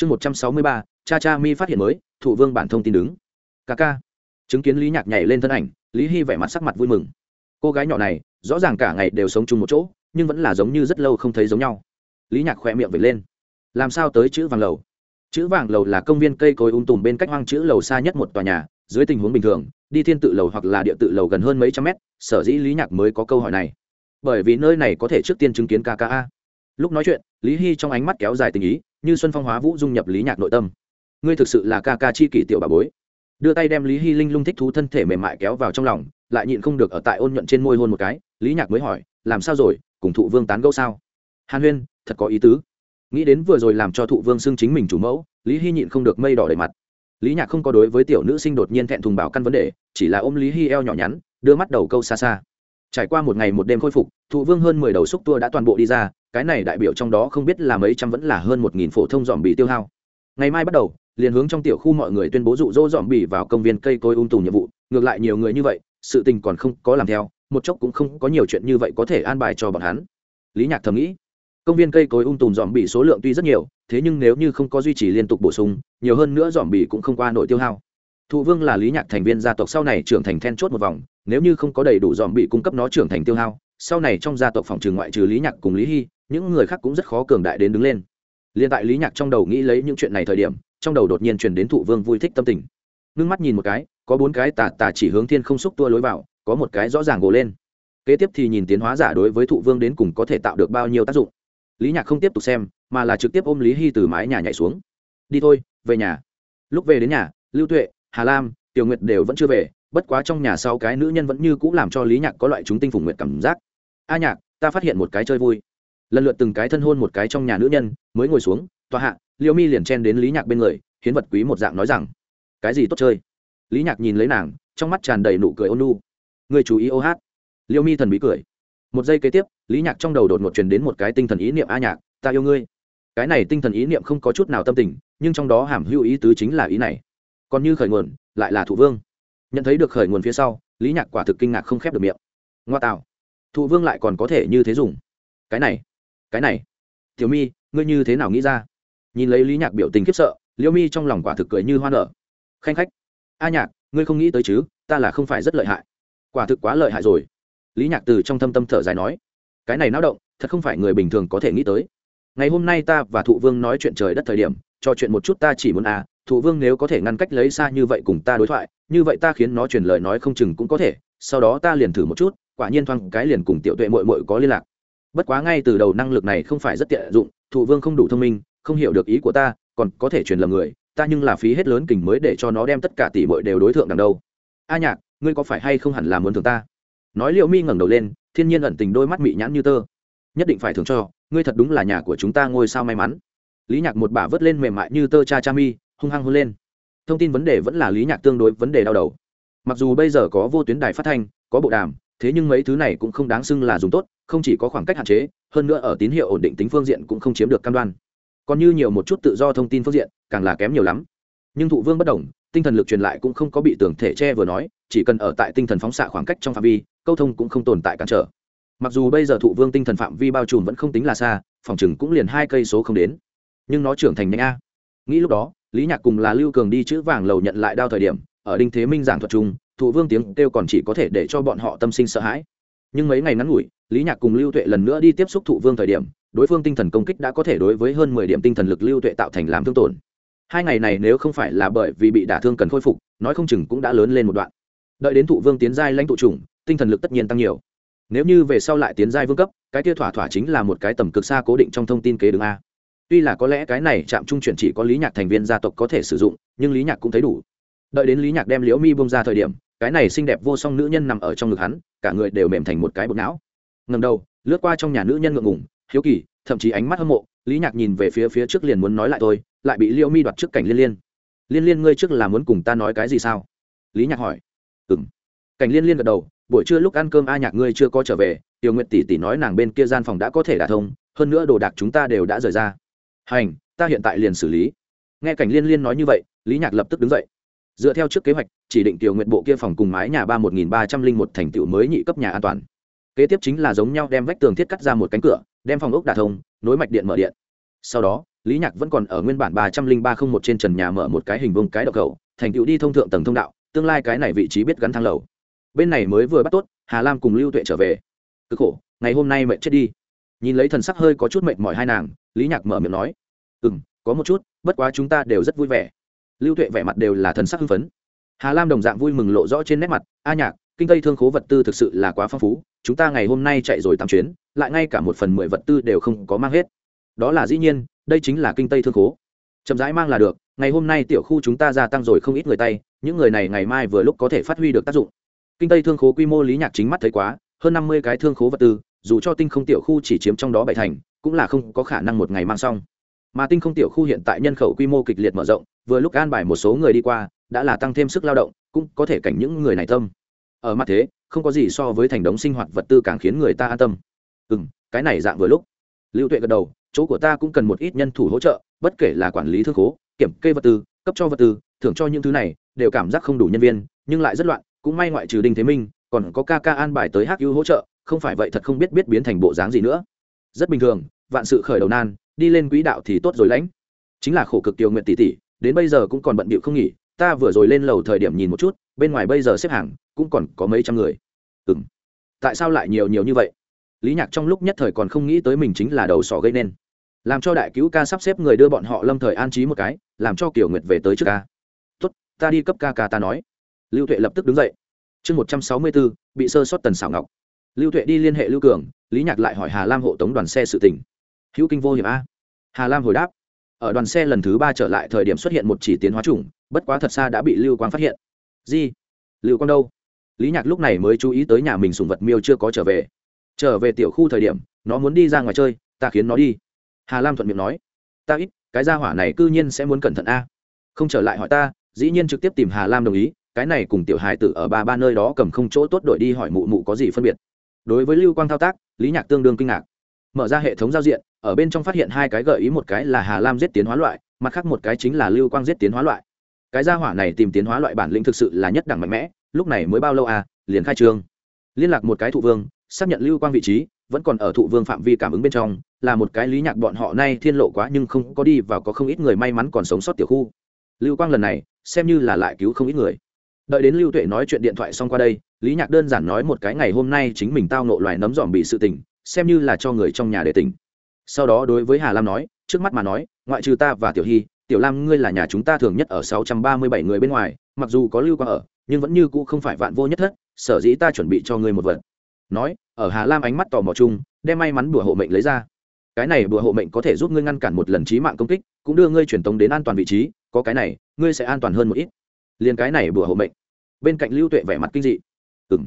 chương một trăm sáu mươi ba, cha cha mi phát hiện mới, thụ vương bản thông tin đứng. Ca ca. Chứng kiến lý nhạc nhảy lên thân ảnh, lý hy vẻ mặt sắc mặt vui mừng. Cô gái nhỏ này, rõ ràng cả ngày đều sống chung một chỗ, nhưng vẫn là giống như rất lâu không thấy giống nhau. Lý nhạc khỏe miệng vệt lên. Làm sao tới chữ vàng lầu? Chữ vàng lầu là công viên cây cối ung tùm bên cách hoang chữ lầu xa nhất một tòa nhà, dưới tình huống bình thường, đi thiên tự lầu hoặc là địa tự lầu gần hơn mấy trăm mét, sở dĩ lý nhạc mới có câu hỏi này. Bởi vì nơi này có thể trước tiên chứng kiến kka lúc nói chuyện, lý hy trong ánh mắt kéo dài tình ý như xuân phong hóa vũ dung nhập lý nhạc nội tâm ngươi thực sự là ca ca chi kỷ tiểu bà bối đưa tay đem lý hy linh lung thích thú thân thể mềm mại kéo vào trong lòng lại nhịn không được ở tại ôn nhuận trên môi hôn một cái lý nhạc mới hỏi làm sao rồi cùng thụ vương tán gẫu sao hàn huyên thật có ý tứ nghĩ đến vừa rồi làm cho thụ vương xưng chính mình chủ mẫu lý hy nhịn không được mây đỏ đầy mặt lý nhạc không có đối với tiểu nữ sinh đột nhiên thẹn thùng bảo căn vấn đề chỉ là ôm lý hy eo nhỏ nhắn đưa mắt đầu câu xa xa trải qua một ngày một đêm khôi phục thụ vương hơn mười đầu xúc tua đã toàn bộ đi ra cái này đại biểu trong đó không biết là mấy trăm vẫn là hơn một nghìn phổ thông dòm bị tiêu hao. Ngày mai bắt đầu, liền hướng trong tiểu khu mọi người tuyên bố dụ dỗ dòm bị vào công viên cây cối ung tùm nhiệm vụ. Ngược lại nhiều người như vậy, sự tình còn không có làm theo, một chốc cũng không có nhiều chuyện như vậy có thể an bài cho bọn hắn. Lý nhạc thầm nghĩ, công viên cây cối ung tùm dòm bị số lượng tuy rất nhiều, thế nhưng nếu như không có duy trì liên tục bổ sung, nhiều hơn nữa dòm bị cũng không qua nội tiêu hao. Thụ vương là lý nhạc thành viên gia tộc sau này trưởng thành then chốt một vòng, nếu như không có đầy đủ dòm bị cung cấp nó trưởng thành tiêu hao sau này trong gia tộc phòng trường ngoại trừ lý nhạc cùng lý hy, những người khác cũng rất khó cường đại đến đứng lên. Liền tại lý nhạc trong đầu nghĩ lấy những chuyện này thời điểm, trong đầu đột nhiên truyền đến thụ vương vui thích tâm tình. Ngưng mắt nhìn một cái, có bốn cái tà tà chỉ hướng thiên không xúc tua lối vào, có một cái rõ ràng gồ lên. Kế tiếp thì nhìn tiến hóa giả đối với thụ vương đến cùng có thể tạo được bao nhiêu tác dụng. Lý nhạc không tiếp tục xem, mà là trực tiếp ôm lý hy từ mái nhà nhảy xuống. Đi thôi, về nhà. Lúc về đến nhà, lưu tuệ, hà lam, tiểu nguyệt đều vẫn chưa về bất quá trong nhà sau cái nữ nhân vẫn như cũng làm cho lý nhạc có loại chúng tinh phủ nguyện cảm giác. A nhạc, ta phát hiện một cái chơi vui. Lần lượt từng cái thân hôn một cái trong nhà nữ nhân, mới ngồi xuống, tòa hạ liêu mi liền chen đến lý nhạc bên người, hiến vật quý một dạng nói rằng, cái gì tốt chơi? Lý nhạc nhìn lấy nàng, trong mắt tràn đầy nụ cười ôn nu người chú ý ô hát. Liêu mi thần bí cười. Một giây kế tiếp, lý nhạc trong đầu đột ngột truyền đến một cái tinh thần ý niệm a nhạc, ta yêu ngươi. Cái này tinh thần ý niệm không có chút nào tâm tình, nhưng trong đó hàm hữu ý tứ chính là ý này. Còn như khởi nguồn, lại là thụ vương nhận thấy được khởi nguồn phía sau, lý nhạc quả thực kinh ngạc không khép được miệng. Ngoa tạo, thụ vương lại còn có thể như thế dùng. Cái này cái này. Tiểu mi, ngươi như thế nào nghĩ ra? Nhìn lấy lý nhạc biểu tình khiếp sợ liễu mi trong lòng quả thực cười như hoa nở. Khanh khách, a nhạc, ngươi không nghĩ tới chứ, ta là không phải rất lợi hại. Quả thực quá lợi hại rồi. Lý nhạc từ trong thâm tâm thở dài nói. Cái này náo động, thật không phải người bình thường có thể nghĩ tới. Ngày hôm nay ta và thụ vương nói chuyện trời đất thời điểm, trò chuyện một chút ta chỉ muốn à thụ vương nếu có thể ngăn cách lấy xa như vậy cùng ta đối thoại, như vậy ta khiến nó truyền lời nói không chừng cũng có thể, sau đó ta liền thử một chút, quả nhiên thoáng cái liền cùng tiểu tuệ mội mội có liên lạc. Bất quá ngay từ đầu năng lực này không phải rất tiện dụng, thụ vương không đủ thông minh, không hiểu được ý của ta, còn có thể truyền lầm người, ta nhưng là phí hết lớn kình mới để cho nó đem tất cả tỷ mội đều đối tượng đằng đâu a nhạc, ngươi có phải hay không hẳn là muốn thường ta? Nói liệu mi ngẩng đầu lên, thiên nhiên ẩn tình đôi mắt mị nhãn như tơ. Nhất định phải thường cho, ngươi thật đúng là nhà của chúng ta ngôi sao may mắn. Lý nhạc một bả vớt lên mềm mại như tơ cha cha mi hung hăng hôn lên. Thông tin vấn đề vẫn là lý nhạc tương đối vấn đề đau đầu. Mặc dù bây giờ có vô tuyến đài phát thanh, có bộ đàm, thế nhưng mấy thứ này cũng không đáng xưng là dùng tốt, không chỉ có khoảng cách hạn chế, hơn nữa ở tín hiệu ổn định tính phương diện cũng không chiếm được cam đoan. Còn như nhiều một chút tự do thông tin phương diện, càng là kém nhiều lắm. Nhưng thụ vương bất đồng, tinh thần lực truyền lại cũng không có bị tưởng thể che vừa nói, chỉ cần ở tại tinh thần phóng xạ khoảng cách trong phạm vi, câu thông cũng không tồn tại cản trở. Mặc dù bây giờ thụ vương tinh thần phạm vi bao trùm vẫn không tính là xa, phòng chừng cũng liền hai cây số không đến. Nhưng nó trưởng thành nhanh a. Nghĩ lúc đó lý nhạc cùng là lưu cường đi chữ vàng lầu nhận lại đao thời điểm, ở đinh thế minh giảng thuật chung, thụ vương tiếng kêu còn chỉ có thể để cho bọn họ tâm sinh sợ hãi. Nhưng mấy ngày ngắn ngủi, lý nhạc cùng lưu tuệ lần nữa đi tiếp xúc thụ vương thời điểm, đối phương tinh thần công kích đã có thể đối với hơn mười điểm tinh thần lực lưu tuệ tạo thành làm thương tổn. Hai ngày này nếu không phải là bởi vì bị đả thương cần khôi phục, nói không chừng cũng đã lớn lên một đoạn. Đợi đến thụ vương tiến giai lãnh tụ chủng tinh thần lực tất nhiên tăng nhiều. Nếu như về sau lại tiến giai vương cấp, cái kia thỏa thỏa chính là một cái tầm cực xa cố định trong thông tin kế đường a tuy là có lẽ cái này chạm trung chuyển chỉ có lý nhạc thành viên gia tộc có thể sử dụng, nhưng lý nhạc cũng thấy đủ. Đợi đến lý nhạc đem liễu mi bông ra thời điểm, cái này xinh đẹp vô song nữ nhân nằm ở trong ngực hắn, cả người đều mềm thành một cái bột não. Ngầm đầu, lướt qua trong nhà nữ nhân ngượng ngủng hiếu kỳ, thậm chí ánh mắt hâm mộ, lý nhạc nhìn về phía phía trước liền muốn nói lại tôi lại bị liễu mi đoạt trước cảnh liên liên. Liên liên, ngươi trước là muốn cùng ta nói cái gì sao? Lý nhạc hỏi. Ừng cảnh liên liên gật đầu, buổi trưa lúc ăn cơm a nhạc ngươi chưa có trở về, tiểu nguyện tỷ tỷ nói nàng bên kia gian phòng đã có thể đả thông, hơn nữa đồ đạc chúng ta đều đã rời ra hành, ta hiện tại liền xử lý. Nghe cảnh liên liên nói như vậy, lý nhạc lập tức đứng dậy. Dựa theo trước kế hoạch, chỉ định tiểu nguyện bộ kia phòng cùng mái nhà ba một nghìn ba trăm linh một thành tựu mới nhị cấp nhà an toàn. Kế tiếp chính là giống nhau đem vách tường thiết cắt ra một cánh cửa, đem phòng ốc đả thông, nối mạch điện mở điện. Sau đó, lý nhạc vẫn còn ở nguyên bản ba trăm linh ba không một trên trần nhà mở một cái hình vuông cái đậu cầu thành tựu đi thông thượng tầng thông đạo, tương lai cái này vị trí biết gắn thang lầu. Bên này mới vừa bắt tốt, hà lam cùng lưu tuệ trở về. Cực khổ, ngày hôm nay mẹ chết đi. Nhìn lấy thần sắc hơi có chút mệt mỏi hai nàng lý nhạc mở miệng nói ừ m có một chút, bất quá chúng ta đều rất vui vẻ. Lưu tuệ vẻ mặt đều là thần sắc hưng phấn. Hà lam đồng dạng vui mừng lộ rõ trên nét mặt, a nhạc, kinh tây thương khố vật tư thực sự là quá phong phú, chúng ta ngày hôm nay chạy rồi tám chuyến, lại ngay cả một phần mười vật tư đều không có mang hết. Đó là dĩ nhiên, đây chính là kinh tây thương khố. Chậm rãi mang là được, ngày hôm nay tiểu khu chúng ta gia tăng rồi không ít người tay, những người này ngày mai vừa lúc có thể phát huy được tác dụng. Kinh tây thương khố quy mô lý nhạc chính mắt thấy quá, hơn năm mươi cái thương khố vật tư, dù cho tinh không tiểu khu chỉ chiếm trong đó bảy thành cũng là không có khả năng một ngày mang xong. Mà tinh không tiểu khu hiện tại nhân khẩu quy mô kịch liệt mở rộng, vừa lúc an bài một số người đi qua, đã là tăng thêm sức lao động, cũng có thể cảnh những người này tâm. Ở mặt thế, không có gì so với thành đống sinh hoạt vật tư càng khiến người ta an tâm. Ừ m cái này dạng vừa lúc. Lưu tuệ gật đầu, chỗ của ta cũng cần một ít nhân thủ hỗ trợ, bất kể là quản lý thương khố, kiểm kê vật tư, cấp cho vật tư, thưởng cho những thứ này, đều cảm giác không đủ nhân viên, nhưng lại rất loạn, cũng may ngoại trừ đinh thế minh, còn có ca ca an bài tới hq hỗ trợ, không phải vậy thật không biết biết biến thành bộ dáng gì nữa rất bình thường, vạn sự khởi đầu nan, đi lên quỹ đạo thì tốt rồi lãnh. Chính là khổ cực tiểu nguyện tỷ tỷ, đến bây giờ cũng còn bận bịu không nghỉ, ta vừa rồi lên lầu thời điểm nhìn một chút, bên ngoài bây giờ xếp hàng, cũng còn có mấy trăm người. Ừ m tại sao lại nhiều nhiều như vậy? Lý nhạc trong lúc nhất thời còn không nghĩ tới mình chính là đầu sỏ gây nên. Làm cho đại cứu ca sắp xếp người đưa bọn họ lâm thời an trí một cái, làm cho kiểu nguyệt về tới trước ca. Tốt, ta đi cấp ca ca ta nói. Lưu tuệ lập tức đứng dậy. Chương một trăm sáu mươi bốn bị sơ sót tần xảo ngọc. Lưu tuệ đi liên hệ lưu cường lý nhạc lại hỏi hà lam hộ tống đoàn xe sự tỉnh hữu kinh vô hiểm a. Hà lam hồi đáp, ở đoàn xe lần thứ ba trở lại thời điểm xuất hiện một chỉ tiến hóa chủng, bất quá thật xa đã bị lưu quang phát hiện. Di lưu quang đâu? Lý nhạc lúc này mới chú ý tới nhà mình sùng vật miêu chưa có trở về. Trở về tiểu khu thời điểm, nó muốn đi ra ngoài chơi, ta khiến nó đi. Hà lam thuận miệng nói, ta ít, cái gia hỏa này c ư nhiên sẽ muốn cẩn thận a. Không trở lại hỏi ta, dĩ nhiên trực tiếp tìm hà lam đồng ý, cái này cùng tiểu hài tử ở ba ba nơi đó cầm không chỗ tốt đội đi hỏi mụ mụ có gì phân biệt đối với lưu quang thao tác, lý nhạc tương đương kinh ngạc. Mở ra hệ thống giao diện, ở bên trong phát hiện hai cái gợi ý, một cái là hà lam giết tiến hóa loại, mặt khác một cái chính là lưu quang giết tiến hóa loại. Cái gia hỏa này tìm tiến hóa loại bản lĩnh thực sự là nhất đẳng mạnh mẽ, lúc này mới bao lâu à liền khai trương. Liên lạc một cái thụ vương, xác nhận lưu quang vị trí, vẫn còn ở thụ vương phạm vi cảm ứng bên trong, là một cái lý nhạc bọn họ nay thiên lộ quá nhưng không có đi và có không ít người may mắn còn sống sót tiểu khu. Lưu quang lần này, xem như là lại cứu không ít người. Đợi đến lưu tuệ nói chuyện điện thoại xong qua đây lý nhạc đơn giản nói một cái ngày hôm nay chính mình tao nộ loài nấm dòm bị sự tình, xem như là cho người trong nhà để tỉnh. Sau đó đối với hà lam nói, trước mắt mà nói, ngoại trừ ta và tiểu hy, tiểu lam ngươi là nhà chúng ta thường nhất ở sáu trăm ba mươi bảy người bên ngoài, mặc dù có lưu quang ở, nhưng vẫn như cũ không phải vạn vô nhất thất, sở dĩ ta chuẩn bị cho ngươi một vật. Nói, ở hà lam ánh mắt tò mò chung, đem may mắn bùa hộ mệnh lấy ra. Cái này bùa hộ mệnh có thể giúp ngươi ngăn cản một lần trí mạng công kích, cũng đưa ngươi truyền tống đến an toàn vị trí, có cái này, ngươi sẽ an toàn hơn một ít. Liền cái này bùa hộ mệnh. Bên cạnh lưu tuệ vẻ mặt kinh dị ừ m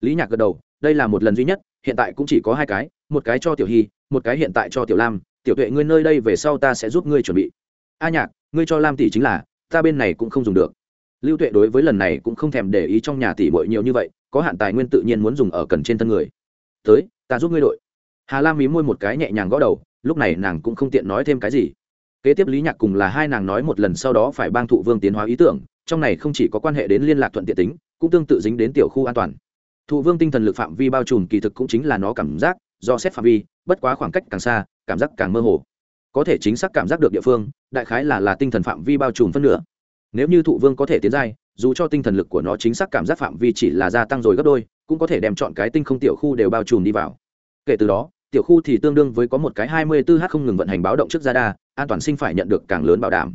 lý nhạc gật đầu, đây là một lần duy nhất, hiện tại cũng chỉ có hai cái, một cái cho tiểu hy, một cái hiện tại cho tiểu lam. Tiểu tuệ, ngươi nơi đây về sau ta sẽ giúp ngươi chuẩn bị. A nhạc, ngươi cho lam tỷ chính là, ta bên này cũng không dùng được. Lưu tuệ đối với lần này cũng không thèm để ý trong nhà tỷ bội nhiều như vậy, có hạn tài nguyên tự nhiên muốn dùng ở cần trên thân người. Tới, ta giúp ngươi đội. Hà lam mí môi một cái nhẹ nhàng gõ đầu, lúc này nàng cũng không tiện nói thêm cái gì. Kế tiếp lý nhạc cùng là hai nàng nói một lần sau đó phải bang thụ vương tiến hóa ý tưởng, trong này không chỉ có quan hệ đến liên lạc thuận tiện tính cũng tương tự dính đến tiểu khu an toàn. Thụ vương tinh thần lực phạm vi bao trùm kỳ thực cũng chính là nó cảm giác, do xét phạm vi, bất quá khoảng cách càng xa, cảm giác càng mơ hồ. Có thể chính xác cảm giác được địa phương, đại khái là là tinh thần phạm vi bao trùm phân nửa. Nếu như thụ vương có thể tiến giai, dù cho tinh thần lực của nó chính xác cảm giác phạm vi chỉ là gia tăng rồi gấp đôi, cũng có thể đem chọn cái tinh không tiểu khu đều bao trùm đi vào. Kể từ đó, tiểu khu thì tương đương với có một cái hai mươi 24 h không ngừng vận hành báo động trước ra đa an toàn sinh phải nhận được càng lớn bảo đảm.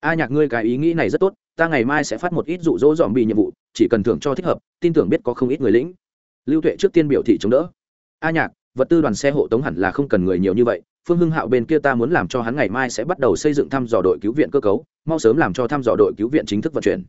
A nhạc, ngươi cái ý nghĩ này rất tốt, ta ngày mai sẽ phát một ít dụ dỗ dòm bị nhiệm vụ chỉ cần thưởng cho thích hợp, tin tưởng biết có không ít người lĩnh. Lưu tuệ trước tiên biểu thị chống đỡ. A nhạc, vật tư đoàn xe hộ tống hẳn là không cần người nhiều như vậy, phương hưng hạo bên kia ta muốn làm cho hắn ngày mai sẽ bắt đầu xây dựng thăm dò đội cứu viện cơ cấu, mau sớm làm cho thăm dò đội cứu viện chính thức vận chuyển.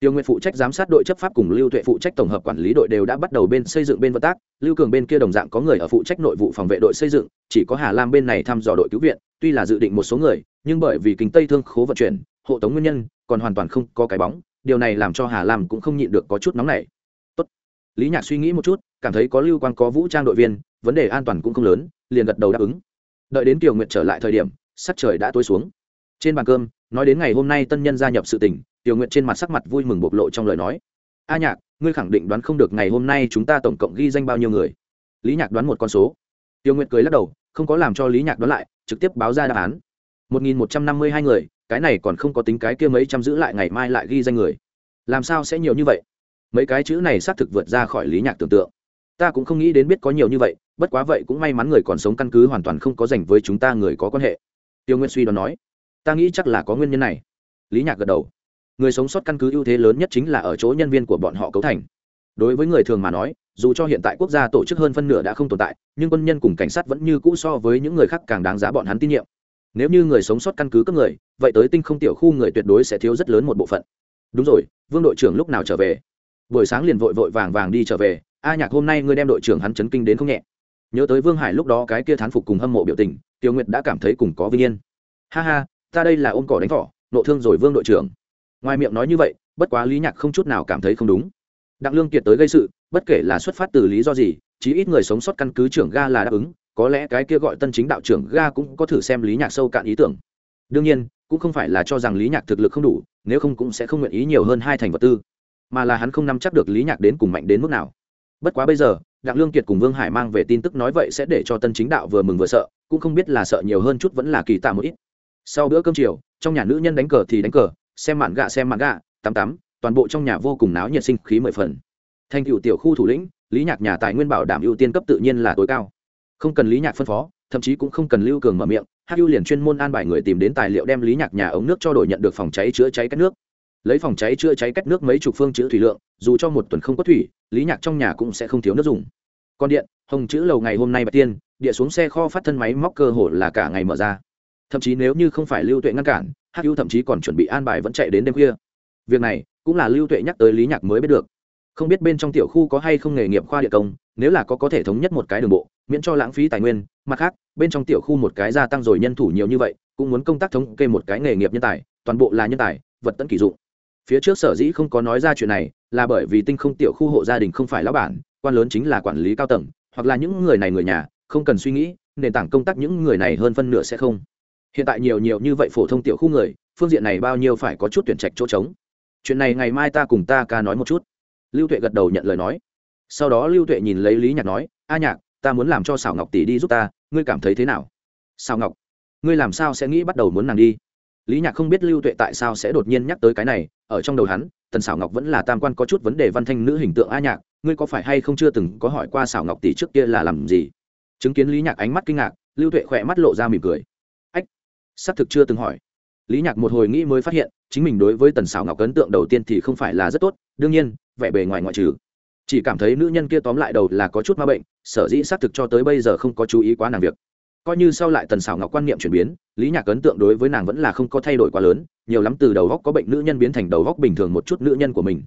Tiêu nguyện phụ trách giám sát đội chấp pháp cùng lưu tuệ phụ trách tổng hợp quản lý đội đều đã bắt đầu bên xây dựng bên vận tác, lưu cường bên kia đồng dạng có người ở phụ trách nội vụ phòng vệ đội xây dựng, chỉ có hà lam bên này thăm dò đội cứu viện, tuy là dự định một số người, nhưng bởi vì kinh tây thương khố vận chuyển, hộ tống nguyên nhân, còn hoàn toàn không có cái bóng điều này làm cho hà lam cũng không nhịn được có chút nóng nảy. Tốt. lý nhạc suy nghĩ một chút, cảm thấy có lưu quan có vũ trang đội viên, vấn đề an toàn cũng không lớn, liền gật đầu đáp ứng. Đợi đến tiểu nguyệt trở lại thời điểm, sắc trời đã tối xuống. Trên bàn cơm, nói đến ngày hôm nay tân nhân gia nhập sự tỉnh tiểu nguyệt trên mặt sắc mặt vui mừng bộc lộ trong lời nói. A nhạc, ngươi khẳng định đoán không được ngày hôm nay chúng ta tổng cộng ghi danh bao nhiêu người? Lý nhạc đoán một con số. Tiểu nguyệt cười lắc đầu, không có làm cho lý nhạc đoán lại, trực tiếp báo ra đáp án. Một nghìn một trăm năm mươi hai người cái này còn không có tính cái kia mấy trăm giữ lại ngày mai lại ghi danh người. Làm sao sẽ nhiều như vậy? Mấy cái chữ này xác thực vượt ra khỏi lý nhạc tưởng tượng. Ta cũng không nghĩ đến biết có nhiều như vậy, bất quá vậy cũng may mắn người còn sống căn cứ hoàn toàn không có dành với chúng ta người có quan hệ. Tiêu nguyên suy đoán nói, ta nghĩ chắc là có nguyên nhân này. Lý nhạc gật đầu, người sống sót căn cứ ưu thế lớn nhất chính là ở chỗ nhân viên của bọn họ cấu thành. Đối với người thường mà nói, dù cho hiện tại quốc gia tổ chức hơn phân nửa đã không tồn tại, nhưng quân nhân cùng cảnh sát vẫn như cũ so với những người khác càng đáng giá bọn hắn tin nhiệm nếu như người sống sót căn cứ cấp người, vậy tới tinh không tiểu khu người tuyệt đối sẽ thiếu rất lớn một bộ phận. Đúng rồi, vương đội trưởng lúc nào trở về? Buổi sáng liền vội vội vàng vàng đi trở về, a nhạc hôm nay ngươi đem đội trưởng hắn chấn kinh đến không nhẹ. Nhớ tới vương hải lúc đó cái kia thán phục cùng hâm mộ biểu tình, tiêu nguyệt đã cảm thấy cùng có vinh yên. Ha ha, ta đây là ôm cỏ đánh thỏ nộ thương rồi vương đội trưởng. Ngoài miệng nói như vậy, bất quá lý nhạc không chút nào cảm thấy không đúng. Đặng lương kiệt tới gây sự, bất kể là xuất phát từ lý do gì, chí ít người sống sót căn cứ trưởng ga là đáp ứng có lẽ cái kia gọi tân chính đạo trưởng ga cũng có thử xem lý nhạc sâu cạn ý tưởng. Đương nhiên, cũng không phải là cho rằng lý nhạc thực lực không đủ, nếu không cũng sẽ không nguyện ý nhiều hơn hai thành vật tư, mà là hắn không nắm chắc được lý nhạc đến cùng mạnh đến mức nào. Bất quá bây giờ, đặng lương kiệt cùng vương hải mang về tin tức nói vậy sẽ để cho tân chính đạo vừa mừng vừa sợ, cũng không biết là sợ nhiều hơn chút vẫn là kỳ tạ một ít. Sau bữa cơm chiều, trong nhà nữ nhân đánh cờ thì đánh cờ, xem mạn gạ xem mạn gạ, tắm tắm, toàn bộ trong nhà vô cùng náo nhiệt sinh khí mười phần. Thành cựu tiểu khu thủ lĩnh, lý nhạc nhà tài nguyên bảo đảm ưu tiên cấp tự nhiên là tối cao không cần lý nhạc phân phó, thậm chí cũng không cần lưu cường mở miệng hắc ưu liền chuyên môn an bài người tìm đến tài liệu đem lý nhạc nhà ống nước cho đổi nhận được phòng cháy chữa cháy cách nước. Lấy phòng cháy chữa cháy cách nước mấy chục phương chữ thủy lượng, dù cho một tuần không có thủy, lý nhạc trong nhà cũng sẽ không thiếu nước dùng. Còn điện, hồng chữ lầu ngày hôm nay bạch tiên, địa xuống xe kho phát thân máy móc cơ hồ là cả ngày mở ra. Thậm chí nếu như không phải lưu tuệ ngăn cản hắc ưu thậm chí còn chuẩn bị an bài vẫn chạy đến đêm khuya. Việc này cũng là lưu tuệ nhắc tới lý nhạc mới biết được không biết bên trong tiểu khu có hay không nghề nghiệp khoa địa công, nếu là có có thể thống nhất một cái đường bộ, miễn cho lãng phí tài nguyên, mặt khác, bên trong tiểu khu một cái gia tăng rồi nhân thủ nhiều như vậy, cũng muốn công tác thống kê một cái nghề nghiệp nhân tài, toàn bộ là nhân tài, vật tận kỳ dụng. Phía trước sở dĩ không có nói ra chuyện này, là bởi vì tinh không tiểu khu hộ gia đình không phải lão bản, quan lớn chính là quản lý cao tầng, hoặc là những người này người nhà, không cần suy nghĩ, nền tảng công tác những người này hơn phân nửa sẽ không. Hiện tại nhiều nhiều như vậy phổ thông tiểu khu người, phương diện này bao nhiêu phải có chút tuyển trạch chỗ trống. Chuyện này ngày mai ta cùng ta ca nói một chút lưu tuệ gật đầu nhận lời nói. Sau đó lưu tuệ nhìn lấy lý nhạc nói, a nhạc, ta muốn làm cho xảo ngọc tỷ đi giúp ta, ngươi cảm thấy thế nào? Xảo ngọc, ngươi làm sao sẽ nghĩ bắt đầu muốn nàng đi? Lý nhạc không biết lưu tuệ tại sao sẽ đột nhiên nhắc tới cái này, ở trong đầu hắn, tần xảo ngọc vẫn là tam quan có chút vấn đề văn thanh nữ hình tượng a nhạc, ngươi có phải hay không chưa từng có hỏi qua xảo ngọc tỷ trước kia là làm gì? Chứng kiến lý nhạc ánh mắt kinh ngạc, lưu tuệ khỏe mắt lộ ra mỉm cười. Ách, xác thực chưa từng hỏi lý nhạc một hồi nghĩ mới phát hiện, chính mình đối với tần xảo ngọc ấn tượng đầu tiên thì không phải là rất tốt, đương nhiên, vẻ bề ngoài ngoại trừ. Chỉ cảm thấy nữ nhân kia tóm lại đầu là có chút ma bệnh, sở dĩ xác thực cho tới bây giờ không có chú ý quá nàng việc. Coi như sau lại tần xảo ngọc quan niệm chuyển biến, lý nhạc ấn tượng đối với nàng vẫn là không có thay đổi quá lớn, nhiều lắm từ đầu góc có bệnh nữ nhân biến thành đầu góc bình thường một chút nữ nhân của mình.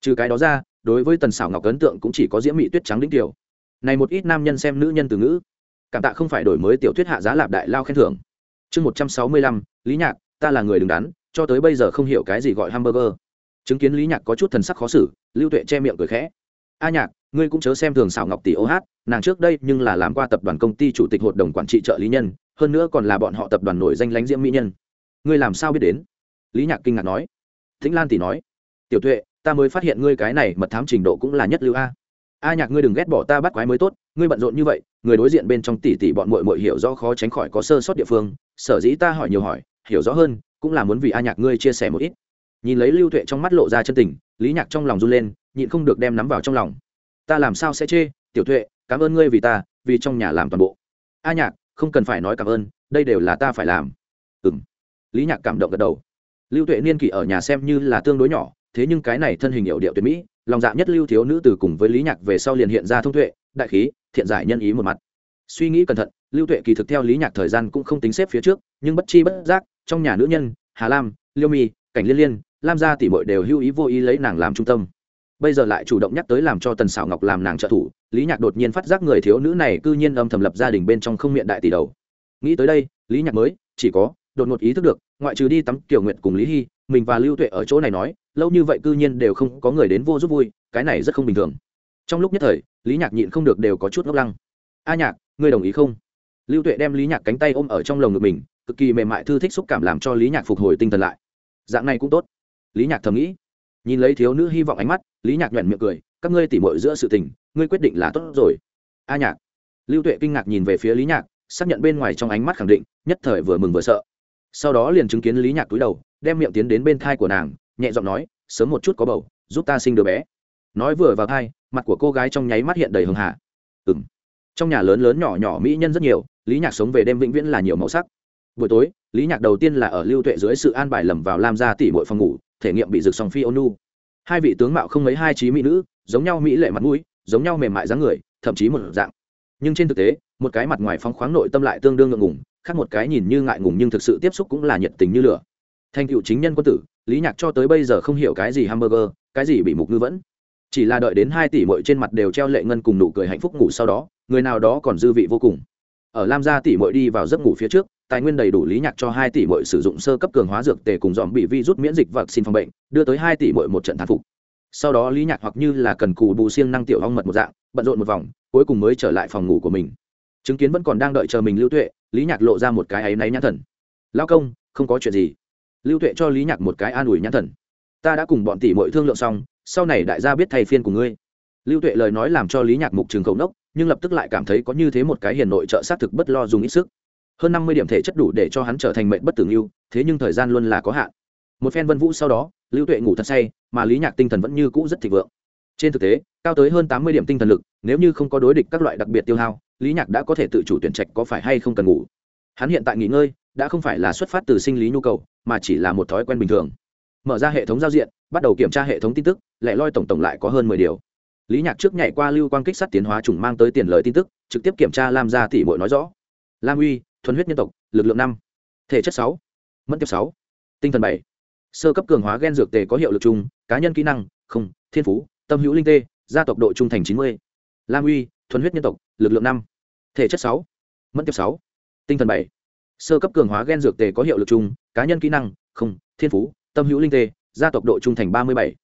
Trừ cái đó ra, đối với tần xảo ngọc ấn tượng cũng chỉ có diễm mỹ tuyết trắng đĩnh tiểu. Này một ít nam nhân xem nữ nhân từ ngữ, cảm tạ không phải đổi mới tiểu thuyết hạ giá lạp đại lao khen thưởng. Chương một trăm sáu mươi lăm, lý nhạc ta là người đứng đắn, cho tới bây giờ không hiểu cái gì gọi hamburger. Chứng kiến lý nhạc có chút thần sắc khó xử, lưu tuệ che miệng cười khẽ. A nhạc, ngươi cũng chớ xem thường xảo ngọc tỷ ô hát, nàng trước đây nhưng là làm qua tập đoàn công ty chủ tịch hội đồng quản trị trợ lý nhân, hơn nữa còn là bọn họ tập đoàn nổi danh lãnh diễm mỹ nhân. Ngươi làm sao biết đến? Lý nhạc kinh ngạc nói. Thính lan tỷ nói. Tiểu tuệ, ta mới phát hiện ngươi cái này mật thám trình độ cũng là nhất lưu a. A nhạc, ngươi đừng ghét bỏ ta bắt quái mới tốt, ngươi bận rộn như vậy, người đối diện bên trong tỷ tỷ bọn mội mội hiểu do khó tránh khỏi có sơ sót địa phương, sở dĩ ta hỏi nhiều hỏi hiểu rõ hơn, cũng là muốn vì a nhạc ngươi chia sẻ một ít. Nhìn lấy lưu tuệ trong mắt lộ ra chân tình, lý nhạc trong lòng run lên, nhịn không được đem nắm vào trong lòng. Ta làm sao sẽ chê? Tiểu tuệ, cảm ơn ngươi vì ta, vì trong nhà làm toàn bộ. A nhạc, không cần phải nói cảm ơn, đây đều là ta phải làm. Ừ m lý nhạc cảm động gật đầu. Lưu tuệ niên kỷ ở nhà xem như là tương đối nhỏ, thế nhưng cái này thân hình hiệu điệu tuyệt mỹ, lòng dạ nhất lưu thiếu nữ từ cùng với lý nhạc về sau liền hiện ra thông tuệ, đại khí, thiện giải nhân ý một mặt. Suy nghĩ cẩn thận, lưu tuệ kỳ thực theo lý nhạc thời gian cũng không tính xếp phía trước, nhưng bất chi bất giác trong nhà nữ nhân, hà lam, liêu mi, cảnh liên liên, lam gia tỷ bội đều hưu ý vô ý lấy nàng làm trung tâm. Bây giờ lại chủ động nhắc tới làm cho tần xảo ngọc làm nàng trợ thủ, lý nhạc đột nhiên phát giác người thiếu nữ này cư nhiên âm thầm lập gia đình bên trong không miệng đại tỷ đầu. Nghĩ tới đây, lý nhạc mới, chỉ có, đột ngột ý thức được, ngoại trừ đi tắm kiểu nguyện cùng lý hy, mình và lưu tuệ ở chỗ này nói, lâu như vậy cư nhiên đều không có người đến vô giúp vui, cái này rất không bình thường. Trong lúc nhất thời, lý nhạc nhịn không được đều có chút ngốc lăng. A nhạc, ngươi đồng ý không? Lưu tuệ đem lý nhạc cánh tay ôm ở trong lồng ngực mình cực kỳ mềm mại thư thích xúc cảm làm cho lý nhạc phục hồi tinh thần lại dạng này cũng tốt lý nhạc thầm nghĩ nhìn lấy thiếu nữ hy vọng ánh mắt lý nhạc nhoẻn miệng cười các ngươi tỉ mội giữa sự tình ngươi quyết định là tốt rồi a nhạc lưu tuệ kinh ngạc nhìn về phía lý nhạc xác nhận bên ngoài trong ánh mắt khẳng định nhất thời vừa mừng vừa sợ sau đó liền chứng kiến lý nhạc túi đầu đem miệng tiến đến bên thai của nàng nhẹ giọng nói sớm một chút có bầu giúp ta sinh đứa bé nói vừa vào thai mặt của cô gái trong nháy mắt hiện đầy hưng hạ ừng trong nhà lớn lớn nhỏ nhỏ mỹ nhân rất nhiều lý nhạc sống về đêm vĩnh viễn là nhiều màu sắc buổi tối, lý nhạc đầu tiên là ở lưu tuệ dưới sự an bài lầm vào lam gia tỷ Mội phòng ngủ, thể nghiệm bị rực sòng phi ônu hai vị tướng mạo không mấy hai trí mỹ nữ, giống nhau mỹ lệ mặt mũi, giống nhau mềm mại dáng người, thậm chí một dạng. Nhưng trên thực tế, một cái mặt ngoài phóng khoáng nội tâm lại tương đương ngượng ngùng, khác một cái nhìn như ngại ngùng nhưng thực sự tiếp xúc cũng là nhiệt tình như lửa. Thành cựu chính nhân quân tử, lý nhạc cho tới bây giờ không hiểu cái gì hamburger, cái gì bị mục ngư vẫn. Chỉ là đợi đến hai tỷ mội trên mặt đều treo lệ ngân cùng nụ cười hạnh phúc ngủ sau đó, người nào đó còn dư vị vô cùng. Ở lam gia tỷ mội đi vào giấc ngủ phía trước tài nguyên đầy đủ lý nhạc cho hai tỷ mội sử dụng sơ cấp cường hóa dược tề cùng dòm bị vi rút miễn dịch vật xin phòng bệnh, đưa tới hai tỷ mội một trận thán phục. Sau đó lý nhạc hoặc như là cần cù bù siêng năng tiểu ong mật một dạng, bận rộn một vòng, cuối cùng mới trở lại phòng ngủ của mình. Chứng kiến vẫn còn đang đợi chờ mình lưu tuệ, lý nhạc lộ ra một cái áy náy nhãn thần. Lao công, không có chuyện gì. Lưu tuệ cho lý nhạc một cái an ủi nhãn thần. Ta đã cùng bọn tỷ muội thương lượng xong, sau này đại gia biết thay phiên của ngươi. Lưu tuệ lời nói làm cho lý nhạc mục trường khẩu nốc, nhưng lập tức lại cảm thấy có như thế một cái hiền nội trợ xác thực bất lo dùng ít sức hơn năm mươi điểm thể chất đủ để cho hắn trở thành mệnh bất tử yêu thế nhưng thời gian luôn là có hạn. Một phen vân vũ sau đó, lưu tuệ ngủ thật say, mà lý nhạc tinh thần vẫn như cũ rất thịnh vượng. Trên thực tế, cao tới hơn tám mươi điểm tinh thần lực, nếu như không có đối địch các loại đặc biệt tiêu hao, lý nhạc đã có thể tự chủ tuyển trạch có phải hay không cần ngủ. Hắn hiện tại nghỉ ngơi, đã không phải là xuất phát từ sinh lý nhu cầu, mà chỉ là một thói quen bình thường. Mở ra hệ thống giao diện, bắt đầu kiểm tra hệ thống tin tức, lẻ loi tổng tổng lại có hơn mười điều. Lý nhạc trước nhảy qua lưu quan kích sắt tiến hóa chủng mang tới tiền lời tin tức, trực tiếp kiểm tra lam gia tỷ mội nói rõ. Lam uy thuần huyết nhân tộc, lực lượng năm, thể chất sáu, mẫn tiếp sáu, tinh thần bảy. Sơ cấp cường hóa gen dược tề có hiệu lực chung, cá nhân kỹ năng, không, thiên phú, tâm hữu linh tê, gia tộc độ trung thành chín mươi. Lam uy, thuần huyết nhân tộc, lực lượng năm, thể chất sáu, mẫn tiếp sáu, tinh thần bảy. Sơ cấp cường hóa gen dược tề có hiệu lực chung, cá nhân kỹ năng, không, thiên phú, tâm hữu linh tê, gia tộc độ trung thành ba mươi bảy.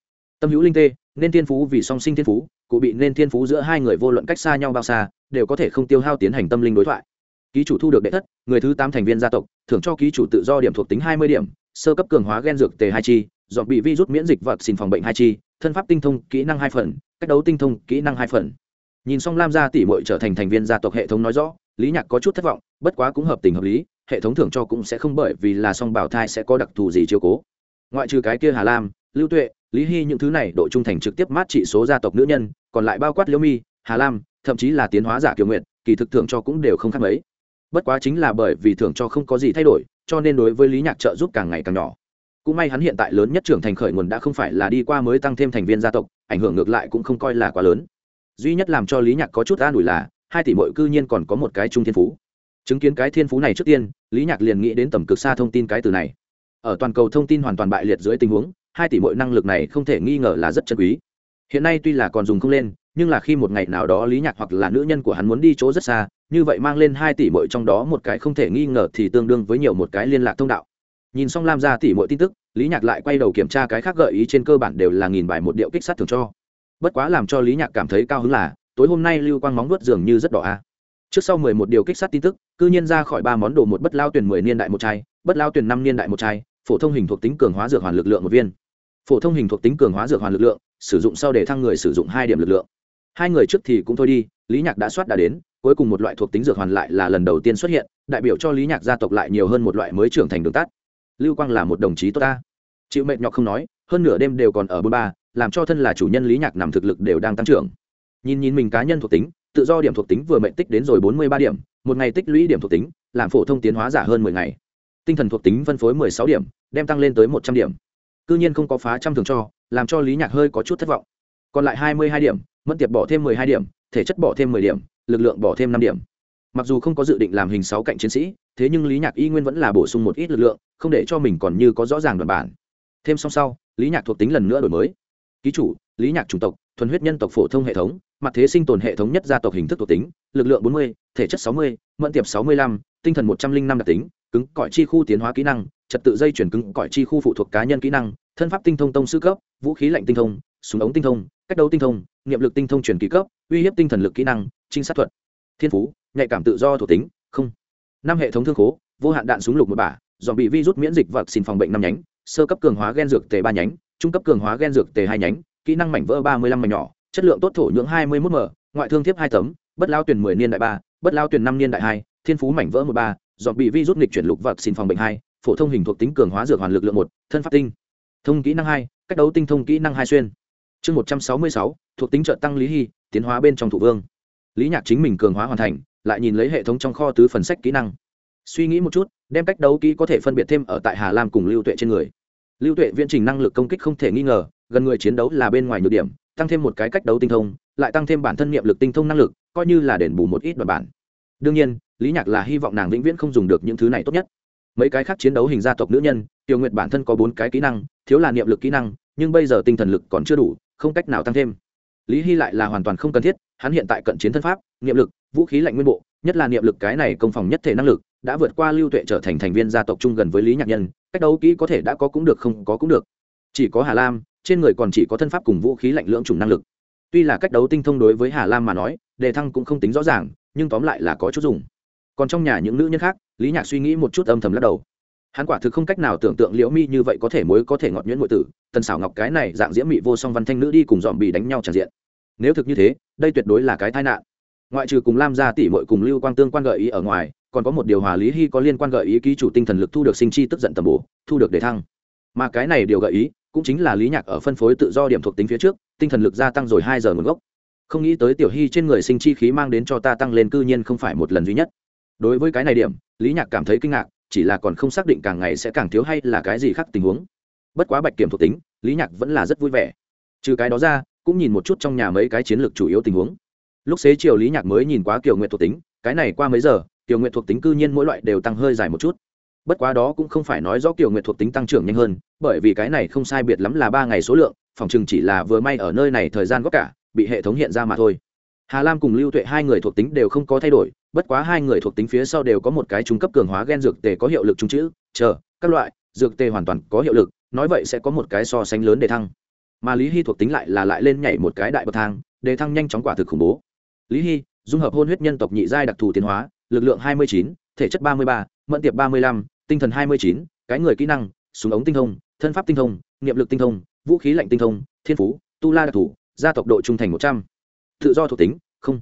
Tâm hữu linh tê, nên thiên phú vì song sinh thiên phú, cụ bị nên thiên phú giữa hai người vô luận cách xa nhau bao xa, đều có thể không tiêu hao tiến hành tâm linh đối thoại ký chủ thu được đệ thất, người thứ tám thành viên gia tộc, thưởng cho ký chủ tự do điểm thuộc tính hai mươi điểm, sơ cấp cường hóa gen dược tề hai chi, dọn bị virus miễn dịch vật xin phòng bệnh hai chi, thân pháp tinh thông, kỹ năng hai phần, cách đấu tinh thông, kỹ năng hai phần. Nhìn xong lam gia tỷ muội trở thành thành viên gia tộc hệ thống nói rõ, lý nhạc có chút thất vọng, bất quá cũng hợp tình hợp lý, hệ thống thưởng cho cũng sẽ không bởi vì là song bảo thai sẽ có đặc thù gì chiếu cố. Ngoại trừ cái kia hà lam, lưu tuệ, lý hy những thứ này độ trung thành trực tiếp mát trị số gia tộc nữ nhân, còn lại bao quát liễu mi, hà lam, thậm chí là tiến hóa giả kiều nguyện kỳ thực thưởng cho cũng đều không khác mấy bất quá chính là bởi vì thưởng cho không có gì thay đổi, cho nên đối với lý nhạc trợ giúp càng ngày càng nhỏ. Cũng may hắn hiện tại lớn nhất trưởng thành khởi nguồn đã không phải là đi qua mới tăng thêm thành viên gia tộc, ảnh hưởng ngược lại cũng không coi là quá lớn. Duy nhất làm cho lý nhạc có chút an ủi là, hai tỷ mội cư nhiên còn có một cái trung thiên phú. Chứng kiến cái thiên phú này trước tiên, lý nhạc liền nghĩ đến tầm cực xa thông tin cái từ này. Ở toàn cầu thông tin hoàn toàn bại liệt dưới tình huống, hai tỷ mội năng lực này không thể nghi ngờ là rất chân quý. Hiện nay tuy là còn dùng không lên nhưng là khi một ngày nào đó lý nhạc hoặc là nữ nhân của hắn muốn đi chỗ rất xa, như vậy mang lên hai tỷ mội trong đó một cái không thể nghi ngờ thì tương đương với nhiều một cái liên lạc thông đạo. Nhìn xong lam ra tỷ mội tin tức, lý nhạc lại quay đầu kiểm tra cái khác gợi ý trên cơ bản đều là nghìn bài một điệu kích sát thường cho. Bất quá làm cho lý nhạc cảm thấy cao hứng là, tối hôm nay lưu quang móng nuốt dường như rất đỏ a. Trước sau mười một điều kích sát tin tức, cư nhiên ra khỏi ba món đồ một bất lao tuyển mười niên đại một chai, bất lao tuyển năm niên đại một chai, phổ thông hình thuộc tính cường hóa dược hoàn lực lượng một viên. Phổ thông hình thuộc tính cường hóa dược hoàn lực lượng, sử dụng sau để thăng người sử dụng hai điểm lực lượng hai người trước thì cũng thôi đi, lý nhạc đã soát đã đến, cuối cùng một loại thuộc tính dược hoàn lại là lần đầu tiên xuất hiện, đại biểu cho lý nhạc gia tộc lại nhiều hơn một loại mới trưởng thành đường tắt. Lưu quang là một đồng chí tốt ta. Chịu mệt nhọc không nói, hơn nửa đêm đều còn ở bôn ba, làm cho thân là chủ nhân lý nhạc nằm thực lực đều đang tăng trưởng. Nhìn nhìn mình cá nhân thuộc tính, tự do điểm thuộc tính vừa mệnh tích đến rồi bốn mươi ba điểm, một ngày tích lũy điểm thuộc tính, làm phổ thông tiến hóa giả hơn mười ngày. Tinh thần thuộc tính phân phối mười sáu điểm, đem tăng lên tới một trăm điểm. C nhiên không có phá trăm thường cho, làm cho lý nhạc hơi có chút thất vọng còn lại hai mươi hai điểm mất tiệp bỏ thêm mười hai điểm, thể chất bỏ thêm mười điểm, lực lượng bỏ thêm năm điểm. Mặc dù không có dự định làm hình sáu cạnh chiến sĩ, thế nhưng lý nhạc y nguyên vẫn là bổ sung một ít lực lượng, không để cho mình còn như có rõ ràng đoạn bản. Thêm song sau, lý nhạc thuộc tính lần nữa đổi mới. Ký chủ, lý nhạc chủng tộc, thuần huyết nhân tộc phổ thông hệ thống, mặt thế sinh tồn hệ thống nhất gia tộc hình thức thuộc tính, lực lượng bốn mươi, thể chất sáu mươi, mẫn tiệp sáu mươi lăm, tinh thần một trăm linh năm đặc tính, cứng cõi chi khu tiến hóa kỹ năng, trật tự dây chuyển cứng cõi chi khu phụ thuộc cá nhân kỹ năng, thân pháp tinh thông tông sư cấp, vũ khí lạnh tinh thông súng ống tinh thông, cách đấu tinh thông, niệm lực tinh thông truyền ký cấp, uy hiếp tinh thần lực kỹ năng, trinh sát thuật. Thiên phú, nhạy cảm tự do thuộc tính, không. Năm hệ thống thương khố, vô hạn đạn súng lục một bả dọn bị virus miễn dịch vật xin phòng bệnh năm nhánh, sơ cấp cường hóa gen dược tề ba nhánh, trung cấp cường hóa gen dược tề hai nhánh, kỹ năng mảnh vỡ ba mươi lăm mảnh nhỏ, chất lượng tốt thổ nhưỡng hai mươi mốt m, ngoại thương thiếp hai tấm, bất lao tuyển mười niên đại ba, bất lao tuyển năm niên đại hai, thiên phú mảnh vỡ một ba dọn bị virus nghịch chuyển lục vật xin phòng bệnh hai, phổ thông hình thuộc tính cường hóa dược hoàn lực lượng một, thân pháp tinh. Thông kỹ năng hai, cách đấu tinh thông kỹ năng hai xuyên chương một trăm sáu mươi sáu, thuộc tính trợ tăng lý hy, tiến hóa bên trong thủ vương. Lý nhạc chính mình cường hóa hoàn thành, lại nhìn lấy hệ thống trong kho tứ phần sách kỹ năng. Suy nghĩ một chút, đem cách đấu kỹ có thể phân biệt thêm ở tại hà lam cùng lưu tuệ trên người. Lưu tuệ viễn trình năng lực công kích không thể nghi ngờ, gần người chiến đấu là bên ngoài nhược điểm, tăng thêm một cái cách đấu tinh thông, lại tăng thêm bản thân nghiệm lực tinh thông năng lực, coi như là đền bù một ít đoạn bản. Đương nhiên, lý nhạc là hy vọng nàng vĩnh viễn không dùng được những thứ này tốt nhất. Mấy cái khác chiến đấu hình gia tộc nữ nhân tiêu nguyệt bản thân có bốn cái kỹ năng, thiếu là niệm lực kỹ năng, nhưng bây giờ tinh thần lực còn chưa đủ không cách nào tăng thêm. Lý hy lại là hoàn toàn không cần thiết, hắn hiện tại cận chiến thân pháp, niệm lực, vũ khí lạnh nguyên bộ, nhất là niệm lực cái này công phòng nhất thể năng lực, đã vượt qua lưu tuệ trở thành thành viên gia tộc chung gần với lý nhạc nhân, cách đấu kỹ có thể đã có cũng được, không có cũng được. Chỉ có hà lam, trên người còn chỉ có thân pháp cùng vũ khí lạnh lưỡng chủng năng lực. Tuy là cách đấu tinh thông đối với hà lam mà nói, đề thăng cũng không tính rõ ràng, nhưng tóm lại là có chút dùng. Còn trong nhà những nữ nhân khác, lý nhạc suy nghĩ một chút âm thầm lắc đầu hắn quả thực không cách nào tưởng tượng liễu mi như vậy có thể mối có thể ngọt nhuyễn ngụy tử, tần xảo ngọc cái này dạng diễm mị vô song văn thanh nữ đi cùng dòm bị đánh nhau tràn diện. Nếu thực như thế, đây tuyệt đối là cái tai nạn. Ngoại trừ cùng lam gia tỷ mội cùng lưu quang tương quan gợi ý ở ngoài, còn có một điều hòa lý hy có liên quan gợi ý ký chủ tinh thần lực thu được sinh chi tức giận tầm bổ, thu được đề thăng. Mà cái này điều gợi ý, cũng chính là lý nhạc ở phân phối tự do điểm thuộc tính phía trước, tinh thần lực gia tăng rồi hai giờ nguồn gốc. Không nghĩ tới tiểu hy trên người sinh chi khí mang đến cho ta tăng lên cư nhiên không phải một lần duy nhất. Đối với cái này điểm, lý nhạc cảm thấy kinh ngạc chỉ là còn không xác định càng ngày sẽ càng thiếu hay là cái gì khác tình huống. Bất quá bạch kiểm thuộc tính, lý nhạc vẫn là rất vui vẻ. Trừ cái đó ra, cũng nhìn một chút trong nhà mấy cái chiến lược chủ yếu tình huống. Lúc xế chiều lý nhạc mới nhìn quá kiểu nguyện thuộc tính, cái này qua mấy giờ kiểu nguyện thuộc tính cư nhiên mỗi loại đều tăng hơi dài một chút. Bất quá đó cũng không phải nói rõ kiểu nguyện thuộc tính tăng trưởng nhanh hơn, bởi vì cái này không sai biệt lắm là ba ngày số lượng, phòng chừng chỉ là vừa may ở nơi này thời gian góp cả, bị hệ thống hiện ra mà thôi hà lam cùng lưu tuệ hai người thuộc tính đều không có thay đổi, bất quá hai người thuộc tính phía sau đều có một cái trung cấp cường hóa gen dược tề có hiệu lực trung chữ, chờ, các loại, dược tề hoàn toàn có hiệu lực, nói vậy sẽ có một cái so sánh lớn để thăng. Mà lý hy thuộc tính lại là lại lên nhảy một cái đại bậc thang, để thăng nhanh chóng quả thực khủng bố. Lý hy, dung hợp hôn huyết nhân tộc nhị giai đặc thù tiến hóa, lực lượng hai mươi chín, thể chất ba mươi ba, mẫn tiệp ba mươi lăm, tinh thần hai mươi chín, cái người kỹ năng, súng ống tinh thông, thân pháp tinh thông, niệm lực tinh thông, vũ khí lạnh tinh thông, thiên phú, tu la đặc thù, gia tộc độ trung thành một trăm tự do thuộc tính, không.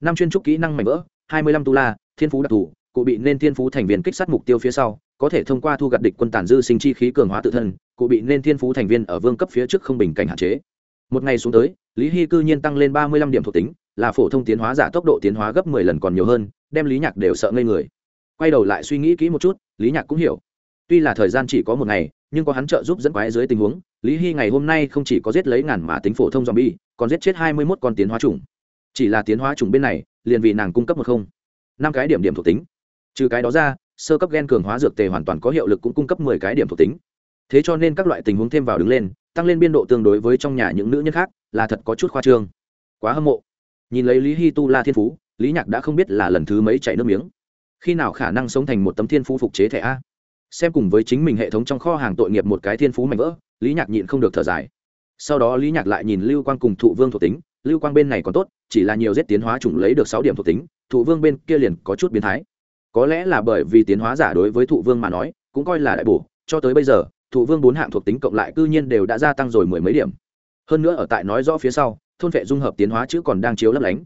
Năm chuyên trúc kỹ năng mạnh vỡ, hai mươi lăm tu la, thiên phú đặc thù, cụ bị nên thiên phú thành viên kích sát mục tiêu phía sau, có thể thông qua thu gặt địch quân tàn dư sinh chi khí cường hóa tự thân, cụ bị nên thiên phú thành viên ở vương cấp phía trước không bình cảnh hạn chế. Một ngày xuống tới, lý hy cư nhiên tăng lên ba mươi lăm điểm thuộc tính, là phổ thông tiến hóa giả tốc độ tiến hóa gấp mười lần còn nhiều hơn, đem lý nhạc đều sợ ngây người. Quay đầu lại suy nghĩ kỹ một chút, lý nhạc cũng hiểu. Tuy là thời gian chỉ có một ngày nhưng có hắn trợ giúp dẫn quái dưới tình huống, lý hy ngày hôm nay không chỉ có giết lấy ngàn mã tính phổ thông zombie, còn giết chết hai mươi mốt con tiến hóa chủng. Chỉ là tiến hóa chủng bên này, liền vì nàng cung cấp một không. Năm cái điểm điểm thuộc tính. Trừ cái đó ra, sơ cấp gen cường hóa dược tề hoàn toàn có hiệu lực cũng cung cấp mười cái điểm thuộc tính. Thế cho nên các loại tình huống thêm vào đứng lên, tăng lên biên độ tương đối với trong nhà những nữ nhân khác, là thật có chút khoa trương. Quá hâm mộ. Nhìn lấy lý hy tu la thiên phú, lý nhạc đã không biết là lần thứ mấy chảy nước miếng. Khi nào khả năng sống thành một tấm thiên phú phục chế thẻ a? Xem cùng với chính mình hệ thống trong kho hàng tội nghiệp một cái thiên phú mạnh vỡ, lý nhạc nhịn không được thở dài. Sau đó lý nhạc lại nhìn lưu quang cùng thụ vương thuộc tính, lưu quang bên này còn tốt, chỉ là nhiều giết tiến hóa chủng lấy được sáu điểm thuộc tính, thụ vương bên kia liền có chút biến thái. Có lẽ là bởi vì tiến hóa giả đối với thụ vương mà nói, cũng coi là đại bổ, cho tới bây giờ, thụ vương bốn hạng thuộc tính cộng lại cư nhiên đều đã gia tăng rồi mười mấy điểm. Hơn nữa ở tại nói rõ phía sau, thôn vệ dung hợp tiến hóa chứ còn đang chiếu lấp lánh.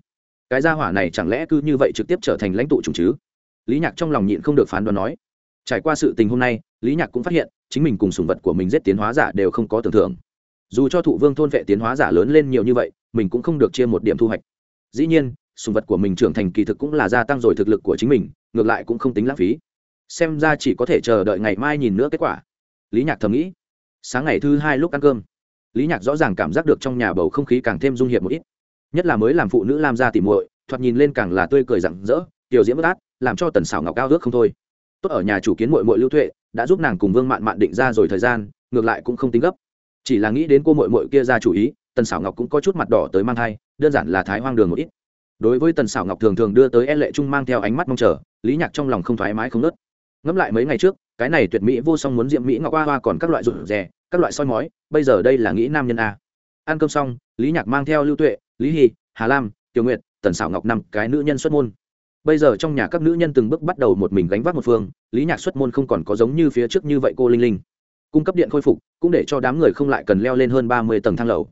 Cái gia hỏa này chẳng lẽ cứ như vậy trực tiếp trở thành lãnh tụ chủng chứ? Lý nhạc trong lòng nhịn không được phán đoán nói trải qua sự tình hôm nay, lý nhạc cũng phát hiện, chính mình cùng sùng vật của mình giết tiến hóa giả đều không có tưởng thưởng. Dù cho thụ vương thôn vệ tiến hóa giả lớn lên nhiều như vậy, mình cũng không được chia một điểm thu hoạch. Dĩ nhiên, sùng vật của mình trưởng thành kỳ thực cũng là gia tăng rồi thực lực của chính mình, ngược lại cũng không tính lãng phí. Xem ra chỉ có thể chờ đợi ngày mai nhìn nữa kết quả. Lý nhạc thầm nghĩ. Sáng ngày thứ hai lúc ăn cơm, lý nhạc rõ ràng cảm giác được trong nhà bầu không khí càng thêm dung hiệp một ít. Nhất là mới làm phụ nữ làm ra tỉ muội, thoạt nhìn lên càng là tươi cười rặng rỡ, tiểu diễm bất át, làm cho tần xảo ngọc cao ước không thôi tốt ở nhà chủ kiến mội mội lưu tuệ, đã giúp nàng cùng vương mạn mạn định ra rồi thời gian, ngược lại cũng không tính gấp. Chỉ là nghĩ đến cô mội mội kia ra chủ ý, tần xảo ngọc cũng có chút mặt đỏ tới mang thai, đơn giản là thái hoang đường một ít. Đối với tần xảo ngọc thường thường đưa tới e lệ trung mang theo ánh mắt mong chờ, lý nhạc trong lòng không thoải mái không nớt. Ngẫm lại mấy ngày trước, cái này tuyệt mỹ vô song muốn diệm mỹ ngọc hoa hoa còn các loại rụt rè, các loại soi mói, bây giờ đây là nghĩ nam nhân a. Ăn cơm xong, lý nhạc mang theo lưu tuệ, lý hy hà lam, tiểu nguyệt, tần xảo ngọc năm cái nữ nhân xuất môn bây giờ trong nhà các nữ nhân từng bước bắt đầu một mình gánh vác một phương, lý nhạc xuất môn không còn có giống như phía trước như vậy cô linh linh. Cung cấp điện khôi phục, cũng để cho đám người không lại cần leo lên hơn ba mươi tầng thang lầu.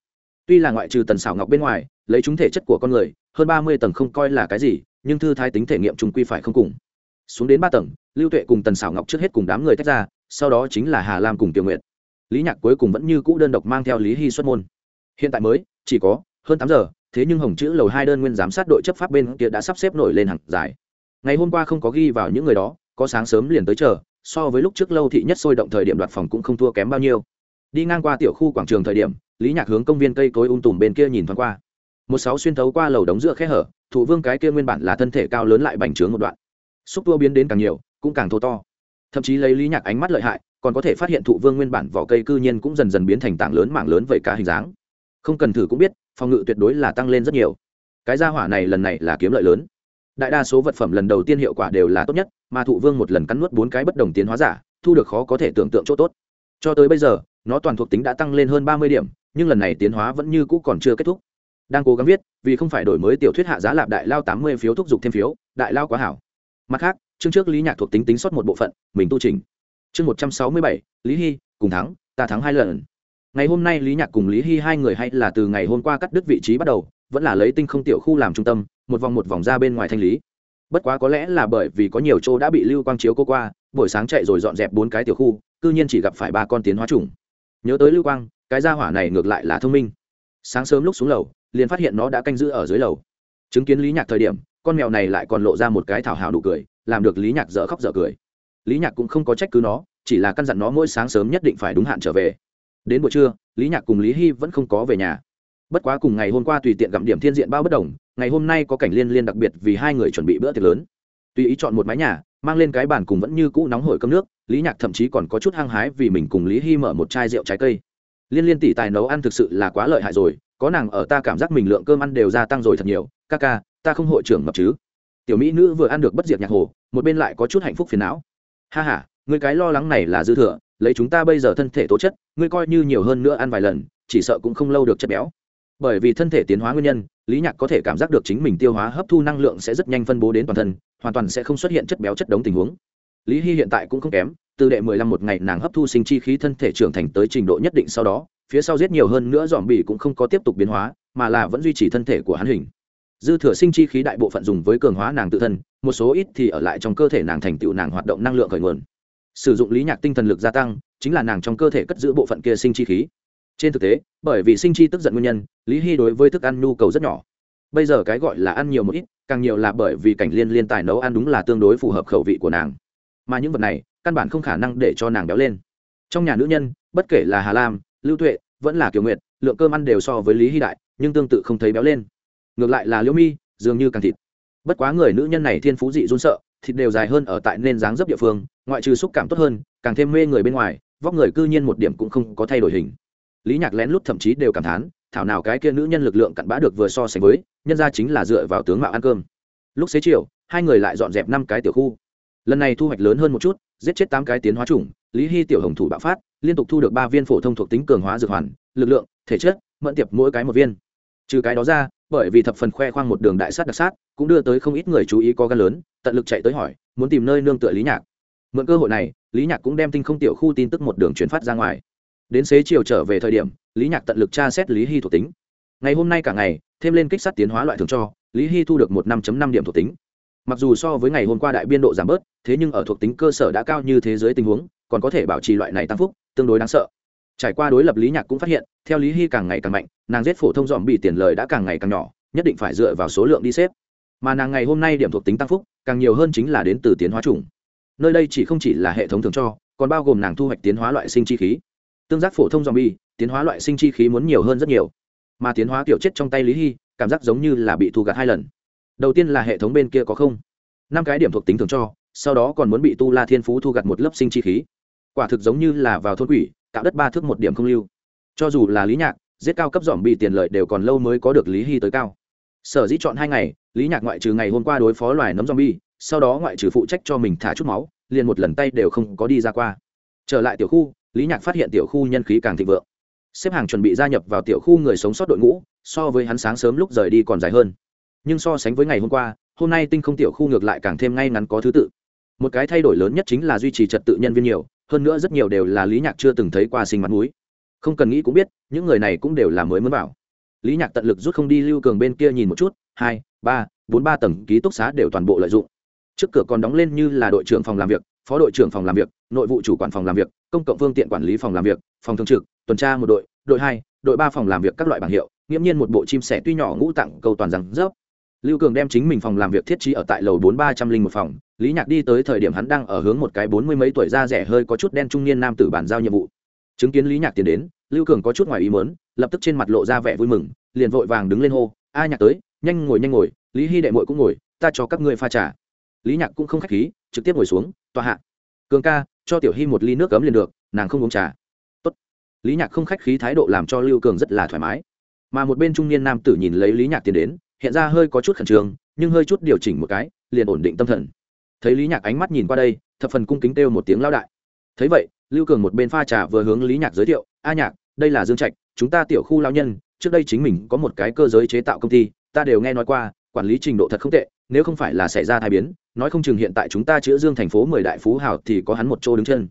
Tuy là ngoại trừ tần xảo ngọc bên ngoài, lấy chúng thể chất của con người, hơn ba mươi tầng không coi là cái gì, nhưng thư thái tính thể nghiệm trùng quy phải không cùng. Xuống đến ba tầng, lưu tuệ cùng tần xảo ngọc trước hết cùng đám người tách ra, sau đó chính là hà lam cùng tiểu nguyện lý nhạc cuối cùng vẫn như cũ đơn độc mang theo lý hy xuất môn. Hiện tại mới, chỉ có hơn tám giờ thế nhưng hồng chữ lầu hai đơn nguyên giám sát đội chấp pháp bên kia đã sắp xếp nổi lên hàng dài. Ngày hôm qua không có ghi vào những người đó, có sáng sớm liền tới chờ, so với lúc trước lâu thị nhất sôi động thời điểm đoạt phòng cũng không thua kém bao nhiêu. Đi ngang qua tiểu khu quảng trường thời điểm, lý nhạc hướng công viên cây cối um tùm bên kia nhìn thoáng qua. Một sáu xuyên thấu qua lầu đống giữa khe hở thụ vương cái kia nguyên bản là thân thể cao lớn lại bành trướng một đoạn. Xúc tua biến đến càng nhiều, cũng càng thô to. Thậm chí lấy lý nhạc ánh mắt lợi hại, còn có thể phát hiện thụ vương nguyên bản vỏ cây cư nhiên cũng dần dần biến thành tảng lớn mảng lớn vậy cả hình dáng. Không cần thử cũng biết phòng ngự tuyệt đối là tăng lên rất nhiều. Cái gia hỏa này lần này là kiếm lợi lớn. Đại đa số vật phẩm lần đầu tiên hiệu quả đều là tốt nhất, mà thụ vương một lần cắn nuốt bốn cái bất đồng tiến hóa giả, thu được khó có thể tưởng tượng chỗ tốt. Cho tới bây giờ, nó toàn thuộc tính đã tăng lên hơn ba mươi điểm, nhưng lần này tiến hóa vẫn như cũ còn chưa kết thúc. Đang cố gắng viết, vì không phải đổi mới tiểu thuyết hạ giá lạp đại lao tám mươi phiếu thúc giục thêm phiếu, đại lao quá hảo. Mặt khác, chương trước lý nhạc thuộc tính tính sót một bộ phận, mình tu trình chương một trăm sáu mươi bảy, lý hy, cùng thắng, ta thắng hai lần ngày hôm nay lý nhạc cùng lý hy hai người hay là từ ngày hôm qua cắt đứt vị trí bắt đầu, vẫn là lấy tinh không tiểu khu làm trung tâm, một vòng một vòng ra bên ngoài thanh lý. Bất quá có lẽ là bởi vì có nhiều chỗ đã bị lưu quang chiếu cô qua, buổi sáng chạy rồi dọn dẹp bốn cái tiểu khu, cư nhiên chỉ gặp phải ba con tiến hóa trùng nhớ tới lưu quang, cái gia hỏa này ngược lại là thông minh. Sáng sớm lúc xuống lầu, liền phát hiện nó đã canh giữ ở dưới lầu. Chứng kiến lý nhạc thời điểm, con mèo này lại còn lộ ra một cái thảo hào nụ cười, làm được lý nhạc dở khóc dở cười. Lý nhạc cũng không có trách cứ nó, chỉ là căn dặn nó mỗi sáng sớm nhất định phải đúng hạn trở về đến buổi trưa, lý nhạc cùng lý hy vẫn không có về nhà. Bất quá cùng ngày hôm qua tùy tiện gặm điểm thiên diện bao bất đồng, ngày hôm nay có cảnh liên liên đặc biệt vì hai người chuẩn bị bữa tiệc lớn. Tùy ý chọn một mái nhà, mang lên cái bàn cùng vẫn như cũ nóng hổi cơm nước, lý nhạc thậm chí còn có chút hăng hái vì mình cùng lý hy mở một chai rượu trái cây. Liên liên tỷ tài nấu ăn thực sự là quá lợi hại rồi, có nàng ở ta cảm giác mình lượng cơm ăn đều gia tăng rồi thật nhiều, ca ca, ta không hội trưởng ngập chứ. Tiểu mỹ nữ vừa ăn được bất diệt nhạc hồ, một bên lại có chút hạnh phúc phiền não. Ha h a người cái lo lắng này là dư thừa lấy chúng ta bây giờ thân thể tố chất, ngươi coi như nhiều hơn nữa ăn vài lần, chỉ sợ cũng không lâu được chất béo. Bởi vì thân thể tiến hóa nguyên nhân, lý nhạc có thể cảm giác được chính mình tiêu hóa hấp thu năng lượng sẽ rất nhanh phân bố đến toàn thân, hoàn toàn sẽ không xuất hiện chất béo chất đống tình huống. Lý hy hiện tại cũng không kém, từ đệ mười lăm một ngày nàng hấp thu sinh chi khí thân thể trưởng thành tới trình độ nhất định sau đó, phía sau giết nhiều hơn nữa dòm bỉ cũng không có tiếp tục biến hóa, mà là vẫn duy trì thân thể của hắn hình. Dư thừa sinh chi khí đại bộ phận dùng với cường hóa nàng tự thân, một số ít thì ở lại trong cơ thể nàng thành tựu nàng hoạt động năng lượng khởi nguồn sử dụng lý nhạc tinh thần lực gia tăng, chính là nàng trong cơ thể cất giữ bộ phận kia sinh chi khí. Trên thực tế, bởi vì sinh chi tức giận nguyên nhân, lý hy đối với thức ăn nhu cầu rất nhỏ. Bây giờ cái gọi là ăn nhiều một ít, càng nhiều là bởi vì cảnh liên liên tài nấu ăn đúng là tương đối phù hợp khẩu vị của nàng. Mà những vật này, căn bản không khả năng để cho nàng béo lên. Trong nhà nữ nhân, bất kể là hà lam, lưu tuệ, vẫn là kiều nguyệt, lượng cơm ăn đều so với lý hy đại, nhưng tương tự không thấy béo lên. Ngược lại là liễu mi, dường như càng thịt. Bất quá người nữ nhân này thiên phú dị run sợ, thịt đều dài hơn ở tại nên dáng dấp địa phương ngoại trừ xúc cảm tốt hơn, càng thêm mê người bên ngoài, vóc người cư nhiên một điểm cũng không có thay đổi hình. Lý nhạc lén lút thậm chí đều cảm thán, thảo nào cái kia nữ nhân lực lượng cặn bã được vừa so sánh với, nhân ra chính là dựa vào tướng mạo ăn cơm. Lúc xế chiều, hai người lại dọn dẹp năm cái tiểu khu. Lần này thu hoạch lớn hơn một chút, giết chết tám cái tiến hóa chủng, lý hy tiểu hồng thủ bạo phát, liên tục thu được ba viên phổ thông thuộc tính cường hóa dược hoàn, lực lượng, thể chất, mẫn tiệp mỗi cái một viên. Trừ cái đó ra, bởi vì thập phần khoe khoang một đường đại sát đặc sát, cũng đưa tới không ít người chú ý có gan lớn, tận lực chạy tới hỏi, muốn tìm nơi nương tựa lý nhạc mượn cơ hội này, lý nhạc cũng đem tinh không tiểu khu tin tức một đường chuyển phát ra ngoài. Đến xế chiều trở về thời điểm, lý nhạc tận lực tra xét lý hy thuộc tính. Ngày hôm nay cả ngày, thêm lên kích sát tiến hóa loại thường cho, lý hy thu được một năm năm điểm thuộc tính. Mặc dù so với ngày hôm qua đại biên độ giảm bớt, thế nhưng ở thuộc tính cơ sở đã cao như thế giới tình huống, còn có thể bảo trì loại này tăng phúc, tương đối đáng sợ. Trải qua đối lập lý nhạc cũng phát hiện, theo lý hy càng ngày càng mạnh, nàng giết phổ thông dòm bị tiền lời đã càng ngày càng nhỏ, nhất định phải dựa vào số lượng đi xếp. Mà nàng ngày hôm nay điểm thuộc tính tăng phúc, càng nhiều hơn chính là đến từ tiến hóa chủng nơi đây chỉ không chỉ là hệ thống thường cho, còn bao gồm nàng thu hoạch tiến hóa loại sinh chi khí. Tương giác phổ thông dòm bi tiến hóa loại sinh chi khí muốn nhiều hơn rất nhiều. Mà tiến hóa kiểu chết trong tay lý hy cảm giác giống như là bị thu gặt hai lần. Đầu tiên là hệ thống bên kia có không? Năm cái điểm thuộc tính thường cho, sau đó còn muốn bị tu la thiên phú thu gặt một lớp sinh chi khí. Quả thực giống như là vào thôn quỷ tạo đất ba thước một điểm không lưu. Cho dù là lý nhạc, giết cao cấp dòm bị tiền lợi đều còn lâu mới có được lý hy tới cao. Sở dĩ chọn hai ngày, lý nhạc ngoại trừ ngày hôm qua đối phó loài nấm dòm bi sau đó ngoại trừ phụ trách cho mình thả chút máu, liền một lần tay đều không có đi ra qua. Trở lại tiểu khu, lý nhạc phát hiện tiểu khu nhân khí càng thịnh vượng. Xếp hàng chuẩn bị gia nhập vào tiểu khu người sống sót đội ngũ, so với hắn sáng sớm lúc rời đi còn dài hơn. Nhưng so sánh với ngày hôm qua, hôm nay tinh không tiểu khu ngược lại càng thêm ngay ngắn có thứ tự. Một cái thay đổi lớn nhất chính là duy trì trật tự nhân viên nhiều, hơn nữa rất nhiều đều là lý nhạc chưa từng thấy qua sinh mặt núi không cần nghĩ cũng biết, những người này cũng đều là mới mới bảo lý nhạc tận lực rút không đi lưu cường bên kia nhìn một chút, hai, ba, bốn, ba tầng ký túc xá đều toàn bộ lợi dụng trước cửa còn đóng lên như là đội trưởng phòng làm việc, phó đội trưởng phòng làm việc, nội vụ chủ quản phòng làm việc, công cộng phương tiện quản lý phòng làm việc, phòng thường trực, tuần tra một đội đội hai, đội ba phòng làm việc các loại bảng hiệu, nghiễm nhiên một bộ chim sẻ tuy nhỏ ngũ tặng câu toàn rằng rớp. Lưu cường đem chính mình phòng làm việc thiết trí ở tại lầu bốn ba trăm linh một phòng, lý nhạc đi tới thời điểm hắn đang ở hướng một cái bốn mươi mấy tuổi da rẻ hơi có chút đen trung niên nam tử bàn giao nhiệm vụ. Chứng kiến lý nhạc tiến đến, lưu cường có chút ngoài ý mớn lập tức trên mặt lộ ra vẻ vui mừng, liền vội vàng đứng lên hô, a nhạc tới, nhanh ngồi nhanh ngồi, lý hy đệ mội cũng ngồi, ta cho các ngươi pha trà lý nhạc cũng không k h á c h khí, trực tiếp ngồi xuống, tòa hạ, cường ca, cho tiểu hy một ly nước cấm liền được, nàng không uống trà. Tốt. lý nhạc không khách khí thái độ làm cho lưu cường rất là thoải mái. Mà một bên trung niên nam tử nhìn lấy lý nhạc tiến đến, hiện ra hơi có chút khẩn trương, nhưng hơi chút điều chỉnh một cái, liền ổn định tâm thần. Thấy lý nhạc ánh mắt nhìn qua đây, thập phần cung kính kêu một tiếng lao đại. Thấy vậy, lưu cường một bên pha trà vừa hướng lý nhạc giới thiệu, a nhạc, đây là dương trạch, chúng ta tiểu khu lao nhân, trước đây chính mình có một cái cơ giới chế tạo công ty, ta đều nghe nói qua, quản lý trình độ thật không tệ, nếu không phải là xảy ra thai biến nói không chừng hiện tại chúng ta chữa dương thành phố mười đại phú hào thì có hắn một chỗ đứng chân.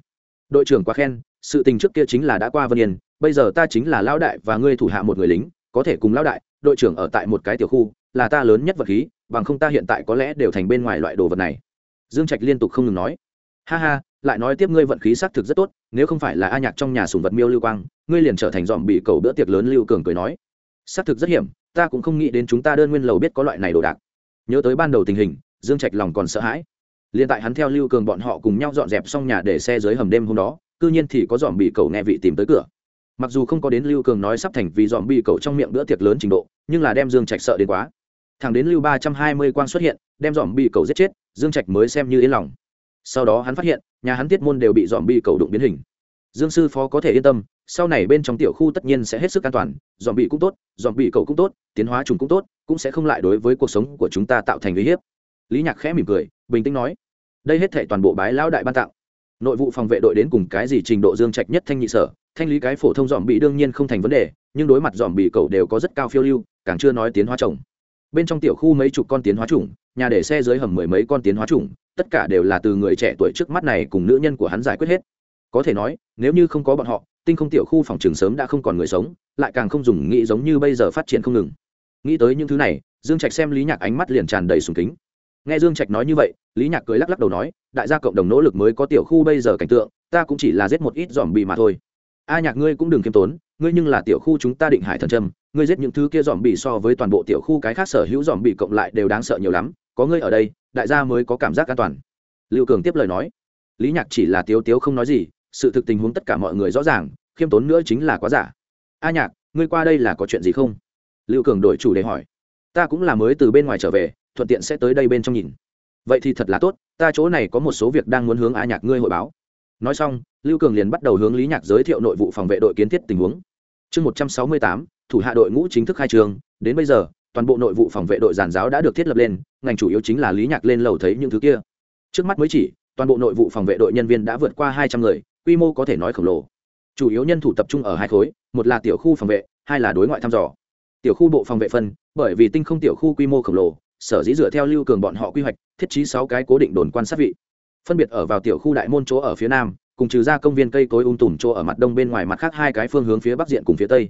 Đội trưởng quá khen, sự tình trước kia chính là đã qua vân yên, bây giờ ta chính là lão đại và ngươi thủ hạ một người lính, có thể cùng lão đại, đội trưởng ở tại một cái tiểu khu, là ta lớn nhất vật khí, bằng không ta hiện tại có lẽ đều thành bên ngoài loại đồ vật này. Dương trạch liên tục không ngừng nói. Ha ha, lại nói tiếp ngươi vận khí xác thực rất tốt, nếu không phải là a nhạc trong nhà sùng vật miêu lưu quang, ngươi liền trở thành dòm bị cầu bữa tiệc lớn lưu cường cười nói. Xác thực rất hiểm, ta cũng không nghĩ đến chúng ta đơn nguyên lầu biết có loại này đồ đạc. Nhớ tới ban đầu tình hình dương trạch lòng còn sợ hãi. Liền tại hắn theo lưu cường bọn họ cùng nhau dọn dẹp xong nhà để xe dưới hầm đêm hôm đó, cư nhiên thì có dòm bị cầu nghe vị tìm tới cửa. Mặc dù không có đến lưu cường nói sắp thành vì dòm bị cầu trong miệng bữa tiệc lớn trình độ, nhưng là đem dương trạch sợ đến quá. Thằng đến lưu ba trăm hai mươi quang xuất hiện, đem dòm bị cầu giết chết, dương trạch mới xem như yên lòng. Sau đó hắn phát hiện, nhà hắn tiết môn đều bị dòm bị cầu đụng biến hình. Dương sư phó có thể yên tâm, sau này bên trong tiểu khu tất nhiên sẽ hết sức an toàn, dòm bị cũng tốt, dòm bị cầu cũng tốt, tiến hóa trùng cũng tốt, cũng sẽ không lại đối với cuộc sống của chúng ta tạo thành uy hiếp lý nhạc khẽ mỉm cười, bình tĩnh nói, đây hết thể toàn bộ bái lão đại ban tặng. Nội vụ phòng vệ đội đến cùng cái gì trình độ dương trạch nhất thanh nhị sở, thanh lý cái phổ thông dòm bị đương nhiên không thành vấn đề, nhưng đối mặt dòm bị cầu đều có rất cao phiêu lưu, càng chưa nói tiến hóa trồng bên trong tiểu khu mấy chục con tiến hóa trùng nhà để xe dưới hầm mười mấy con tiến hóa trùng tất cả đều là từ người trẻ tuổi trước mắt này cùng nữ nhân của hắn giải quyết hết. Có thể nói, nếu như không có bọn họ, tinh không tiểu khu phòng trường sớm đã không còn người sống, lại càng không dùng nghĩ giống như bây giờ phát triển không ngừng. Nghĩ tới những thứ này, dương trạch xem lý nhạc ánh mắt liền tràn đầy sùng kính nghe dương trạch nói như vậy, lý nhạc cười lắc lắc đầu nói, đại gia cộng đồng nỗ lực mới có tiểu khu bây giờ cảnh tượng, ta cũng chỉ là giết một ít dòm bị mà thôi. A nhạc ngươi cũng đừng kiêm tốn, ngươi nhưng là tiểu khu chúng ta định hải thần trâm, ngươi giết những thứ kia dòm bị so với toàn bộ tiểu khu cái khác sở hữu dòm bị cộng lại đều đáng sợ nhiều lắm, có ngươi ở đây, đại gia mới có cảm giác an toàn. Lưu cường tiếp lời nói. Lý nhạc chỉ là tiếu tiếu không nói gì, sự thực tình huống tất cả mọi người rõ ràng, khiêm tốn nữa chính là quá giả. A nhạc, ngươi qua đây là có chuyện gì không? Lưu cường đổi chủ đề hỏi. Ta cũng là mới từ bên ngoài trở về thuận tiện sẽ tới đây bên trong nhìn. Vậy thì thật là tốt, ta chỗ này có một số việc đang muốn hướng a nhạc ngươi hội báo. Nói xong, lưu cường liền bắt đầu hướng lý nhạc giới thiệu nội vụ phòng vệ đội kiến thiết tình huống. Chương một trăm sáu mươi tám, thủ hạ đội ngũ chính thức khai trường. Đến bây giờ, toàn bộ nội vụ phòng vệ đội giàn giáo đã được thiết lập lên, ngành chủ yếu chính là lý nhạc lên lầu thấy những thứ kia. Trước mắt mới chỉ, toàn bộ nội vụ phòng vệ đội nhân viên đã vượt qua hai trăm người, quy mô có thể nói khổng lồ. Chủ yếu nhân thủ tập trung ở hai khối, một là tiểu khu phòng vệ, hai là đối ngoại thăm dò. Tiểu khu bộ phòng vệ phân, bởi vì tinh không tiểu khu quy mô khổng lồ sở dĩ dựa theo lưu cường bọn họ quy hoạch, thiết trí sáu cái cố định đồn quan sát vị. Phân biệt ở vào tiểu khu đại môn chỗ ở phía nam, cùng trừ ra công viên cây cối ung um tùm chỗ ở mặt đông bên ngoài mặt khác hai cái phương hướng phía bắc diện cùng phía tây.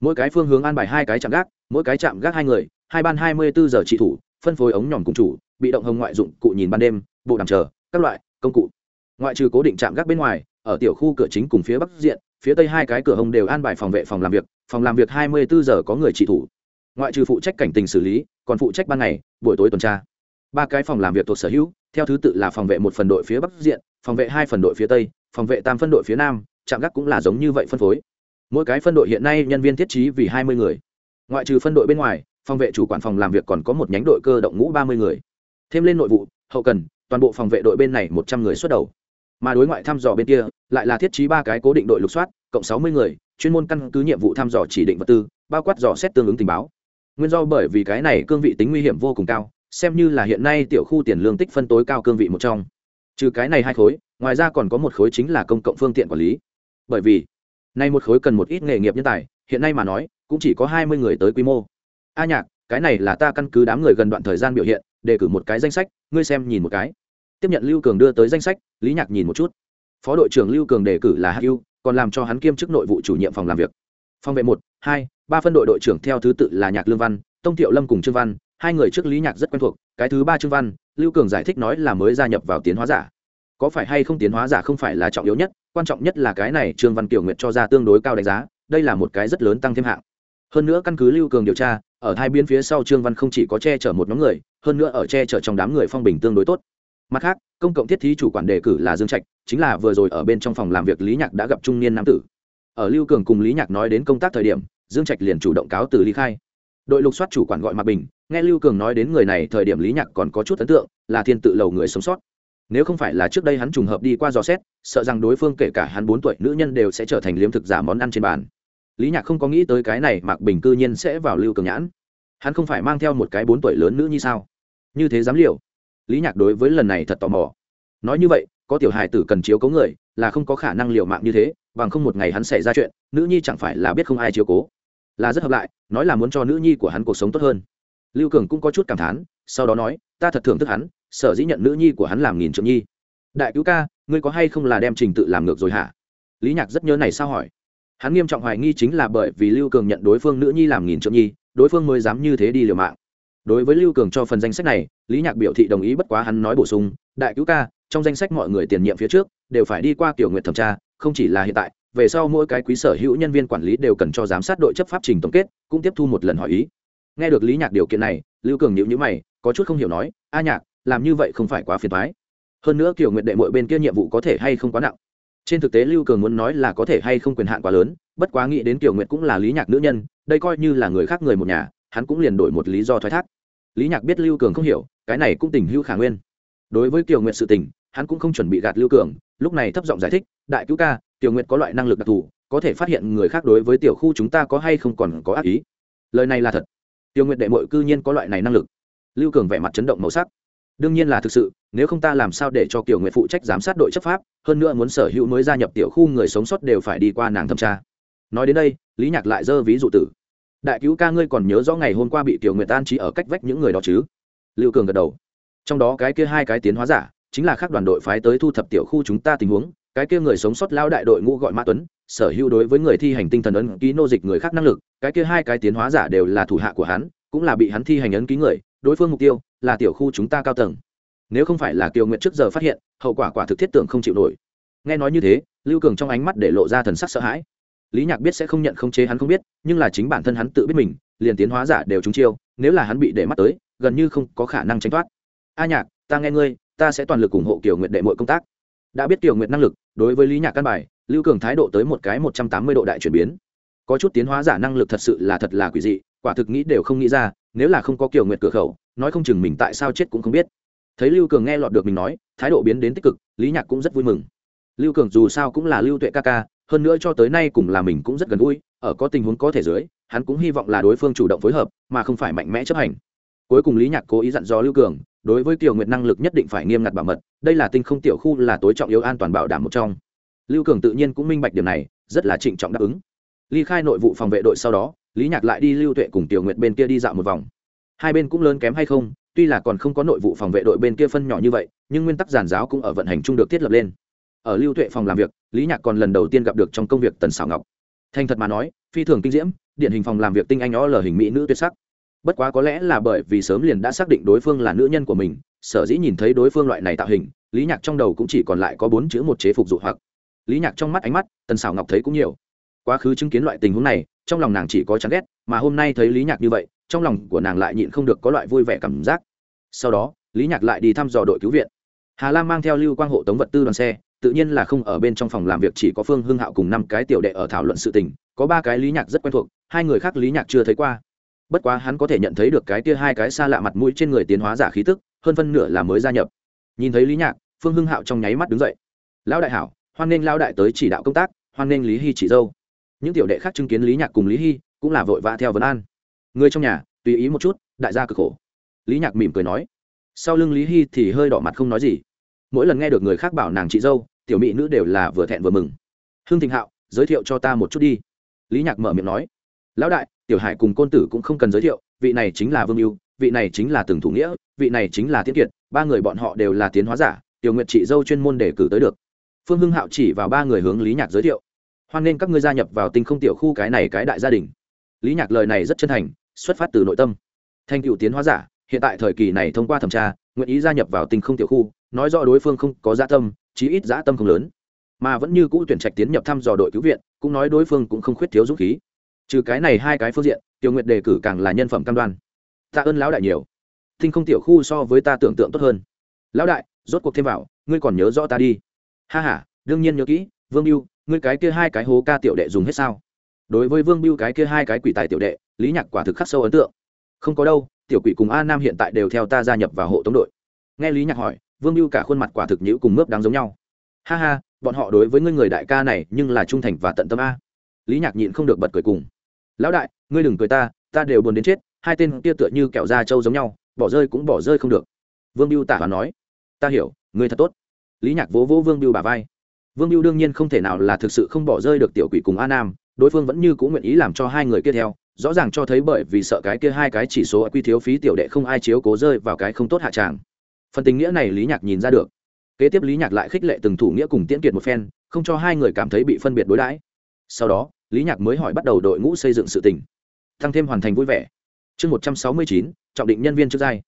Mỗi cái phương hướng an bài hai cái chạm gác, mỗi cái chạm gác hai người, hai ban hai mươi bốn giờ trị thủ, phân phối ống nhỏm cùng chủ, bị động hồng ngoại dụng, cụ nhìn ban đêm, bộ đàm chờ, các loại, công cụ. Ngoại trừ cố định chạm gác bên ngoài, ở tiểu khu cửa chính cùng phía bắc diện, phía tây hai cái cửa hồng đều an bài phòng vệ phòng làm việc, phòng làm việc hai mươi bốn giờ có người trị thủ. Ngoại trừ phụ trách cảnh tình xử lý, còn phụ trách ban ngày buổi tối tuần tra. Ba cái phòng làm việc thuộc sở hữu, theo thứ tự là phòng vệ một phần đội phía bắc diện, phòng vệ hai phần đội phía tây, phòng vệ tam phân đội phía nam, trạm gác cũng là giống như vậy phân phối. Mỗi cái phân đội hiện nay nhân viên thiết trí vì hai mươi người. Ngoại trừ phân đội bên ngoài, phòng vệ chủ quản phòng làm việc còn có một nhánh đội cơ động ngũ ba mươi người. Thêm lên nội vụ, hậu cần, toàn bộ phòng vệ đội bên này một trăm người xuất đầu. Mà đối ngoại thăm dò bên kia, lại là thiết trí ba cái cố định đội lục soát, cộng sáu mươi người, chuyên môn căn cứ nhiệm vụ thăm dò chỉ định vật tư, bao quát dò xét tương ứng tình báo nguyên do bởi vì cái này cương vị tính nguy hiểm vô cùng cao, xem như là hiện nay tiểu khu tiền lương tích phân tối cao cương vị một trong. Trừ cái này hai khối, ngoài ra còn có một khối chính là công cộng phương tiện quản lý. Bởi vì, nay một khối cần một ít nghề nghiệp nhân tài, hiện nay mà nói, cũng chỉ có hai mươi người tới quy mô. A nhạc, cái này là ta căn cứ đám người gần đoạn thời gian biểu hiện, đề cử một cái danh sách, ngươi xem nhìn một cái. Tiếp nhận lưu cường đưa tới danh sách, lý nhạc nhìn một chút. Phó đội trưởng lưu cường đề cử là hưu còn làm cho hắn kiêm chức nội vụ chủ nhiệm phòng làm việc. Phòng vệ một, hai ba phân đội đội trưởng theo thứ tự là nhạc lương văn, tông thiệu lâm cùng trương văn, hai người trước lý nhạc rất quen thuộc, cái thứ ba trương văn, lưu cường giải thích nói là mới gia nhập vào tiến hóa giả. Có phải hay không tiến hóa giả không phải là trọng yếu nhất, quan trọng nhất là cái này trương văn kiều nguyệt cho ra tương đối cao đánh giá, đây là một cái rất lớn tăng thêm hạng. Hơn nữa căn cứ lưu cường điều tra, ở hai biên phía sau trương văn không chỉ có che chở một nhóm người, hơn nữa ở che chở trong đám người phong bình tương đối tốt. Mặt khác, công cộng thiết thí chủ quản đề cử là dương trạch, chính là vừa rồi ở bên trong phòng làm việc lý nhạc đã gặp trung niên nam tử. Ở lưu cường cùng lý nhạc nói đến công tác thời điểm dương trạch liền chủ động cáo từ ly khai. Đội lục soát chủ quản gọi mạc bình, nghe lưu cường nói đến người này, thời điểm lý nhạc còn có chút ấn tượng, là thiên tự lầu người sống sót. Nếu không phải là trước đây hắn trùng hợp đi qua dò xét, sợ rằng đối phương kể cả hắn bốn tuổi nữ nhân đều sẽ trở thành liếm thực giả món ăn trên bàn. Lý nhạc không có nghĩ tới cái này, mạc bình cư nhiên sẽ vào lưu cường nhãn. Hắn không phải mang theo một cái bốn tuổi lớn nữ như sao? Như thế dám liều? Lý nhạc đối với lần này thật tò mò. Nói như vậy, có tiểu hài tử cần chiếu cố người, là không có khả năng liều mạng như thế, bằng không một ngày hắn xảy ra chuyện, nữ nhi chẳng phải là biết không ai chiếu cố là rất hợp lại, nói là muốn cho nữ nhi của hắn cuộc sống tốt hơn. Lưu cường cũng có chút cảm thán, sau đó nói, ta thật thưởng thức hắn, sở dĩ nhận nữ nhi của hắn làm nghìn trượng nhi. Đại cứu ca, ngươi có hay không là đem trình tự làm ngược rồi hả? Lý nhạc rất nhớ này sao hỏi. Hắn nghiêm trọng hoài nghi chính là bởi vì lưu cường nhận đối phương nữ nhi làm nghìn trượng nhi, đối phương mới dám như thế đi liều mạng. Đối với lưu cường cho phần danh sách này, lý nhạc biểu thị đồng ý bất quá hắn nói bổ sung, đại cứu ca, trong danh sách mọi người tiền nhiệm phía trước, đều phải đi qua kiểu nguyện thẩm tra, không chỉ là hiện tại về sau mỗi cái quý sở hữu nhân viên quản lý đều cần cho giám sát đội chấp pháp trình tổng kết, cũng tiếp thu một lần hỏi ý. Nghe được lý nhạc điều kiện này, lưu cường nhịu nhữ mày, có chút không hiểu nói, a nhạc, làm như vậy không phải quá phiền thoái hơn nữa kiểu nguyện đệ mỗi bên kia nhiệm vụ có thể hay không quá nặng. Trên thực tế lưu cường muốn nói là có thể hay không quyền hạn quá lớn, bất quá nghĩ đến kiểu nguyện cũng là lý nhạc nữ nhân, đây coi như là người khác người một nhà, hắn cũng liền đổi một lý do thoái thác. Lý nhạc biết lưu cường không hiểu, cái này cũng tình hữu khả nguyên. Đối với kiều nguyện sự tình, hắn cũng không chuẩn bị gạt lưu cường, lúc này thấp giọng giải thích, đại cứu ca tiểu Nguyệt có loại năng lực đặc thù, có thể phát hiện người khác đối với tiểu khu chúng ta có hay không còn có ác ý. Lời này là thật. Tiểu Nguyệt đệ mội cư nhiên có loại này năng lực. Lưu cường vẻ mặt chấn động màu sắc. Đương nhiên là thực sự, nếu không ta làm sao để cho Tiểu Nguyệt phụ trách giám sát đội chấp pháp, hơn nữa muốn sở hữu mới gia nhập tiểu khu người sống sót đều phải đi qua nàng thẩm tra. Nói đến đây, lý nhạc lại dơ ví dụ tử. Đại cứu ca ngươi còn nhớ rõ ngày hôm qua bị tiểu nguyệt an trí ở cách vách những người đó chứ? Lưu cường gật đầu. Trong đó cái kia hai cái tiến hóa giả, chính là các đoàn đội phái tới thu thập tiểu khu chúng ta tình huống cái kia người sống sót lao đại đội ngũ gọi mã tuấn, sở hữu đối với người thi hành tinh thần ấn ký nô dịch người khác năng lực, cái kia hai cái tiến hóa giả đều là thủ hạ của hắn, cũng là bị hắn thi hành ấn ký người, đối phương mục tiêu là tiểu khu chúng ta cao tầng. Nếu không phải là kiều nguyện trước giờ phát hiện, hậu quả quả thực thiết tưởng không chịu nổi. Nghe nói như thế, lưu cường trong ánh mắt để lộ ra thần sắc sợ hãi. Lý nhạc biết sẽ không nhận không chế hắn không biết, nhưng là chính bản thân hắn tự biết mình, liền tiến hóa giả đều trúng chiêu, nếu là hắn bị để mắt tới, gần như không có khả năng tránh thoát. A nhạc, ta nghe ngươi, ta sẽ toàn lực ủng hộ kiều nguyện đệ mọi công tác đã biết tiểu nguyện năng lực, đối với lý nhạc căn bài, lưu cường thái độ tới một cái một trăm tám mươi độ đại chuyển biến. Có chút tiến hóa giả năng lực thật sự là thật là quỷ dị, quả thực nghĩ đều không nghĩ ra, nếu là không có kiểu nguyệt cửa khẩu, nói không chừng mình tại sao chết cũng không biết. Thấy lưu cường nghe lọt được mình nói, thái độ biến đến tích cực, lý nhạc cũng rất vui mừng. Lưu cường dù sao cũng là lưu tuệ ca ca, hơn nữa cho tới nay cùng là mình cũng rất gần gũi, ở có tình huống có thể dưới, hắn cũng hy vọng là đối phương chủ động phối hợp, mà không phải mạnh mẽ chấp hành. Cuối cùng lý nhạc cố ý dặn dò lưu cường đối với kiều nguyệt năng lực nhất định phải nghiêm ngặt bảo mật, đây là tinh không tiểu khu là tối trọng yếu an toàn bảo đảm một trong. Lưu cường tự nhiên cũng minh bạch điểm này, rất là trịnh trọng đáp ứng. Ly khai nội vụ phòng vệ đội sau đó, lý nhạc lại đi lưu tuệ cùng tiểu nguyệt bên kia đi dạo một vòng. Hai bên cũng lớn kém hay không, tuy là còn không có nội vụ phòng vệ đội bên kia phân nhỏ như vậy, nhưng nguyên tắc giàn giáo cũng ở vận hành chung được thiết lập lên. Ở lưu tuệ phòng làm việc, lý nhạc còn lần đầu tiên gặp được trong công việc tần xảo ngọc. Thành thật mà nói, phi thường kinh diễm, điển hình phòng làm việc tinh anh ó lờ hình mỹ nữ tuyệt sắc bất quá có lẽ là bởi vì sớm liền đã xác định đối phương là nữ nhân của mình, sở dĩ nhìn thấy đối phương loại này tạo hình, lý nhạc trong đầu cũng chỉ còn lại có bốn chữ một chế phục dụ hoặc. Lý nhạc trong mắt ánh mắt, tần xảo ngọc thấy cũng nhiều. Quá khứ chứng kiến loại tình huống này, trong lòng nàng chỉ có chán ghét, mà hôm nay thấy lý nhạc như vậy, trong lòng của nàng lại nhịn không được có loại vui vẻ cảm giác. Sau đó, lý nhạc lại đi thăm dò đội cứu viện. Hà lam mang theo lưu quang hộ tống vật tư đoàn xe, tự nhiên là không ở bên trong phòng làm việc, chỉ có phương hưng hạo cùng năm cái tiểu đệ ở thảo luận sự tình, có ba cái lý nhạc rất quen thuộc, hai người khác lý nhạc chưa thấy qua bất quá hắn có thể nhận thấy được cái kia hai cái xa lạ mặt mũi trên người tiến hóa giả khí tức, hơn phân nửa là mới gia nhập. Nhìn thấy lý nhạc, phương hưng hạo trong nháy mắt đứng dậy. Lão đại hảo, hoan nghênh lão đại tới chỉ đạo công tác, hoan nghênh lý hy chỉ dâu. Những tiểu đệ khác chứng kiến lý nhạc cùng lý hy cũng là vội vã theo vấn an. Người trong nhà, tùy ý một chút, đại gia cực khổ. Lý nhạc mỉm cười nói. Sau lưng lý hy thì hơi đỏ mặt không nói gì. Mỗi lần nghe được người khác bảo nàng chị dâu, tiểu mỹ nữ đều là vừa thẹn vừa mừng. Hương thịnh hạo, giới thiệu cho ta một chút đi. Lý nhạc mở miệng nói. Lão đại tiểu hải cùng côn tử cũng không cần giới thiệu, vị này chính là vương mưu vị này chính là từng thủ nghĩa, vị này chính là tiến kiệt, ba người bọn họ đều là tiến hóa giả, tiểu nguyệt chị dâu chuyên môn để cử tới được. Phương hưng hạo chỉ vào ba người hướng lý nhạc giới thiệu. Hoan nên các ngươi gia nhập vào tinh không tiểu khu cái này cái đại gia đình. Lý nhạc lời này rất chân thành, xuất phát từ nội tâm. Thanh cựu tiến hóa giả, hiện tại thời kỳ này thông qua thẩm tra, nguyện ý gia nhập vào tinh không tiểu khu, nói rõ đối phương không có gia tâm, chí ít dã tâm không lớn. Mà vẫn như cũ tuyển trạch tiến nhập thăm dò đội cứu viện, cũng nói đối phương cũng không khuyết thiếu dũng khí trừ cái này hai cái phương diện, tiểu nguyệt đề cử càng là nhân phẩm cam đoan. Tạ ơn lão đại nhiều. Thinh không tiểu khu so với ta tưởng tượng tốt hơn. Lão đại, rốt cuộc thêm vào, ngươi còn nhớ rõ ta đi. Ha h a đương nhiên nhớ kỹ, vương biêu ngươi cái kia hai cái hố ca tiểu đệ dùng hết sao? Đối với vương biêu cái kia hai cái quỷ tài tiểu đệ, lý nhạc quả thực khắc sâu ấn tượng. Không có đâu, tiểu quỷ cùng a nam hiện tại đều theo ta gia nhập vào hộ tống đội. Nghe lý nhạc hỏi, vương biêu cả khuôn mặt quả thực nhữ cùng mướp đáng giống nhau. Ha ha, bọn họ đối với ngươi người đại ca này nhưng là trung thành và tận tâm a. Lý nhạc nhịn không được bật cười cùng lão đại, ngươi đừng cười ta ta đều buồn đến chết, hai tên kia tựa như kẹo da trâu giống nhau, bỏ rơi cũng bỏ rơi không được. Vương biêu tả hoàn nói, ta hiểu, ngươi thật tốt. Lý nhạc vỗ vỗ vương biêu bà vai. Vương biêu đương nhiên không thể nào là thực sự không bỏ rơi được tiểu quỷ cùng a nam, đối phương vẫn như cũng nguyện ý làm cho hai người kia theo, rõ ràng cho thấy bởi vì sợ cái kia hai cái chỉ số quy thiếu phí tiểu đệ không ai chiếu cố rơi vào cái không tốt hạ tràng. Phần tình nghĩa này lý nhạc nhìn ra được. Kế tiếp lý nhạc lại khích lệ từng thủ nghĩa cùng tiễn kiệt một phen, không cho hai người cảm thấy bị phân biệt đối đãi. Sau đó lý nhạc mới hỏi bắt đầu đội ngũ xây dựng sự tình. Tăng thêm hoàn thành vui vẻ. Chương một trăm sáu mươi chín, trọng định nhân viên trước giai.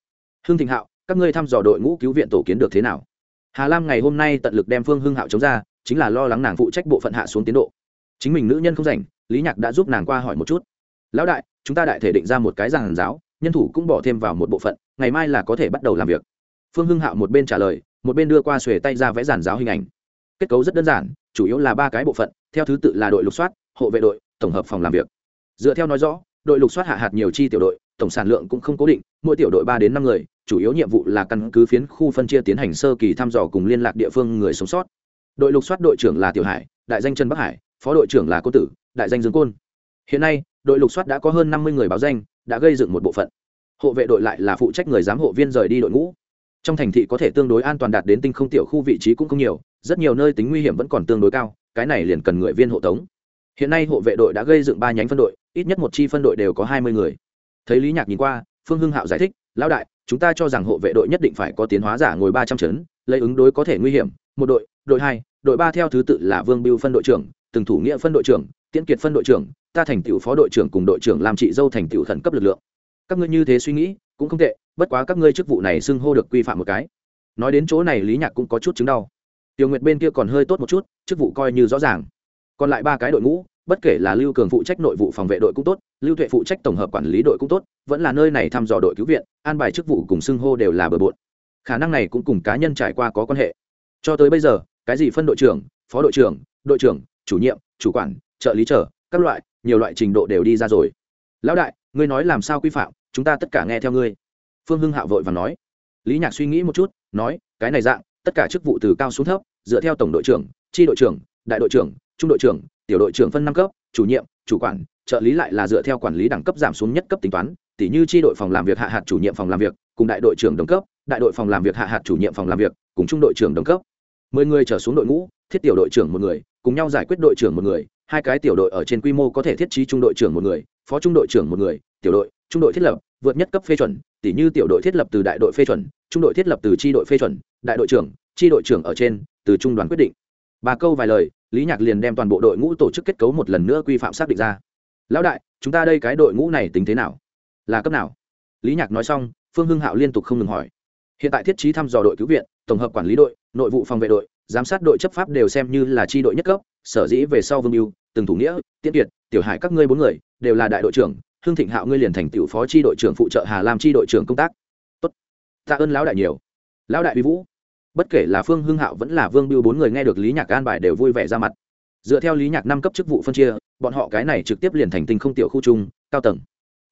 Hưng thịnh hạo, các ngươi thăm dò đội ngũ cứu viện tổ kiến được thế nào? Hà lam ngày hôm nay tận lực đem phương hưng hạo chống ra, chính là lo lắng nàng phụ trách bộ phận hạ xuống tiến độ. Chính mình nữ nhân không rảnh, lý nhạc đã giúp nàng qua hỏi một chút. Lão đại, chúng ta đại thể định ra một cái giàn giáo, nhân thủ cũng bỏ thêm vào một bộ phận, ngày mai là có thể bắt đầu làm việc. Phương hưng hạo một bên trả lời, một bên đưa qua xuề tay ra vẽ giàn giáo hình ảnh. Kết cấu rất đơn giản, chủ yếu là ba cái bộ phận, theo thứ tự là đội lục soát hộ vệ đội, tổng hợp phòng làm việc. Dựa theo nói rõ, đội lục soát hạ hạt nhiều chi tiểu đội, tổng sản lượng cũng không cố định, mỗi tiểu đội ba đến năm người, chủ yếu nhiệm vụ là căn cứ phiến khu phân chia tiến hành sơ kỳ thăm dò cùng liên lạc địa phương người sống sót. Đội lục soát đội trưởng là tiểu hải, đại danh trần bắc hải, phó đội trưởng là cô tử, đại danh dương côn. Hiện nay, đội lục soát đã có hơn năm mươi người báo danh, đã gây dựng một bộ phận. Hộ vệ đội lại là phụ trách người giám hộ viên rời đi đội ngũ. Trong thành thị có thể tương đối an toàn đạt đến tinh không tiểu khu vị trí cũng không nhiều, rất nhiều nơi tính nguy hiểm vẫn còn tương đối cao, cái này liền cần người viên hộ tống hiện nay hộ vệ đội đã gây dựng ba nhánh phân đội, ít nhất một chi phân đội đều có hai mươi người. Thấy lý nhạc nhìn qua, phương hưng hạo giải thích, lão đại, chúng ta cho rằng hộ vệ đội nhất định phải có tiến hóa giả ngồi ba trăm chấn, lấy ứng đối có thể nguy hiểm. Một đội đội hai, đội ba theo thứ tự là vương biêu phân đội trưởng, từng thủ nghĩa phân đội trưởng, tiễn kiệt phân đội trưởng, ta thành tựu phó đội trưởng cùng đội trưởng làm chị dâu thành tựu khẩn cấp lực lượng. Các ngươi như thế suy nghĩ, cũng không tệ, bất quá các ngươi chức vụ này xưng hô được quy phạm một cái. Nói đến chỗ này, lý nhạc cũng có chút chứng đau. Tiểu nguyệt bên kia còn hơi tốt một chút, chức vụ coi như rõ ràng còn lại ba cái đội ngũ, bất kể là lưu cường phụ trách nội vụ phòng vệ đội cũng tốt, lưu tuệ phụ trách tổng hợp quản lý đội cũng tốt, vẫn là nơi này thăm dò đội cứu viện, an bài chức vụ cùng xưng hô đều là bờ bộn. Khả năng này cũng cùng cá nhân trải qua có quan hệ. Cho tới bây giờ, cái gì phân đội trưởng, phó đội trưởng đội trưởng, chủ nhiệm, chủ quản, trợ lý trở các loại, nhiều loại trình độ đều đi ra rồi. Lão đại, ngươi nói làm sao quy phạm, chúng ta tất cả nghe theo ngươi. Phương hưng hạo vội và nói. Lý nhạc suy nghĩ một chút, nói, cái này dạng, tất cả chức vụ từ cao xuống thấp, dựa theo tổng đội trưởng tri đội trưởng, đại đội trưởng trung đội trưởng, tiểu đội trưởng phân năm cấp, chủ nhiệm, chủ quản, trợ lý lại là dựa theo quản lý đẳng cấp giảm xuống nhất cấp tính toán tỷ như tri đội phòng làm việc hạ hạt chủ nhiệm phòng làm việc, cùng đại đội trưởng đồng cấp, đại đội phòng làm việc hạ hạt chủ nhiệm phòng làm việc, cùng trung đội trưởng đồng cấp. Mười người trở xuống đội ngũ, thiết tiểu đội trưởng một người, cùng nhau giải quyết đội trưởng một người, hai cái tiểu đội ở trên quy mô có thể thiết trí trung đội trưởng một người, phó trung đội trưởng một người, tiểu đội, trung đội thiết lập, vượt nhất cấp phê chuẩn tỷ như tiểu đội thiết lập từ đại đội phê chuẩn, trung đội thiết lập từ tri đội phê chuẩn, đại đội trưởng tri đội trưởng ở trên, từ trung đoàn quyết định. Ba câu vài lời lý nhạc liền đem toàn bộ đội ngũ tổ chức kết cấu một lần nữa quy phạm xác định ra. Lão đại, chúng ta đây cái đội ngũ này tính thế nào? Là cấp nào? Lý nhạc nói xong, phương hưng hạo liên tục không ngừng hỏi. Hiện tại thiết trí thăm dò đội cứu viện, tổng hợp quản lý đội, nội vụ phòng vệ đội, giám sát đội chấp pháp đều xem như là tri đội nhất cấp, sở dĩ về sau vương mưu từng thủ nghĩa tiết kiệt, tiểu hải các ngươi bốn người đều là đại đội trưởng Hương thịnh hạo ngươi liền thành tiểu phó tri đội trưởng phụ trợ hà làm tri đội trưởng công tác. Tốt, tạ ơn lão đại nhiều. Lão đại uy vũ bất kể là phương hưng hạo vẫn là vương biêu bốn người nghe được lý nhạc an bài đều vui vẻ ra mặt. Dựa theo lý nhạc năm cấp chức vụ phân chia, bọn họ cái này trực tiếp liền thành tinh không tiểu khu trung cao tầng.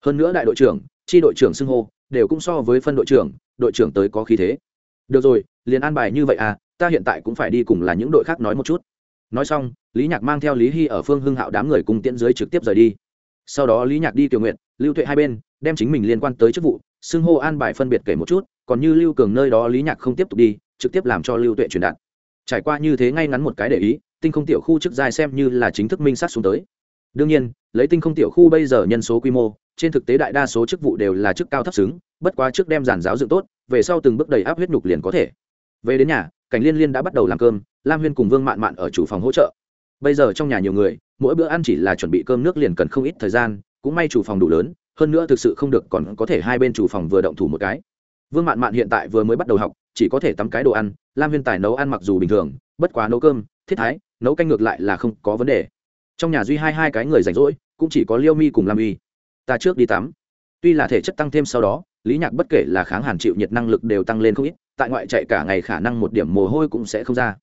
Hơn nữa đại đội trưởng tri đội trưởng xưng hô, đều cũng so với phân đội trưởng đội trưởng tới có khí thế. Được rồi, liền an bài như vậy à ta hiện tại cũng phải đi cùng là những đội khác nói một chút. Nói xong, lý nhạc mang theo lý hy ở phương hưng hạo đám người cùng tiễn dưới trực tiếp rời đi. Sau đó lý nhạc đi tiểu nguyện lưu tuệ hai bên, đem chính mình liên quan tới chức vụ, xưng hô an bài phân biệt kể một chút, còn như lưu cường nơi đó lý nhạc không tiếp tục đi trực tiếp làm cho lưu tuệ truyền đạt. Trải qua như thế ngay ngắn một cái để ý, tinh không tiểu khu chức dài xem như là chính thức minh sát xuống tới. Đương nhiên, lấy tinh không tiểu khu bây giờ nhân số quy mô, trên thực tế đại đa số chức vụ đều là chức cao thấp xứng, bất quá trước đem giản giáo dựng tốt, về sau từng bước đầy áp huyết nhục liền có thể. Về đến nhà, cảnh liên liên đã bắt đầu làm cơm, lam huyên cùng vương mạn mạn ở chủ phòng hỗ trợ. Bây giờ trong nhà nhiều người, mỗi bữa ăn chỉ là chuẩn bị cơm nước liền cần không ít thời gian, cũng may chủ phòng đủ lớn, hơn nữa thực sự không được còn có thể hai bên chủ phòng vừa động thủ một cái. Vương mạn mạn hiện tại vừa mới bắt đầu học chỉ có thể tắm cái đồ ăn, lam huyên tài nấu ăn mặc dù bình thường, bất quá nấu cơm, thiết thái, nấu canh ngược lại là không có vấn đề. Trong nhà duy hai hai cái người rảnh rỗi, cũng chỉ có liêu mi cùng lam uy. Ta trước đi tắm. Tuy là thể chất tăng thêm sau đó, lý nhạc bất kể là kháng hàn chịu nhiệt năng lực đều tăng lên không ít, tại ngoại chạy cả ngày khả năng một điểm mồ hôi cũng sẽ không ra.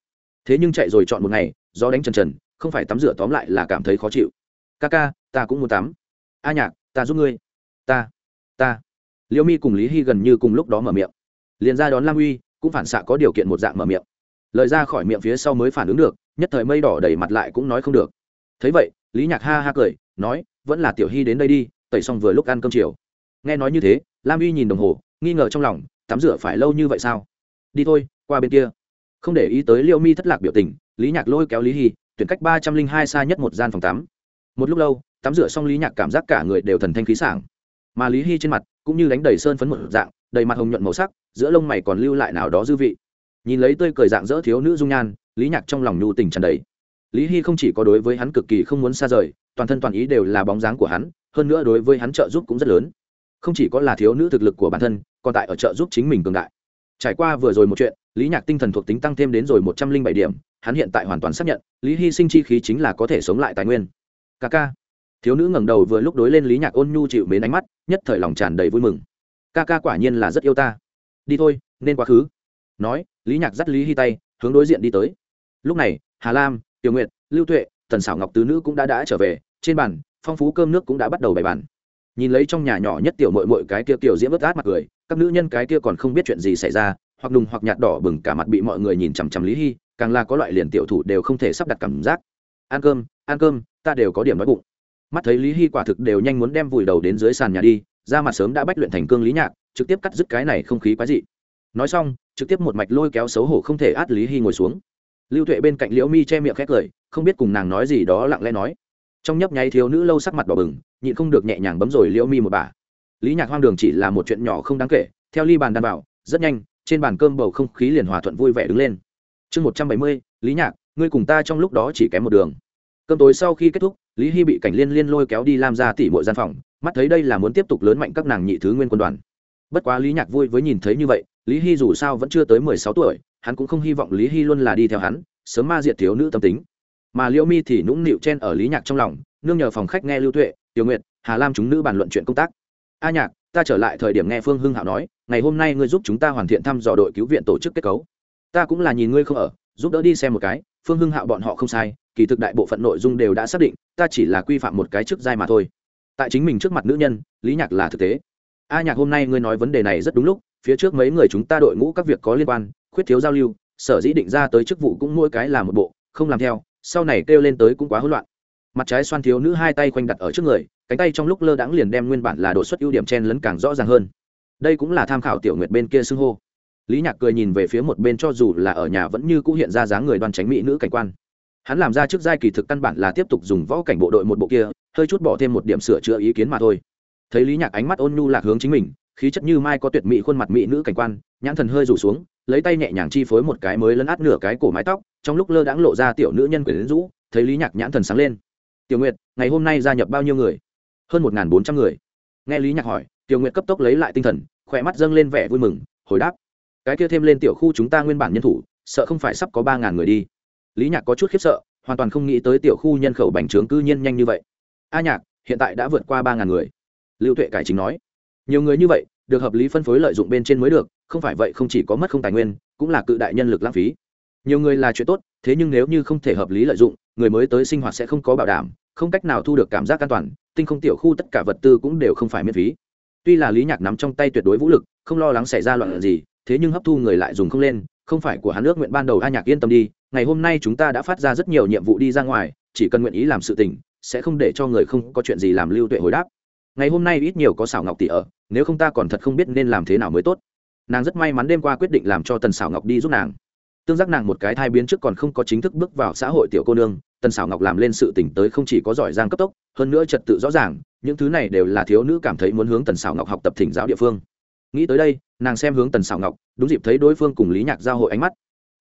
Thế nhưng chạy rồi chọn một ngày do đánh trần trần, không phải tắm rửa tóm lại là cảm thấy khó chịu. Ca ca, ta cũng muốn tắm. A nhạc, ta giúp ngươi. Ta ta. Liễu mi cùng lý hy gần như cùng lúc đó mở miệng liền ra đón lam uy, cũng phản xạ có điều kiện một dạng mở miệng. Lời ra khỏi miệng phía sau mới phản ứng được, nhất thời mây đỏ đầy mặt lại cũng nói không được. Thấy vậy, lý nhạc ha ha cười, nói, vẫn là tiểu hy đến đây đi, tẩy xong vừa lúc ăn cơm chiều. Nghe nói như thế, lam uy nhìn đồng hồ, nghi ngờ trong lòng, tắm rửa phải lâu như vậy sao? Đi thôi, qua bên kia. Không để ý tới liêu mi thất lạc biểu tình, lý nhạc lôi kéo lý hy, tuyển cách ba trăm linh hai xa nhất một gian phòng tắm. Một lúc lâu, tắm rửa xong lý nhạc cảm giác cả người đều thần thanh khí sảng. Mà lý hy trên mặt cũng như đánh đầy sơn phấn một dạng, đầy mặt hồng nhuận màu sắc, giữa lông mày còn lưu lại nào đó dư vị. Nhìn lấy tươi cười dạng dỡ thiếu nữ dung nhan, lý nhạc trong lòng nhu tình tràn đầy. Lý hy không chỉ có đối với hắn cực kỳ không muốn xa rời, toàn thân toàn ý đều là bóng dáng của hắn, hơn nữa đối với hắn trợ giúp cũng rất lớn. Không chỉ có là thiếu nữ thực lực của bản thân, còn tại ở trợ giúp chính mình cường đại. Trải qua vừa rồi một chuyện, lý nhạc tinh thần thuộc tính tăng thêm đến rồi một trăm linh bảy điểm, hắn hiện tại hoàn toàn xác nhận, lý hy sinh chi khí chính là có thể sống lại tài nguyên. Ca ca thiếu nữ ngẩng đầu vừa lúc đối lên lý nhạc ôn nhu chịu mến ánh mắt, nhất thời lòng tràn đầy vui mừng. Ca ca quả nhiên là rất yêu ta. Đi thôi, nên quá khứ. Nói, lý nhạc dắt lý hy tay, hướng đối diện đi tới. Lúc này, hà lam, tiểu nguyệt, lưu tuệ, tần xảo ngọc tứ nữ cũng đã đã trở về. Trên bàn, phong phú cơm nước cũng đã bắt đầu bày bàn. Nhìn lấy trong nhà nhỏ nhất tiểu mội mội cái kia tiểu diễm vớt át mặt cười, các nữ nhân cái kia còn không biết chuyện gì xảy ra, hoặc đùng hoặc nhạt đỏ bừng cả mặt bị mọi người nhìn chằm chằm lý hy, càng là có loại liền tiểu thủ đều không thể sắp đặt cảm giác. Ăn cơm ăn cơm, ta đều có điểm nói bụng mắt thấy lý hy quả thực đều nhanh muốn đem vùi đầu đến dưới sàn nhà đi, ra mặt sớm đã bách luyện thành cương lý nhạc, trực tiếp cắt dứt cái này không khí quái dị. Nói xong, trực tiếp một mạch lôi kéo xấu hổ không thể át lý hy ngồi xuống. Lưu tuệ bên cạnh liễu mi che miệng khét cười, không biết cùng nàng nói gì đó lặng lẽ nói. Trong nhấp nháy thiếu nữ lâu sắc mặt đỏ bừng, nhịn không được nhẹ nhàng bấm rồi liễu mi một bà. Lý nhạc hoang đường chỉ là một chuyện nhỏ không đáng kể, theo ly bàn đàn bảo rất nhanh, trên bàn cơm bầu không khí liền hòa thuận vui vẻ đứng lên. Chương một trăm bảy mươi, lý nhạc, ngươi cùng ta trong lúc đó chỉ kém một đường cơm tối sau khi kết thúc, lý hy bị cảnh liên liên lôi kéo đi làm ra tỉ mọi gian phòng, mắt thấy đây là muốn tiếp tục lớn mạnh các nàng nhị thứ nguyên quân đoàn. Bất quá lý nhạc vui với nhìn thấy như vậy, lý hy dù sao vẫn chưa tới mười sáu tuổi, hắn cũng không hy vọng lý hy luôn là đi theo hắn, sớm ma diệt thiếu nữ tâm tính. Mà liễu mi thì nũng nịu chen ở lý nhạc trong lòng, nương nhờ phòng khách nghe lưu tuệ, tiểu nguyệt, hà lam chúng nữ bàn luận chuyện công tác. A nhạc, ta trở lại thời điểm nghe phương hưng hạo nói, ngày hôm nay ngươi giúp chúng ta hoàn thiện thăm dò đội cứu viện tổ chức kết cấu. Ta cũng là nhìn ngươi không ở giúp đỡ đi xem một cái, phương hưng hạo bọn họ không sai, kỳ thực đại bộ phận nội dung đều đã xác định, ta chỉ là quy phạm một cái chức giai mà thôi. Tại chính mình trước mặt nữ nhân, lý nhạc là thực tế. A nhạc, hôm nay ngươi nói vấn đề này rất đúng lúc, phía trước mấy người chúng ta đội ngũ các việc có liên quan, khuyết thiếu giao lưu, sở dĩ định ra tới chức vụ cũng mỗi cái là một bộ, không làm theo, sau này kêu lên tới cũng quá hỗn loạn. Mặt trái xoan thiếu nữ hai tay khoanh đặt ở trước người, cánh tay trong lúc lơ đãng liền đem nguyên bản là đột xuất ưu điểm chen lấn càng rõ ràng hơn. Đây cũng là tham khảo tiểu nguyệt bên kia xưng hô lý nhạc cười nhìn về phía một bên cho dù là ở nhà vẫn như cũ hiện ra dáng người đoan tránh mỹ nữ cảnh quan. Hắn làm ra trước giai kỳ thực căn bản là tiếp tục dùng võ cảnh bộ đội một bộ kia, hơi chút bỏ thêm một điểm sửa chữa ý kiến mà thôi. Thấy lý nhạc ánh mắt ôn nhu lạc hướng chính mình, khí chất như mai có tuyệt mỹ khuôn mặt mỹ nữ cảnh quan, nhãn thần hơi rủ xuống, lấy tay nhẹ nhàng chi phối một cái mới lấn át nửa cái cổ mái tóc, trong lúc lơ đãng lộ ra tiểu nữ nhân quyển rũ, thấy lý nhạc nhãn thần sáng lên. Tiểu nguyệt, ngày hôm nay gia nhập bao nhiêu người? Hơn một bốn trăm người. Nghe lý nhạc hỏi, tiểu nguyệt cấp tốc lấy lại tinh thần, khỏe mắt dâng lên vẻ vui mừng, hồi đáp cái kia thêm lên tiểu khu chúng ta nguyên bản nhân thủ, sợ không phải sắp có ba ngàn người đi. Lý nhạc có chút khiếp sợ, hoàn toàn không nghĩ tới tiểu khu nhân khẩu bành trướng cư nhiên nhanh như vậy. A nhạc, hiện tại đã vượt qua ba ngàn người. Lưu tuệ cải chính nói. Nhiều người như vậy, được hợp lý phân phối lợi dụng bên trên mới được, không phải vậy không chỉ có mất không tài nguyên, cũng là cự đại nhân lực lãng phí. Nhiều người là chuyện tốt, thế nhưng nếu như không thể hợp lý lợi dụng, người mới tới sinh hoạt sẽ không có bảo đảm, không cách nào thu được cảm giác an toàn, tinh không tiểu khu tất cả vật tư cũng đều không phải miễn phí. Tuy là lý nhạc nắm trong tay tuyệt đối vũ lực, không lo lắng xảy ra loạn gì thế nhưng hấp thu người lại dùng không lên, không phải của hắn nước nguyện ban đầu a nhạc yên tâm đi, ngày hôm nay chúng ta đã phát ra rất nhiều nhiệm vụ đi ra ngoài, chỉ cần nguyện ý làm sự tình, sẽ không để cho người không có chuyện gì làm lưu tuệ hồi đáp. Ngày hôm nay ít nhiều có xảo ngọc tỷ ở, nếu không ta còn thật không biết nên làm thế nào mới tốt. Nàng rất may mắn đêm qua quyết định làm cho tần xảo ngọc đi giúp nàng. Tương giác nàng một cái thai biến trước còn không có chính thức bước vào xã hội tiểu cô nương, tần xảo ngọc làm lên sự tỉnh tới không chỉ có giỏi giang cấp tốc, hơn nữa trật tự rõ ràng, những thứ này đều là thiếu nữ cảm thấy muốn hướng tần xảo ngọc học tập thỉnh giáo địa phương nghĩ tới đây, nàng xem hướng tần xảo ngọc, đúng dịp thấy đối phương cùng lý nhạc giao hội ánh mắt.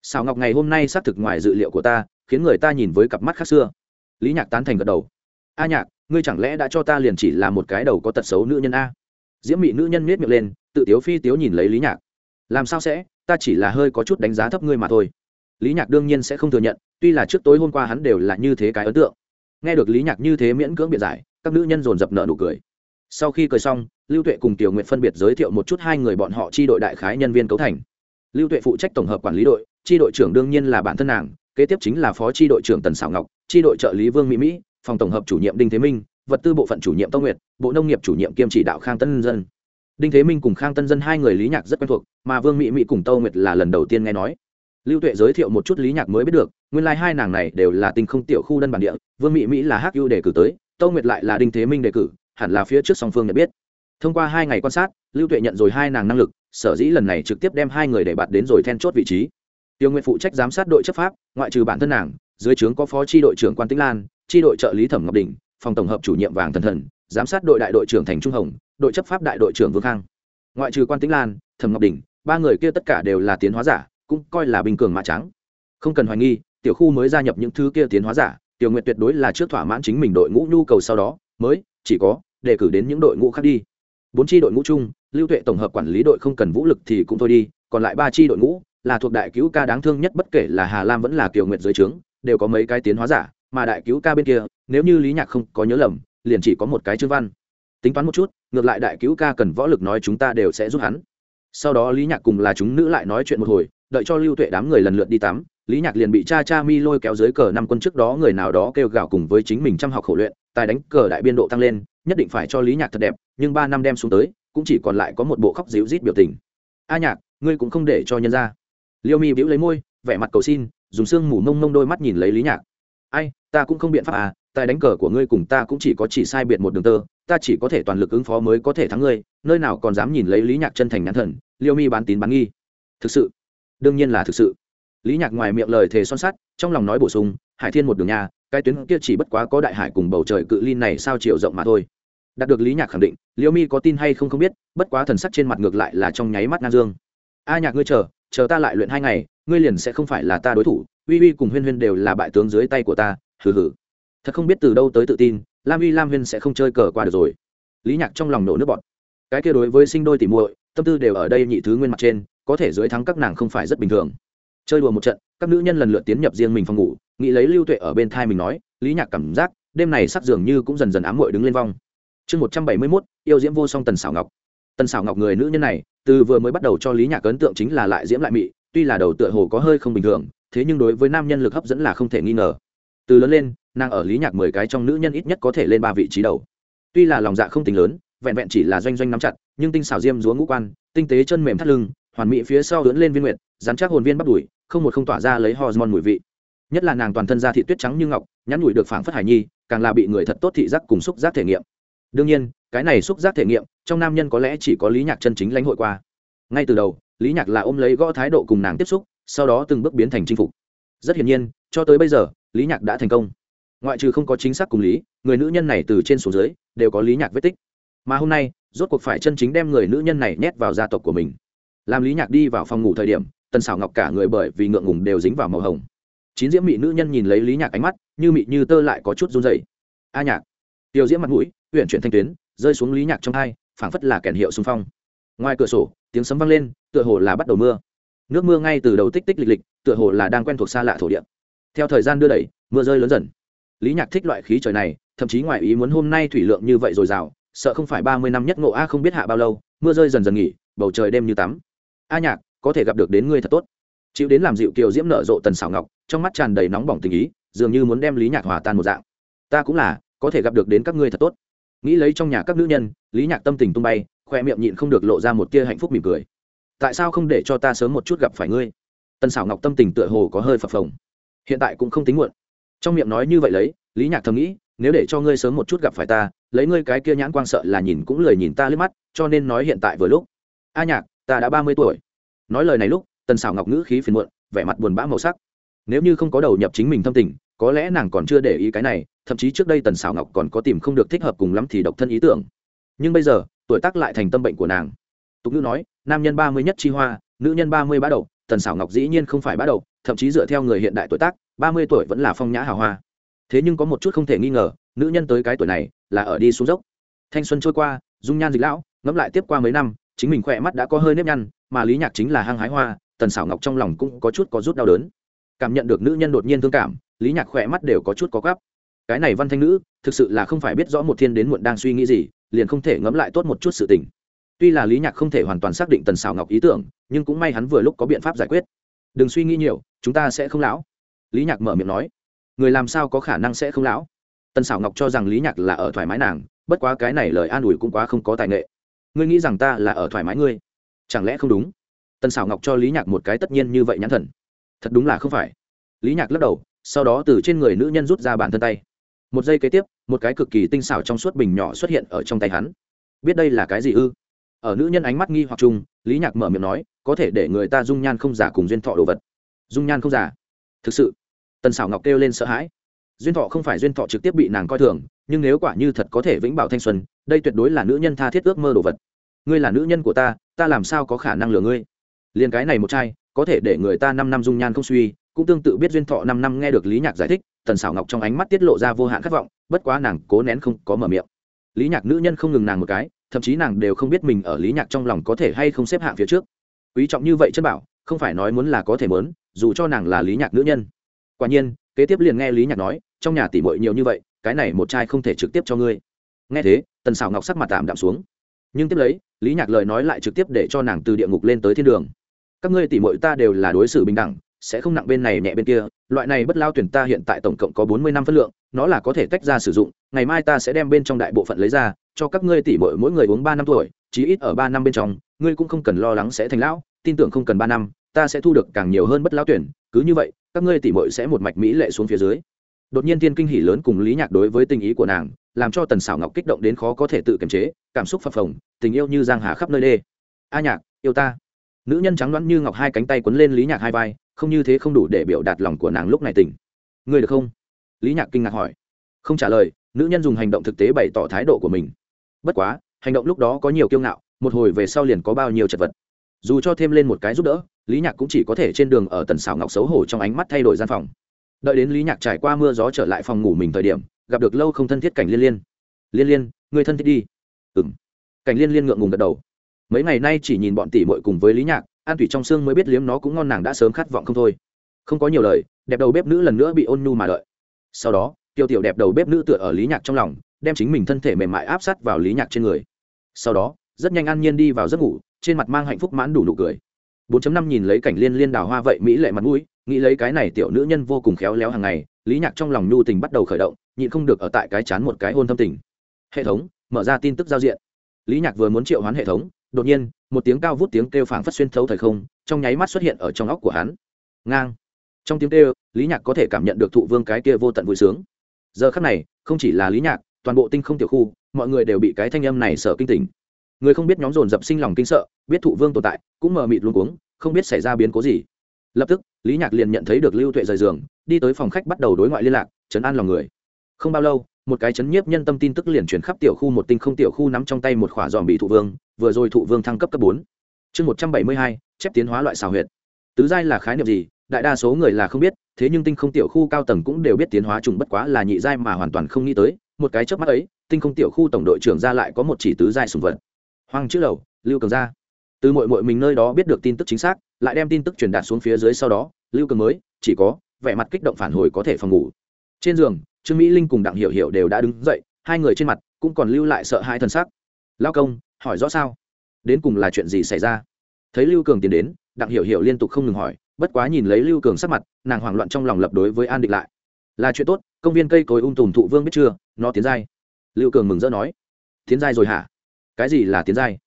Xảo ngọc ngày hôm nay xác thực ngoài dự liệu của ta, khiến người ta nhìn với cặp mắt khác xưa. Lý nhạc tán thành gật đầu. A nhạc, ngươi chẳng lẽ đã cho ta liền chỉ là một cái đầu có tật xấu nữ nhân a? Diễm mị nữ nhân miết miệng lên, tự tiếu phi tiếu nhìn lấy lý nhạc. Làm sao sẽ? Ta chỉ là hơi có chút đánh giá thấp ngươi mà thôi. Lý nhạc đương nhiên sẽ không thừa nhận, tuy là trước tối hôm qua hắn đều là như thế cái ấn tượng. Nghe được lý nhạc như thế miễn cưỡng biện giải, các nữ nhân dồn dập nợ nụ cười sau khi cười xong, lưu tuệ cùng tiểu nguyện phân biệt giới thiệu một chút hai người bọn họ chi đội đại khái nhân viên cấu thành. Lưu tuệ phụ trách tổng hợp quản lý đội, chi đội trưởng đương nhiên là bản thân nàng, kế tiếp chính là phó chi đội trưởng tần xảo ngọc, chi đội trợ lý vương mỹ mỹ, phòng tổng hợp chủ nhiệm đinh thế minh, vật tư bộ phận chủ nhiệm tông nguyệt, bộ nông nghiệp chủ nhiệm kiêm chỉ đạo khang tân dân. Đinh thế minh cùng khang tân dân hai người lý nhạc rất quen thuộc, mà vương mỹ mỹ cùng tâu nguyệt là lần đầu tiên nghe nói. Lưu tuệ giới thiệu một chút lý nhạc mới biết được, nguyên lai、like、hai nàng này đều là tình không tiểu khu đơn bản địa, vương mỹ mỹ là hắc ưu đề cử tới, tâu nguyệt lại là đinh thế minh đề cử hẳn là phía trước song phương nhận biết. Thông qua hai ngày quan sát, lưu tuệ nhận rồi hai nàng năng lực, sở dĩ lần này trực tiếp đem hai người để bạt đến rồi then chốt vị trí. Tiêu nguyện phụ trách giám sát đội chấp pháp, ngoại trừ bản thân nàng, dưới trướng có phó tri đội trưởng quan tĩnh lan tri đội trợ lý thẩm ngọc đình, phòng tổng hợp chủ nhiệm vàng thần thần, giám sát đội đại đội trưởng thành trung hồng, đội chấp pháp đại đội trưởng vương khang. Ngoại trừ quan tĩnh lan, thẩm ngọc đình, ba người kia tất cả đều là tiến hóa giả, cũng coi là bình cường mã trắng không cần hoài nghi, tiểu khu mới gia nhập những thứ kia tiến hóa giả tiểu nguyện tuyệt đối là trước thỏa mãn chính mình đội ngũ nhu cầu sau đó, mới chỉ có đề cử đến những đội ngũ khác đi. Bốn tri đội ngũ chung, lưu tuệ tổng hợp quản lý đội không cần vũ lực thì cũng thôi đi, còn lại ba tri đội ngũ là thuộc đại cứu ca đáng thương nhất bất kể là hà lam vẫn là kiều nguyệt dưới trướng, đều có mấy cái tiến hóa giả, mà đại cứu ca bên kia, nếu như lý nhạc không có nhớ lầm, liền chỉ có một cái chương văn. Tính toán một chút, ngược lại đại cứu ca cần võ lực nói chúng ta đều sẽ giúp hắn. Sau đó lý nhạc cùng là chúng nữ lại nói chuyện một hồi, đợi cho lưu tuệ đám người lần lượt đi tắm, lý nhạc liền bị cha cha mi lôi kéo dưới cờ năm quân trước đó người nào đó kêu gào cùng với chính mình chăm học khổ luyện tài đánh cờ đại biên độ tăng lên, nhất định phải cho lý nhạc thật đẹp, nhưng ba năm đem xuống tới, cũng chỉ còn lại có một bộ khóc díu rít biểu tình. A nhạc, ngươi cũng không để cho nhân ra. Liêu mi bĩu lấy môi, vẻ mặt cầu xin, dùng xương mù mông mông đôi mắt nhìn lấy lý nhạc. Ai, ta cũng không biện pháp à tài đánh cờ của ngươi cùng ta cũng chỉ có chỉ sai biệt một đường tơ, ta chỉ có thể toàn lực ứng phó mới có thể thắng ngươi, nơi nào còn dám nhìn lấy lý nhạc chân thành nhãn thần, liêu mi bán tín bán nghi. Thực sự? Đương nhiên là thực sự. Lý nhạc ngoài miệng lời thề son sắt, trong lòng nói bổ sung, hải thiên một đường nhà cái tuyến kia chỉ bất quá có đại hải cùng bầu trời cự ly này sao chiều rộng mà thôi. Đạt được lý nhạc khẳng định liêu mi có tin hay không không biết, bất quá thần sắc trên mặt ngược lại là trong nháy mắt ngang dương. A nhạc ngươi chờ chờ ta lại luyện hai ngày, ngươi liền sẽ không phải là ta đối thủ, uy uy cùng huyên huyên đều là bại tướng dưới tay của ta, hừ hừ. Thật không biết từ đâu tới tự tin, lam uy lam huyên sẽ không chơi cờ qua được rồi. Lý nhạc trong lòng nổ nước bọt. Cái kia đối với sinh đôi tỉ muội, tâm tư đều ở đây nhị thứ nguyên mặt trên, có thể dưới thắng các nàng không phải rất bình thường chơi đùa một trận, các nữ nhân lần lượt tiến nhập riêng mình phòng ngủ, nghĩ lấy lưu tuệ ở bên thai mình nói, lý nhạc cảm giác, đêm này sắc dường như cũng dần dần ám muội đứng lên vong. Chương một trăm bảy mươi mốt, yêu diễm vô song tần xảo ngọc. Tần xảo ngọc người nữ nhân này, từ vừa mới bắt đầu cho lý nhạc ấn tượng chính là lại diễm lại mị, tuy là đầu tựa hồ có hơi không bình thường, thế nhưng đối với nam nhân lực hấp dẫn là không thể nghi ngờ. Từ lớn lên, nàng ở lý nhạc mười cái trong nữ nhân ít nhất có thể lên ba vị trí đầu. Tuy là lòng dạ không tính lớn, vẹn vẹn chỉ là doanh doanh nắm chặt, nhưng tinh xảo diêm dúa ngũ quan, tinh tế chân mềm thắt lưng, hoàn mỹ phía sau lưỡn lên viên nguyệt, dán chắc hồn viên bắt đùi không một không tỏa ra lấy hormone mùi vị. Nhất là nàng toàn thân da thị tuyết trắng như ngọc, nhắn nhủi được phảng phất hải nhi, càng là bị người thật tốt thị giác cùng xúc giác thể nghiệm. Đương nhiên, cái này xúc giác thể nghiệm, trong nam nhân có lẽ chỉ có lý nhạc chân chính lãnh hội qua. Ngay từ đầu, lý nhạc là ôm lấy gõ thái độ cùng nàng tiếp xúc, sau đó từng bước biến thành chinh phục. Rất hiển nhiên, cho tới bây giờ, lý nhạc đã thành công. Ngoại trừ không có chính xác cùng lý, người nữ nhân này từ trên xuống dưới, đều có lý nhạc vết tích. Mà hôm nay, rốt cuộc phải chân chính đem người nữ nhân này nhét vào gia tộc của mình. Làm lý nhạc đi vào phòng ngủ thời điểm tần xảo ngọc cả người bởi vì ngượng ngùng đều dính vào màu hồng. Chín diễm mị nữ nhân nhìn lấy lý nhạc ánh mắt, như mị như tơ lại có chút run dày a nhạc, tiêu diễm mặt mũi huyện chuyển thanh tuyến, rơi xuống lý nhạc trong hai, phảng phất là kèn hiệu xung phong. Ngoài cửa sổ, tiếng sấm vang lên, tựa hồ là bắt đầu mưa. Nước mưa ngay từ đầu tích tích lịch lịch, tựa hồ là đang quen thuộc xa lạ thổ địa. Theo thời gian đưa đẩy, mưa rơi lớn dần. Lý nhạc thích loại khí trời này, thậm chí ngoài ý muốn hôm nay thủy lượng như vậy dồi dào, sợ không phải ba mươi năm nhất ngộ a không biết hạ bao lâu, mưa rơi dần dần nghỉ, bầu trời đêm như tắm. A nhạc có thể gặp được đến ngươi thật tốt. Chịu đến làm dịu kiều diễm nở rộ tần xảo ngọc, trong mắt tràn đầy nóng bỏng tình ý, dường như muốn đem lý nhạc hòa tan một dạng. Ta cũng là, có thể gặp được đến các ngươi thật tốt. Nghĩ lấy trong nhà các nữ nhân, lý nhạc tâm tình tung bay, khoe miệng nhịn không được lộ ra một tia hạnh phúc mỉm cười. Tại sao không để cho ta sớm một chút gặp phải ngươi? Tần xảo ngọc tâm tình tựa hồ có hơi phập phồng. Hiện tại cũng không tính muộn. Trong miệng nói như vậy lấy, lý nhạc thầm nghĩ, nếu để cho ngươi sớm một chút gặp phải ta, lấy ngươi cái kia nhãn quang sợ là nhìn cũng lời nhìn ta lướt mắt, cho nên nói hiện tại vừa lúc. A nhạc, ta đã ba mươi tuổi nói lời này lúc, tần xảo ngọc ngữ khí phiền muộn, vẻ mặt buồn bã màu sắc. Nếu như không có đầu nhập chính mình thâm tình, có lẽ nàng còn chưa để ý cái này, thậm chí trước đây tần xảo ngọc còn có tìm không được thích hợp cùng lắm thì độc thân ý tưởng. Nhưng bây giờ, tuổi tác lại thành tâm bệnh của nàng. Tục ngữ nói, nam nhân ba mươi nhất chi hoa, nữ nhân ba mươi bá đầu, tần xảo ngọc dĩ nhiên không phải bá đầu, thậm chí dựa theo người hiện đại tuổi tác, ba mươi tuổi vẫn là phong nhã hào hoa. Thế nhưng có một chút không thể nghi ngờ, nữ nhân tới cái tuổi này là ở đi xuống dốc. Thanh xuân trôi qua, dung nhan dịch lão, ngẫm lại tiếp qua mấy năm, chính mình khỏe mắt đã có hơi nếp nhăn mà lý nhạc chính là hăng hái hoa, tần xảo ngọc trong lòng cũng có chút có rút đau đớn. Cảm nhận được nữ nhân đột nhiên thương cảm, lý nhạc khỏe mắt đều có chút có gắp. Cái này văn thanh nữ, thực sự là không phải biết rõ một thiên đến muộn đang suy nghĩ gì, liền không thể ngẫm lại tốt một chút sự tình. Tuy là lý nhạc không thể hoàn toàn xác định tần xảo ngọc ý tưởng, nhưng cũng may hắn vừa lúc có biện pháp giải quyết. Đừng suy nghĩ nhiều, chúng ta sẽ không lão. Lý nhạc mở miệng nói. Người làm sao có khả năng sẽ không lão? Tần xảo ngọc cho rằng lý nhạc là ở thoải mái nàng, bất quá cái này lời an ủi cũng quá không có tài nghệ. Ngươi nghĩ rằng ta là ở thoải mái ngươi? Chẳng lẽ không đúng? Tần xảo ngọc cho lý nhạc một cái tất nhiên như vậy nhãn thần. Thật đúng là không phải. Lý nhạc lắc đầu, sau đó từ trên người nữ nhân rút ra bản thân tay. Một giây kế tiếp, một cái cực kỳ tinh xảo trong suốt bình nhỏ xuất hiện ở trong tay hắn. Biết đây là cái gì ư? Ở nữ nhân ánh mắt nghi hoặc chung, lý nhạc mở miệng nói, có thể để người ta dung nhan không giả cùng duyên thọ đồ vật. Dung nhan không giả? Thực sự? Tần xảo ngọc kêu lên sợ hãi. Duyên thọ không phải duyên thọ trực tiếp bị nàng coi thường, nhưng nếu quả như thật có thể vĩnh bảo thanh xuân, đây tuyệt đối là nữ nhân tha thiết ước mơ đồ vật ngươi là nữ nhân của ta ta làm sao có khả năng lừa ngươi? Liền cái này một trai có thể để người ta năm năm dung nhan không suy, cũng tương tự biết duyên thọ năm năm nghe được lý nhạc giải thích, tần xảo ngọc trong ánh mắt tiết lộ ra vô hạn khát vọng, bất quá nàng cố nén không có mở miệng. Lý nhạc nữ nhân không ngừng nàng một cái, thậm chí nàng đều không biết mình ở lý nhạc trong lòng có thể hay không xếp hạng phía trước. Quý trọng như vậy chân bảo, không phải nói muốn là có thể mớn dù cho nàng là lý nhạc nữ nhân. Quả nhiên, kế tiếp liền nghe lý nhạc nói, trong nhà tỉ mội nhiều như vậy, cái này một trai không thể trực tiếp cho ngươi. Nghe thế, tần xảo ngọc sắc mặt tạm đạm xuống nhưng tiếp lấy, lý nhạc lời nói lại trực tiếp để cho nàng từ địa ngục lên tới thiên đường. Các ngươi tỉ mội ta đều là đối xử bình đẳng, sẽ không nặng bên này nhẹ bên kia, loại này bất lao tuyển ta hiện tại tổng cộng có bốn mươi năm phân lượng, nó là có thể tách ra sử dụng, ngày mai ta sẽ đem bên trong đại bộ phận lấy ra, cho các ngươi tỉ mội mỗi người uống ba năm tuổi, chí ít ở ba năm bên trong, ngươi cũng không cần lo lắng sẽ thành lão, tin tưởng không cần ba năm, ta sẽ thu được càng nhiều hơn bất lao tuyển, cứ như vậy, các ngươi tỉ mội sẽ một mạch mỹ lệ xuống phía dưới. Đột nhiên tiên kinh hỉ lớn cùng lý nhạc đối với tình ý của nàng làm cho tần xảo ngọc kích động đến khó có thể tự kiềm chế, cảm xúc phập phồng, tình yêu như giang hà khắp nơi đê. A nhạc, yêu ta. Nữ nhân trắng đoán như ngọc hai cánh tay quấn lên lý nhạc hai vai, không như thế không đủ để biểu đạt lòng của nàng lúc này tỉnh ngươi được không? Lý nhạc kinh ngạc hỏi. Không trả lời, nữ nhân dùng hành động thực tế bày tỏ thái độ của mình. Bất quá, hành động lúc đó có nhiều kiêu ngạo, một hồi về sau liền có bao nhiêu chật vật. Dù cho thêm lên một cái giúp đỡ, lý nhạc cũng chỉ có thể trên đường ở tần xảo ngọc xấu hổ trong ánh mắt thay đổi gian phòng. Đợi đến lý nhạc trải qua mưa gió trở lại phòng ngủ mình thời điểm gặp được lâu không thân thiết cảnh liên liên. Liên liên, người thân thiết đi. Ừ m cảnh liên liên ngượng ngùng gật đầu. Mấy ngày nay chỉ nhìn bọn tỷ mội cùng với lý nhạc, an thủy trong xương mới biết liếm nó cũng ngon nàng đã sớm khát vọng không thôi. Không có nhiều lời, đẹp đầu bếp nữ lần nữa bị ôn nhu mà đợi. Sau đó, tiêu tiểu đẹp đầu bếp nữ tựa ở lý nhạc trong lòng, đem chính mình thân thể mềm mại áp sát vào lý nhạc trên người. Sau đó, rất nhanh an nhiên đi vào giấc ngủ, trên mặt mang hạnh phúc mãn đủ nụ cười. 4 năm nhìn lấy cảnh liên liên đào hoa vậy, mỹ lệ mặt mũi, nghĩ lấy cái này tiểu nữ nhân vô cùng khéo léo hàng ngày lý nhạc trong lòng nhu tình bắt đầu khởi động, nhịn không được ở tại cái chán một cái hôn thâm tình. Hệ thống, mở ra tin tức giao diện. Lý nhạc vừa muốn triệu hoán hệ thống, đột nhiên, một tiếng cao vút tiếng kêu phảng phất xuyên thấu thời không, trong nháy mắt xuất hiện ở trong óc của hắn. Ngang. Trong tiếng kêu, lý nhạc có thể cảm nhận được thụ vương cái kia vô tận vui sướng. Giờ khắc này, không chỉ là lý nhạc, toàn bộ tinh không tiểu khu, mọi người đều bị cái thanh âm này sợ kinh tỉnh. Người không biết nhóm dồn dập sinh lòng kinh sợ, biết thụ vương tồn tại, cũng mờ mịt luôn cuống, không biết xảy ra biến cố gì lập tức lý nhạc liền nhận thấy được lưu tuệ rời giường đi tới phòng khách bắt đầu đối ngoại liên lạc chấn an lòng người. Không bao lâu một cái chấn nhiếp nhân tâm tin tức liền chuyển khắp tiểu khu một tinh không tiểu khu nắm trong tay một khỏa dòm bị thụ vương vừa rồi thụ vương thăng cấp cấp bốn. Chương một trăm bảy mươi hai chép tiến hóa loại xào huyệt. Tứ giai là khái niệm gì? Đại đa số người là không biết thế nhưng tinh không tiểu khu cao tầng cũng đều biết tiến hóa trùng bất quá là nhị giai mà hoàn toàn không nghĩ tới một cái chớp mắt ấy tinh không tiểu khu tổng đội trưởng ra lại có một chỉ tứ giai sùng vật. Hoang chữ đầu, lưu cường gia, từ mọi mọi mình nơi đó biết được tin tức chính xác lại đem tin tức truyền đạt xuống phía dưới sau đó, lưu cường mới, chỉ có, vẻ mặt kích động phản hồi có thể phòng ngủ. Trên giường, trương mỹ linh cùng đặng hiểu hiểu đều đã đứng dậy, hai người trên mặt cũng còn lưu lại sợ hai thân xác lao công, hỏi rõ sao? Đến cùng là chuyện gì xảy ra? Thấy lưu cường tiến đến, đặng hiểu hiểu liên tục không ngừng hỏi, bất quá nhìn lấy lưu cường sắc mặt, nàng hoảng loạn trong lòng lập đối với an định lại. Là chuyện tốt, công viên cây cối ung tùm thụ vương biết chưa? Nó tiến giai. Lưu cường mừng rỡ nói. Tiến giai rồi hả? Cái gì là tiến giai?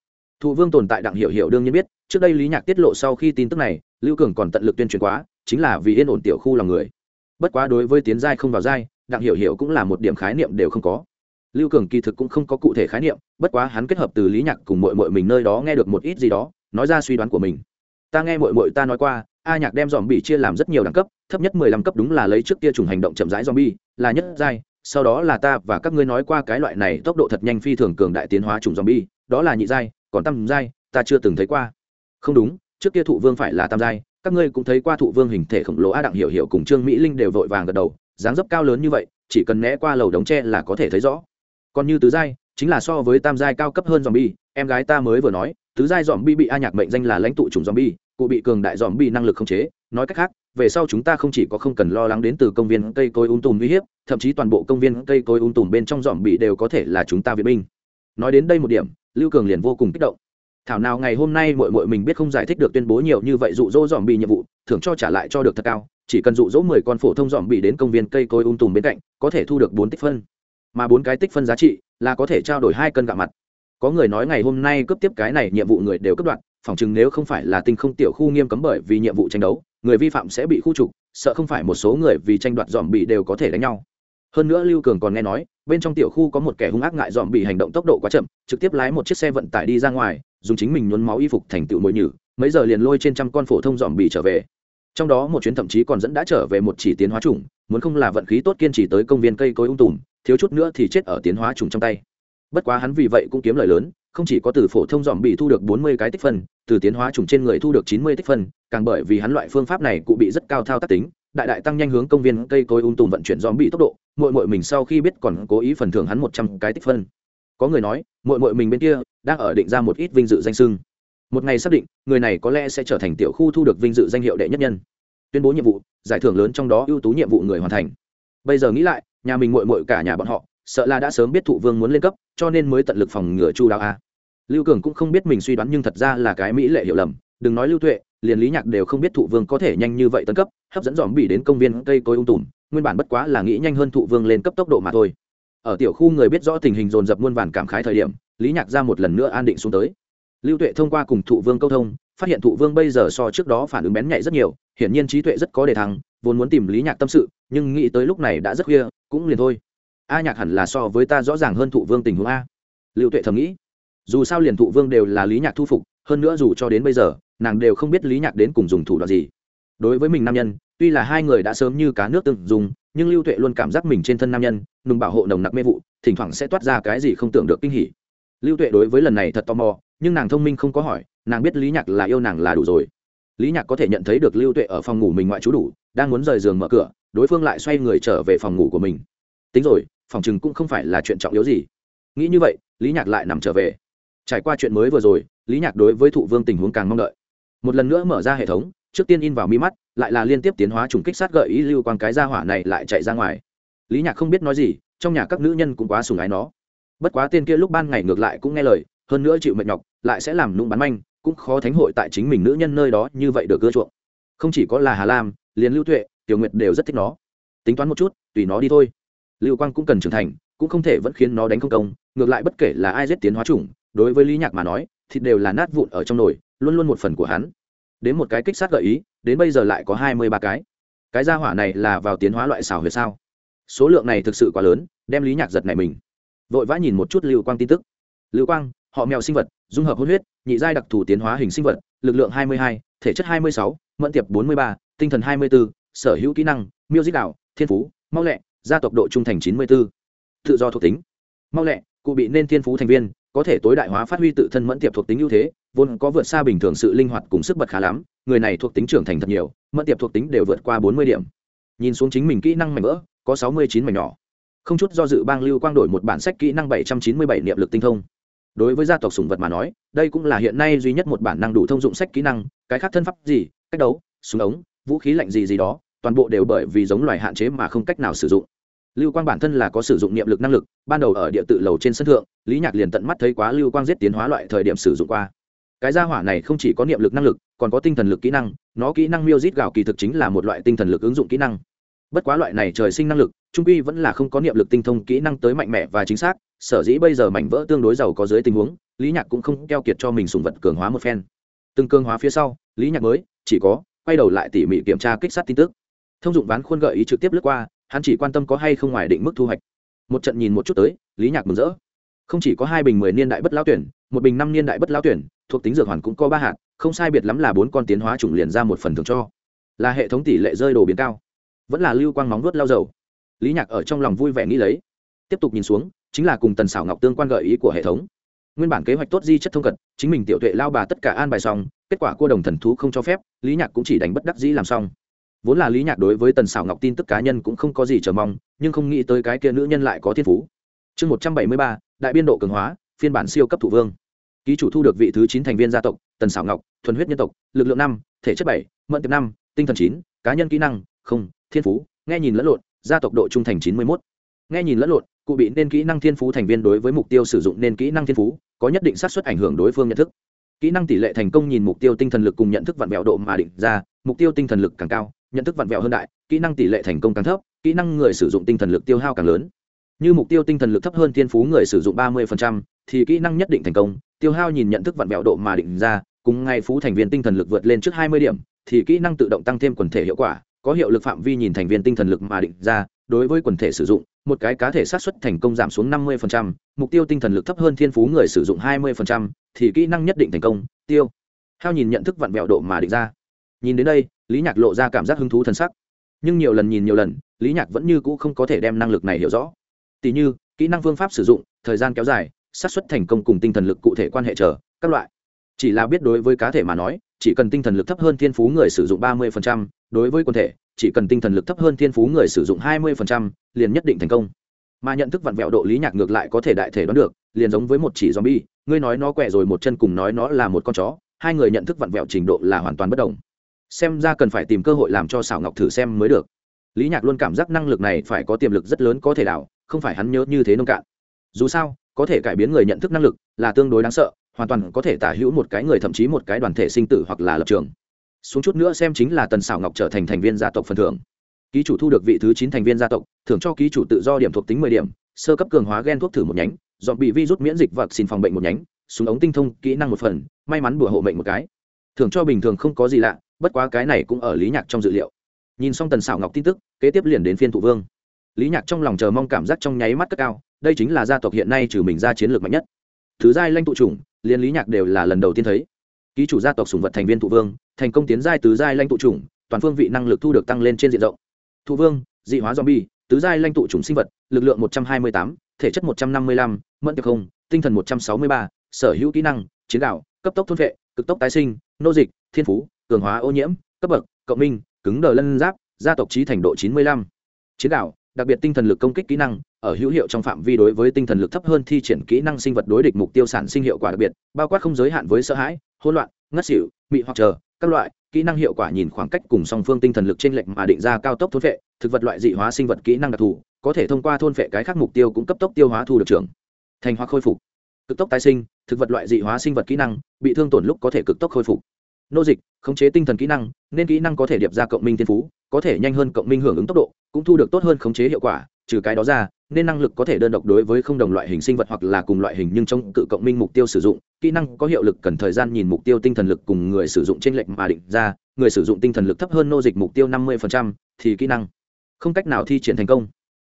Thụ vương tồn tại đặng hiểu hiểu đương nhiên biết, trước đây lý nhạc tiết lộ sau khi tin tức này, lưu cường còn tận lực tuyên truyền quá, chính là vì yên ổn tiểu khu lòng người. Bất quá đối với tiến giai không vào giai, đặng hiểu hiểu cũng là một điểm khái niệm đều không có. Lưu cường kỳ thực cũng không có cụ thể khái niệm, bất quá hắn kết hợp từ lý nhạc cùng mội mội mình nơi đó nghe được một ít gì đó, nói ra suy đoán của mình. Ta nghe mội mội ta nói qua, a nhạc đem dòm bị chia làm rất nhiều đẳng cấp, thấp nhất mười lăm cấp đúng là lấy trước kia trùng hành động chậm rãi dòm bi là nhất giai, sau đó là ta và các ngươi nói qua cái loại này tốc độ thật nhanh phi thường cường đại tiến hóa trùng dòm bi đó là nhị giai còn tam giai, ta chưa từng thấy qua. Không đúng, trước kia thụ vương phải là tam giai, các ngươi cũng thấy qua thụ vương hình thể khổng lồ a đặng hiểu hiểu cùng trương mỹ linh đều vội vàng gật đầu, dáng dấp cao lớn như vậy, chỉ cần né qua lầu đống tre là có thể thấy rõ. Còn như tứ giai, chính là so với tam giai cao cấp hơn dòm bi em gái ta mới vừa nói, tứ giai dòm bi bị a nhạc mệnh danh là lãnh tụ chủng dòm bi cụ bị cường đại dòm bi năng lực khống chế. Nói cách khác, về sau chúng ta không chỉ có không cần lo lắng đến từ công viên cây cối ung tùm uy hiếp, thậm chí toàn bộ công viên cây cối ung tùm bên trong dòm bị đều có thể là chúng ta viện binh. Nói đến đây một điểm lưu cường liền vô cùng kích động. Thảo nào ngày hôm nay mội mội mình biết không giải thích được tuyên bố nhiều như vậy dụ dỗ dòm bị nhiệm vụ, thưởng cho trả lại cho được thật cao, chỉ cần dụ dỗ mười con phổ thông dòm bị đến công viên cây cối ung tùm bên cạnh, có thể thu được bốn tích phân. Mà bốn cái tích phân giá trị là có thể trao đổi hai cân gạo mặt. Có người nói ngày hôm nay cướp tiếp cái này nhiệm vụ người đều cướp đoạn phỏng chừng nếu không phải là tinh không tiểu khu nghiêm cấm bởi vì nhiệm vụ tranh đấu, người vi phạm sẽ bị khu trục, sợ không phải một số người vì tranh đoạt dòm bị đều có thể đánh nhau. Hơn nữa lưu cường còn nghe nói bên trong tiểu khu có một kẻ hung ác ngại dòm bị hành động tốc độ quá chậm, trực tiếp lái một chiếc xe vận tải đi ra ngoài, dùng chính mình nhuốm máu y phục thành tựu mồi nhử, mấy giờ liền lôi trên trăm con phổ thông dòm bị trở về. Trong đó một chuyến thậm chí còn dẫn đã trở về một chỉ tiến hóa chủng, muốn không là vận khí tốt kiên trì tới công viên cây cối ung tùm, thiếu chút nữa thì chết ở tiến hóa trùng trong tay. Bất quá hắn vì vậy cũng kiếm lời lớn, không chỉ có từ phổ thông dòm bị thu được bốn mươi cái tích phân, từ tiến hóa trùng trên người thu được chín mươi tích phân, càng bởi vì hắn loại phương pháp này cũng bị rất cao thao tác tính đại đại tăng nhanh hướng công viên cây cối ung tùm vận chuyển dòm bị tốc độ mội mội mình sau khi biết còn cố ý phần thưởng hắn một trăm cái tích phân. Có người nói mội mội mình bên kia đang ở định ra một ít vinh dự danh sưng. Một ngày xác định, người này có lẽ sẽ trở thành tiểu khu thu được vinh dự danh hiệu đệ nhất nhân. Tuyên bố nhiệm vụ, giải thưởng lớn trong đó ưu tú nhiệm vụ người hoàn thành. Bây giờ nghĩ lại, nhà mình mội mội cả nhà bọn họ, sợ là đã sớm biết thụ vương muốn lên cấp, cho nên mới tận lực phòng ngừa chu đáo a. Lưu cường cũng không biết mình suy đoán nhưng thật ra là cái mỹ lệ hiểu lầm, đừng nói lưu tuệ liền lý nhạc đều không biết thụ vương có thể nhanh như vậy tấn cấp, hấp dẫn dòm bỉ đến công viên cây cối ung tùm, nguyên bản bất quá là nghĩ nhanh hơn thụ vương lên cấp tốc độ mà thôi. Ở tiểu khu người biết rõ tình hình dồn dập muôn vàn cảm khái thời điểm, lý nhạc ra một lần nữa an định xuống tới. Lưu tuệ thông qua cùng thụ vương câu thông, phát hiện thụ vương bây giờ so trước đó phản ứng bén nhạy rất nhiều, hiển nhiên trí tuệ rất có đề thăng, vốn muốn tìm lý nhạc tâm sự, nhưng nghĩ tới lúc này đã rất khuya, cũng liền thôi. A nhạc hẳn là so với ta rõ ràng hơn thụ vương tình huống a. Lưu tuệ thầm nghĩ. Dù sao liền thụ vương đều là lý nhạc thu phục, hơn nữa dù cho đến bây giờ nàng đều không biết lý nhạc đến cùng dùng thủ đoạn gì. Đối với mình nam nhân, tuy là hai người đã sớm như cá nước từng dùng, nhưng lưu tuệ luôn cảm giác mình trên thân nam nhân, nùng bảo hộ nồng nặc mê vụ, thỉnh thoảng sẽ toát ra cái gì không tưởng được kinh hỉ. Lưu tuệ đối với lần này thật tò mò, nhưng nàng thông minh không có hỏi, nàng biết lý nhạc là yêu nàng là đủ rồi. Lý nhạc có thể nhận thấy được lưu tuệ ở phòng ngủ mình ngoại trú đủ, đang muốn rời giường mở cửa, đối phương lại xoay người trở về phòng ngủ của mình. Tính rồi, phòng chừng cũng không phải là chuyện trọng yếu gì. Nghĩ như vậy, lý nhạc lại nằm trở về. Trải qua chuyện mới vừa rồi, lý nhạc đối với thụ vương tình huống càng mong đợi một lần nữa mở ra hệ thống, trước tiên in vào mi mắt, lại là liên tiếp tiến hóa trùng kích sát gợi ý lưu quang cái gia hỏa này lại chạy ra ngoài. Lý nhạc không biết nói gì, trong nhà các nữ nhân cũng quá sùng ái nó. Bất quá tên kia lúc ban ngày ngược lại cũng nghe lời, hơn nữa chịu mệt nhọc, lại sẽ làm nung bắn manh, cũng khó thánh hội tại chính mình nữ nhân nơi đó như vậy được ưa chuộng. Không chỉ có là hà lam, liền lưu tuệ, tiểu nguyệt đều rất thích nó. Tính toán một chút, tùy nó đi thôi. Lưu quang cũng cần trưởng thành, cũng không thể vẫn khiến nó đánh không công, ngược lại bất kể là ai giết tiến hóa chủng, đối với lý nhạc mà nói, thì đều là nát vụn ở trong nồi luôn luôn một phần của hắn. Đến một cái kích sát gợi ý, đến bây giờ lại có hai mươi ba cái. Cái gia hỏa này là vào tiến hóa loại xào huyệt sao? Số lượng này thực sự quá lớn, đem lý nhạc giật này mình. Vội vã nhìn một chút lưu quang tin tức. Lưu quang, họ mèo sinh vật, dung hợp hôn huyết, nhị giai đặc thù tiến hóa hình sinh vật, lực lượng hai mươi hai, thể chất hai mươi sáu, mẫn tiệp bốn mươi ba, tinh thần hai mươi bốn, sở hữu kỹ năng, miêu dích đạo, thiên phú, mau lẹ, gia tộc độ trung thành chín mươi bốn. Tự do thuộc tính. Mau lẹ, cụ bị nên thiên phú thành viên, có thể tối đại hóa phát huy tự thân mẫn tiệp thuộc tính ưu thế vốn có vượt xa bình thường sự linh hoạt cùng sức bật khá lắm, người này thuộc tính trưởng thành thật nhiều, mẫn tiệp thuộc tính đều vượt qua bốn mươi điểm. Nhìn xuống chính mình kỹ năng mảnh vỡ, có sáu mươi chín mảnh nhỏ. Không chút do dự bang lưu quang đổi một bản sách kỹ năng bảy trăm chín mươi bảy niệm lực tinh thông. Đối với gia tộc sùng vật mà nói, đây cũng là hiện nay duy nhất một bản năng đủ thông dụng sách kỹ năng, cái khác thân pháp gì, cách đấu, súng ống, vũ khí lạnh gì gì đó, toàn bộ đều bởi vì giống loài hạn chế mà không cách nào sử dụng. Lưu quang bản thân là có sử dụng niệm lực năng lực, ban đầu ở địa tự lầu trên sân thượng, lý nhạc liền tận mắt thấy quá lưu quang giết tiến hóa loại thời điểm sử dụng qua cái gia hỏa này không chỉ có niệm lực năng lực, còn có tinh thần lực kỹ năng, nó kỹ năng miêu rít gạo kỳ thực chính là một loại tinh thần lực ứng dụng kỹ năng. Bất quá loại này trời sinh năng lực, trung quy vẫn là không có niệm lực tinh thông kỹ năng tới mạnh mẽ và chính xác, sở dĩ bây giờ mảnh vỡ tương đối giàu có dưới tình huống, lý nhạc cũng không keo kiệt cho mình sùng vật cường hóa một phen. Từng cường hóa phía sau, lý nhạc mới, chỉ có, quay đầu lại tỉ mỉ kiểm tra kích sát tin tức. Thông dụng ván khuôn gợi ý trực tiếp lướt qua, hắn chỉ quan tâm có hay không ngoài định mức thu hoạch. Một trận nhìn một chút tới, lý nhạc mừng rỡ. Không chỉ có hai bình mười niên đại bất lao tuyển, một bình năm niên đại bất lao tuyển thuộc tính dược hoàn cũng có ba hạt, không sai biệt lắm là bốn con tiến hóa chủng liền ra một phần thường cho. Là hệ thống tỷ lệ rơi đồ biến cao. Vẫn là lưu quang móng vuốt lao dầu. Lý nhạc ở trong lòng vui vẻ nghĩ lấy. Tiếp tục nhìn xuống, chính là cùng tần xảo ngọc tương quan gợi ý của hệ thống. Nguyên bản kế hoạch tốt di chất thông cật chính mình tiểu tuệ lao bà tất cả an bài xong, kết quả cua đồng thần thú không cho phép, lý nhạc cũng chỉ đánh bất đắc dĩ làm xong. Vốn là lý nhạc đối với tần xảo ngọc tin tức cá nhân cũng không có gì chờ mong, nhưng không nghĩ tới cái kia nữ nhân lại có thiên phú. Chương một trăm bảy mươi ba, đại biên độ cường hóa, phiên bản siêu cấp thủ vương ký chủ thu được vị thứ chín thành viên gia tộc, tần xảo ngọc, thuần huyết nhân tộc, lực lượng năm, thể chất bảy, mận tiệp năm, tinh thần chín, cá nhân kỹ năng, không, thiên phú, nghe nhìn lẫn lộn, gia tộc độ trung thành chín mươi một nghe nhìn lẫn lộn, cụ bị nên kỹ năng thiên phú thành viên đối với mục tiêu sử dụng nên kỹ năng thiên phú, có nhất định xác suất ảnh hưởng đối phương nhận thức. Kỹ năng tỷ lệ thành công nhìn mục tiêu tinh thần lực cùng nhận thức vặn vẹo độ mà định ra, mục tiêu tinh thần lực càng cao, nhận thức vặn vẹo hơn đại, kỹ năng tỷ lệ thành công càng thấp, kỹ năng người sử dụng tinh thần lực tiêu hao càng lớn. Như mục tiêu tinh thần lực thấp hơn thiên phú người sử dụng ba mươi thì kỹ năng nhất định thành công tiêu hao nhìn nhận thức vặn vẹo độ mà định ra cùng ngay phú thành viên tinh thần lực vượt lên trước hai mươi điểm thì kỹ năng tự động tăng thêm quần thể hiệu quả có hiệu lực phạm vi nhìn thành viên tinh thần lực mà định ra đối với quần thể sử dụng một cái cá thể sát xuất thành công giảm xuống năm 50%, mục tiêu tinh thần lực thấp hơn thiên phú người sử dụng hai 20%, thì kỹ năng nhất định thành công tiêu hao nhìn nhận thức vặn vẹo độ mà định ra. Nhìn đến đây lý nhạc lộ ra cảm giác hứng thú thân sắc. Nhưng nhiều lần nhìn nhiều lần lý nhạc vẫn như cũ không có thể đem năng lực này hiểu rõ. Tỉ như kỹ năng phương pháp sử dụng thời gian kéo dài xác suất thành công cùng tinh thần lực cụ thể quan hệ trở các loại. Chỉ là biết đối với cá thể mà nói chỉ cần tinh thần lực thấp hơn thiên phú người sử dụng ba 30%, đối với quần thể chỉ cần tinh thần lực thấp hơn thiên phú người sử dụng hai 20%, liền nhất định thành công. Mà nhận thức vặn vẹo độ lý nhạc ngược lại có thể đại thể đoán được liền giống với một chỉ zombie ngươi nói nó quẹ rồi một chân cùng nói nó là một con chó hai người nhận thức vặn vẹo trình độ là hoàn toàn bất đồng. Xem ra cần phải tìm cơ hội làm cho xảo ngọc thử xem mới được. Lý nhạc luôn cảm giác năng lực này phải có tiềm lực rất lớn có thể đảo không phải hắn nhớ như thế nông cạn. Dù sao có thể cải biến người nhận thức năng lực là tương đối đáng sợ, hoàn toàn có thể tả hữu một cái người thậm chí một cái đoàn thể sinh tử hoặc là lập trường. Xuống chút nữa xem chính là tần xảo ngọc trở thành thành viên gia tộc phần thưởng. Ký chủ thu được vị thứ chín thành viên gia tộc, thưởng cho ký chủ tự do điểm thuộc tính mười điểm, sơ cấp cường hóa gen thuốc thử một nhánh, dọn bị vi rút miễn dịch và xin phòng bệnh một nhánh, súng ống tinh thông kỹ năng một phần, may mắn bùa hộ mệnh một cái. Thưởng cho bình thường không có gì lạ, bất quá cái này cũng ở lý nhạc trong dự liệu. Nhìn xong tần xảo ngọc tin tức, kế tiếp liền đến phiên thụ vương. Lý nhạc trong lòng chờ mong cảm giác trong nháy mắt cất cao đây chính là gia tộc hiện nay trừ mình ra chiến lược mạnh nhất. Thứ giai lanh tụ chủng, liên lý nhạc đều là lần đầu tiên thấy. Ký chủ gia tộc sùng vật thành viên thụ vương, thành công tiến giai tứ giai lanh tụ chủng, toàn phương vị năng lực thu được tăng lên trên diện rộng. Thụ vương, dị hóa zombie, tứ giai lanh tụ chủng sinh vật, lực lượng một trăm hai mươi tám, thể chất một trăm năm mươi lăm, mẫn tiệp không, tinh thần một trăm sáu mươi ba, sở hữu kỹ năng, chiến đạo cấp tốc thôn vệ, cực tốc tái sinh, nô dịch, thiên phú, cường hóa ô nhiễm, cấp bậc, cộng minh, cứng đờ lân giáp, gia tộc trí thành độ chín mươi lăm. Chiến đạo đặc biệt tinh thần lực công kích kỹ năng ở hữu hiệu trong phạm vi đối với tinh thần lực thấp hơn thi triển kỹ năng sinh vật đối địch mục tiêu sản sinh hiệu quả đặc biệt, bao quát không giới hạn với sợ hãi, hỗn loạn, ngất xỉu, mị hoặc chờ, các loại, kỹ năng hiệu quả nhìn khoảng cách cùng song phương tinh thần lực trên lệnh mà định ra cao tốc thôn vệ thực vật loại dị hóa sinh vật kỹ năng đặc thù, có thể thông qua thôn vệ cái khác mục tiêu cũng cấp tốc tiêu hóa thu được trưởng thành hóa khôi phục. Cực tốc tái sinh, thực vật loại dị hóa sinh vật kỹ năng, bị thương tổn lúc có thể cực tốc khôi phục. Nô dịch, khống chế tinh thần kỹ năng, nên kỹ năng có thể điệp ra cộng minh thiên phú, có thể nhanh hơn cộng minh hưởng ứng tốc độ, cũng thu được tốt hơn khống chế hiệu quả trừ cái đó ra, nên năng lực có thể đơn độc đối với không đồng loại hình sinh vật hoặc là cùng loại hình nhưng trong cự cộng minh mục tiêu sử dụng, kỹ năng có hiệu lực cần thời gian nhìn mục tiêu tinh thần lực cùng người sử dụng trên lệnh mà định ra, người sử dụng tinh thần lực thấp hơn nô dịch mục tiêu năm mươi thì kỹ năng không cách nào thi triển thành công.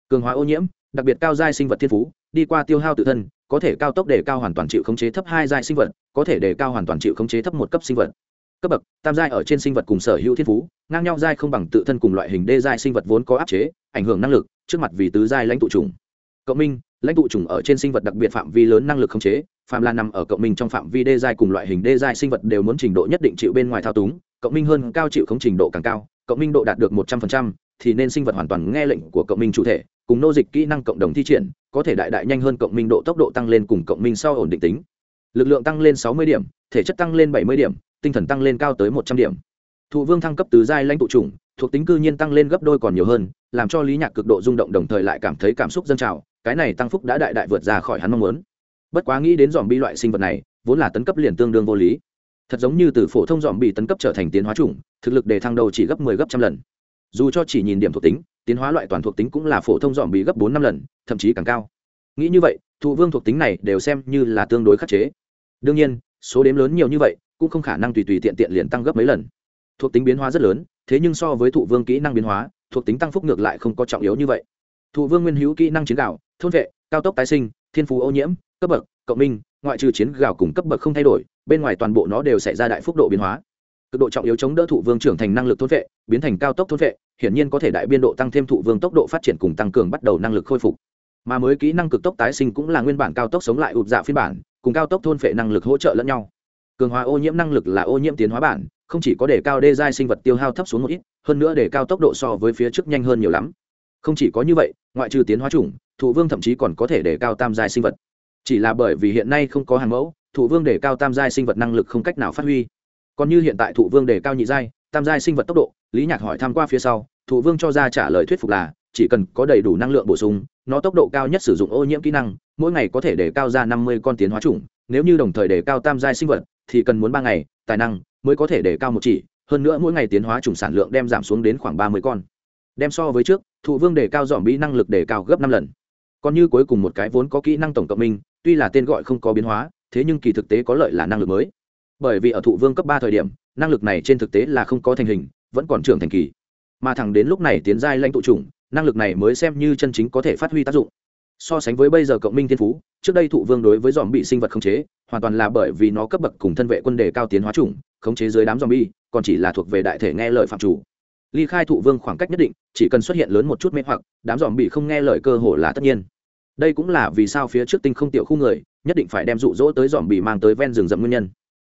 Cường hóa ô nhiễm, đặc biệt cao giai sinh vật thiên phú, đi qua tiêu hao tự thân, có thể cao tốc để cao hoàn toàn chịu khống chế thấp hai giai sinh vật, có thể để cao hoàn toàn chịu khống chế thấp một cấp sinh vật. Cấp bậc, tam giai ở trên sinh vật cùng sở hữu thiên phú, ngang nhau giai không bằng tự thân cùng loại hình đê giai sinh vật vốn có áp chế, ảnh hưởng năng lực trước mặt vì tứ giai lãnh tụ trùng. Cộng minh, lãnh tụ trùng ở trên sinh vật đặc biệt phạm vi lớn năng lực khống chế, phạm là nằm ở cộng minh trong phạm vi đê giai cùng loại hình đê giai sinh vật đều muốn trình độ nhất định chịu bên ngoài thao túng cộng minh hơn cao chịu khống trình độ càng cao cộng minh độ đạt được một trăm linh thì nên sinh vật hoàn toàn nghe lệnh của cộng minh chủ thể, cùng nô dịch kỹ năng cộng đồng thi triển, có thể đại đại nhanh hơn cộng minh độ tốc độ tăng lên cùng cộng minh sau ổn định tính. Lực lượng tăng lên sáu mươi điểm, thể chất tăng lên bảy mươi điểm, tinh thần tăng lên cao tới một trăm điểm. Thụ vương thăng cấp từ giai lãnh tụ chủng thuộc tính cư nhiên tăng lên gấp đôi còn nhiều hơn, làm cho lý nhạc cực độ rung động đồng thời lại cảm thấy cảm xúc dân trào, cái này tăng phúc đã đại đại vượt ra khỏi hắn mong muốn. Bất quá nghĩ đến dòm bi loại sinh vật này, vốn là tấn cấp liền tương đương vô lý. Thật giống như từ phổ thông dòm bị tấn cấp trở thành tiến hóa chủng, thực lực đề thăng đầu chỉ gấp mười 10 gấp trăm lần. Dù cho chỉ nhìn điểm thuộc tính, tiến hóa loại toàn thuộc tính cũng là phổ thông dòm bị gấp bốn năm lần, thậm chí càng cao. Nghĩ như vậy, thụ vương thuộc tính này đều xem như là tương đối khắc chế. Đương nhiên, số đếm lớn nhiều như vậy, cũng không khả năng tùy tùy tiện tiện liền tăng gấp mấy lần. Thuộc tính biến hóa rất lớn thế nhưng so với thụ vương kỹ năng biến hóa, thuộc tính tăng phúc ngược lại không có trọng yếu như vậy. Thụ vương nguyên hữu kỹ năng chiến gạo, thôn vệ, cao tốc tái sinh, thiên phú ô nhiễm, cấp bậc, cộng minh, ngoại trừ chiến gạo cùng cấp bậc không thay đổi, bên ngoài toàn bộ nó đều xảy ra đại phúc độ biến hóa. Cực độ trọng yếu chống đỡ thụ vương trưởng thành năng lực thôn vệ, biến thành cao tốc thôn vệ, hiển nhiên có thể đại biên độ tăng thêm thụ vương tốc độ phát triển cùng tăng cường bắt đầu năng lực khôi phục. Mà mới kỹ năng cực tốc tái sinh cũng là nguyên bản cao tốc sống lại ụt dạ phiên bản, cùng cao tốc thôn vệ năng lực hỗ trợ lẫn nhau. Cường hóa ô nhiễm năng lực là ô nhiễm tiến hóa bản không chỉ có đề cao đê giai sinh vật tiêu hao thấp xuống một ít, hơn nữa đề cao tốc độ so với phía trước nhanh hơn nhiều lắm. Không chỉ có như vậy, ngoại trừ tiến hóa chủng, thụ vương thậm chí còn có thể đề cao tam giai sinh vật. Chỉ là bởi vì hiện nay không có hàng mẫu, thụ vương đề cao tam giai sinh vật năng lực không cách nào phát huy. Còn như hiện tại thụ vương đề cao nhị giai, tam giai sinh vật tốc độ, lý nhạc hỏi tham q u a phía sau, thụ vương cho ra trả lời thuyết phục là, chỉ cần có đầy đủ năng lượng bổ sung, nó tốc độ cao nhất sử dụng ô nhiễm kỹ năng, mỗi ngày có thể đề cao ra năm mươi con tiến hóa chủng, nếu như đồng thời đề cao tam giai sinh vật, thì cần muốn ba ngày tài năng mới có thể để cao một chỉ, hơn nữa mỗi ngày tiến hóa chủng sản lượng đem giảm xuống đến khoảng ba mươi con. Đem so với trước, thụ vương đề cao dòm bi năng lực đề cao gấp năm lần. Còn như cuối cùng một cái vốn có kỹ năng tổng cộng minh, tuy là tên gọi không có biến hóa, thế nhưng kỳ thực tế có lợi là năng lực mới. Bởi vì ở thụ vương cấp ba thời điểm, năng lực này trên thực tế là không có thành hình, vẫn còn trưởng thành kỳ. Mà thẳng đến lúc này tiến giai lãnh tụ chủng, năng lực này mới xem như chân chính có thể phát huy tác dụng so sánh với bây giờ cộng minh thiên phú, trước đây thụ vương đối với dòm bị sinh vật khống chế, hoàn toàn là bởi vì nó cấp bậc cùng thân vệ quân đề cao tiến hóa chủng, khống chế dưới đám dòm bi còn chỉ là thuộc về đại thể nghe lời phạm chủ. Ly khai thụ vương khoảng cách nhất định, chỉ cần xuất hiện lớn một chút mê hoặc, đám dòm bị không nghe lời cơ hồ là tất nhiên. Đây cũng là vì sao phía trước tinh không tiểu khu người, nhất định phải đem rụ rỗ tới dòm bị mang tới ven rừng rậm nguyên nhân.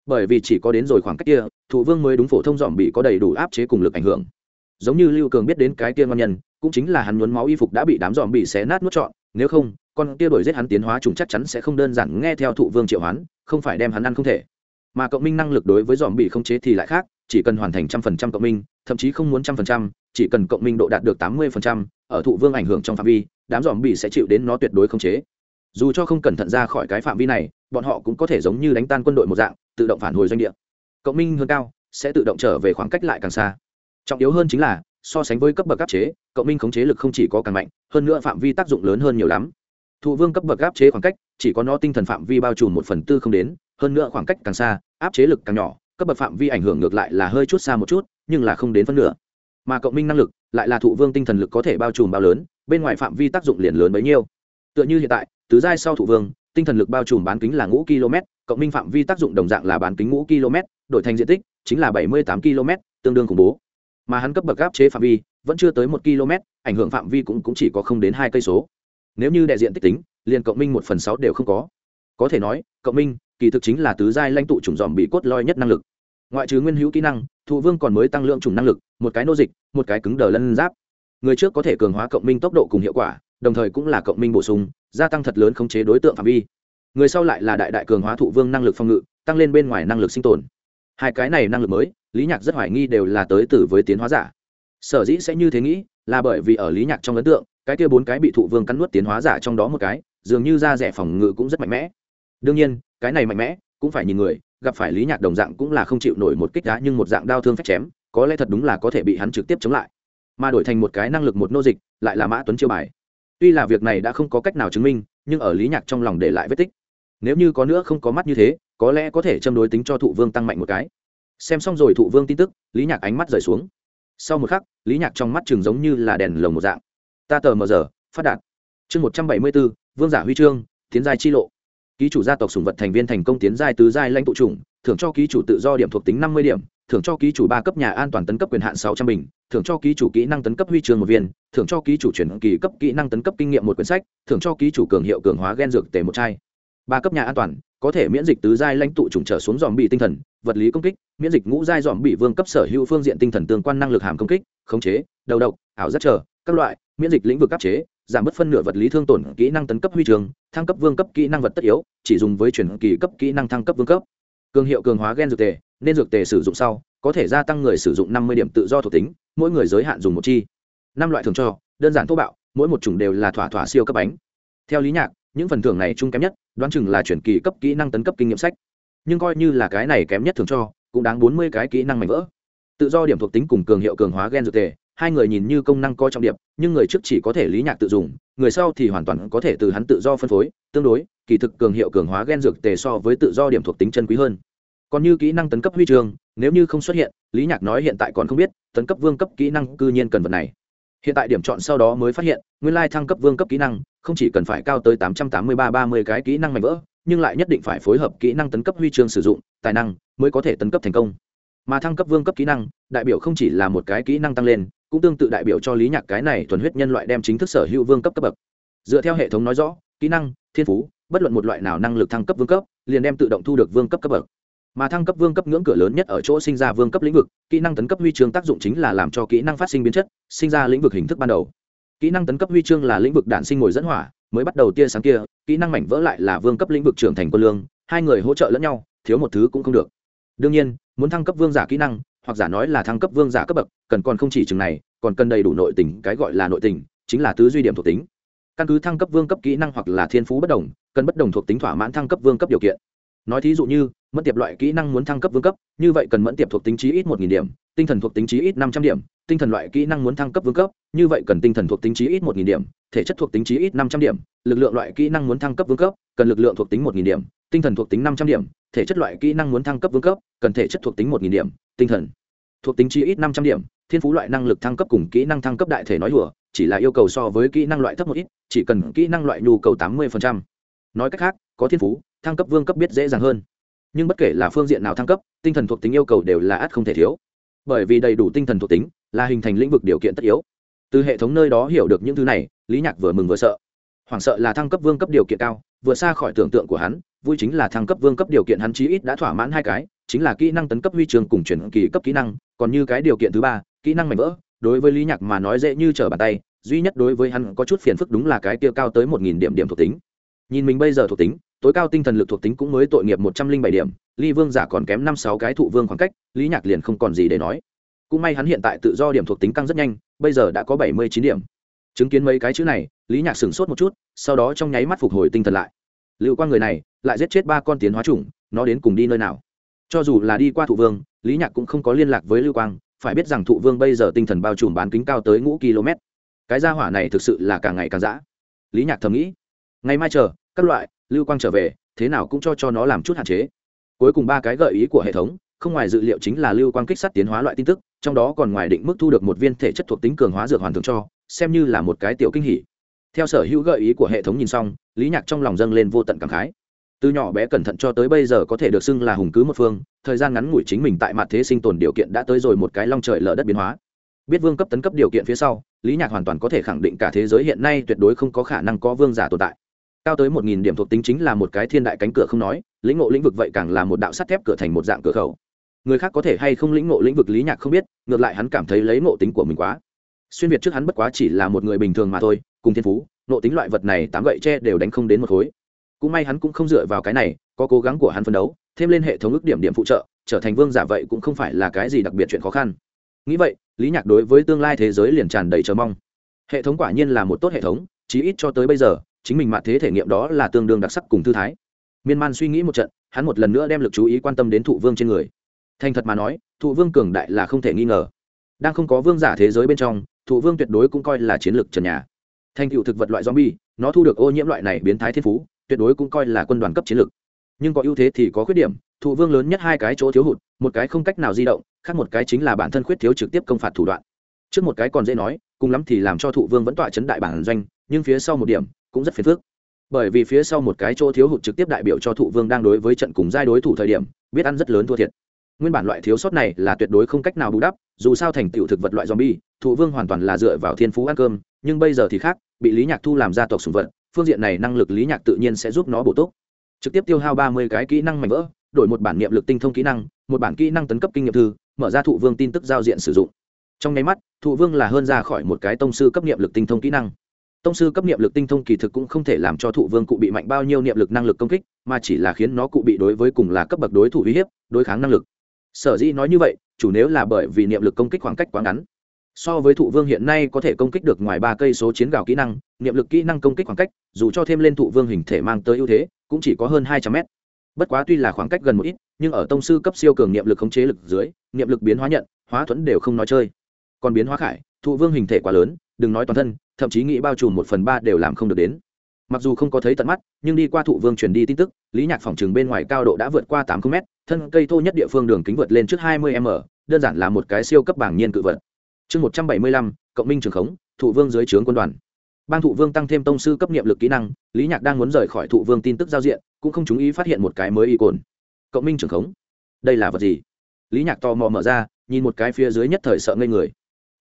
Bởi vì chỉ có đến rồi khoảng cách kia, thụ vương mới đúng phổ thông dòm bị có đầy đủ áp chế cùng lực ảnh hưởng. Giống như lưu cường biết đến cái kia ngon nhân, cũng chính là hắn nhuốm máu y phục đã bị đám dòm bị xé nát nuốt trọn nếu không, con kia đổi giết hắn tiến hóa chúng chắc chắn sẽ không đơn giản nghe theo thụ vương triệu hoán, không phải đem hắn ăn không thể. Mà cộng minh năng lực đối với dòm bị không chế thì lại khác, chỉ cần hoàn thành trăm phần trăm cộng minh, thậm chí không muốn trăm phần trăm, chỉ cần cộng minh độ đạt được tám mươi phần trăm, ở thụ vương ảnh hưởng trong phạm vi, đám dòm bị sẽ chịu đến nó tuyệt đối không chế. Dù cho không cẩn thận ra khỏi cái phạm vi này, bọn họ cũng có thể giống như đánh tan quân đội một dạng, tự động phản hồi doanh địa. Cộng minh hơn cao, sẽ tự động trở về khoảng cách lại càng xa. Trọng yếu hơn chính là so sánh với cấp bậc áp chế, cộng minh khống chế lực không chỉ có càng mạnh, hơn nữa phạm vi tác dụng lớn hơn nhiều lắm. Thụ vương cấp bậc áp chế khoảng cách, chỉ có nó tinh thần phạm vi bao trùm một phần tư không đến, hơn nữa khoảng cách càng xa, áp chế lực càng nhỏ, cấp bậc phạm vi ảnh hưởng ngược lại là hơi chút xa một chút, nhưng là không đến phân nửa. Mà cộng minh năng lực, lại là thụ vương tinh thần lực có thể bao trùm bao lớn, bên ngoài phạm vi tác dụng liền lớn bấy nhiêu. Tựa như hiện tại, tứ giai sau thụ vương, tinh thần lực bao trùm bán kính là ngũ km, cộng minh phạm vi tác dụng đồng dạng là bán kính ngũ km, đổi thành diện tích chính là bảy mươi tám km, tương đương khủng bố mà hắn cấp bậc áp chế phạm vi vẫn chưa tới một km ảnh hưởng phạm vi cũng, cũng chỉ có không đến hai cây số. Nếu như đại diện tích tính liền cộng minh một phần sáu đều không có. Có thể nói cộng minh kỳ thực chính là tứ giai lãnh tụ chủng dòm bị cốt loi nhất năng lực. Ngoại trừ nguyên hữu kỹ năng thụ vương còn mới tăng lượng chủng năng lực một cái nô dịch một cái cứng đờ lân giáp. Người trước có thể cường hóa cộng minh tốc độ cùng hiệu quả đồng thời cũng là cộng minh bổ sung gia tăng thật lớn khống chế đối tượng phạm vi. Người sau lại là đại đại cường hóa thụ vương năng lực phòng ngự tăng lên bên ngoài năng lực sinh tồn hai cái này năng lực mới, lý nhạc rất hoài nghi đều là tới từ với tiến hóa giả. Sở dĩ sẽ như thế nghĩ, là bởi vì ở lý nhạc trong ấn tượng, cái kia bốn cái bị thụ vương cắn nuốt tiến hóa giả trong đó một cái, dường như da rẻ phòng ngự cũng rất mạnh mẽ. Đương nhiên, cái này mạnh mẽ, cũng phải nhìn người, gặp phải lý nhạc đồng dạng cũng là không chịu nổi một kích đá nhưng một dạng đau thương phép chém, có lẽ thật đúng là có thể bị hắn trực tiếp chống lại. Mà đổi thành một cái năng lực một nô dịch, lại là mã tuấn chiêu bài. Tuy là việc này đã không có cách nào chứng minh, nhưng ở lý nhạc trong lòng để lại vết tích. Nếu như có nữa không có mắt như thế có lẽ có thể châm đối tính cho thụ vương tăng mạnh một cái. Xem xong rồi thụ vương tin tức, lý nhạc ánh mắt rời xuống. Sau một khắc, lý nhạc trong mắt chừng giống như là đèn lồng một dạng. Ta tờ mờ giờ, phát đạt. Chương một trăm bảy mươi bốn, vương giả huy chương, tiến giai chi lộ. Ký chủ gia tộc sùng vật thành viên thành công tiến giai tứ giai lãnh tụ chủng, thưởng cho ký chủ tự do điểm thuộc tính năm mươi điểm, thưởng cho ký chủ ba cấp nhà an toàn tấn cấp quyền hạn sáu trăm bình, thưởng cho ký chủ kỹ năng tấn cấp huy chương một viên, thưởng cho ký chủ chuyển kỳ cấp kỹ năng tấn cấp kinh nghiệm một quyển sách, thưởng cho ký chủ cường hiệu cường hóa gen dược tề một chai ba cấp nhà an toàn, có thể miễn dịch tứ giai lãnh tụ trùng trở xuống dòm bị tinh thần, vật lý công kích, miễn dịch ngũ giai dòm bị vương cấp sở hữu phương diện tinh thần tương quan năng lực hàm công kích, khống chế, đầu độc, ảo giác trở các loại, miễn dịch lĩnh vực áp chế, giảm bớt phân nửa vật lý thương tổn kỹ năng tấn cấp huy trường, thăng cấp vương cấp kỹ năng vật tất yếu, chỉ dùng với chuyển kỳ cấp kỹ năng thăng cấp vương cấp. Cường hiệu cường hóa gen dược tề, nên dược tề sử dụng sau, có thể gia tăng người sử dụng năm mươi điểm tự do thuộc tính, mỗi người giới hạn dùng một chi. Năm loại thường cho, đơn giản thô bạo, mỗi một chủng đều là thỏa thỏa siêu cấp bánh. Theo lý nhạc, những phần thưởng này chung kém nhất đoán chừng là chuyển kỳ cấp kỹ năng tấn cấp kinh nghiệm sách. Nhưng coi như là cái này kém nhất thường cho, cũng đáng bốn mươi cái kỹ năng mạnh vỡ. Tự do điểm thuộc tính cùng cường hiệu cường hóa gen dược tề, hai người nhìn như công năng coi trọng điểm, nhưng người trước chỉ có thể lý nhạc tự dùng, người sau thì hoàn toàn có thể từ hắn tự do phân phối, tương đối, kỳ thực cường hiệu cường hóa gen dược tề so với tự do điểm thuộc tính chân quý hơn. Còn như kỹ năng tấn cấp huy chương, nếu như không xuất hiện, lý nhạc nói hiện tại còn không biết, tấn cấp vương cấp kỹ năng cư nhiên cần vật này hiện tại điểm chọn sau đó mới phát hiện, nguyên lai thăng cấp vương cấp kỹ năng, không chỉ cần phải cao tới tám trăm tám mươi ba ba mươi cái kỹ năng mạnh vỡ, nhưng lại nhất định phải phối hợp kỹ năng tấn cấp huy chương sử dụng, tài năng mới có thể tấn cấp thành công. Mà thăng cấp vương cấp kỹ năng, đại biểu không chỉ là một cái kỹ năng tăng lên, cũng tương tự đại biểu cho lý nhạc cái này thuần huyết nhân loại đem chính thức sở hữu vương cấp cấp bậc. Dựa theo hệ thống nói rõ, kỹ năng, thiên phú, bất luận một loại nào năng lực thăng cấp vương cấp, liền đem tự động thu được vương cấp cấp bậc mà thăng cấp vương cấp ngưỡng cửa lớn nhất ở chỗ sinh ra vương cấp lĩnh vực, kỹ năng tấn cấp huy chương tác dụng chính là làm cho kỹ năng phát sinh biến chất, sinh ra lĩnh vực hình thức ban đầu. Kỹ năng tấn cấp huy chương là lĩnh vực đạn sinh ngồi dẫn hỏa, mới bắt đầu tia sáng kia, kỹ năng mảnh vỡ lại là vương cấp lĩnh vực trưởng thành quân lương, hai người hỗ trợ lẫn nhau, thiếu một thứ cũng không được. Đương nhiên, muốn thăng cấp vương giả kỹ năng, hoặc giả nói là thăng cấp vương giả cấp bậc, cần còn không chỉ chừng này, còn cần đầy đủ nội tình, cái gọi là nội tình, chính là tứ duy điểm thuộc tính. Căn cứ thăng cấp vương cấp kỹ năng hoặc là thiên phú bất đồng, cần bất đồng thuộc tính thỏa mãn thăng cấp vương cấp điều kiện. Nói thí dụ như mẫn tiệp loại kỹ năng muốn thăng cấp vương cấp, như vậy cần mẫn tiệp thuộc tính trí ít một nghìn điểm, tinh thần thuộc tính trí ít năm trăm điểm, tinh thần loại kỹ năng muốn thăng cấp vương cấp, như vậy cần tinh thần thuộc tính trí ít một nghìn điểm, thể chất thuộc tính trí ít năm trăm điểm, lực lượng loại kỹ năng muốn thăng cấp vương cấp, cần lực lượng thuộc tính một nghìn điểm, tinh thần thuộc tính năm trăm điểm, thể chất loại kỹ năng muốn thăng cấp vương cấp, cần thể chất thuộc tính một nghìn điểm, tinh thần thuộc tính trí ít năm trăm điểm, thiên phú loại năng lực thăng cấp cùng kỹ năng thăng cấp đại thể nói hùa chỉ là yêu cầu so với kỹ năng loại thấp một ít, chỉ cần kỹ năng loại nhu cầu tám mươi nói cách khác, có thiên phú, thăng cấp vương cấp biết dễ dàng hơn nhưng bất kể là phương diện nào thăng cấp, tinh thần thuộc tính yêu cầu đều là ắt không thể thiếu. Bởi vì đầy đủ tinh thần thuộc tính là hình thành lĩnh vực điều kiện tất yếu. Từ hệ thống nơi đó hiểu được những thứ này, lý nhạc vừa mừng vừa sợ. Hoảng sợ là thăng cấp vương cấp điều kiện cao vừa xa khỏi tưởng tượng của hắn, vui chính là thăng cấp vương cấp điều kiện hắn chí ít đã thỏa mãn hai cái, chính là kỹ năng tấn cấp huy trường cùng chuyển kỳ cấp kỹ năng, còn như cái điều kiện thứ ba, kỹ năng mạnh vỡ, đối với lý nhạc mà nói dễ như trở bàn tay, duy nhất đối với hắn có chút phiền phức đúng là cái kia cao tới một nghìn điểm điểm thuộc tính. Nhìn mình bây giờ thuộc tính tối cao tinh thần lực thuộc tính cũng mới tội nghiệp một trăm linh bảy điểm, ly vương giả còn kém năm sáu cái thụ vương khoảng cách, lý nhạc liền không còn gì để nói. Cũng may hắn hiện tại tự do điểm thuộc tính căng rất nhanh, bây giờ đã có bảy mươi chín điểm. Chứng kiến mấy cái chữ này, lý nhạc sửng sốt một chút, sau đó trong nháy mắt phục hồi tinh thần lại. Lưu quang người này, lại giết chết ba con tiến hóa chủng, nó đến cùng đi nơi nào? Cho dù là đi qua thụ vương, lý nhạc cũng không có liên lạc với lưu quang, phải biết rằng thụ vương bây giờ tinh thần bao trùm bán kính cao tới ngũ km. Cái gia hỏa này thực sự là càng ngày càng dã. Lý nhạc thầm nghĩ, ngày mai chờ, các loại lưu quang trở về, thế nào cũng cho cho nó làm chút hạn chế. Cuối cùng ba cái gợi ý của hệ thống, không ngoài dự liệu chính là lưu quang kích sát tiến hóa loại tin tức, trong đó còn ngoài định mức thu được một viên thể chất thuộc tính cường hóa dược hoàn thường cho, xem như là một cái tiểu kinh hỉ. Theo sở hữu gợi ý của hệ thống nhìn xong, lý nhạc trong lòng dâng lên vô tận cảm khái. Từ nhỏ bé cẩn thận cho tới bây giờ có thể được xưng là hùng cứ một phương, thời gian ngắn ngủi chính mình tại mặt thế sinh tồn điều kiện đã tới rồi một cái long trời lở đất biến hóa. Biết vương cấp tấn cấp điều kiện phía sau, lý nhạc hoàn toàn có thể khẳng định cả thế giới hiện nay tuyệt đối không có khả năng có vương giả tồn tại cao tới một nghìn điểm thuộc tính chính là một cái thiên đại cánh cửa không nói, lĩnh ngộ lĩnh vực vậy càng là một đạo sắt thép cửa thành một dạng cửa khẩu. Người khác có thể hay không lĩnh ngộ lĩnh vực lý nhạc không biết, ngược lại hắn cảm thấy lấy ngộ tính của mình quá. Xuyên việt trước hắn bất quá chỉ là một người bình thường mà thôi, cùng thiên phú, ngộ tính loại vật này tám gậy tre đều đánh không đến một khối. Cũng may hắn cũng không dựa vào cái này, có cố gắng của hắn phấn đấu, thêm lên hệ thống ước điểm điểm phụ trợ, trở thành vương giả vậy cũng không phải là cái gì đặc biệt chuyện khó khăn. Nghĩ vậy, lý nhạc đối với tương lai thế giới liền tràn đầy chờ mong. Hệ thống quả nhiên là một tốt hệ thống, chí ít cho tới bây giờ chính mình mạ thế thể nghiệm đó là tương đương đặc sắc cùng thư thái. Miên man suy nghĩ một trận, hắn một lần nữa đem l ự c chú ý quan tâm đến thụ vương trên người. Thành thật mà nói, thụ vương cường đại là không thể nghi ngờ. Đang không có vương giả thế giới bên trong, thụ vương tuyệt đối cũng coi là chiến lược trần nhà. Thành cựu thực vật loại zombie, nó thu được ô nhiễm loại này biến thái thiên phú, tuyệt đối cũng coi là quân đoàn cấp chiến lược. Nhưng có ưu thế thì có khuyết điểm, thụ vương lớn nhất hai cái chỗ thiếu hụt, một cái không cách nào di động, khác một cái chính là bản thân khuyết thiếu trực tiếp công phạt thủ đoạn. Trước một cái còn dễ nói, cùng lắm thì làm cho thụ vương vẫn tọa chấn đại bản doanh, nhưng phía sau một điểm cũng rất phiền phức. Bởi vì phía sau một cái chỗ thiếu hụt trực tiếp đại biểu cho thụ vương đang đối với trận cùng giai đối thủ thời điểm, biết ăn rất lớn thua thiệt. Nguyên bản loại thiếu sót này là tuyệt đối không cách nào bù đắp, dù sao thành tựu thực vật loại zombie, thụ vương hoàn toàn là dựa vào thiên phú ăn cơm, nhưng bây giờ thì khác, bị lý nhạc thu làm gia tộc sùng vật, phương diện này năng lực lý nhạc tự nhiên sẽ giúp nó bổ túc. Trực tiếp tiêu hao ba mươi cái kỹ năng mạnh vỡ, đổi một bản niệm lực tinh thông kỹ năng, một bản kỹ năng tấn cấp kinh nghiệm thư, mở ra thụ vương tin tức giao diện sử dụng. Trong nháy mắt, thụ vương là hơn ra khỏi một cái tông sư cấp niệm lực tinh thông kỹ năng tông sư cấp niệm lực tinh thông kỳ thực cũng không thể làm cho thụ vương cụ bị mạnh bao nhiêu niệm lực năng lực công kích, mà chỉ là khiến nó cụ bị đối với cùng là cấp bậc đối thủ uy hiếp, đối kháng năng lực. Sở dĩ nói như vậy, chủ nếu là bởi vì niệm lực công kích khoảng cách quá ngắn. So với thụ vương hiện nay có thể công kích được ngoài ba cây số chiến gạo kỹ năng, niệm lực kỹ năng công kích khoảng cách, dù cho thêm lên thụ vương hình thể mang tới ưu thế, cũng chỉ có hơn hai trăm mét. Bất quá tuy là khoảng cách gần một ít, nhưng ở tông sư cấp siêu cường niệm lực khống chế lực dưới, niệm lực biến hóa nhận, hóa thuẫn đều không nói chơi. Còn biến hóa khải thụ vương hình thể quá lớn, đừng nói toàn thân, thậm chí nghĩ bao trùm một phần ba đều làm không được đến. Mặc dù không có thấy tận mắt, nhưng đi qua thụ vương truyền đi tin tức, lý nhạc phòng chừng bên ngoài cao độ đã vượt qua tám km thân cây thô nhất địa phương đường kính vượt lên trước hai mươi m, đơn giản là một cái siêu cấp bảng nhiên cự vật. Chương một trăm bảy mươi lăm, cộng minh trường khống, thụ vương dưới trướng quân đoàn. Ban thụ vương tăng thêm tông sư cấp niệm lực kỹ năng, lý nhạc đang muốn rời khỏi thụ vương tin tức giao diện, cũng không chú ý phát hiện một cái mới y cồn. Cộng minh trường khống. Đây là vật gì? Lý nhạc tò mò mở ra, nhìn một cái phía dưới nhất thời sợ ngây người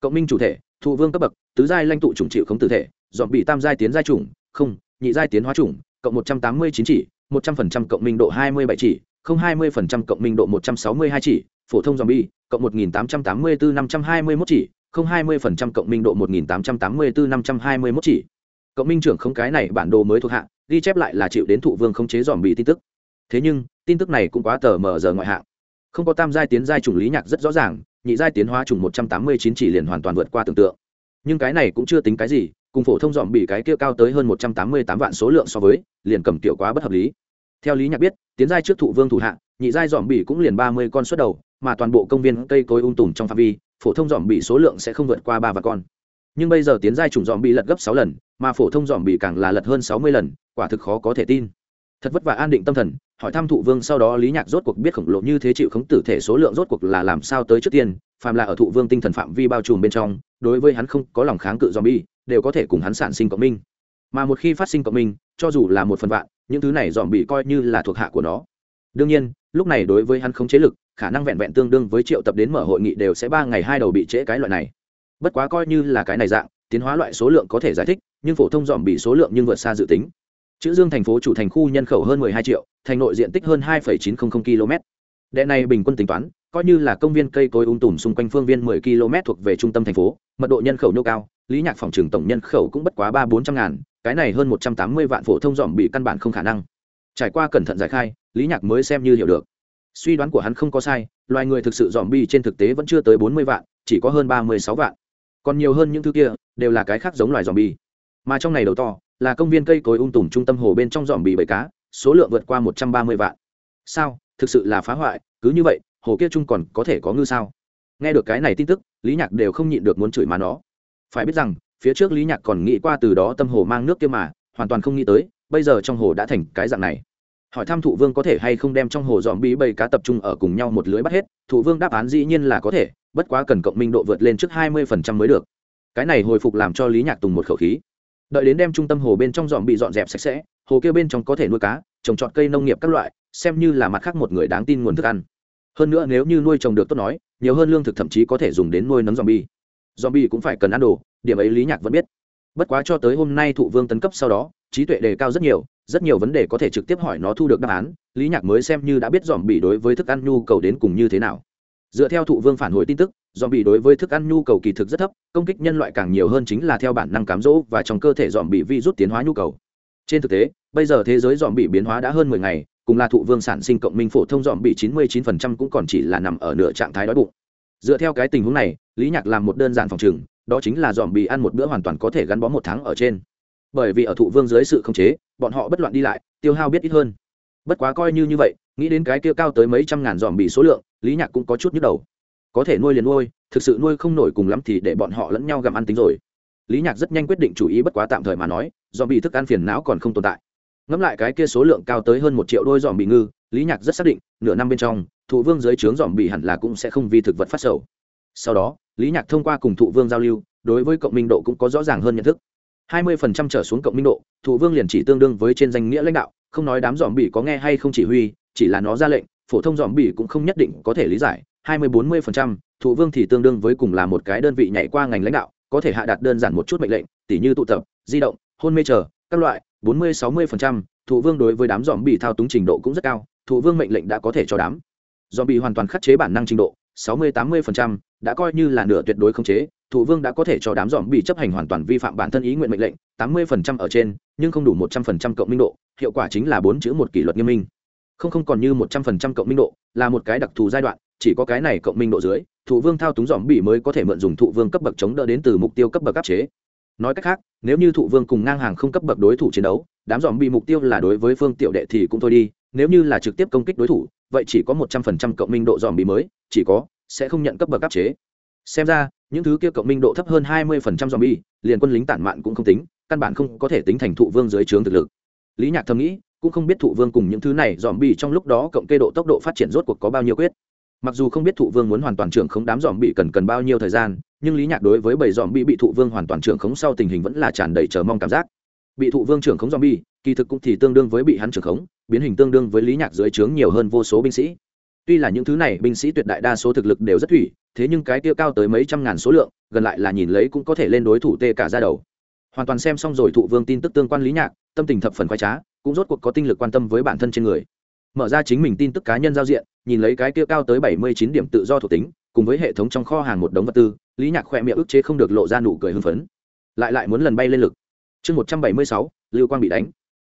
cộng minh chủ thể, thụ vương cấp bậc, tứ giai lãnh tụ chủng chịu khống tử thể, dọn bị tam giai tiến giai chủng, không, nhị giai tiến hóa chủng, cộng một trăm tám mươi chín chỉ, một trăm phần trăm cộng minh độ hai mươi bảy chỉ, không hai mươi phần trăm cộng minh độ một trăm sáu mươi hai chỉ, phổ thông dòm bi cộng một nghìn tám trăm tám mươi bốn năm trăm hai mươi mốt chỉ, không hai mươi phần trăm cộng minh độ một nghìn tám trăm tám mươi bốn năm trăm hai mươi mốt chỉ. Cộng minh trưởng không cái này bản đồ mới thuộc hạ, ghi chép lại là chịu đến thụ vương khống chế dòm bị tin tức. Thế nhưng, tin tức này cũng quá tờ mờ giờ ngoại hạng. Không có tam giai tiến giai chủng lý nhạc rất rõ ràng nhị giai tiến hóa trùng một trăm tám mươi chín chỉ liền hoàn toàn vượt qua tưởng tượng. Nhưng cái này cũng chưa tính cái gì, cùng phổ thông dòm bị cái kia cao tới hơn một trăm tám mươi tám vạn số lượng so với, liền cầm tiểu quá bất hợp lý. Theo lý nhạc biết, tiến giai trước thụ vương thủ hạ, nhị giai dòm bị cũng liền ba mươi con xuất đầu, mà toàn bộ công viên cây cối ung tùm trong phạm vi, phổ thông dòm bị số lượng sẽ không vượt qua ba vạn con. Nhưng bây giờ tiến giai chủng dòm bị lật gấp sáu lần, mà phổ thông dòm bị càng là lật hơn sáu mươi lần, quả thực khó có thể tin. Thật vất vả an định tâm thần hỏi thăm thụ vương sau đó lý nhạc rốt cuộc biết khổng lồ như thế chịu khống tử thể số lượng rốt cuộc là làm sao tới trước tiên, phàm là ở thụ vương tinh thần phạm vi bao trùm bên trong, đối với hắn không có lòng kháng cự zombie, đều có thể cùng hắn sản sinh cộng minh. Mà một khi phát sinh cộng minh, cho dù là một phần vạn, những thứ này dòm bị coi như là thuộc hạ của nó. Đương nhiên, lúc này đối với hắn không chế lực, khả năng vẹn vẹn tương đương với triệu tập đến mở hội nghị đều sẽ ba ngày hai đầu bị trễ cái loại này. Bất quá coi như là cái này dạng, tiến hóa loại số lượng có thể giải thích, nhưng phổ thông dòm bị số lượng nhưng vượt xa dự tính chữ dương thành phố chủ thành khu nhân khẩu hơn 12 triệu thành nội diện tích hơn 2,900 km. Đệ này bình quân tính toán coi như là công viên cây cối ung tùm xung quanh phương viên 10 km thuộc về trung tâm thành phố mật độ nhân khẩu nhô cao lý nhạc phòng trường tổng nhân khẩu cũng bất quá ba bốn trăm ngàn cái này hơn một trăm tám mươi vạn phổ thông dòm bị căn bản không khả năng. Trải qua cẩn thận giải khai lý nhạc mới xem như hiểu được. Suy đoán của hắn không có sai loài người thực sự dòm bi trên thực tế vẫn chưa tới bốn mươi vạn chỉ có hơn ba mươi sáu vạn. Còn nhiều hơn những thứ kia đều là cái khác giống loài dòm bi mà trong này đầu to là công viên cây cối ung tùm trung tâm hồ bên trong dòm bị bầy cá, số lượng vượt qua một trăm ba mươi vạn. Sao? Thực sự là phá hoại, cứ như vậy, hồ kia trung còn có thể có ngư sao? Nghe được cái này tin tức, lý nhạc đều không nhịn được muốn chửi mà nó. Phải biết rằng, phía trước lý nhạc còn nghĩ qua từ đó tâm hồ mang nước kia mà, hoàn toàn không nghĩ tới, bây giờ trong hồ đã thành cái dạng này. Hỏi thăm thụ vương có thể hay không đem trong hồ dòm bí bầy cá tập trung ở cùng nhau một lưới bắt hết, thụ vương đáp án dĩ nhiên là có thể, bất quá cần cộng minh độ vượt lên trước hai mươi phần trăm mới được. Cái này hồi phục làm cho lý nhạc tùng một khẩu khí đợi đến đem trung tâm hồ bên trong dọn bị dọn dẹp sạch sẽ, hồ kia bên trong có thể nuôi cá, trồng trọt cây nông nghiệp các loại, xem như là mặt khác một người đáng tin nguồn thức ăn. Hơn nữa nếu như nuôi trồng được tốt nói, nhiều hơn lương thực thậm chí có thể dùng đến nuôi nấm dòm bi dòm bi cũng phải cần ăn đồ, điểm ấy lý nhạc vẫn biết. Bất quá cho tới hôm nay thụ vương tấn cấp sau đó, trí tuệ đề cao rất nhiều rất nhiều vấn đề có thể trực tiếp hỏi nó thu được đáp án, lý nhạc mới xem như đã biết dòm bị đối với thức ăn nhu cầu đến cùng như thế nào. Dựa theo thụ vương phản hồi tin tức dòm bị đối với thức ăn nhu cầu kỳ thực rất thấp, công kích nhân loại càng nhiều hơn chính là theo bản năng cám dỗ và trong cơ thể dòm bị vi rút tiến hóa nhu cầu. Trên thực tế, bây giờ thế giới dòm bị biến hóa đã hơn mười ngày, cùng là thụ vương sản sinh cộng minh phổ thông dòm bị chín mươi chín phần trăm cũng còn chỉ là nằm ở nửa trạng thái đói bụng. Dựa theo cái tình huống này, lý nhạc làm một đơn giản phòng trừng, đó chính là dòm bị ăn một bữa hoàn toàn có thể gắn bó một tháng ở trên. Bởi vì ở thụ vương dưới sự khống chế, bọn họ bất loạn đi lại, tiêu hao biết ít hơn. Bất quá coi như như vậy, nghĩ đến cái kia cao tới mấy trăm ngàn dòm bị số lượng, lý nhạc cũng có chút nhức đầu có thể nuôi liền nuôi, thực sự nuôi không nổi cùng lắm thì để bọn họ lẫn nhau gặm ăn tính rồi. Lý nhạc rất nhanh quyết định chủ ý bất quá tạm thời mà nói dòm bị thức ăn phiền não còn không tồn tại. Ngẫm lại cái kia số lượng cao tới hơn một triệu đôi dòm bị ngư, lý nhạc rất xác định, nửa năm bên trong, thụ vương dưới trướng dòm bị hẳn là cũng sẽ không vì thực vật phát sầu. Sau đó, lý nhạc thông qua cùng thụ vương giao lưu, đối với cộng minh độ cũng có rõ ràng hơn nhận thức. Hai mươi phần trăm trở xuống cộng minh độ, thụ vương liền chỉ tương đương với trên danh nghĩa lãnh đạo, không nói đám dòm bị có nghe hay không chỉ huy, chỉ là nó ra lệnh, phổ thông dòm bị cũng không nhất định có thể lý giải hai mươi bốn mươi phần trăm, thụ vương thì tương đương với cùng là một cái đơn vị nhảy qua ngành lãnh đạo, có thể hạ đặt đơn giản một chút mệnh lệnh, tỉ như tụ tập, di động, hôn mê chờ, các loại, bốn mươi sáu mươi phần trăm, thụ vương đối với đám dòm bị thao túng trình độ cũng rất cao, thụ vương mệnh lệnh đã có thể cho đám dòm bị hoàn toàn khắc chế bản năng trình độ, sáu mươi tám mươi phần trăm, đã coi như là nửa tuyệt đối không chế thủ vương đã có thể cho đám dòm bị chấp hành hoàn toàn vi phạm bản thân ý nguyện mệnh lệnh, tám mươi phần trăm ở trên, nhưng không đủ một trăm phần trăm cộng minh độ, hiệu quả chính là bốn chữ một kỷ luật nghiêm minh. Không không còn như một trăm phần trăm cộng minh độ, là một cái đặc thù giai đoạn chỉ có cái này cộng minh độ dưới, thụ vương thao túng dòm bị mới có thể mượn dùng thụ vương cấp bậc chống đỡ đến từ mục tiêu cấp bậc áp chế. Nói cách khác, nếu như thụ vương cùng ngang hàng không cấp bậc đối thủ chiến đấu, đám dòm bị mục tiêu là đối với phương tiểu đệ thì cũng thôi đi, nếu như là trực tiếp công kích đối thủ, vậy chỉ có một trăm phần trăm cộng minh độ dòm bị mới, chỉ có, sẽ không nhận cấp bậc áp chế. Xem ra, những thứ kia cộng minh độ thấp hơn hai mươi phần trăm dòm bi liền quân lính tản mạn cũng không tính, căn bản không có thể tính thành thụ vương dưới trướng thực lực. Lý nhạc thầm nghĩ, cũng không biết thụ vương cùng những thứ này dòm bi trong lúc đó cộng kê độ tốc độ phát triển rốt cuộc có bao nhiêu quyết mặc dù không biết thụ vương muốn hoàn toàn trưởng khống đám dòm bị cần cần bao nhiêu thời gian, nhưng lý nhạc đối với bảy dòm bị bị thụ vương hoàn toàn trưởng khống sau tình hình vẫn là tràn đầy chờ mong cảm giác. Bị thụ vương trưởng khống dòm bi kỳ thực cũng thì tương đương với bị hắn trưởng khống, biến hình tương đương với lý nhạc dưới trướng nhiều hơn vô số binh sĩ. Tuy là những thứ này binh sĩ tuyệt đại đa số thực lực đều rất thủy, thế nhưng cái tiêu cao tới mấy trăm ngàn số lượng, gần lại là nhìn lấy cũng có thể lên đối thủ tê cả ra đầu. Hoàn toàn xem xong rồi thụ vương tin tức tương quan lý nhạc, tâm tình thập phần khoái trá, cũng rốt cuộc có tinh lực quan tâm với bản thân trên người mở ra chính mình tin tức cá nhân giao diện, nhìn lấy cái kia cao tới bảy mươi chín điểm tự do thuộc tính, cùng với hệ thống trong kho hàng một đống vật tư, lý nhạc khoe miệng ức chế không được lộ ra nụ cười hưng phấn. Lại lại muốn lần bay lên lực. Chương một trăm bảy mươi sáu, lưu quang bị đánh.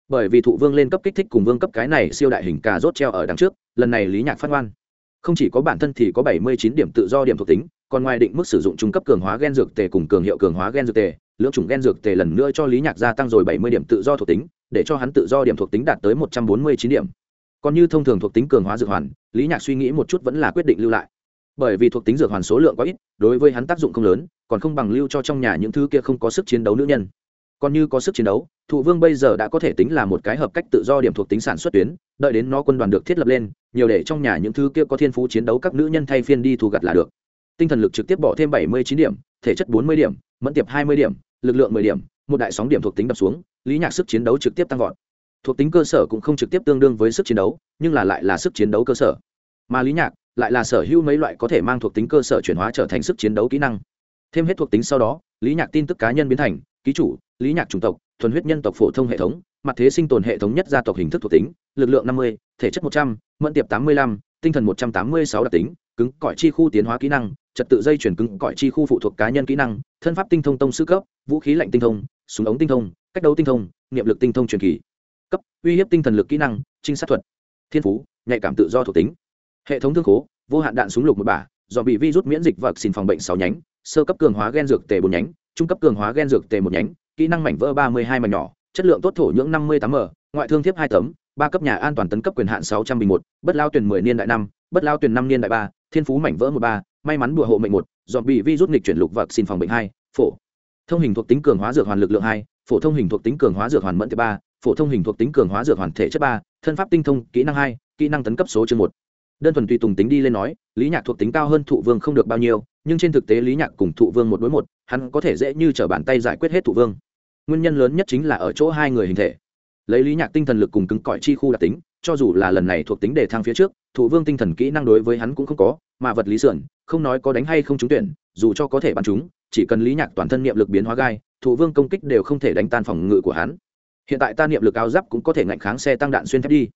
Bởi vì thụ vương lên cấp kích thích cùng vương cấp cái này siêu đại hình cà rốt treo ở đằng trước, lần này lý nhạc phát ngoan không chỉ có bản thân thì có bảy mươi chín điểm tự do điểm thuộc tính, còn ngoài định mức sử dụng trung cấp cường hóa gen dược tề cùng cường hiệu cường hóa gen dược tề lượng chủng gen dược tề lần nữa cho lý nhạc gia tăng rồi bảy mươi điểm tự do thuộc tính, để cho hắn tự do điểm thuộc tính đạt tới một trăm bốn mươi chín điểm còn như thông thường thuộc tính cường hóa dược hoàn, lý nhạc suy nghĩ một chút vẫn là quyết định lưu lại. Bởi vì thuộc tính dược hoàn số lượng quá ít, đối với hắn tác dụng không lớn, còn không bằng lưu cho trong nhà những thứ kia không có sức chiến đấu nữ nhân. Còn như có sức chiến đấu, thụ vương bây giờ đã có thể tính là một cái hợp cách tự do điểm thuộc tính sản xuất tuyến, đợi đến nó quân đoàn được thiết lập lên, nhiều để trong nhà những thứ kia có thiên phú chiến đấu các nữ nhân thay phiên đi thu gặt là được. Tinh thần lực trực tiếp bỏ thêm bảy mươi chín điểm, thể chất bốn mươi điểm, mẫn tiệp hai mươi điểm, lực lượng mười điểm, một đại sóng điểm thuộc tính đập xuống, lý nhạc sức chiến đấu trực tiếp tăng vọt thuộc tính cơ sở cũng không trực tiếp tương đương với sức chiến đấu, nhưng là lại là sức chiến đấu cơ sở. Mà lý nhạc lại là sở hữu mấy loại có thể mang thuộc tính cơ sở chuyển hóa trở thành sức chiến đấu kỹ năng. Thêm hết thuộc tính sau đó, lý nhạc tin tức cá nhân biến thành, ký chủ, lý nhạc chủng tộc, thuần huyết nhân tộc phổ thông hệ thống, mặt thế sinh tồn hệ thống nhất gia tộc hình thức thuộc tính, lực lượng năm mươi, thể chất một trăm, mẫn tiệp tám mươi lăm, tinh thần một trăm tám mươi sáu đặc tính, cứng cỏi chi khu tiến hóa kỹ năng, trật tự dây chuyển cứng cỏi chi khu phụ thuộc cá nhân kỹ năng, thân pháp tinh thông tông sư cấp, vũ khí lạnh tinh thông, súng ống tinh thông, cách đấu tinh thông, niệm lực tinh thông truyền kỳ cấp, uy hiếp tinh thần lực kỹ năng, trinh sát thuật, thiên phú, nhạy cảm tự do thuộc tính. Hệ thống thương khố, vô hạn đạn súng lục một bả, do bị virus miễn dịch vật xin phòng bệnh sáu nhánh, sơ cấp cường hóa gen dược tề bốn nhánh, trung cấp cường hóa gen dược tề một nhánh, kỹ năng mảnh vỡ ba mươi hai mảnh nhỏ, chất lượng tốt thổ nhưỡng năm mươi tám m, ngoại thương thiếp hai tấm, ba cấp nhà an toàn tấn cấp quyền hạn sáu trăm bình một, bất lao tuyển mười niên đại năm, bất lao tuyển năm niên đại ba, thiên phú mảnh vỡ một ba, may mắn bùa hộ mệnh một dọn bị vi rút nghịch chuyển lục vật xin phòng bệnh hai, phổ. Thông hình thuộc tính cường hóa dược hoàn lực lượng hai, phổ thông hình thuộc tính cường hóa dược hoàn mẫn thứ ba phổ thông hình thuộc tính cường hóa dược hoàn thể chất ba, thân pháp tinh thông, kỹ năng hai, kỹ năng tấn cấp số chương một. Đơn thuần tùy tùng tính đi lên nói, lý nhạc thuộc tính cao hơn thụ vương không được bao nhiêu, nhưng trên thực tế lý nhạc cùng thụ vương một đối một, hắn có thể dễ như t r ở bàn tay giải quyết hết thụ vương. Nguyên nhân lớn nhất chính là ở chỗ hai người hình thể. Lấy lý nhạc tinh thần lực cùng cứng cỏi chi khu đặc tính, cho dù là lần này thuộc tính đề thang phía trước, thụ vương tinh thần kỹ năng đối với hắn cũng không có, mà vật lý sườn, không nói có đánh hay không trúng tuyển, dù cho có thể bắn chúng, chỉ cần lý nhạc toàn thân niệm lực biến hóa gai, thụ vương công kích đều không thể đánh tan phòng ngự của hắn hiện tại ta niệm lực áo giáp cũng có thể ngạnh kháng xe tăng đạn xuyên thép đi.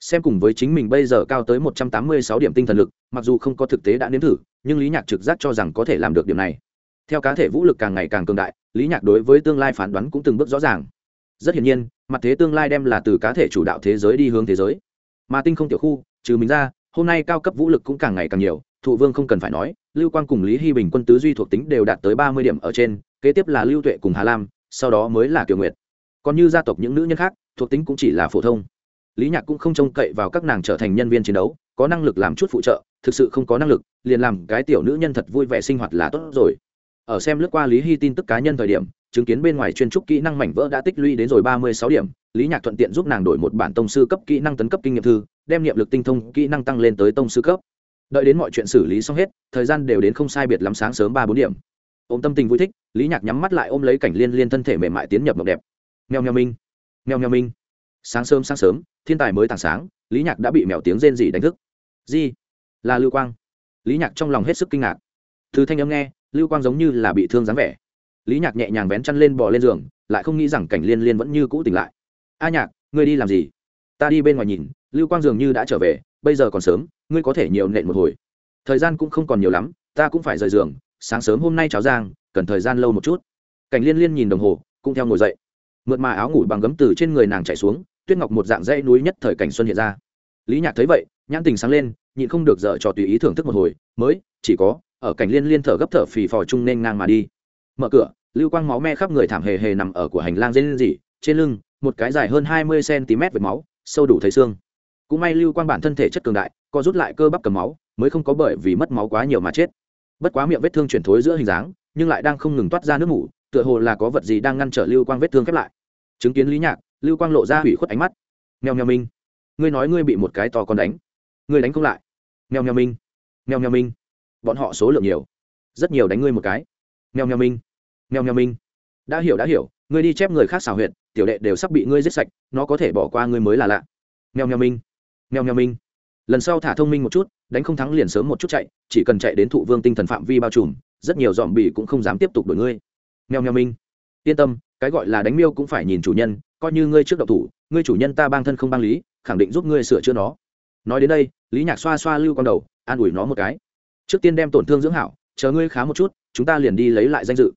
Xem cùng với chính mình bây giờ cao tới một trăm tám mươi sáu điểm tinh thần lực, mặc dù không có thực tế đã nếm thử, nhưng lý nhạc trực giác cho rằng có thể làm được điểm này. Theo cá thể vũ lực càng ngày càng cường đại, lý nhạc đối với tương lai phán đoán cũng từng bước rõ ràng. Rất hiển nhiên, mặt thế tương lai đem là từ cá thể chủ đạo thế giới đi hướng thế giới. Mà tinh không tiểu khu, trừ mình ra, hôm nay cao cấp vũ lực cũng càng ngày càng nhiều, thụ vương không cần phải nói, lưu quang cùng lý hy bình quân tứ duy thuộc tính đều đạt tới ba mươi điểm ở trên, kế tiếp là lưu tuệ cùng hà lam, sau đó mới là kiều nguyệt còn như gia tộc những nữ nhân khác, thuộc tính cũng chỉ là phổ thông. Lý nhạc cũng không trông cậy vào các nàng trở thành nhân viên chiến đấu, có năng lực làm chút phụ trợ, thực sự không có năng lực, liền làm cái tiểu nữ nhân thật vui vẻ sinh hoạt là tốt rồi. Ở xem lướt qua lý hy tin tức cá nhân thời điểm, chứng kiến bên ngoài chuyên trúc kỹ năng mảnh vỡ đã tích lũy đến rồi ba mươi sáu điểm, lý nhạc thuận tiện giúp nàng đổi một bản tông sư cấp kỹ năng tấn cấp kinh nghiệm thư, đem niệm lực tinh thông kỹ năng tăng lên tới tông sư cấp. Đợi đến mọi chuyện xử lý xong hết, thời gian đều đến không sai biệt lắm sáng sớm ba bốn điểm. Ôm tâm tình vui thích, lý nhạc nhắm mắt lại ôm lấy cảnh liên liên thân thể mềm mại tiến nhập mộng đẹp mèo mèo minh. Mèo mèo minh. Sáng sớm sáng sớm, thiên tài mới tảng sáng, lý nhạc đã bị mèo tiếng rên rỉ đánh thức. Di là lưu quang. Lý nhạc trong lòng hết sức kinh ngạc. Từ thanh âm nghe, lưu quang giống như là bị thương dáng vẻ. Lý nhạc nhẹ nhàng vén chăn lên bò lên giường, lại không nghĩ rằng cảnh liên liên vẫn như cũ tỉnh lại. A nhạc, ngươi đi làm gì? Ta đi bên ngoài nhìn, lưu quang dường như đã trở về, bây giờ còn sớm, ngươi có thể nhiều nện một hồi. Thời gian cũng không còn nhiều lắm, ta cũng phải rời giường, sáng sớm hôm nay cháo giang cần thời gian lâu một chút. Cảnh liên liên nhìn đồng hồ, cũng theo ngồi dậy mượt mà áo ngủ bằng gấm từ trên người nàng chạy xuống, tuyết ngọc một dạng dãy núi nhất thời cảnh xuân hiện ra. Lý nhạc thấy vậy, nhãn tình sáng lên, nhịn không được dở trò tùy ý thưởng thức một hồi, mới, chỉ có, ở cảnh liên liên thở gấp thở phì phò chung nên ngang mà đi. Mở cửa, lưu quang máu me khắp người thảm hề hề nằm ở của hành lang dây lên dỉ trên lưng, một cái dài hơn hai mươi cm với máu, sâu đủ thấy xương. Cũng may lưu quang bản thân thể chất cường đại, co rút lại cơ bắp cầm máu, mới không có bởi vì mất máu quá nhiều mà chết. Bất quá miệng vết thương chuyển thối giữa hình dáng, nhưng lại đang không ngừng toát ra nước mủ tựa hồ là có vật gì đang ngăn trở lưu quang vết thương khép lại. Chứng kiến lý nhạc, lưu quang lộ ra hủy khuất ánh mắt. Mèo mèo minh ngươi nói ngươi bị một cái to con đánh. Ngươi đánh không lại. Mèo mèo minh mèo mèo minh bọn họ số lượng nhiều. Rất nhiều đánh ngươi một cái. Mèo mèo minh mèo mèo minh đã hiểu đã hiểu. Ngươi đi chép người khác xào huyệt, tiểu đệ đều sắp bị ngươi giết sạch, nó có thể bỏ qua ngươi mới là lạ. Mèo mèo minh mèo mèo minh lần sau thả thông minh một chút, đánh không thắng liền sớm một chút chạy, chỉ cần chạy đến thụ vương tinh thần phạm vi bao trùm, rất nhiều dòm bỉ cũng không dám tiếp tục đổi ngươi mèo mèo minh. Yên tâm, cái gọi là đánh miêu cũng phải nhìn chủ nhân, coi như ngươi trước độc thủ, ngươi chủ nhân ta bang thân không bang lý, khẳng định giúp ngươi sửa chữa nó. Nói đến đây, lý nhạc xoa xoa lưu con đầu, an ủi nó một cái. Trước tiên đem tổn thương dưỡng hảo, chờ ngươi khá một chút, chúng ta liền đi lấy lại danh dự.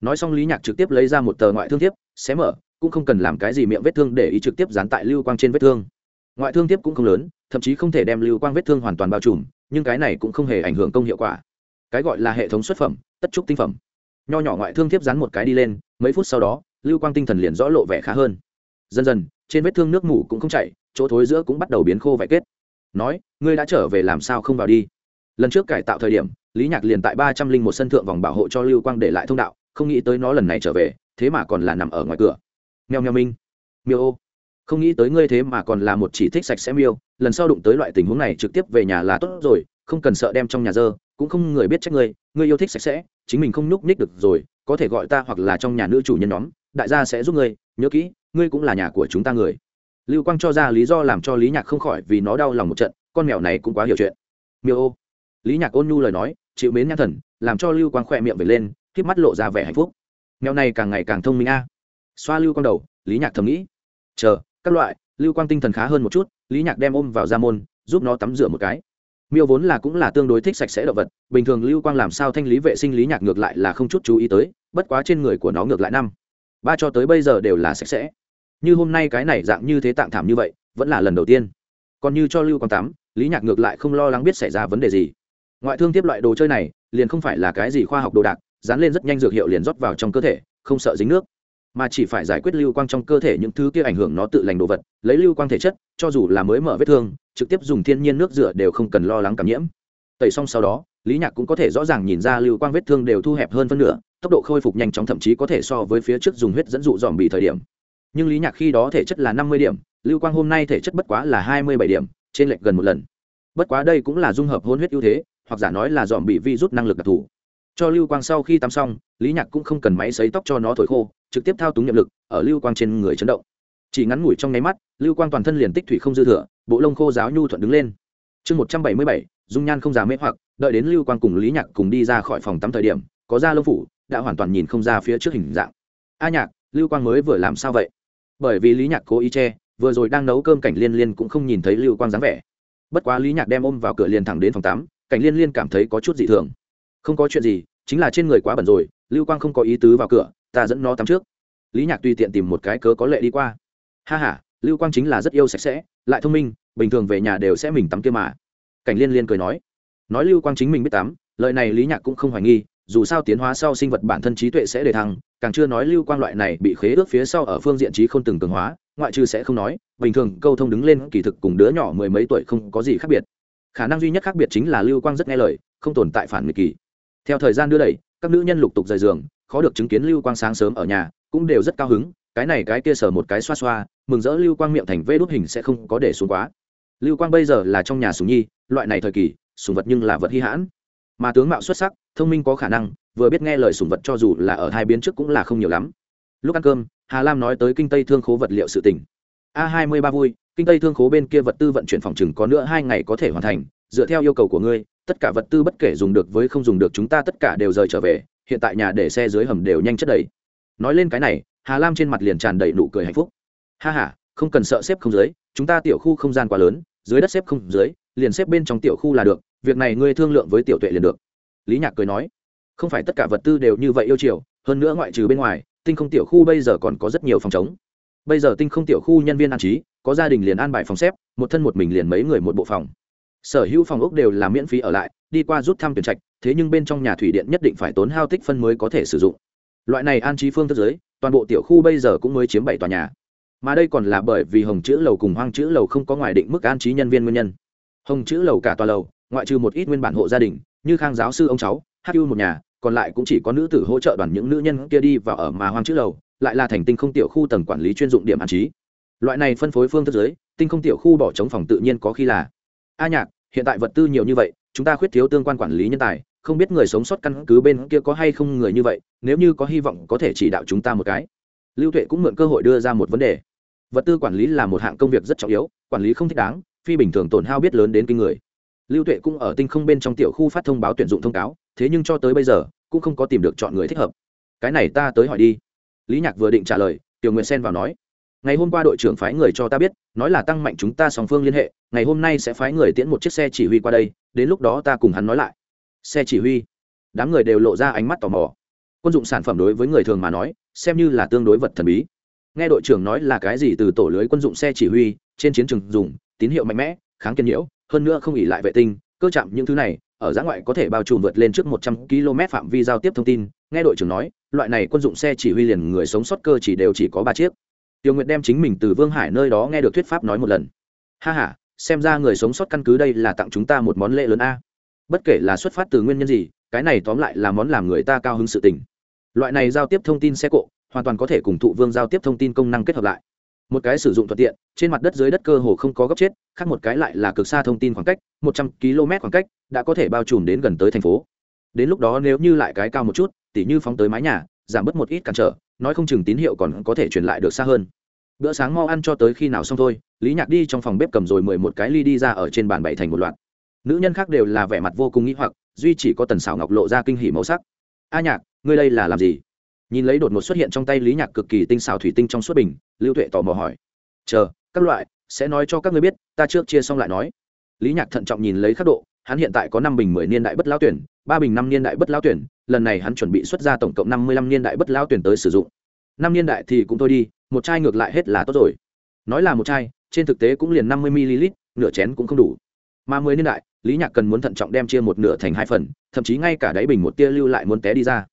Nói xong lý nhạc trực tiếp lấy ra một tờ ngoại thương thiếp, xé mở, cũng không cần làm cái gì miệng vết thương để ý trực tiếp dán tại lưu quang trên vết thương. Ngoại thương tiếp cũng không lớn, thậm chí không thể đem lưu quang vết thương hoàn toàn bao trùm, nhưng cái này cũng không hề ảnh hưởng công hiệu quả. Cái gọi là hệ thống xuất phẩm, tất trúc tinh phẩm nho nhỏ ngoại thương tiếp dán một cái đi lên, mấy phút sau đó, lưu quang tinh thần liền rõ lộ vẻ khá hơn. Dần dần, trên vết thương nước mủ cũng không chảy, chỗ thối giữa cũng bắt đầu biến khô vải kết. Nói, ngươi đã trở về làm sao không vào đi? Lần trước cải tạo thời điểm, lý nhạc liền tại ba trăm linh một sân thượng vòng bảo hộ cho lưu quang để lại thông đạo, không nghĩ tới nó lần này trở về, thế mà còn là nằm ở ngoài cửa. Mèo mèo minh, miêu ô. Không nghĩ tới ngươi thế mà còn là một chỉ thích sạch sẽ miêu, lần sau đụng tới loại tình huống này trực tiếp về nhà là tốt rồi, không cần sợ đem trong nhà dơ, cũng không người biết trách ngươi ngươi yêu thích sạch sẽ chính mình không nhúc nhích được rồi, có thể gọi ta hoặc là trong nhà nữ chủ nhân nhóm, đại gia sẽ giúp ngươi, nhớ kỹ, ngươi cũng là nhà của chúng ta người. Lưu quang cho ra lý do làm cho lý nhạc không khỏi vì nó đau lòng một trận, con mèo này cũng quá hiểu chuyện. Miêu ô. Lý nhạc ôn nhu lời nói, chịu mến nhãn thần, làm cho lưu quang khỏe miệng về lên k mắt lộ ra vẻ hạnh phúc. Mèo này càng ngày càng thông minh a. Xoa lưu quang đầu, lý nhạc thầm nghĩ. Chờ, các loại, lưu quang tinh thần khá hơn một chút, lý nhạc đem ôm vào ra môn, giúp nó tắm rửa một cái miêu vốn là cũng là tương đối thích sạch sẽ động vật, bình thường lưu quang làm sao thanh lý vệ sinh lý nhạc ngược lại là không chút chú ý tới, bất quá trên người của nó ngược lại năm. Ba cho tới bây giờ đều là sạch sẽ. Như hôm nay cái này dạng như thế tạng thảm như vậy, vẫn là lần đầu tiên. Còn như cho lưu quang tắm, lý nhạc ngược lại không lo lắng biết xảy ra vấn đề gì. Ngoại thương tiếp loại đồ chơi này, liền không phải là cái gì khoa học đồ đạc, dán lên rất nhanh dược hiệu liền rót vào trong cơ thể, không sợ dính nước mà chỉ phải giải quyết lưu quang trong cơ thể những thứ kia ảnh hưởng nó tự lành đồ vật, lấy lưu quang thể chất, cho dù là mới mở vết thương, trực tiếp dùng thiên nhiên nước rửa đều không cần lo lắng cảm nhiễm. Tẩy xong sau đó, lý nhạc cũng có thể rõ ràng nhìn ra lưu quang vết thương đều thu hẹp hơn phân nửa, tốc độ khôi phục nhanh chóng thậm chí có thể so với phía trước dùng huyết dẫn dụ dòm bị thời điểm. Nhưng lý nhạc khi đó thể chất là năm mươi điểm, lưu quang hôm nay thể chất bất quá là hai mươi bảy điểm, trên lệch gần một lần. Bất quá đây cũng là dung hợp hôn huyết ưu thế, hoặc giả nói là dòm bị vi rút năng lực đặc thù cho lưu quang sau khi tắm xong, lý nhạc cũng không cần máy xấy tóc cho nó thổi khô, trực tiếp thao túng nhiệm lực ở lưu quang trên người chấn động. Chỉ ngắn ngủi trong nháy mắt, lưu quang toàn thân liền tích thủy không dư thừa, bộ lông khô giáo nhu thuận đứng lên. Chương một trăm bảy mươi bảy, dung nhan không già mễ hoặc, đợi đến lưu quang cùng lý nhạc cùng đi ra khỏi phòng tắm thời điểm, có da lông phủ, đã hoàn toàn nhìn không ra phía trước hình dạng. A nhạc, lưu quang mới vừa làm sao vậy? Bởi vì lý nhạc cố ý che, vừa rồi đang nấu cơm cảnh liên liên cũng không nhìn thấy lưu quang dáng vẻ. Bất quá lý nhạc đem ôm vào cửa liền thẳng đến phòng tắm, cảnh liên liên cảm thấy có chút dị thường không có chuyện gì, chính là trên người quá bẩn rồi, lưu quang không có ý tứ vào cửa, ta dẫn nó tắm trước. Lý nhạc tùy tiện tìm một cái cớ có lệ đi qua. Ha h a lưu quang chính là rất yêu sạch sẽ, lại thông minh, bình thường về nhà đều sẽ mình tắm kia mà. Cảnh liên liên cười nói. Nói lưu quang chính mình biết tắm lợi này lý nhạc cũng không hoài nghi, dù sao tiến hóa sau sinh vật bản thân trí tuệ sẽ đề thăng, càng chưa nói lưu quang loại này bị khế ước phía sau ở phương diện trí không từng cường hóa, ngoại trừ sẽ không nói, bình thường câu thông đứng lên kỳ thực cùng đứa nhỏ mười mấy tuổi không có gì khác biệt. Khả năng duy nhất khác biệt chính là lưu quang rất nghe lời, không tồn tại phản nghịch kỳ theo thời gian đưa đẩy, các nữ nhân lục tục rời giường, khó được chứng kiến lưu quang sáng sớm ở nhà, cũng đều rất cao hứng, cái này cái kia sờ một cái xoa xoa, mừng rỡ lưu quang miệng thành vê đốt hình sẽ không có để xuống quá. Lưu quang bây giờ là trong nhà sùng nhi, loại này thời kỳ sùng vật nhưng là vật hy hãn. Mà tướng mạo xuất sắc, thông minh có khả năng, vừa biết nghe lời sùng vật cho dù là ở hai biến trước cũng là không nhiều lắm. Lúc ăn cơm, hà lam nói tới kinh tây thương khố vật liệu sự tỉnh a hai mươi ba vui, kinh tây thương khố bên kia vật tư vận chuyển phòng chừng có nữa hai ngày có thể hoàn thành, dựa theo yêu cầu của ngươi tất cả vật tư bất kể dùng được với không dùng được chúng ta tất cả đều rời trở về, hiện tại nhà để xe dưới hầm đều nhanh chất đầy. Nói lên cái này, hà lam trên mặt liền tràn đầy nụ cười hạnh phúc. Ha h a không cần sợ xếp không dưới, chúng ta tiểu khu không gian quá lớn, dưới đất xếp không dưới, liền xếp bên trong tiểu khu là được, việc này ngươi thương lượng với tiểu tuệ liền được. Lý nhạc cười nói. Không phải tất cả vật tư đều như vậy yêu chiều, hơn nữa ngoại trừ bên ngoài, tinh không tiểu khu bây giờ còn có rất nhiều phòng chống. Bây giờ tinh không tiểu khu nhân viên an trí, có gia đình liền an bài phòng xếp, một thân một mình liền mấy người một bộ phòng sở hữu phòng ốc đều là miễn phí ở lại, đi qua rút thăm tuyển trạch, thế nhưng bên trong nhà thủy điện nhất định phải tốn hao tích phân mới có thể sử dụng. Loại này an trí phương thức giới, toàn bộ tiểu khu bây giờ cũng mới chiếm bảy tòa nhà. Mà đây còn là bởi vì hồng chữ lầu cùng hoang chữ lầu không có ngoài định mức an trí nhân viên nguyên nhân. Hồng chữ lầu cả tòa lầu, ngoại trừ một ít nguyên bản hộ gia đình, như khang giáo sư ông cháu hu một nhà, còn lại cũng chỉ có nữ tử hỗ trợ đoàn những nữ nhân kia đi vào ở mà hoang chữ lầu, lại là thành tinh không tiểu khu tầng quản lý chuyên dụng điểm an trí. Loại này phân phối phương thức giới, tinh không tiểu khu bỏ trống phòng tự nhiên có khi là a nhạc, hiện tại vật tư nhiều như vậy, chúng ta khuyết thiếu tương quan quản lý nhân tài, không biết người sống sót căn cứ bên kia có hay không người như vậy, nếu như có hy vọng có thể chỉ đạo chúng ta một cái. Lưu tuệ cũng mượn cơ hội đưa ra một vấn đề. Vật tư quản lý là một hạng công việc rất trọng yếu, quản lý không thích đáng, phi bình thường tổn hao biết lớn đến kinh người. Lưu tuệ cũng ở tinh không bên trong tiểu khu phát thông báo tuyển dụng thông cáo, thế nhưng cho tới bây giờ, cũng không có tìm được chọn người thích hợp. Cái này ta tới hỏi đi. Lý nhạc vừa định trả lời, tiểu nguyện xen vào nói ngày hôm qua đội trưởng phái người cho ta biết, nói là tăng mạnh chúng ta song phương liên hệ, ngày hôm nay sẽ phái người tiễn một chiếc xe chỉ huy qua đây, đến lúc đó ta cùng hắn nói lại. Xe chỉ huy? Đám người đều lộ ra ánh mắt tò mò. Quân dụng sản phẩm đối với người thường mà nói, xem như là tương đối vật thần bí. Nghe đội trưởng nói là cái gì từ tổ lưới quân dụng xe chỉ huy, trên chiến trường dùng, tín hiệu mạnh mẽ, kháng kiên nhiễu, hơn nữa không ỉ lại vệ tinh, cơ chạm những thứ này, ở giã ngoại có thể bao trùm vượt lên trước một trăm km phạm vi giao tiếp thông tin, nghe đội trưởng nói, loại này quân dụng xe chỉ huy liền người sống sót cơ chỉ đều chỉ có ba chiếc tiêu nguyệt đem chính mình từ vương hải nơi đó nghe được thuyết pháp nói một lần. Ha h a xem ra người sống sót căn cứ đây là tặng chúng ta một món lễ lớn a. Bất kể là xuất phát từ nguyên nhân gì, cái này tóm lại là món làm người ta cao hứng sự tình. Loại này giao tiếp thông tin xe cộ, hoàn toàn có thể cùng thụ vương giao tiếp thông tin công năng kết hợp lại. Một cái sử dụng thuận tiện, trên mặt đất dưới đất cơ hồ không có góc chết, khác một cái lại là cực xa thông tin khoảng cách, một trăm km khoảng cách, đã có thể bao trùm đến gần tới thành phố. Đến lúc đó nếu như lại cái cao một chút, tỉ như phóng tới mái nhà, giảm bớt một ít cản trở nói không chừng tín hiệu còn có thể truyền lại được xa hơn. Bữa sáng mau ăn cho tới khi nào xong thôi, lý nhạc đi trong phòng bếp cầm rồi mười một cái ly đi ra ở trên bàn bày thành một loạt. Nữ nhân khác đều là vẻ mặt vô cùng nghĩ hoặc, duy chỉ có tần xảo ngọc lộ ra kinh hỉ màu sắc. A nhạc, ngươi đây là làm gì? Nhìn lấy đột ngột xuất hiện trong tay lý nhạc cực kỳ tinh xảo thủy tinh trong suốt bình, lưu tuệ tò mò hỏi. Chờ, các loại, sẽ nói cho các ngươi biết, ta trước chia xong lại nói. Lý nhạc thận trọng nhìn lấy khắc độ hắn hiện tại có năm bình mười niên đại bất lao tuyển, ba bình năm niên đại bất lao tuyển, lần này hắn chuẩn bị xuất ra tổng cộng năm mươi lăm niên đại bất lao tuyển tới sử dụng. Năm niên đại thì cũng thôi đi, một chai ngược lại hết là tốt rồi. Nói là một chai, trên thực tế cũng liền năm mươi ml, nửa chén cũng không đủ. Mà mười niên đại, lý nhạc cần muốn thận trọng đem chia một nửa thành hai phần, thậm chí ngay cả đáy bình một tia lưu lại muốn té đi ra.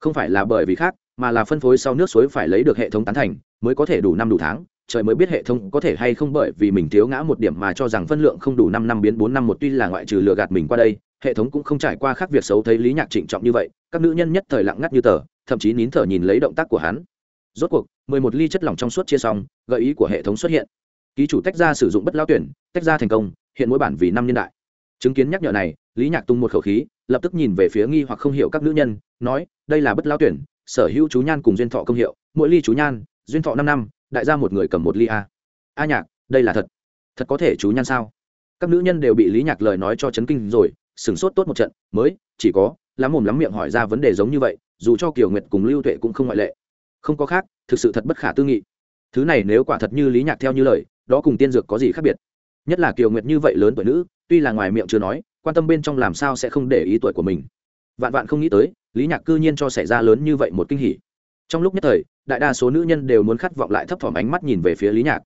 Không phải là bởi vì khác, mà là phân phối sau nước suối phải lấy được hệ thống tán thành, mới có thể đủ năm đủ tháng trời mới biết hệ thống có thể hay không bởi vì mình thiếu ngã một điểm mà cho rằng phân lượng không đủ năm năm biến bốn năm một tuy là ngoại trừ lừa gạt mình qua đây, hệ thống cũng không trải qua khác việc xấu thấy lý nhạc trịnh trọng như vậy, các nữ nhân nhất thời lặng ngắt như tờ, thậm chí nín thở nhìn lấy động tác của hắn. Rốt cuộc, mười một ly chất lỏng trong suốt chia xong, gợi ý của hệ thống xuất hiện. Ký chủ tách ra sử dụng bất lao tuyển, tách ra thành công, hiện mỗi bản vì năm niên đại. Chứng kiến nhắc nhở này, lý nhạc tung một khẩu khí, lập tức nhìn về phía nghi hoặc không hiểu các nữ nhân, nói, đây là bất lao tuyển, sở hữu chú nhan cùng duyên thọ công hiệu, mỗi ly chú nhan, duyên thọ năm năm đại gia một người cầm một ly a. A nhạc, đây là thật. Thật có thể chú nhan sao? Các nữ nhân đều bị lý nhạc lời nói cho chấn kinh rồi, sửng sốt tốt một trận, mới, chỉ có lắm mồm lắm miệng hỏi ra vấn đề giống như vậy, dù cho kiều nguyệt cùng lưu tuệ cũng không ngoại lệ. Không có khác, thực sự thật bất khả tư nghị. Thứ này nếu quả thật như lý nhạc theo như lời, đó cùng tiên dược có gì khác biệt? Nhất là kiều nguyệt như vậy lớn tuổi nữ, tuy là ngoài miệng chưa nói, quan tâm bên trong làm sao sẽ không để ý tuổi của mình. Vạn vạn không nghĩ tới, lý nhạc cư nhiên cho xảy ra lớn như vậy một kinh hỉ. Trong lúc nhất thời đại đa số nữ nhân đều muốn khát vọng lại thấp thỏm ánh mắt nhìn về phía lý nhạc.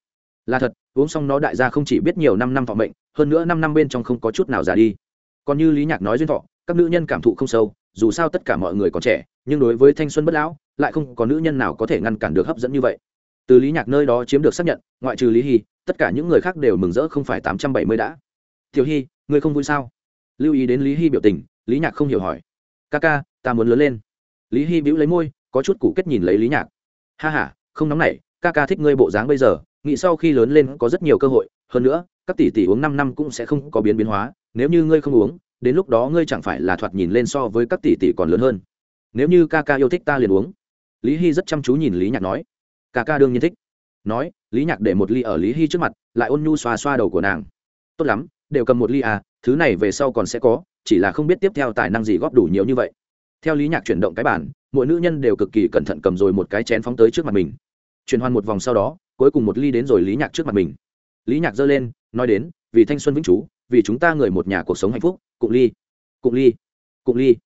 Là thật, uống xong nó đại gia không chỉ biết nhiều năm năm thọ mệnh, hơn nữa năm năm bên trong không có chút nào già đi. Còn như lý nhạc nói duyên thọ, các nữ nhân cảm thụ không sâu, dù sao tất cả mọi người còn trẻ, nhưng đối với thanh xuân bất lão, lại không có nữ nhân nào có thể ngăn cản được hấp dẫn như vậy. Từ lý nhạc nơi đó chiếm được xác nhận, ngoại trừ lý hy, tất cả những người khác đều mừng rỡ không phải tám trăm bảy mươi đã. Tiểu hy, ngươi không vui sao? Lưu ý đến lý hy biểu tình, lý nhạc không hiểu hỏi. Ca ca, ta muốn lớn lên. Lý hy bĩu lấy môi, có chút củ kết nhìn lấy lý nhạc ha h a không nóng nảy, ca ca thích ngươi bộ dáng bây giờ, nghĩ sau khi lớn lên có rất nhiều cơ hội, hơn nữa, các tỷ tỷ uống năm năm cũng sẽ không có biến biến hóa, nếu như ngươi không uống, đến lúc đó ngươi chẳng phải là thoạt nhìn lên so với các tỷ tỷ còn lớn hơn. Nếu như ca ca yêu thích ta liền uống. Lý hy rất chăm chú nhìn lý nhạc nói. Ca ca đương nhiên thích. Nói, lý nhạc để một ly ở lý hy trước mặt, lại ôn nhu xoa xoa đầu của nàng. Tốt lắm, đều cầm một ly à thứ này về sau còn sẽ có, chỉ là không biết tiếp theo tài năng gì góp đủ nhiều như vậy. Theo lý nhạc chuyển động cái bản mỗi nữ nhân đều cực kỳ cẩn thận cầm rồi một cái chén phóng tới trước mặt mình. Chuyển hoàn một vòng sau đó, cuối cùng một ly đến rồi lý nhạc trước mặt mình. Lý nhạc giơ lên, nói đến, vì thanh xuân vĩnh chú vì chúng ta người một nhà cuộc sống hạnh phúc, cụng ly cụng ly cụng ly.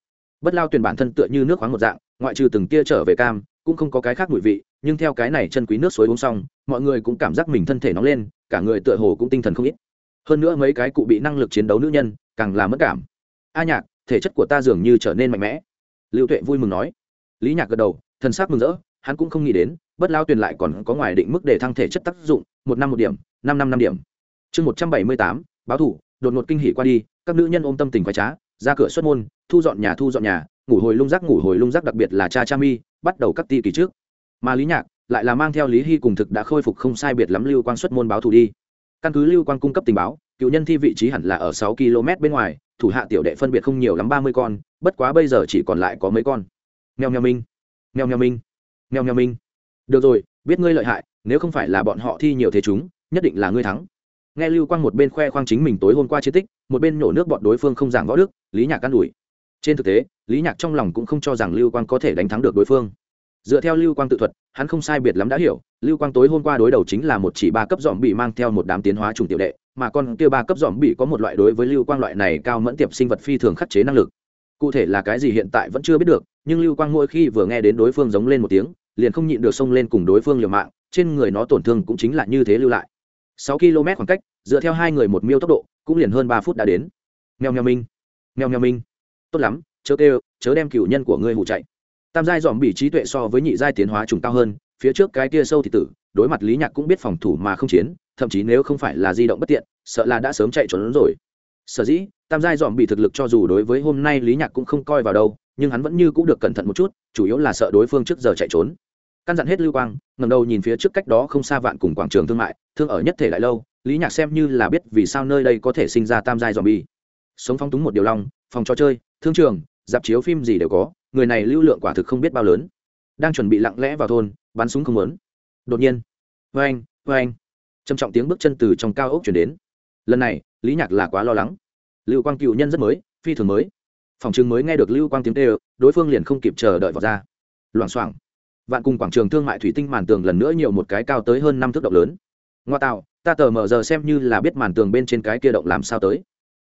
Bất lao tuyển bản thân tựa như nước khoáng một dạng, ngoại trừ từng tia trở về cam, cũng không có cái khác mùi vị, nhưng theo cái này chân quý nước suối uống xong, mọi người cũng cảm giác mình thân thể nóng lên, cả người tựa hồ cũng tinh thần không ít. Hơn nữa mấy cái cụ bị năng lực chiến đấu nữ nhân, càng là mất cảm. A nhạc, thể chất của ta dường như trở nên mạnh mẽ. Lưu tuệ vui mừng nói lý nhạc gật đầu thân xác mừng rỡ, hắn cũng không nghĩ đến, bất lao tuyền lại còn có ngoài định mức để thăng thể chất tác dụng, một năm một điểm, năm năm năm điểm. Chương một trăm bảy mươi tám, báo thủ, đột ngột kinh hỉ qua đi, các nữ nhân ôm tâm tình khoái trá, ra cửa xuất môn, thu dọn nhà thu dọn nhà, ngủ hồi lung rác ngủ hồi lung rác đặc biệt là cha cha mi, bắt đầu cắt ti kỳ trước. Mà lý nhạc lại là mang theo lý hy cùng thực đã khôi phục không sai biệt lắm lưu quang xuất môn báo thủ đi. Căn cứ lưu quang cung cấp tình báo, cựu nhân thi vị trí hẳn là ở sáu km bên ngoài, thủ hạ tiểu đệ phân biệt không nhiều lắm ba mươi con, bất quá bây giờ chỉ còn lại có mấy con nheo nheo minh nheo nheo minh nheo nheo minh được rồi, biết ngươi lợi hại, nếu không phải là bọn họ thi nhiều thế chúng, nhất định là ngươi thắng. Nghe lưu quang một bên khoe khoang chính mình tối hôm qua chiến tích, một bên nhổ nước bọn đối phương không giảng võ đức, lý nhạc can đuổi trên thực tế, lý nhạc trong lòng cũng không cho rằng lưu quang có thể đánh thắng được đối phương. Dựa theo lưu quang tự thuật, hắn không sai biệt lắm đã hiểu, lưu quang tối hôm qua đối đầu chính là một chỉ ba cấp dòm bị mang theo một đám tiến hóa trùng tiểu đệ, mà con kia ba cấp dòm bị có một loại đối với lưu quang loại này cao mẫn tiệp sinh vật phi thường khắc chế năng lực. Cụ thể là cái gì hiện tại vẫn chưa biết được nhưng lưu quang mỗi khi vừa nghe đến đối phương giống lên một tiếng, liền không nhịn được xông lên cùng đối phương liều mạng, trên người nó tổn thương cũng chính là như thế lưu lại. Sáu km khoảng cách, dựa theo hai người một miêu tốc độ, cũng liền hơn ba phút đã đến. Mèo mèo minh, mèo mèo minh. Tốt lắm, chớ kêu, chớ đem cựu nhân của ngươi hụ chạy. Tam giai dòm bị trí tuệ so với nhị giai tiến hóa trùng cao hơn, phía trước cái kia sâu thì tử, đối mặt lý nhạc cũng biết phòng thủ mà không chiến, thậm chí nếu không phải là di động bất tiện, sợ là đã sớm chạy trốn rồi. Sở dĩ, tam giai dòm bị thực lực cho dù đối với hôm nay lý nhạc cũng không coi vào đâu nhưng hắn vẫn như cũng được cẩn thận một chút, chủ yếu là sợ đối phương trước giờ chạy trốn. Căn dặn hết lưu quang ngầm đầu nhìn phía trước cách đó không xa vạn cùng quảng trường thương mại, thương ở nhất thể lại lâu, lý nhạc xem như là biết vì sao nơi đây có thể sinh ra tam giai dòm bi sống phong túng một điều long, phòng trò chơi, thương trường, dạp chiếu phim gì đều có, người này lưu lượng quả thực không biết bao lớn. Đang chuẩn bị lặng lẽ vào thôn, bắn súng không lớn đột nhiên vê anh vê anh trầm trọng tiếng bước chân từ trong cao ốc chuyển đến. Lần này, lý nhạc là quá lo lắng. Lưu quang cựu nhân rất mới, phi thường mới phòng trường mới nghe được lưu quang tiếng tê đối phương liền không kịp chờ đợi vào ra. Loảng xoảng. Vạn cùng quảng trường thương mại thủy tinh màn tường lần nữa nhiều một cái cao tới hơn năm thước động lớn. Ngoa tạo, ta tờ mờ giờ xem như là biết màn tường bên trên cái kia động làm sao tới.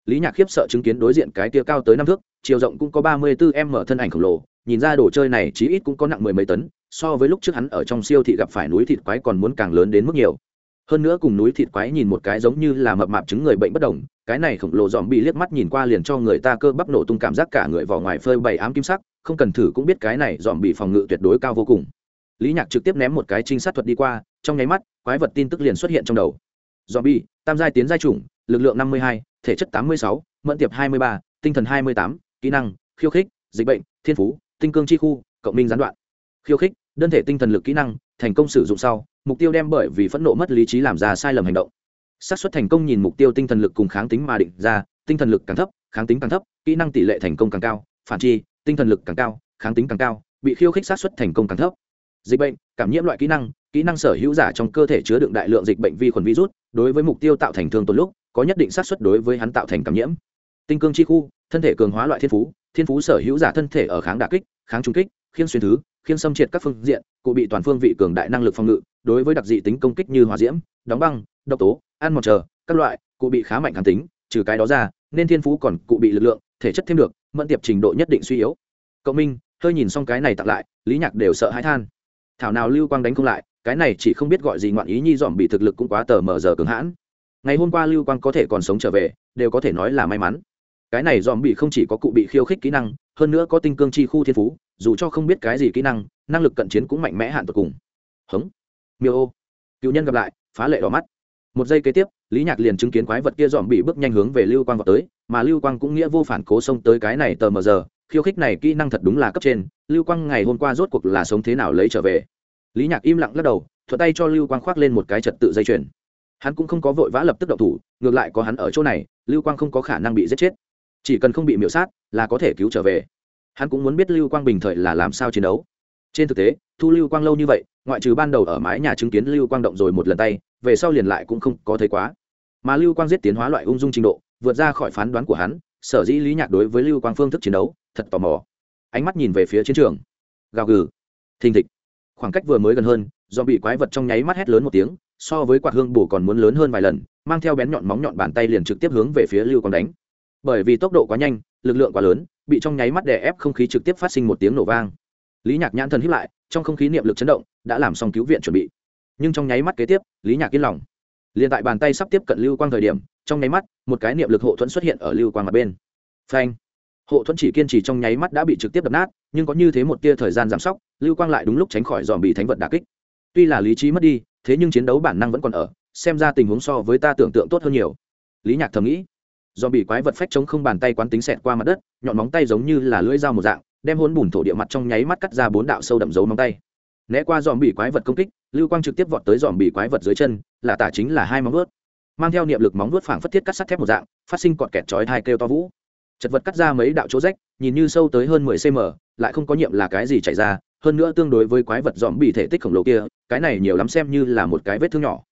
Lý nhạc khiếp sợ chứng kiến đối diện cái kia cao tới năm thước, chiều rộng cũng có ba mươi bốn m thân ảnh khổng lồ, nhìn ra đồ chơi này chí ít cũng có nặng mười mấy tấn, so với lúc trước hắn ở trong siêu thị gặp phải núi thịt quái còn muốn càng lớn đến mức nhiều. Hơn nữa cùng núi thịt quái nhìn một cái giống như là mập mạp chứng người bệnh bất đồng cái này khổng lồ dòm bị liếc mắt nhìn qua liền cho người ta cơ bắp nổ tung cảm giác cả người vỏ ngoài phơi bày ám kim sắc, không cần thử cũng biết cái này dòm bị phòng ngự tuyệt đối cao vô cùng. Lý nhạc trực tiếp ném một cái trinh sát thuật đi qua, trong nháy mắt, quái vật tin tức liền xuất hiện trong đầu. Dòm bị, tam giai tiến giai chủng, lực lượng năm mươi hai, thể chất tám mươi sáu, mẫn tiệp hai mươi ba, tinh thần hai mươi tám, kỹ năng, khiêu khích, dịch bệnh, thiên phú, tinh cương chi khu, cộng minh gián đoạn. Khiêu khích, đơn thể tinh thần lực kỹ năng, thành công sử dụng sau, mục tiêu đem bởi vì phẫn nộ mất lý trí làm ra sai lầm hành động xác suất thành công nhìn mục tiêu tinh thần lực cùng kháng tính mà định ra, tinh thần lực càng thấp, kháng tính càng thấp, kỹ năng tỷ lệ thành công càng cao, phản chi, tinh thần lực càng cao, kháng tính càng cao, bị khiêu khích xác suất thành công càng thấp. Dịch bệnh, cảm nhiễm loại kỹ năng kỹ năng sở hữu giả trong cơ thể chứa đựng đại lượng dịch bệnh vi khuẩn virus, đối với mục tiêu tạo thành thương tổn lúc, có nhất định xác suất đối với hắn tạo thành cảm nhiễm. Tinh cương chi khu, thân thể cường hóa loại thiên phú thiên phú sở hữu giả thân thể ở kháng đà kích, kháng trung kích, khiên xuyên thứ, khiên xâm triệt các phương diện, cụ bị toàn phương vị cường đại năng lực phòng ngự, đối với đặc dị tính công kích như hòa diễm, đóng băng độc tố, ăn mòn chờ, các loại, cụ bị khá mạnh kháng tính, trừ cái đó ra, nên thiên phú còn cụ bị lực lượng, thể chất thêm được, mẫn tiệp trình độ nhất định suy yếu. Cộng minh, hơi nhìn xong cái này tặng lại, lý nhạc đều sợ hãi than. Thảo nào lưu quang đánh không lại, cái này chỉ không biết gọi gì ngoạn ý nhi dòm bị thực lực cũng quá tờ mờ giờ cường hãn. Ngày hôm qua lưu quang có thể còn sống trở về, đều có thể nói là may mắn. Cái này dòm bị không chỉ có cụ bị khiêu khích kỹ năng, hơn nữa có tinh cương chi khu thiên phú, dù cho không biết cái gì kỹ năng năng lực cận chiến cũng mạnh mẽ hạn tột cùng. Hống. Miêu ô. Cựu nhân gặp lại, phá lệ đỏ mắt một giây kế tiếp, lý nhạc liền chứng kiến quái vật kia dòm bị bước nhanh hướng về lưu quang vào tới, mà lưu quang cũng nghĩa vô phản cố xông tới cái này tờ mờ giờ. Khiêu khích này kỹ năng thật đúng là cấp trên, lưu quang ngày hôm qua rốt cuộc là sống thế nào lấy trở về. Lý nhạc im lặng lắc đầu, thuận tay cho lưu quang khoác lên một cái trật tự dây chuyền. Hắn cũng không có vội vã lập tức động thủ, ngược lại có hắn ở chỗ này, lưu quang không có khả năng bị giết chết. Chỉ cần không bị miễu sát, là có thể cứu trở về. Hắn cũng muốn biết lưu quang bình thời là làm sao chiến đấu. Trên thực tế, thu lưu quang lâu như vậy, ngoại trừ ban đầu ở mái nhà chứng kiến lưu quang động rồi một lần tay về sau liền lại cũng không có thấy quá. Mà lưu quang giết tiến hóa loại ung dung trình độ, vượt ra khỏi phán đoán của hắn, sở dĩ lý nhạc đối với lưu quang phương thức chiến đấu, thật tò mò. Ánh mắt nhìn về phía chiến trường. Gào gừ. Thình thịch. Khoảng cách vừa mới gần hơn, do bị quái vật trong nháy mắt hét lớn một tiếng, so với quạt hương bổ còn muốn lớn hơn vài lần, mang theo bén nhọn móng nhọn bàn tay liền trực tiếp hướng về phía lưu quang đánh. Bởi vì tốc độ quá nhanh, lực lượng quá lớn, bị trong nháy mắt đè ép không khí trực tiếp phát sinh một tiếng nổ vang. Lý nhạc nhãn thần hiếp lại, trong không khí niệm lực chấn động, đã làm xong cứu viện chuẩn bị nhưng trong nháy mắt kế tiếp, lý nhạc yên lòng. Liền tại bàn tay sắp tiếp cận lưu quang thời điểm, trong nháy mắt, một cái niệm lực hộ thuẫn xuất hiện ở lưu quang mặt bên. Phanh! Hộ thuẫn chỉ kiên trì trong nháy mắt đã bị trực tiếp đập nát, nhưng có như thế một tia thời gian giảm sóc, lưu quang lại đúng lúc tránh khỏi dòm bị thánh vật đà kích. Tuy là lý trí mất đi, thế nhưng chiến đấu bản năng vẫn còn ở, xem ra tình huống so với ta tưởng tượng tốt hơn nhiều. Lý nhạc thầm nghĩ. Do bị quái vật phách chống không bàn tay quán tính xẹt qua mặt đất, nhọn móng tay giống như là lưỡi dao một dạng, đem hôn bùn thổ địa mặt trong nháy mắt cắt ra bốn đạo sâu đậm dấu móng tay né qua dòm bị quái vật công kích, lưu quang trực tiếp vọt tới dòm bị quái vật dưới chân, là tả chính là hai móng vuốt. Mang theo niệm lực móng vuốt phảng phất thiết cắt sắt thép một dạng, phát sinh cọt kẹt chói hai kêu to vũ. Chật vật cắt ra mấy đạo chỗ rách, nhìn như sâu tới hơn mười cm lại không có nhiệm là cái gì chảy ra, hơn nữa tương đối với quái vật dòm bị thể tích khổng lồ kia, cái này nhiều lắm xem như là một cái vết thương nhỏ.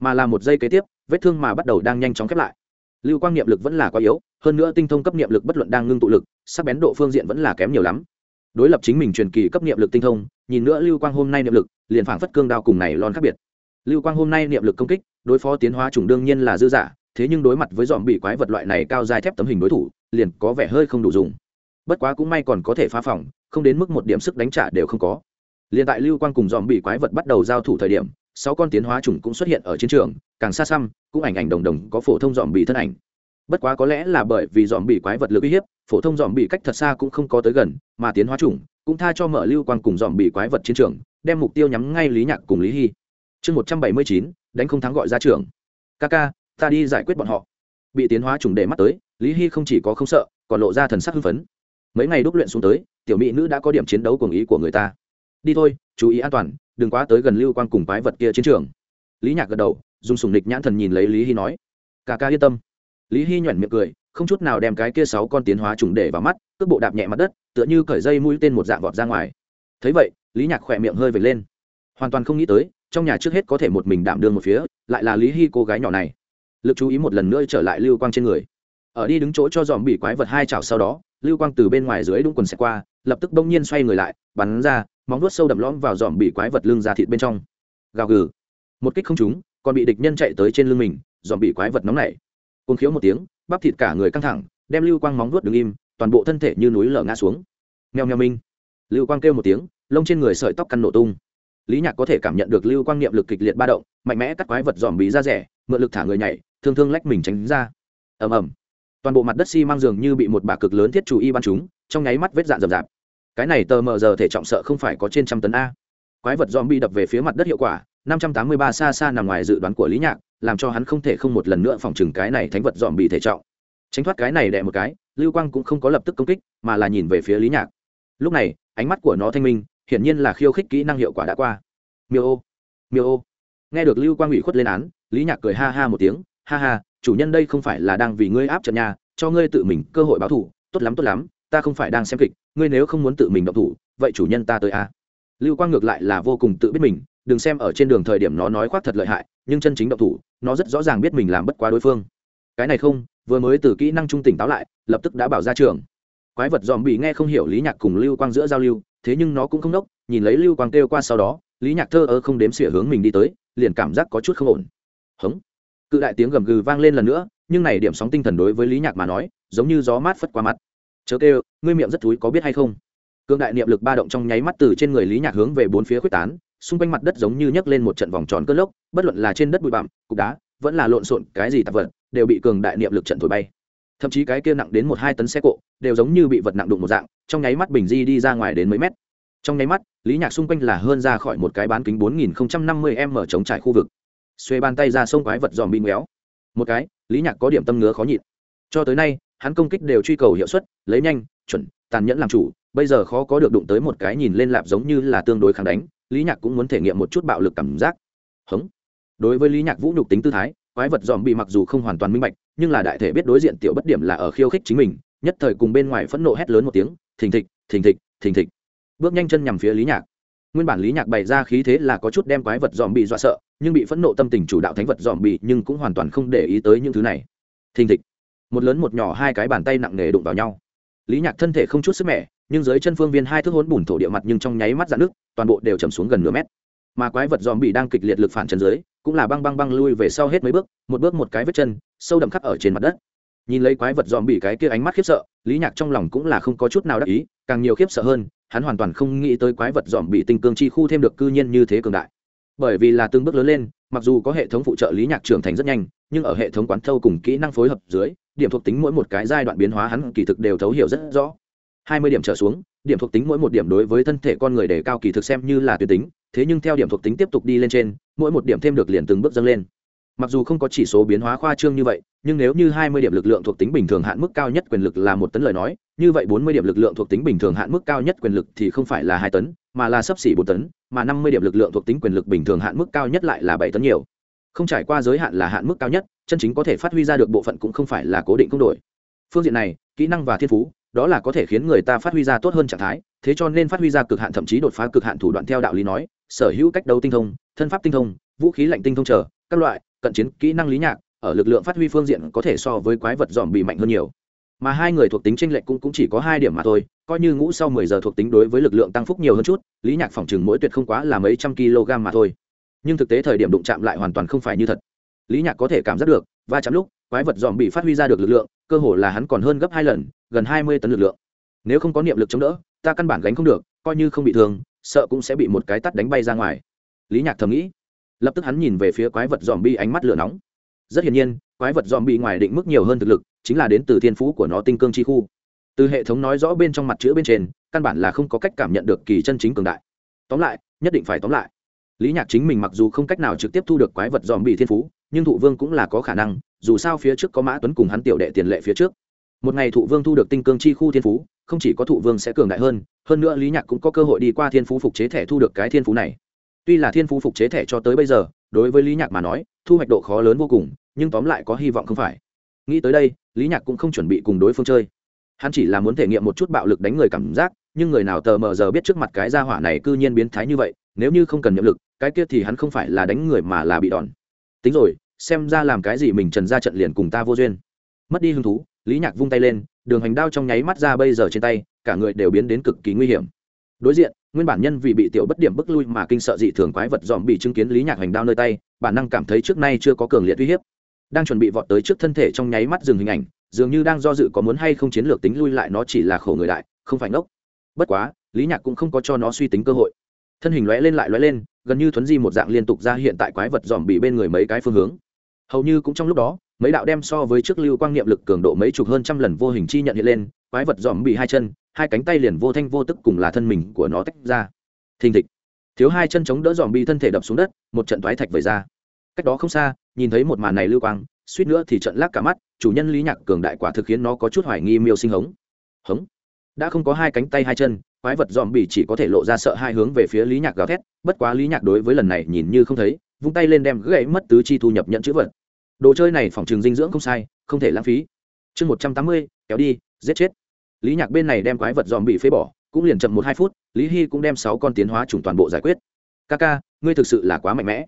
Mà là một giây kế tiếp, vết thương mà bắt đầu đang nhanh chóng khép lại. Lưu quang niệm lực vẫn là quá yếu, hơn nữa tinh thông cấp niệm lực bất luận đang ngưng tụ lực, sắc bén độ phương diện vẫn là kém nhiều lắm đối lập chính mình truyền kỳ cấp niệm lực tinh thông, nhìn nữa lưu quang hôm nay niệm lực, liền phảng phất cương đao cùng này lon khác biệt. Lưu quang hôm nay niệm lực công kích, đối phó tiến hóa chủng đương nhiên là dư giả thế nhưng đối mặt với dòm bị quái vật loại này cao dài thép tấm hình đối thủ, liền có vẻ hơi không đủ dùng. Bất quá cũng may còn có thể phá phòng, không đến mức một điểm sức đánh trả đều không có. Liền tại lưu quang cùng dòm bị quái vật bắt đầu giao thủ thời điểm, sáu con tiến hóa chủng cũng xuất hiện ở chiến trường, càng xa xăm, cũng ảnh ảnh đồng đồng có phổ thông dòm bị thân ảnh bất quá có lẽ là bởi vì dòm bị quái vật lực uy hiếp, phổ thông dòm bị cách thật xa cũng không có tới gần, mà tiến hóa chủng cũng tha cho mở lưu quan cùng dòm bị quái vật chiến trường, đem mục tiêu nhắm ngay lý nhạc cùng lý hy. Chương một trăm bảy mươi chín, đánh không thắng gọi ra trường. Ca ca, ta đi giải quyết bọn họ. Bị tiến hóa chủng để mắt tới, lý hy không chỉ có không sợ, còn lộ ra thần sắc hưng phấn. Mấy ngày đúc luyện xuống tới, tiểu mỹ nữ đã có điểm chiến đấu cùng ý của người ta. Đi thôi, chú ý an toàn, đừng quá tới gần lưu quan cùng quái vật kia chiến trường. Lý nhạc gật đầu, dùng sùng nịch nhãn thần nhìn lấy lý hy nói. Ca ca yên tâm lý hy nhoẻn miệng cười, không chút nào đem cái kia sáu con tiến hóa trùng để vào mắt, cước bộ đạp nhẹ mặt đất, tựa như cởi dây mũi tên một dạng vọt ra ngoài. Thấy vậy, lý nhạc khỏe miệng hơi vệt lên. Hoàn toàn không nghĩ tới, trong nhà trước hết có thể một mình đảm đương một phía, lại là lý hy cô gái nhỏ này. Lực chú ý một lần nữa trở lại lưu quang trên người. Ở đi đứng chỗ cho dòm bị quái vật hai chảo sau đó, lưu quang từ bên ngoài dưới đúng quần xẹt qua, lập tức bỗng nhiên xoay người lại, bắn ra, móng vuốt sâu đậm lõm vào dòm bị quái vật lưng ra thịt bên trong. Gào gừ. Một kích không trúng, còn bị địch nhân chạy tới trên lưng mình, dòm bị quái vật nóng nảy cuồng khiếu một tiếng, bắp thịt cả người căng thẳng, đem lưu quang móng vuốt đứng im, toàn bộ thân thể như núi lở ngã xuống. Meo meo minh. Lưu quang kêu một tiếng, lông trên người sợi tóc căn nổ tung. Lý nhạc có thể cảm nhận được lưu quang niệm lực kịch liệt ba động, mạnh mẽ cắt quái vật dòm bí ra rẻ, mượn lực thả người nhảy, thương thương lách mình tránh ra. Ầm ầm. Toàn bộ mặt đất xi、si、mang giường như bị một bà cực lớn thiết chủ y bắn chúng trong nháy mắt vết dạn rậm rạp. Cái này tờ mờ giờ thể trọng sợ không phải có trên trăm tấn a quái vật dòm bi đập về phía mặt đất hiệu quả, năm trăm tám mươi ba xa xa nằm ngoài dự đoán của lý nhạc, làm cho hắn không thể không một lần nữa phòng trừng cái này thánh vật dòm bị thể trọng. Tránh thoát cái này đè một cái, lưu quang cũng không có lập tức công kích, mà là nhìn về phía lý nhạc. Lúc này, ánh mắt của nó thanh minh, hiển nhiên là khiêu khích kỹ năng hiệu quả đã qua. Miêu ô miêu ô. Nghe được lưu quang ủy khuất lên án, lý nhạc cười ha ha một tiếng, ha ha, chủ nhân đây không phải là đang vì ngươi áp trận nhà cho ngươi tự mình cơ hội báo thủ, tốt lắm tốt lắm, ta không phải đang xem kịch, ngươi nếu không muốn tự mình động thủ, vậy chủ nhân ta tới a. à lưu quang ngược lại là vô cùng tự biết mình, đừng xem ở trên đường thời điểm nó nói khoác thật lợi hại, nhưng chân chính động thủ, nó rất rõ ràng biết mình làm bất quá đối phương. Cái này không, vừa mới từ kỹ năng trung tỉnh táo lại, lập tức đã bảo ra trường. Quái vật dòm bị nghe không hiểu lý nhạc cùng lưu quang giữa giao lưu, thế nhưng nó cũng không đốc, nhìn lấy lưu quang kêu qua sau đó, lý nhạc thơ ơ không đếm xỉa hướng mình đi tới, liền cảm giác có chút không ổn. Hống. Cự đại tiếng gầm gừ vang lên lần nữa, nhưng này điểm sóng tinh thần đối với lý nhạc mà nói, giống như gió mát phất qua mặt. Chớ kêu, ngươi miệng rất thúi có biết hay không? Cương đại niệm lực ba động trong nháy mắt từ trên người lý nhạc hướng về bốn phía quyết tán, xung quanh mặt đất giống như nhấc lên một trận vòng tròn cơn lốc, bất luận là trên đất bụi bặm, cục đá, vẫn là lộn xộn cái gì tạp vật, đều bị cường đại niệm lực trận thổi bay. Thậm chí cái kia nặng đến một hai tấn xe cộ, đều giống như bị vật nặng đụng một dạng, trong nháy mắt bình di đi ra ngoài đến mấy mét. Trong nháy mắt, lý nhạc xung quanh là hơn ra khỏi một cái bán kính bốn nghìn năm mươi m chống trải khu vực. Xuê bàn tay ra sông quái vật dòm bị ngéo. Một cái, lý nhạc có điểm tâm ngứa khó nhịn. Cho tới nay, hắn công kích đều truy cầu hiệu suất, lấy nhanh, chuẩn, tàn nhẫn làm chủ bây giờ khó có được đụng tới một cái nhìn lên lạp giống như là tương đối kháng đánh, lý nhạc cũng muốn thể nghiệm một chút bạo lực cảm giác. Hống. Đối với lý nhạc vũ nhục tính tư thái, quái vật dòm bị mặc dù không hoàn toàn minh bạch, nhưng là đại thể biết đối diện tiểu bất điểm là ở khiêu khích chính mình, nhất thời cùng bên ngoài phẫn nộ hét lớn một tiếng, thình thịch thình thịch thình thịch. Bước nhanh chân nhằm phía lý nhạc. Nguyên bản lý nhạc bày ra khí thế là có chút đem quái vật dòm bị dọa sợ, nhưng bị phẫn nộ tâm tình chủ đạo thánh vật dòm bị nhưng cũng hoàn toàn không để ý tới những thứ này. Thình thịch. Một lớn một nhỏ hai cái bàn tay nặng nề đụng vào nhau. Lý nhạc thân thể không chút sức mẻ nhưng dưới chân phương viên hai thước hốn bùn thổ địa mặt nhưng trong nháy mắt dạn nước toàn bộ đều chầm xuống gần nửa mét. Mà quái vật dòm bị đang kịch liệt lực phản chân dưới, cũng là băng băng băng lui về sau hết mấy bước, một bước một cái vết chân, sâu đậm khắc ở trên mặt đất. Nhìn lấy quái vật dòm bị cái kia ánh mắt khiếp sợ, lý nhạc trong lòng cũng là không có chút nào đắc ý, càng nhiều khiếp sợ hơn, hắn hoàn toàn không nghĩ tới quái vật dòm bị tinh cương chi khu thêm được cư nhiên như thế cường đại. Bởi vì là từng bước lớn lên, mặc dù có hệ thống phụ trợ lý nhạc trưởng thành rất nhanh, nhưng ở hệ thống quán thâu cùng kỹ năng phối hợp dưới, điểm thuộc tính mỗi một cái giai đoạn biến hóa hắn kỳ thực đều thấu hiểu rất rõ hai mươi điểm trở xuống, điểm thuộc tính mỗi một điểm đối với thân thể con người đề cao kỳ thực xem như là tuyệt tính, thế nhưng theo điểm thuộc tính tiếp tục đi lên trên, mỗi một điểm thêm được liền từng bước dâng lên. Mặc dù không có chỉ số biến hóa khoa trương như vậy, nhưng nếu như hai mươi điểm lực lượng thuộc tính bình thường hạn mức cao nhất quyền lực là một tấn lời nói, như vậy bốn mươi điểm lực lượng thuộc tính bình thường hạn mức cao nhất quyền lực thì không phải là hai tấn, mà là sấp xỉ bốn tấn, mà năm mươi điểm lực lượng thuộc tính quyền lực bình thường hạn mức cao nhất lại là bảy tấn nhiều. Không trải qua giới hạn là hạn mức cao nhất, chân chính có thể phát huy ra được bộ phận cũng không phải là cố định không đổi. Phương diện này, kỹ năng và thiên phú đó là có thể khiến người ta phát huy ra tốt hơn trạng thái thế cho nên phát huy ra cực hạn thậm chí đột phá cực hạn thủ đoạn theo đạo lý nói sở hữu cách đấu tinh thông thân pháp tinh thông vũ khí lạnh tinh thông trở, các loại cận chiến kỹ năng lý nhạc ở lực lượng phát huy phương diện có thể so với quái vật dòm bị mạnh hơn nhiều. Mà hai người thuộc tính tranh lệch cũng, cũng chỉ có hai điểm mà thôi coi như ngũ sau mười giờ thuộc tính đối với lực lượng tăng phúc nhiều hơn chút lý nhạc phòng chừng mỗi tuyệt không quá là mấy trăm kg mà thôi. Nhưng thực tế thời điểm đụng chạm lại hoàn toàn không phải như thật. Lý nhạc có thể cảm giác được va chạm lúc quái vật dòm bị phát huy ra được lực lượng cơ hồ là hắn còn hơn gấp hai lần gần hai mươi tấn lực lượng. Nếu không có niệm lực chống đỡ, ta căn bản gánh không được, coi như không bị thương, sợ cũng sẽ bị một cái tắt đánh bay ra ngoài. Lý nhạc thầm nghĩ. Lập tức hắn nhìn về phía quái vật dòm bi ánh mắt lửa nóng. Rất hiển nhiên, quái vật dòm bi ngoài định mức nhiều hơn thực lực, chính là đến từ thiên phú của nó tinh cương chi khu. Từ hệ thống nói rõ bên trong mặt chữ bên trên, căn bản là không có cách cảm nhận được kỳ chân chính cường đại. Tóm lại, nhất định phải tóm lại. Lý nhạc chính mình mặc dù không cách nào trực tiếp thu được quái vật dòm bị thiên phú, nhưng thụ vương cũng là có khả năng, dù sao phía trước có mã tuấn cùng hắn tiểu đệ tiền lệ phía trước một ngày thụ vương thu được tinh cương chi khu thiên phú, không chỉ có thụ vương sẽ cường đại hơn hơn nữa lý nhạc cũng có cơ hội đi qua thiên phú phục chế thẻ thu được cái thiên phú này. Tuy là thiên phú phục chế thẻ cho tới bây giờ, đối với lý nhạc mà nói, thu hoạch độ khó lớn vô cùng, nhưng tóm lại có hy vọng không phải. Nghĩ tới đây, lý nhạc cũng không chuẩn bị cùng đối phương chơi. Hắn chỉ là muốn thể nghiệm một chút bạo lực đánh người cảm giác, nhưng người nào tờ mờ giờ biết trước mặt cái gia hỏa này cư nhiên biến thái như vậy, nếu như không cần nhiệm lực, cái kia thì hắn không phải là đánh người mà là bị đòn. Tính rồi, xem ra làm cái gì mình trần ra trận liền cùng ta vô duyên. Mất đi hứng thú lý nhạc vung tay lên, đường hành đao trong nháy mắt ra bây giờ trên tay, cả người đều biến đến cực kỳ nguy hiểm. Đối diện, nguyên bản nhân vì bị tiểu bất điểm bức lui mà kinh sợ dị thường quái vật dòm bị chứng kiến lý nhạc hành đao nơi tay, bản năng cảm thấy trước nay chưa có cường liệt uy hiếp. Đang chuẩn bị vọt tới trước thân thể trong nháy mắt dừng hình ảnh, dường như đang do dự có muốn hay không chiến lược tính lui lại nó chỉ là khổ người đại, không phải ngốc. Bất quá, lý nhạc cũng không có cho nó suy tính cơ hội. Thân hình lóe lên lại lóe lên, gần như thuấn di một dạng liên tục ra hiện tại quái vật dòm bị bên người mấy cái phương hướng. Hầu như cũng trong lúc đó mấy đạo đem so với trước lưu quang niệm lực cường độ mấy chục hơn trăm lần vô hình chi nhận hiện lên, quái vật dòm bị hai chân, hai cánh tay liền vô thanh vô tức cùng là thân mình của nó tách ra. Thình thịch. Thiếu hai chân chống đỡ dòm bị thân thể đập xuống đất, một trận thoái thạch vẩy ra. Cách đó không xa, nhìn thấy một màn này lưu quang, suýt nữa thì trận lác cả mắt, chủ nhân lý nhạc cường đại quả thực khiến nó có chút hoài nghi miêu sinh hống. Hống? Đã không có hai cánh tay hai chân, quái vật dòm bì chỉ có thể lộ ra sợ hai hướng về phía lý nhạc gào thét, bất quá lý nhạc đối với lần này nhìn như không thấy, vung tay lên đem gãy mất tứ chi thu nhập nhận chữ vật đồ chơi này phòng trường dinh dưỡng không sai, không thể lãng phí. Chương một trăm tám mươi, kéo đi, giết chết. Lý nhạc bên này đem quái vật dòm bị phế bỏ, cũng liền chậm một hai phút, lý hy cũng đem sáu con tiến hóa chủng toàn bộ giải quyết. Ca ca, ngươi thực sự là quá mạnh mẽ.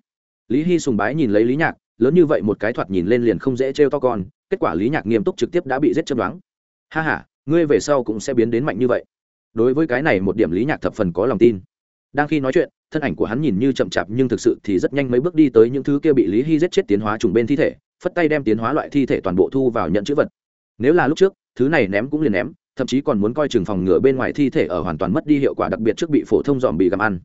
Lý hy sùng bái nhìn lấy lý nhạc, lớn như vậy một cái thoạt nhìn lên liền không dễ trêu to con, kết quả lý nhạc nghiêm túc trực tiếp đã bị giết châm đoán ha h a ngươi về sau cũng sẽ biến đến mạnh như vậy. Đối với cái này một điểm lý nhạc thập phần có lòng tin. Đang khi nói chuyện, thân ảnh của hắn nhìn như chậm chạp nhưng thực sự thì rất nhanh mấy bước đi tới những thứ kia bị lý hy giết chết tiến hóa trùng bên thi thể phất tay đem tiến hóa loại thi thể toàn bộ thu vào nhận chữ vật. Nếu là lúc trước, thứ này ném cũng liền ném, thậm chí còn muốn coi chừng phòng ngừa bên ngoài thi thể ở hoàn toàn mất đi hiệu quả đặc biệt trước bị phổ thông dòm bị gặm ăn.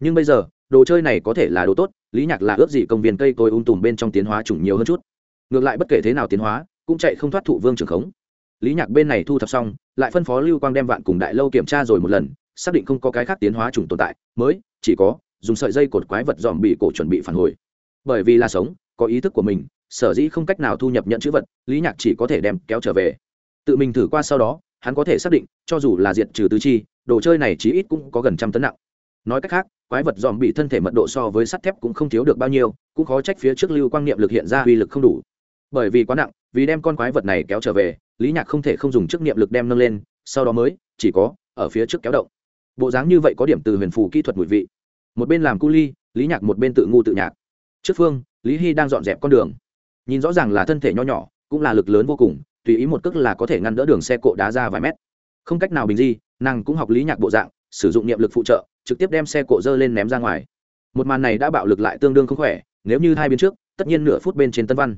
Nhưng bây giờ, đồ chơi này có thể là đồ tốt, lý nhạc là ước gì công viên cây tôi ung tùm bên trong tiến hóa chủng nhiều hơn chút. Ngược lại bất kể thế nào tiến hóa, cũng chạy không thoát thụ vương trường khống. Lý nhạc bên này thu thập xong, lại phân phó lưu quang đem vạn cùng đại lâu kiểm tra rồi một lần, xác định không có cái khác tiến hóa chủng tồn tại, mới, chỉ có, dùng sợi dây cột quái vật dòm bị cổ chuẩn bị phản hồi. Bởi vì là sống, có ý thức của mình sở dĩ không cách nào thu nhập nhận chữ vật, lý nhạc chỉ có thể đem kéo trở về. Tự mình thử qua sau đó, hắn có thể xác định, cho dù là diệt trừ tứ chi, đồ chơi này chí ít cũng có gần trăm tấn nặng. Nói cách khác, quái vật dòm bị thân thể mật độ so với sắt thép cũng không thiếu được bao nhiêu, cũng khó trách phía trước lưu quang niệm lực hiện ra uy lực không đủ. Bởi vì quá nặng, vì đem con quái vật này kéo trở về, lý nhạc không thể không dùng chức niệm lực đem nâng lên, sau đó mới, chỉ có, ở phía trước kéo động. Bộ dáng như vậy có điểm từ huyền phù kỹ thuật mùi vị. Một bên làm cu ly, lý nhạc một bên tự ngu tự nhạc. Trước phương, lý hy đang dọn dẹp con đường nhìn rõ ràng là thân thể nho nhỏ, cũng là lực lớn vô cùng, tùy ý một cước là có thể ngăn đỡ đường xe cộ đá ra vài mét. Không cách nào bình di, nàng cũng học lý nhạc bộ dạng, sử dụng niệm lực phụ trợ, trực tiếp đem xe cộ dơ lên ném ra ngoài. Một màn này đã bạo lực lại tương đương không khỏe, nếu như hai bên trước, tất nhiên nửa phút bên trên tân văn.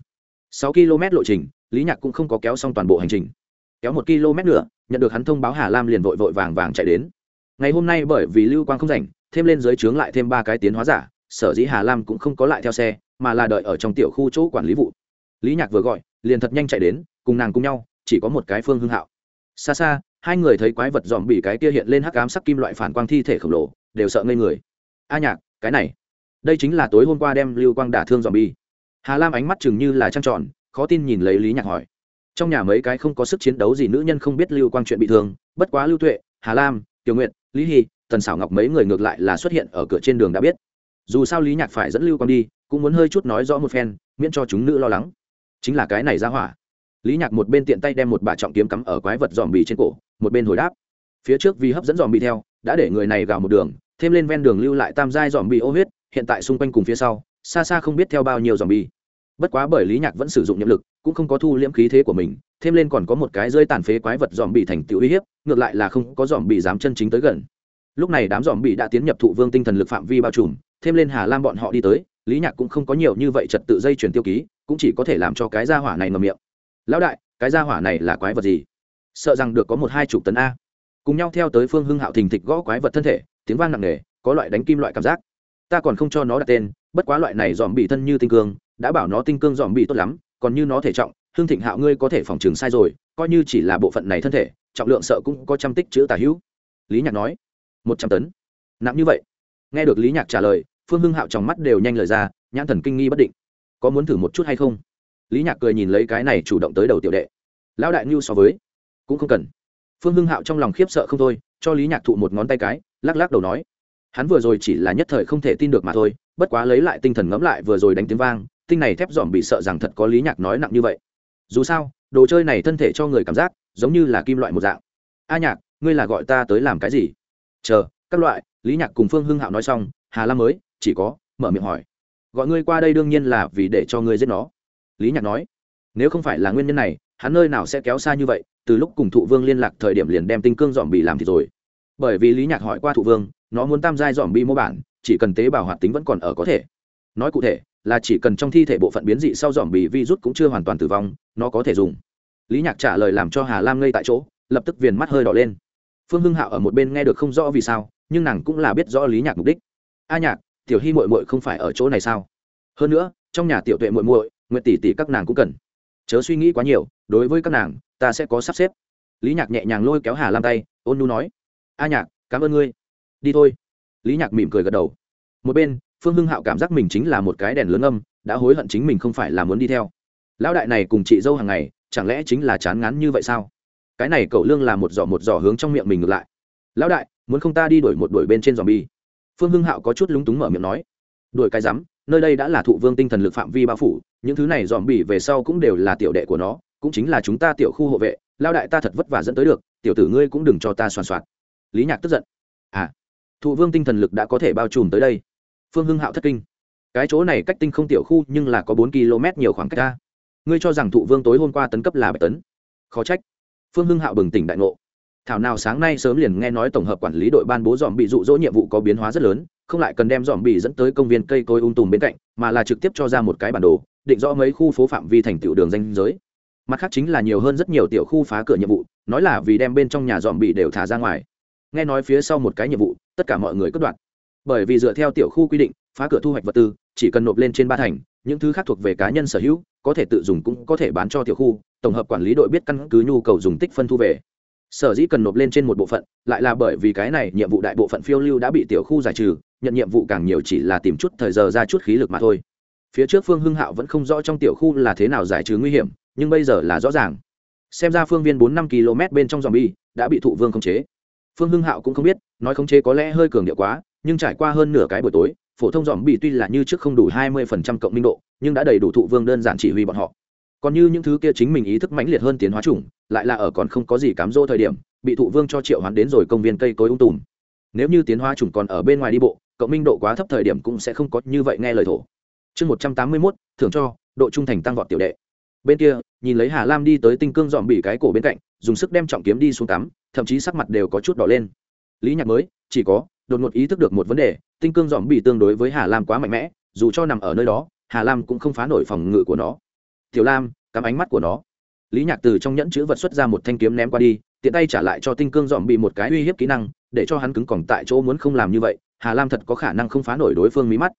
Sáu km lộ trình, lý nhạc cũng không có kéo xong toàn bộ hành trình. Kéo một km nữa, nhận được hắn thông báo hà lam liền vội vội vàng vàng chạy đến. Ngày hôm nay bởi vì lưu quang không rảnh, thêm lên dưới trướng lại thêm ba cái tiến hóa giả, sở dĩ hà lam cũng không có lại theo xe mà là đợi ở trong tiểu khu chỗ quản lý vụ. Lý nhạc vừa gọi, liền thật nhanh chạy đến, cùng nàng cùng nhau, chỉ có một cái phương hưng hạo. Xa xa, hai người thấy quái vật dòm bị cái kia hiện lên hắc ám sắc kim loại phản quang thi thể khổng lồ, đều sợ ngây người. A nhạc, cái này, đây chính là tối hôm qua đem lưu quang đả thương dòm bi. Hà lam ánh mắt chừng như là trăng tròn, khó tin nhìn lấy lý nhạc hỏi. Trong nhà mấy cái không có sức chiến đấu gì nữ nhân không biết lưu quang chuyện bị thương, bất quá lưu tuệ, hà lam, tiểu nguyện lý hy tần xảo ngọc mấy người ngược lại là xuất hiện ở cửa trên đường đã biết. Dù sao lý nhạc phải dẫn lưu quang đi cũng muốn hơi chút nói rõ một phen, miễn cho chúng nữ lo lắng. Chính là cái này ra hỏa. Lý nhạc một bên tiện tay đem một bà trọng kiếm cắm ở quái vật dòm bì trên cổ, một bên hồi đáp. Phía trước vì hấp dẫn dòm bì theo, đã để người này gào một đường, thêm lên ven đường lưu lại tam giai dòm bì ô huyết, hiện tại xung quanh cùng phía sau, xa xa không biết theo bao nhiêu dòm bì bất quá bởi lý nhạc vẫn sử dụng nhiệm lực, cũng không có thu liễm khí thế của mình, thêm lên còn có một cái rơi tàn phế quái vật dòm bì thành tựu uy hiếp, ngược lại là không có dòm bì dám chân chính tới gần. Lúc này đám dòm bì đã tiến nhập thụ vương tinh thần lực phạm vi bao trùm, thêm lên hà lam bọn họ đi tới lý nhạc cũng không có nhiều như vậy trật tự dây chuyển tiêu ký, cũng chỉ có thể làm cho cái gia hỏa này ngầm miệng. Lão đại, cái gia hỏa này là quái vật gì? Sợ rằng được có một hai chục tấn a. Cùng nhau theo tới phương hưng hạo thình thịch gõ quái vật thân thể, tiếng vang nặng nề, có loại đánh kim loại cảm giác. Ta còn không cho nó đặt tên, bất quá loại này dòm bị thân như tinh cương, đã bảo nó tinh cương dòm bị tốt lắm, còn như nó thể trọng hương thịnh hạo ngươi có thể phòng trường sai rồi, coi như chỉ là bộ phận này thân thể, trọng lượng sợ cũng có trăm tích chữ tả hữu. Lý nhạc nói, một trăm tấn. Nặng như vậy? Nghe được lý nhạc trả lời phương hưng hạo trong mắt đều nhanh lời ra, nhãn thần kinh nghi bất định. Có muốn thử một chút hay không? Lý nhạc cười nhìn lấy cái này chủ động tới đầu tiểu đệ. Lão đại ngưu so với, cũng không cần. Phương hưng hạo trong lòng khiếp sợ không thôi, cho lý nhạc thụ một ngón tay cái, lắc lắc đầu nói, hắn vừa rồi chỉ là nhất thời không thể tin được mà thôi, bất quá lấy lại tinh thần ngẫm lại vừa rồi đánh tiếng vang, tinh này thép dòm bị sợ rằng thật có lý nhạc nói nặng như vậy. Dù sao, đồ chơi này thân thể cho người cảm giác, giống như là kim loại một dạng. A nhạc, ngươi là gọi ta tới làm cái gì? Chờ, các loại. Lý nhạc cùng phương hưng hạo nói xong, hà lam mới chỉ có, mở miệng hỏi. Gọi ngươi qua đây đương nhiên là vì để cho ngươi giết nó. Lý nhạc nói, nếu không phải là nguyên nhân này, hắn nơi nào sẽ kéo xa như vậy, từ lúc cùng thụ vương liên lạc thời điểm liền đem tinh cương dòm bị làm thì rồi. Bởi vì lý nhạc hỏi qua thụ vương, nó muốn tam giai dòm bi mô bản, chỉ cần tế bào hoạt tính vẫn còn ở có thể. Nói cụ thể, là chỉ cần trong thi thể bộ phận biến dị sau dòm bị virus cũng chưa hoàn toàn tử vong, nó có thể dùng. Lý nhạc trả lời làm cho hà lam ngây tại chỗ, lập tức viền mắt hơi đỏ lên. Phương hưng hạo ở một bên nghe được không rõ vì sao, nhưng nàng cũng là biết rõ lý nhạc mục đích. A nhạc tiểu hy mội mội không phải ở chỗ này sao? Hơn nữa, trong nhà tiểu tuệ mội mội nguyện tỷ tỷ các nàng cũng cần. Chớ suy nghĩ quá nhiều, đối với các nàng, ta sẽ có sắp xếp. Lý nhạc nhẹ nhàng lôi kéo hà lam tay, ôn nu nói. A nhạc, cảm ơn ngươi. Đi thôi. Lý nhạc mỉm cười gật đầu. Một bên, phương hưng hạo cảm giác mình chính là một cái đèn lớn âm, đã hối hận chính mình không phải là muốn đi theo. Lão đại này cùng chị dâu hàng ngày, chẳng lẽ chính là chán ngán như vậy sao? Cái này cậu lương là một giỏ một giỏ hướng trong miệng mình ngược lại. Lão đại, muốn không ta đi đuổi một đuổi bên trên dòm bi phương hưng hạo có chút lúng túng mở miệng nói, đuổi cái rắm, nơi đây đã là thụ vương tinh thần lực phạm vi bao phủ, những thứ này dòm bỉ về sau cũng đều là tiểu đệ của nó, cũng chính là chúng ta tiểu khu hộ vệ, lao đại ta thật vất vả dẫn tới được, tiểu tử ngươi cũng đừng cho ta soàn soạt lý nhạc tức giận à thụ vương tinh thần lực đã có thể bao trùm tới đây. Phương hưng hạo thất kinh, cái chỗ này cách tinh không tiểu khu nhưng là có bốn km nhiều khoảng cách ta. Ngươi cho rằng thụ vương tối hôm qua tấn cấp là bảy tấn? Khó trách. Phương hưng hạo bừng tỉnh đại ngộ thảo nào sáng nay sớm liền nghe nói tổng hợp quản lý đội ban bố dòm bị dụ dỗ nhiệm vụ có biến hóa rất lớn, không lại cần đem dòm bị dẫn tới công viên cây cối ung tùm bên cạnh, mà là trực tiếp cho ra một cái bản đồ, định rõ mấy khu phố phạm vi thành tiểu đường danh giới. Mặt khác chính là nhiều hơn rất nhiều tiểu khu phá cửa nhiệm vụ, nói là vì đem bên trong nhà dòm bị đều thả ra ngoài. Nghe nói phía sau một cái nhiệm vụ, tất cả mọi người cất đoạn. Bởi vì dựa theo tiểu khu quy định, phá cửa thu hoạch vật tư, chỉ cần nộp lên trên ba thành, những thứ khác thuộc về cá nhân sở hữu, có thể tự dùng cũng có thể bán cho tiểu khu, tổng hợp quản lý đội biết căn cứ nhu cầu dùng tích phân thu về sở dĩ cần nộp lên trên một bộ phận, lại là bởi vì cái này nhiệm vụ đại bộ phận phiêu lưu đã bị tiểu khu giải trừ, nhận nhiệm vụ càng nhiều chỉ là tìm chút thời giờ ra chút khí lực mà thôi. Phía trước phương hưng hạo vẫn không rõ trong tiểu khu là thế nào giải trừ nguy hiểm, nhưng bây giờ là rõ ràng. Xem ra phương viên bốn năm km bên trong dòng bi đã bị thụ vương khống chế. Phương hưng hạo cũng không biết, nói khống chế có lẽ hơi cường điệu quá, nhưng trải qua hơn nửa cái buổi tối, phổ thông dòm bi tuy là như trước không đủ hai mươi phần trăm cộng minh độ, nhưng đã đầy đủ thụ vương đơn giản chỉ huy bọn họ. Còn như những thứ kia chính mình ý thức mãnh liệt hơn tiến hóa chủng lại là ở còn không có gì cám dỗ thời điểm, bị thụ vương cho triệu hoán đến rồi công viên cây cối ung tùm. Nếu như tiến hóa chủng còn ở bên ngoài đi bộ, cộng minh độ quá thấp thời điểm cũng sẽ không có như vậy nghe lời thổ. Chương một trăm tám mươi mốt, thưởng cho, độ trung thành tăng vọt tiểu đệ. Bên kia, nhìn lấy hà lam đi tới tinh cương dòm bị cái cổ bên cạnh, dùng sức đem trọng kiếm đi xuống tắm, thậm chí sắc mặt đều có chút đỏ lên. Lý nhạc mới, chỉ có, đột ngột ý thức được một vấn đề, tinh cương dòm bị tương đối với hà lam quá mạnh mẽ, dù cho nằm ở nơi đó, hà lam cũng không phá nổi phòng ngự của nó. Tiểu lam, cắm ánh mắt của nó lý nhạc từ trong nhẫn chữ vật xuất ra một thanh kiếm ném qua đi, tiện tay trả lại cho tinh cương dọn bị một cái uy hiếp kỹ năng, để cho hắn cứng còng tại chỗ muốn không làm như vậy, hà lam thật có khả năng không phá nổi đối phương mí mắt.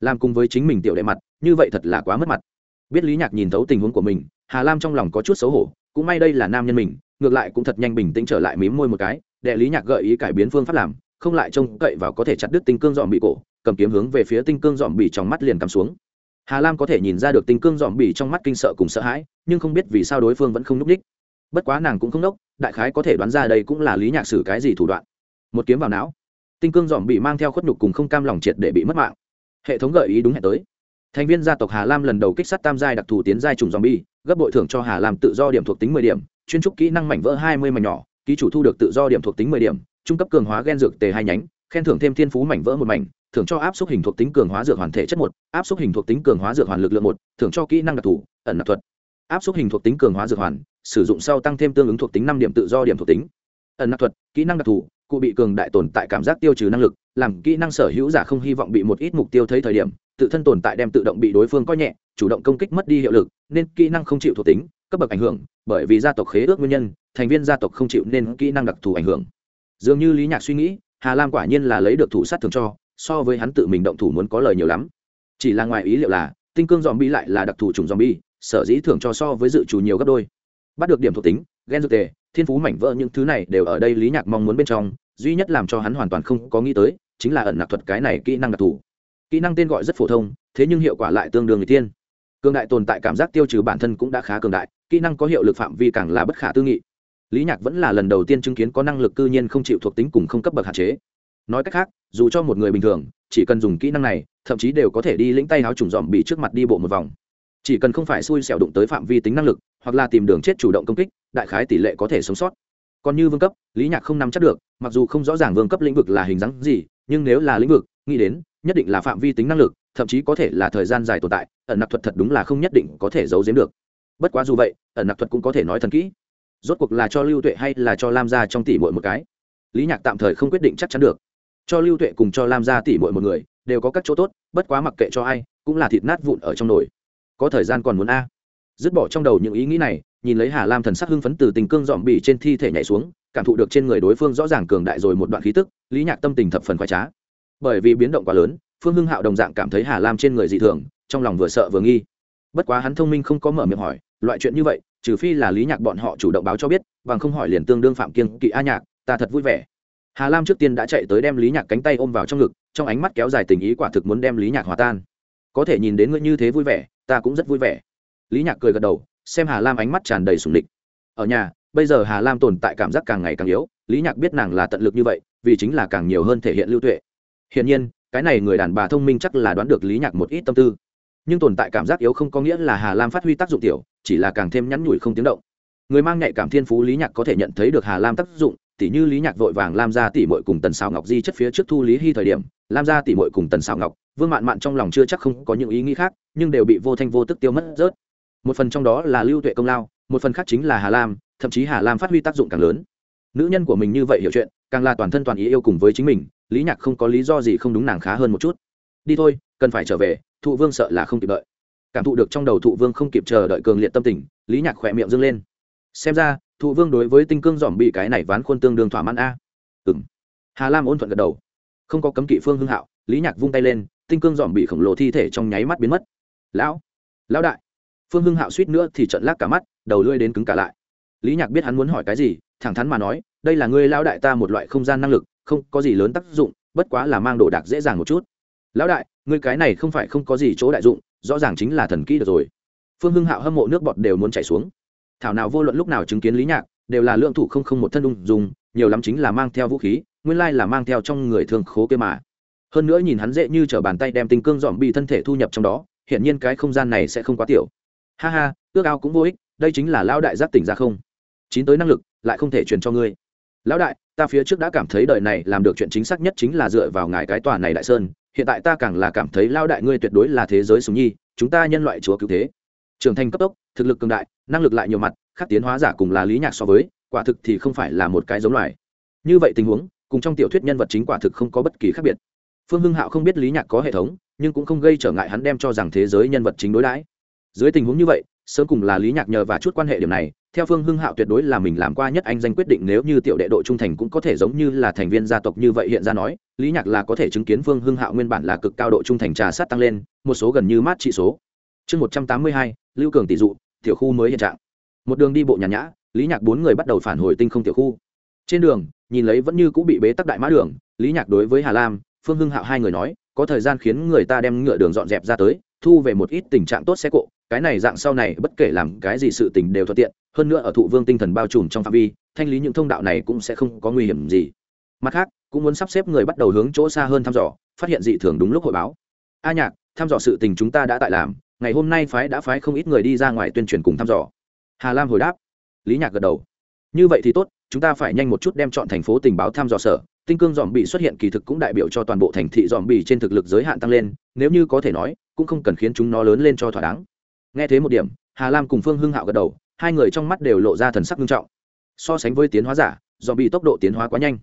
Làm cùng với chính mình tiểu đệ mặt, như vậy thật là quá mất mặt. Biết lý nhạc nhìn thấu tình huống của mình, hà lam trong lòng có chút xấu hổ, cũng may đây là nam nhân mình, ngược lại cũng thật nhanh bình tĩnh trở lại mím môi một cái đệ lý nhạc gợi ý cải biến phương pháp làm, không lại trông cậy vào có thể chặt đứt tinh cương dọn bị cổ, cầm kiếm hướng về phía tinh cương dọn bị trong mắt liền cắm xuống hà lam có thể nhìn ra được tinh cương dọn bị trong mắt kinh sợ cùng sợ hãi, nhưng không biết vì sao đối phương vẫn không n ú c đích bất quá nàng cũng không đốc, đại khái có thể đoán ra đây cũng là lý nhạc sử cái gì thủ đoạn. Một kiếm vào não. Tinh cương dọn bị mang theo khuất nhục cùng không cam lòng triệt để bị mất mạng. Hệ thống gợi ý đúng hẹn tới. Thành viên gia tộc hà lam lần đầu kích sát tam giai đặc thù tiến giai trùng zombie gấp bội thưởng cho hà lam tự do điểm thuộc tính mười điểm, chuyên trúc kỹ năng mảnh vỡ hai mươi mảnh nhỏ, ký chủ thu được tự do điểm thuộc tính mười điểm, trung cấp cường hóa gen dược tề hai nhánh khen thưởng thêm thiên phú mảnh vỡ một mảnh, thưởng cho áp suất hình thuộc tính cường hóa dược hoàn thể chất một, áp suất hình thuộc tính cường hóa dược hoàn lực lượng một, thưởng cho kỹ năng đặc thù, ẩn nạp thuật. Áp suất hình thuộc tính cường hóa dược hoàn, sử dụng sau tăng thêm tương ứng thuộc tính năm điểm tự do điểm thuộc tính. Ẩn nạp thuật, kỹ năng đặc thù, cụ bị cường đại tồn tại cảm giác tiêu trừ năng lực, làm kỹ năng sở hữu giả không hy vọng bị một ít mục tiêu thấy thời điểm, tự thân tồn tại đem tự động bị đối phương coi nhẹ, chủ động công kích mất đi hiệu lực, nên kỹ năng không chịu thuộc tính, cấp bậc ảnh hưởng, bởi vì gia tộc khế ước nguyên nhân, thành viên gia tộc không chịu nên kỹ năng đặc thù ảnh hưởng. Dường như lý nhạc suy nghĩ hà lam quả nhiên là lấy được thủ sát thường cho, so với hắn tự mình động thủ muốn có lời nhiều lắm. Chỉ là ngoài ý liệu là, tinh cương dòm bi lại là đặc thù chủng dòm bi sở dĩ thường cho so với dự trù nhiều gấp đôi. Bắt được điểm thuộc tính ghen dược tề, thiên phú mảnh vỡ những thứ này đều ở đây lý nhạc mong muốn bên trong, duy nhất làm cho hắn hoàn toàn không có nghĩ tới, chính là ẩn nặc thuật cái này kỹ năng đặc thù. Kỹ năng tên gọi rất phổ thông, thế nhưng hiệu quả lại tương đương người tiên cường đại tồn tại cảm giác tiêu trừ bản thân cũng đã khá cường đại, kỹ năng có hiệu lực phạm vi càng là bất khả tư nghị lý nhạc vẫn là lần đầu tiên chứng kiến có năng lực cư nhiên không chịu thuộc tính cùng không cấp bậc hạn chế. Nói cách khác, dù cho một người bình thường, chỉ cần dùng kỹ năng này, thậm chí đều có thể đi lĩnh tay áo trùng dòm bị trước mặt đi bộ một vòng. Chỉ cần không phải xui xẻo đụng tới phạm vi tính năng lực, hoặc là tìm đường chết chủ động công kích, đại khái tỷ lệ có thể sống sót. Còn như vương cấp, lý nhạc không nắm chắc được, mặc dù không rõ ràng vương cấp lĩnh vực là hình dáng gì, nhưng nếu là lĩnh vực, nghĩ đến, nhất định là phạm vi tính năng lực, thậm chí có thể là thời gian dài tồn tại, ẩn nặc thuật thật đúng là không nhất định có thể giấu giếm được. Bất quá dù vậy, ẩn nặc thuật cũng có thể nói thần kỹ rốt cuộc là cho lưu tuệ hay là cho lam gia trong tỷ muội một cái? Lý nhạc tạm thời không quyết định chắc chắn được. Cho lưu tuệ cùng cho lam gia tỷ muội một người, đều có các chỗ tốt, bất quá mặc kệ cho ai, cũng là thịt nát vụn ở trong nồi. Có thời gian còn muốn a. Dứt bỏ trong đầu những ý nghĩ này, nhìn lấy hà lam thần sắc hưng phấn từ tình cương dọn bỉ trên thi thể nhảy xuống, cảm thụ được trên người đối phương rõ ràng cường đại rồi một đoạn khí tức, lý nhạc tâm tình thập phần khoái trá. Bởi vì biến động quá lớn, phương hưng hạo đồng dạng cảm thấy hà lam trên người dị thường, trong lòng vừa sợ vừa nghi. Bất quá hắn thông minh không có mở miệng hỏi, loại chuyện như vậy trừ phi là lý nhạc bọn họ chủ động báo cho biết, bằng không hỏi liền tương đương phạm kiên, kỵ a nhạc, ta thật vui vẻ. Hà lam trước tiên đã chạy tới đem lý nhạc cánh tay ôm vào trong ngực, trong ánh mắt kéo dài tình ý quả thực muốn đem lý nhạc hòa tan. Có thể nhìn đến ngươi như thế vui vẻ, ta cũng rất vui vẻ. Lý nhạc cười gật đầu, xem hà lam ánh mắt tràn đầy sùng địch. Ở nhà, bây giờ hà lam tồn tại cảm giác càng ngày càng yếu, lý nhạc biết nàng là tận lực như vậy, vì chính là càng nhiều hơn thể hiện lưu tuệ. Hiển nhiên, cái này người đàn bà thông minh chắc là đoán được lý nhạc một ít tâm tư. Nhưng tồn tại cảm giác yếu không có nghĩa là hà lam phát huy tác dụng tiểu chỉ là càng thêm nhắn nhủi không tiếng động. Người mang nhạy cảm thiên phú lý nhạc có thể nhận thấy được hà lam tác dụng, tỉ như lý nhạc vội vàng lam ra tỉ mội cùng tần xào ngọc di chất phía trước thu lý hy thời điểm, lam ra tỉ mội cùng tần xào ngọc, vương mạn mạn trong lòng chưa chắc không có những ý nghĩ khác, nhưng đều bị vô thanh vô tức tiêu mất rớt. Một phần trong đó là lưu tuệ công lao, một phần khác chính là hà lam, thậm chí hà lam phát huy tác dụng càng lớn. Nữ nhân của mình như vậy hiểu chuyện, càng là toàn thân toàn ý yêu cùng với chính mình, lý nhạc không có lý do gì không đúng nàng khá hơn một chút. Đi thôi, cần phải trở về, thụ vương sợ là không kịp đợi cảm thụ được trong đầu thụ vương không kịp chờ đợi cường liệt tâm tình, lý nhạc khỏe miệng dâng lên. Xem ra, thụ vương đối với tinh cương dòm bị cái này ván khuôn tương đương thỏa mãn a. Ừ m hà lam ôn thuận gật đầu. Không có cấm kỵ phương hưng hạo, lý nhạc vung tay lên, tinh cương dòm bị khổng lồ thi thể trong nháy mắt biến mất. Lão lão đại. Phương hưng hạo suýt nữa thì trận lác cả mắt, đầu lưỡi đến cứng cả lại. Lý nhạc biết hắn muốn hỏi cái gì, thẳng thắn mà nói, đây là ngươi lão đại ta một loại không gian năng lực, không có gì lớn tác dụng, bất quá là mang đồ đạc dễ dàng một chút. Lão đại, ngươi cái này không phải không có gì chỗ đại dụng rõ ràng chính là thần kỹ được rồi. Phương hưng hạo hâm mộ nước bọt đều muốn chảy xuống. Thảo nào vô luận lúc nào chứng kiến lý nhạc, đều là lượng thủ không không một thân ung dùng nhiều lắm chính là mang theo vũ khí, nguyên lai là mang theo trong người thường khố kia mà. Hơn nữa nhìn hắn dễ như t bàn tay đem tinh cương dòm bị thân thể thu nhập trong đó hiện nhiên cái không gian này sẽ không quá tiểu. Ha ha, ước ao cũng vô ích, đây chính là lão đại giác tỉnh ra không? Chín tới năng lực, lại không thể truyền cho ngươi. Lão đại, ta phía trước đã cảm thấy đời này làm được chuyện chính xác nhất chính là dựa vào ngài cái tòa này đại sơn hiện tại ta càng là cảm thấy lao đại ngươi tuyệt đối là thế giới sùng nhi, chúng ta nhân loại chúa cứu thế. Trưởng thành cấp tốc, thực lực cường đại, năng lực lại nhiều mặt, khắc tiến hóa giả cùng là lý nhạc so với, quả thực thì không phải là một cái giống loài. Như vậy tình huống, cùng trong tiểu thuyết nhân vật chính quả thực không có bất kỳ khác biệt. Phương hưng hạo không biết lý nhạc có hệ thống, nhưng cũng không gây trở ngại hắn đem cho rằng thế giới nhân vật chính đối đãi. Dưới tình huống như vậy, sớm cùng là lý nhạc nhờ và chút quan hệ điểm này theo phương hưng hạo tuyệt đối là mình làm qua nhất anh danh quyết định, nếu như tiểu đệ độ trung thành cũng có thể giống như là thành viên gia tộc như vậy hiện ra nói, lý nhạc là có thể chứng kiến phương hưng hạo nguyên bản là cực cao độ trung thành trà sát tăng lên, một số gần như mát trị số. Chương một trăm tám mươi hai, lưu cường tỷ dụ, tiểu khu mới hiện trạng. Một đường đi bộ nhàn nhã, lý nhạc bốn người bắt đầu phản hồi tinh không tiểu khu. Trên đường, nhìn lấy vẫn như cũng bị bế tắc đại mã đường, lý nhạc đối với hà lam, phương hưng hạo hai người nói, có thời gian khiến người ta đem ngựa đường dọn dẹp ra tới thu về một ít tình trạng tốt xe cộ, cái này dạng sau này bất kể làm cái gì sự tình đều thuận tiện, hơn nữa ở thụ vương tinh thần bao trùm trong phạm vi, thanh lý những thông đạo này cũng sẽ không có nguy hiểm gì. Mặt khác, cũng muốn sắp xếp người bắt đầu hướng chỗ xa hơn thăm dò, phát hiện dị thường đúng lúc hội báo. A nhạc, thăm dò sự tình chúng ta đã tại làm, ngày hôm nay phái đã phái không ít người đi ra ngoài tuyên truyền cùng thăm dò. Hà lam hồi đáp. Lý nhạc gật đầu. Như vậy thì tốt, chúng ta phải nhanh một chút đem chọn thành phố tình báo thăm dò sở tinh cương dòm bị xuất hiện kỳ thực cũng đại biểu cho toàn bộ thành thị dòm bị trên thực lực giới hạn tăng lên, nếu như có thể nói, cũng không cần khiến chúng nó lớn lên cho thỏa đáng. Nghe thế một điểm, hà lam cùng phương hưng hạo gật đầu, hai người trong mắt đều lộ ra thần sắc nghiêm trọng. So sánh với tiến hóa giả, dòm bị tốc độ tiến hóa quá nhanh.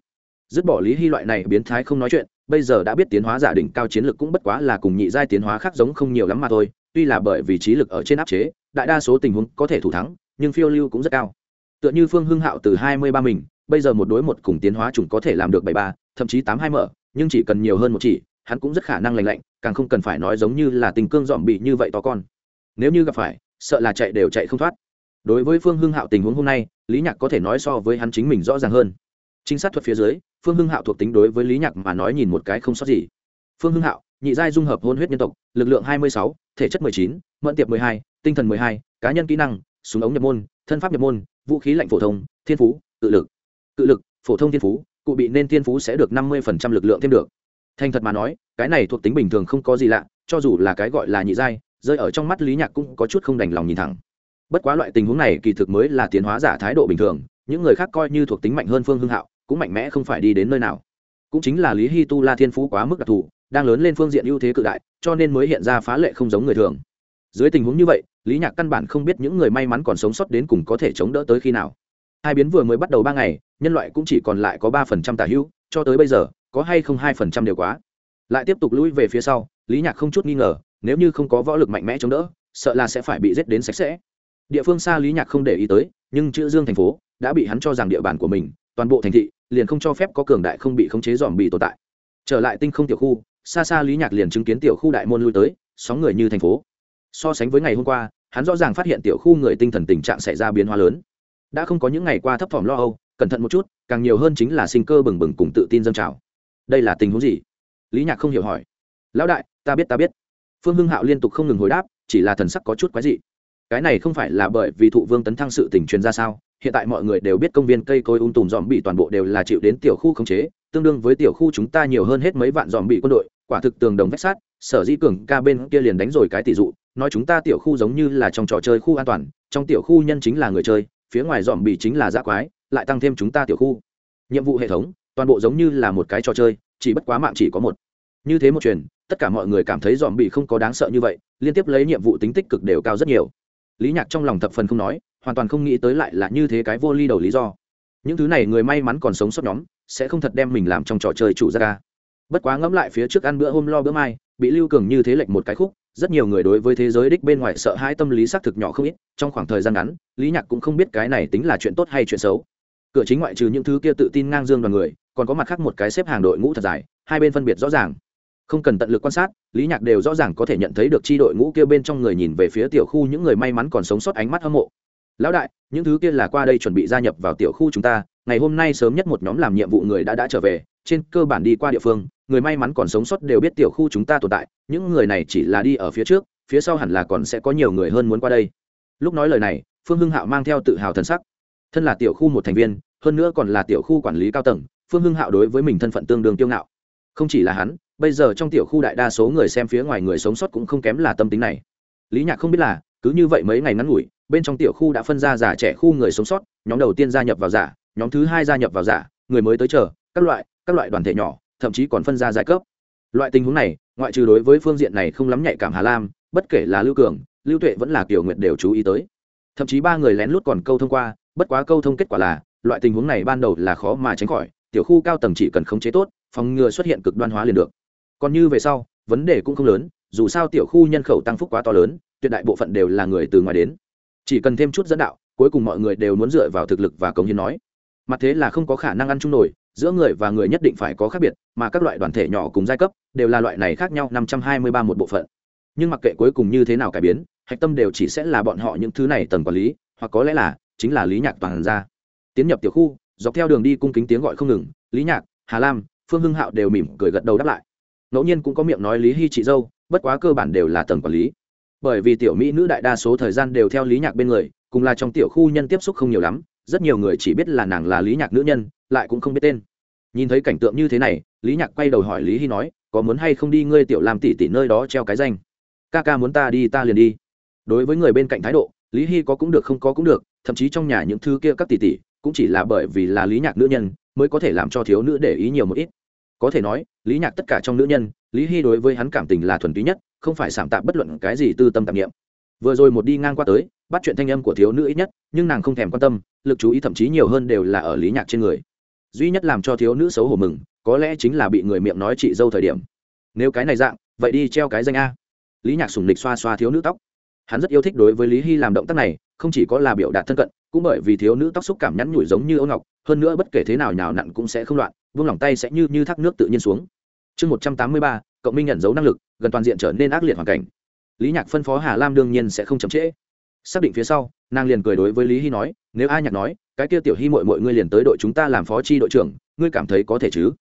Dứt bỏ lý hy loại này biến thái không nói chuyện, bây giờ đã biết tiến hóa giả đỉnh cao chiến lực cũng bất quá là cùng nhị giai tiến hóa khác giống không nhiều lắm mà thôi, tuy là bởi vì trí lực ở trên áp chế, đại đa số tình huống có thể thủ thắng, nhưng phiêu lưu cũng rất cao. Tựa như phương hưng hạo từ hai mươi ba mình bây giờ một đối một cùng tiến hóa chủng có thể làm được bảy ba, thậm chí tám hai mở, nhưng chỉ cần nhiều hơn một chỉ, hắn cũng rất khả năng lành lạnh, càng không cần phải nói giống như là tình cương dòm bị như vậy to con. Nếu như gặp phải, sợ là chạy đều chạy không thoát. Đối với phương hưng hạo tình huống hôm nay, lý nhạc có thể nói so với hắn chính mình rõ ràng hơn. Chính sát thuật phía dưới, phương hưng hạo thuộc tính đối với lý nhạc mà nói nhìn một cái không sót gì. Phương hưng hạo, nhị giai dung hợp hôn huyết nhân tộc, lực lượng hai mươi sáu, thể chất chín, mẫn tiệp hai, tinh thần hai, cá nhân kỹ năng, súng ống nhập môn, thân pháp nhập môn, vũ khí lạnh phổ thông, thiên phú, tự lực cự lực, phổ thông thiên phú, cụ bị nên thiên phú sẽ được năm mươi lực lượng thêm được. Thành thật mà nói, cái này thuộc tính bình thường không có gì lạ, cho dù là cái gọi là nhị giai, rơi ở trong mắt lý nhạc cũng có chút không đành lòng nhìn thẳng. Bất quá loại tình huống này kỳ thực mới là tiến hóa giả thái độ bình thường, những người khác coi như thuộc tính mạnh hơn phương hưng hạo, cũng mạnh mẽ không phải đi đến nơi nào. Cũng chính là lý hy tu la thiên phú quá mức đặc thù, đang lớn lên phương diện ưu thế cự đại, cho nên mới hiện ra phá lệ không giống người thường. Dưới tình huống như vậy, lý nhạc căn bản không biết những người may mắn còn sống sót đến cùng có thể chống đỡ tới khi nào hai biến vừa mới bắt đầu ba ngày, nhân loại cũng chỉ còn lại có ba phần trăm tả hữu, cho tới bây giờ, có hay không hai phần trăm đều quá. Lại tiếp tục lùi về phía sau, lý nhạc không chút nghi ngờ, nếu như không có võ lực mạnh mẽ chống đỡ, sợ là sẽ phải bị giết đến sạch sẽ. Địa phương xa lý nhạc không để ý tới, nhưng chữ dương thành phố đã bị hắn cho rằng địa bàn của mình, toàn bộ thành thị liền không cho phép có cường đại không bị khống chế dòm bị tồn tại. Trở lại tinh không tiểu khu, xa xa lý nhạc liền chứng kiến tiểu khu đại môn lui tới, sóng người như thành phố. So sánh với ngày hôm qua, hắn rõ ràng phát hiện tiểu khu người tinh thần tình trạng xảy ra biến hóa lớn đã không có những ngày qua thấp thỏm lo âu, cẩn thận một chút, càng nhiều hơn chính là sinh cơ bừng bừng cùng tự tin dân trào. Đây là tình huống gì? Lý nhạc không hiểu hỏi. Lão đại, ta biết ta biết. Phương hưng hạo liên tục không ngừng hồi đáp, chỉ là thần sắc có chút quái dị. Cái này không phải là bởi vì thụ vương tấn thăng sự tình truyền ra sao? Hiện tại mọi người đều biết công viên cây cối ung tùm dòm bị toàn bộ đều là chịu đến tiểu khu khống chế, tương đương với tiểu khu chúng ta nhiều hơn hết mấy vạn dòm bị quân đội, quả thực tường đồng vách sát sở di cường ca bên kia liền đánh rồi cái tỷ dụ, nói chúng ta tiểu khu giống như là trong trò chơi khu an toàn, trong tiểu khu nhân chính là người chơi phía ngoài dòm bị chính là giã quái, lại tăng thêm chúng ta tiểu khu. Nhiệm vụ hệ thống, toàn bộ giống như là một cái trò chơi, chỉ bất quá mạng chỉ có một. Như thế một truyền tất cả mọi người cảm thấy dòm bị không có đáng sợ như vậy, liên tiếp lấy nhiệm vụ tính tích cực đều cao rất nhiều. Lý nhạc trong lòng thập phần không nói, hoàn toàn không nghĩ tới lại là như thế cái vô ly đầu lý do. Những thứ này người may mắn còn sống sót nhóm, sẽ không thật đem mình làm trong trò chơi chủ ra ca. Bất quá ngẫm lại phía trước ăn bữa hôm lo bữa mai, bị lưu cường như thế lệnh một cái khúc rất nhiều người đối với thế giới đích bên ngoài sợ hai tâm lý xác thực nhỏ không ít, trong khoảng thời gian ngắn, lý nhạc cũng không biết cái này tính là chuyện tốt hay chuyện xấu. Cửa chính ngoại trừ những thứ kia tự tin ngang dương đoàn người, còn có mặt khác một cái xếp hàng đội ngũ thật dài, hai bên phân biệt rõ ràng. Không cần tận lực quan sát, lý nhạc đều rõ ràng có thể nhận thấy được chi đội ngũ kia bên trong người nhìn về phía tiểu khu những người may mắn còn sống sót ánh mắt hâm mộ. Lão đại, những thứ kia là qua đây chuẩn bị gia nhập vào tiểu khu chúng ta, ngày hôm nay sớm nhất một nhóm làm nhiệm vụ người đã đã trở về, trên cơ bản đi qua địa phương người may mắn còn sống sót đều biết tiểu khu chúng ta tồn tại, những người này chỉ là đi ở phía trước, phía sau hẳn là còn sẽ có nhiều người hơn muốn qua đây. Lúc nói lời này, phương hưng hạo mang theo tự hào thân sắc. Thân là tiểu khu một thành viên, hơn nữa còn là tiểu khu quản lý cao tầng, phương hưng hạo đối với mình thân phận tương đương tiêu ngạo. Không chỉ là hắn, bây giờ trong tiểu khu đại đa số người xem phía ngoài người sống sót cũng không kém là tâm tính này. Lý nhạc không biết là, cứ như vậy mấy ngày ngắn ngủi, bên trong tiểu khu đã phân ra giả trẻ khu người sống sót, nhóm đầu tiên gia nhập vào giả, nhóm thứ hai gia nhập vào giả, người mới tới chờ, các loại các loại đoàn thể nhỏ thậm chí còn phân ra giải cấp. Loại tình huống này, ngoại trừ đối với phương diện này không lắm nhạy cảm hà lam, bất kể là lưu cường, lưu tuệ vẫn là kiểu Nguyệt đều chú ý tới. Thậm chí ba người lén lút còn câu thông qua, bất quá câu thông kết quả là, loại tình huống này ban đầu là khó mà tránh khỏi, tiểu khu cao tầng chỉ cần khống chế tốt, phòng ngừa xuất hiện cực đoan hóa liền được. Còn như về sau, vấn đề cũng không lớn, dù sao tiểu khu nhân khẩu tăng phúc quá to lớn, tuyệt đại bộ phận đều là người từ ngoài đến. Chỉ cần thêm chút dẫn đạo, cuối cùng mọi người đều muốn dựa vào thực lực và cống hiến nói. Mặt thế là không có khả năng ăn chung nổi giữa người và người nhất định phải có khác biệt, mà các loại đoàn thể nhỏ cùng giai cấp đều là loại này khác nhau, năm trăm hai mươi ba một bộ phận. Nhưng mặc kệ cuối cùng như thế nào cải biến, hạch tâm đều chỉ sẽ là bọn họ những thứ này tầng quản lý, hoặc có lẽ là chính là lý nhạc toàn ra. Tiến nhập tiểu khu, dọc theo đường đi cung kính tiếng gọi không ngừng, lý nhạc, hà lam, phương hưng hạo đều mỉm cười gật đầu đáp lại. Ngẫu nhiên cũng có miệng nói lý hy chị dâu, bất quá cơ bản đều là tầng quản lý. Bởi vì tiểu mỹ nữ đại đa số thời gian đều theo lý nhạc bên người, cùng là trong tiểu khu nhân tiếp xúc không nhiều lắm, rất nhiều người chỉ biết là nàng là lý nhạc nữ nhân, lại cũng không biết tên nhìn thấy cảnh tượng như thế này, lý nhạc quay đầu hỏi lý hy nói, có muốn hay không đi ngươi tiểu làm tỷ tỷ nơi đó treo cái danh? Ca ca muốn ta đi, ta liền đi. Đối với người bên cạnh thái độ, lý hy có cũng được không có cũng được, thậm chí trong nhà những thứ kia các tỷ tỷ, cũng chỉ là bởi vì là lý nhạc nữ nhân, mới có thể làm cho thiếu nữ để ý nhiều một ít. Có thể nói, lý nhạc tất cả trong nữ nhân, lý hy đối với hắn cảm tình là thuần túy nhất, không phải sảm tạm bất luận cái gì tư tâm tạp nghiệm vừa rồi một đi ngang qua tới, bắt chuyện thanh âm của thiếu nữ ít nhất, nhưng nàng không thèm quan tâm, lực chú ý thậm chí nhiều hơn đều là ở lý nhạc trên người duy nhất làm cho thiếu nữ xấu hổ mừng, có lẽ chính là bị người miệng nói chị dâu thời điểm. Nếu cái này dạng, vậy đi treo cái danh a. Lý nhạc sùng lịch xoa xoa thiếu nữ tóc. Hắn rất yêu thích đối với lý hy làm động tác này, không chỉ có là biểu đạt thân cận, cũng bởi vì thiếu nữ tóc xúc cảm nhắn nhủi giống như ấu ngọc, hơn nữa bất kể thế nào nhào nặn cũng sẽ không loạn vung lòng tay sẽ như như thác nước tự nhiên xuống. Chương một trăm tám mươi ba, cộng minh nhận dấu năng lực, gần toàn diện trở nên ác liệt hoàn cảnh. Lý nhạc phân phó hà lam đương nhiên sẽ không chậm trễ. Xác định phía sau, nàng liền cười đối với lý hy nói, nếu ai nhạc nói cái kia tiểu hy mội mội ngươi liền tới đội chúng ta làm phó chi đội trưởng, ngươi cảm thấy có thể chứ?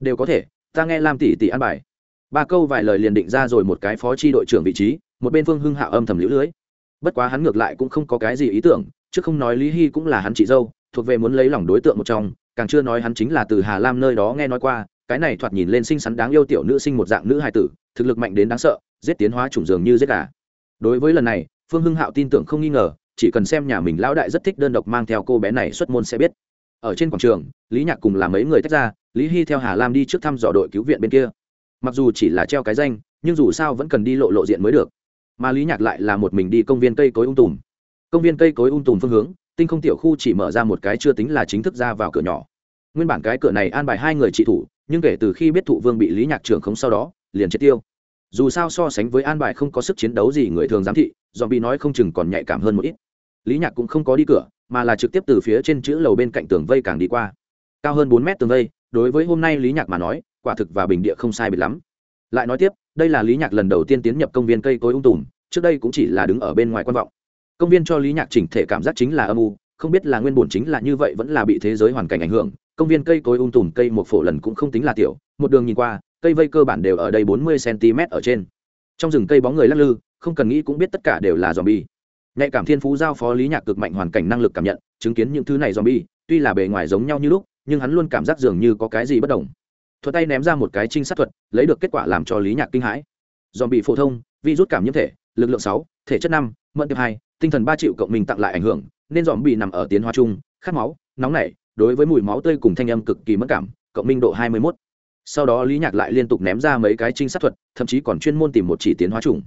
Đều có thể, ta nghe lam tỷ tỷ an bài. Ba câu vài lời liền định ra rồi một cái phó chi đội trưởng vị trí, một bên phương hưng hạ âm thầm lũ lưới. Bất quá hắn ngược lại cũng không có cái gì ý tưởng, chứ không nói lý hy cũng là hắn chị dâu, thuộc về muốn lấy lòng đối tượng một trong, càng chưa nói hắn chính là từ hà lam nơi đó nghe nói qua, cái này thoạt nhìn lên xinh xắn đáng yêu tiểu nữ sinh một dạng nữ hài tử, thực lực mạnh đến đáng sợ, giết tiến hóa chủng dường như giết cả đối với lần này, phương hưng hạo tin tưởng không nghi ngờ chỉ cần xem nhà mình lão đại rất thích đơn độc mang theo cô bé này xuất môn sẽ biết. Ở trên quảng trường, lý nhạc cùng là mấy người tách ra, lý hy theo hà lam đi trước thăm dò đội cứu viện bên kia. Mặc dù chỉ là treo cái danh, nhưng dù sao vẫn cần đi lộ lộ diện mới được. Mà lý nhạc lại là một mình đi công viên cây cối ung tùm. Công viên cây cối ung tùm phương hướng, tinh không tiểu khu chỉ mở ra một cái chưa tính là chính thức ra vào cửa nhỏ. Nguyên bản cái cửa này an bài hai người trị thủ, nhưng kể từ khi biết thụ vương bị lý nhạc trưởng không sau đó, liền chết tiêu. Dù sao so sánh với an bài không có sức chiến đấu gì người thường giám thị dòm bị nói không chừng còn nhạy cảm hơn một ít lý nhạc cũng không có đi cửa, mà là trực tiếp từ phía trên chữ lầu bên cạnh tường vây càng đi qua. Cao hơn bốn mét tường vây, đối với hôm nay lý nhạc mà nói, quả thực và bình địa không sai biệt lắm. Lại nói tiếp, đây là lý nhạc lần đầu tiên tiến nhập công viên cây cối ung tùm, trước đây cũng chỉ là đứng ở bên ngoài quan vọng. Công viên cho lý nhạc chỉnh thể cảm giác chính là âm u, không biết là nguyên bổn chính là như vậy vẫn là bị thế giới hoàn cảnh ảnh hưởng. Công viên cây cối ung tùm, cây một phổ lần cũng không tính là tiểu, một đường nhìn qua, cây vây cơ bản đều ở đây bốn mươi cm ở trên. Trong rừng cây bóng người lắc lư, không cần nghĩ cũng biết tất cả đều là zombie nhạy cảm thiên phú giao phó lý nhạc cực mạnh hoàn cảnh năng lực cảm nhận, chứng kiến những thứ này zombie, tuy là bề ngoài giống nhau như lúc, nhưng hắn luôn cảm giác dường như có cái gì bất đồng. Thuật tay ném ra một cái trinh sát thuật, lấy được kết quả làm cho lý nhạc kinh hãi. Zombie phổ thông, virus cảm nhiễm thể, lực lượng sáu, thể chất năm, mẫn tiệp hai, tinh thần ba triệu cộng mình tặng lại ảnh hưởng, nên dòm bị nằm ở tiến hóa chung, khát máu, nóng nảy, đối với mùi máu tươi cùng thanh âm cực kỳ mất cảm, cộng minh độ hai mươi mốt. Sau đó lý nhạc lại liên tục ném ra mấy cái trinh sát thuật, thậm chí còn chuyên môn tìm một chỉ tiến hóa trùng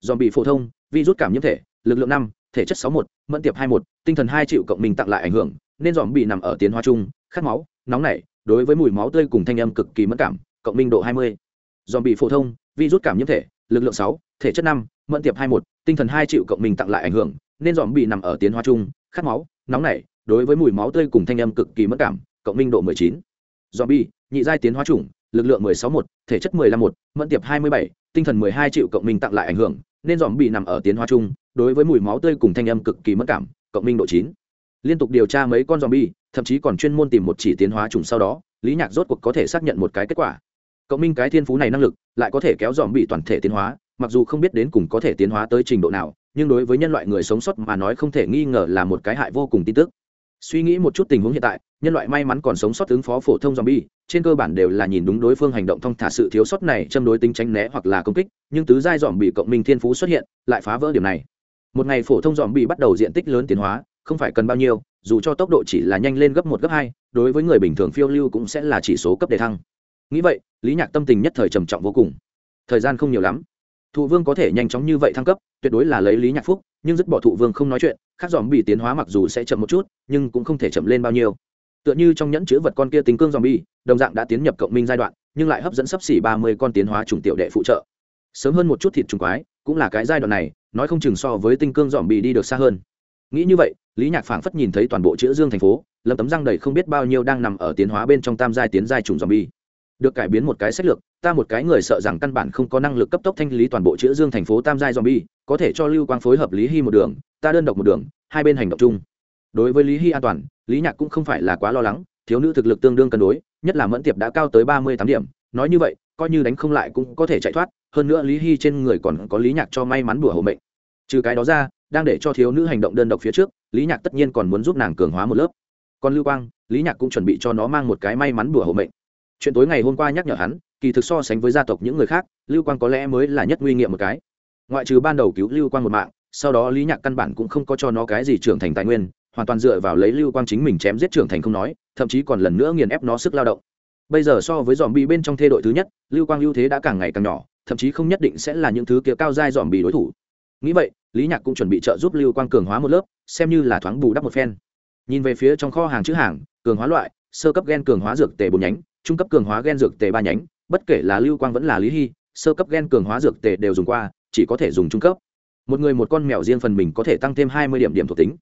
dòm bị phổ thông, virus cảm nhiễm thể, lực lượng năm, thể chất sáu một, mẫn tiệp hai một, tinh thần hai triệu cộng minh tặng lại ảnh hưởng, nên dòm bị nằm ở tiến hóa chung, khát máu, nóng nảy, đối với mùi máu tươi cùng thanh âm cực kỳ mất cảm, cộng minh độ hai mươi. Dòm bị phổ thông, virus cảm nhiễm thể, lực lượng sáu, thể chất năm, mẫn tiệp hai một, tinh thần hai triệu cộng minh tặng lại ảnh hưởng, nên dòm bị nằm ở tiến hóa chung, khát máu, nóng nảy, đối với mùi máu tươi cùng thanh âm cực kỳ mất cảm, cộng minh độ mười chín. Dòm bị nhị giai tiến hóa chủng lực lượng mười sáu một thể chất mười lăm một mẫn tiệp hai mươi bảy tinh thần mười hai triệu cộng minh tặng lại ảnh hưởng nên dòm bị nằm ở tiến hóa chung đối với mùi máu tươi cùng thanh âm cực kỳ mất cảm cộng minh độ chín. Liên tục điều tra mấy con zombie, thậm chí còn chuyên môn tìm một chỉ tiến hóa trùng sau đó lý nhạc rốt cuộc có thể xác nhận một cái kết quả. Cộng minh cái thiên phú này năng lực lại có thể kéo zombie toàn thể tiến hóa mặc dù không biết đến cùng có thể tiến hóa tới trình độ nào nhưng đối với nhân loại người sống sót mà nói không thể nghi ngờ là một cái hại vô cùng tin tức. Suy nghĩ một chút tình huống hiện tại nhân loại may mắn còn sống sót ứng phó phổ thông zombie trên cơ bản đều là nhìn đúng đối phương hành động thông thả sự thiếu sót này châm đối tính tránh né hoặc là công kích, nhưng tứ giai dòm bị cộng minh thiên phú xuất hiện, lại phá vỡ điểm này. Một ngày phổ thông dòm bị bắt đầu diện tích lớn tiến hóa, không phải cần bao nhiêu, dù cho tốc độ chỉ là nhanh lên gấp một, gấp hai, đối với người bình thường phiêu lưu cũng sẽ là chỉ số cấp đề thăng. Nghĩ vậy, lý nhạc tâm tình nhất thời trầm trọng vô cùng. Thời gian không nhiều lắm. Thụ vương có thể nhanh chóng như vậy thăng cấp, tuyệt đối là lấy lý nhạc phúc, nhưng dứt bỏ thụ vương không nói chuyện, khác dòm bị tiến hóa mặc dù sẽ chậm một chút, nhưng cũng không thể chậm lên bao nhiêu tựa như trong nhẫn chữ vật con kia tính cương dòm bi đồng dạng đã tiến nhập cộng minh giai đoạn, nhưng lại hấp dẫn sấp xỉ ba mươi con tiến hóa chủng tiểu đệ phụ trợ. Sớm hơn một chút thịt trùng quái, cũng là cái giai đoạn này, nói không chừng so với tinh cương dòm bị đi được xa hơn. Nghĩ như vậy, lý nhạc phảng phất nhìn thấy toàn bộ chữ dương thành phố lâm tấm răng đầy không biết bao nhiêu đang nằm ở tiến hóa bên trong tam giai tiến giai trùng dòm bi được cải biến một cái sách lược, ta một cái người sợ rằng căn bản không có năng lực cấp tốc thanh lý toàn bộ chữ dương thành phố tam giai zombie, có thể cho lưu quang phối hợp lý hy một đường, ta đơn độc một đường, hai bên hành động chung đối với lý hy an toàn, lý nhạc cũng không phải là quá lo lắng, thiếu nữ thực lực tương đương cân đối, nhất là mẫn tiệp đã cao tới ba mươi tám điểm, nói như vậy, coi như đánh không lại cũng có thể chạy thoát, hơn nữa lý hy trên người còn có lý nhạc cho may mắn bùa hộ mệnh. Trừ cái đó ra, đang để cho thiếu nữ hành động đơn độc phía trước, lý nhạc tất nhiên còn muốn giúp nàng cường hóa một lớp. Còn lưu quang, lý nhạc cũng chuẩn bị cho nó mang một cái may mắn bùa hộ mệnh. Chuyện tối ngày hôm qua nhắc nhở hắn, kỳ thực so sánh với gia tộc những người khác, lưu quang có lẽ mới là nhất nguy nghiệm một cái. Ngoại trừ ban đầu cứu lưu quang một mạng, sau đó lý nhạc căn bản cũng không có cho nó cái gì trưởng thành tài nguyên hoàn toàn dựa vào lấy lưu quang chính mình chém giết trưởng thành không nói, thậm chí còn lần nữa nghiền ép nó sức lao động. Bây giờ so với dòm bi bên trong thê đội thứ nhất, lưu quang ưu thế đã càng ngày càng nhỏ, thậm chí không nhất định sẽ là những thứ kia cao dai dòm bi đối thủ. Nghĩ vậy, lý nhạc cũng chuẩn bị trợ giúp lưu quang cường hóa một lớp, xem như là thoáng bù đắp một phen. Nhìn về phía trong kho hàng chữ hàng, cường hóa loại, sơ cấp gen cường hóa dược tề bốn nhánh, trung cấp cường hóa gen dược tề ba nhánh, bất kể là lưu quang vẫn là lý hy, sơ cấp gen cường hóa dược tề đều dùng qua, chỉ có thể dùng trung cấp. Một người một con mèo riêng phần mình có thể tăng thêm hai mươi điểm điểm thuộc tính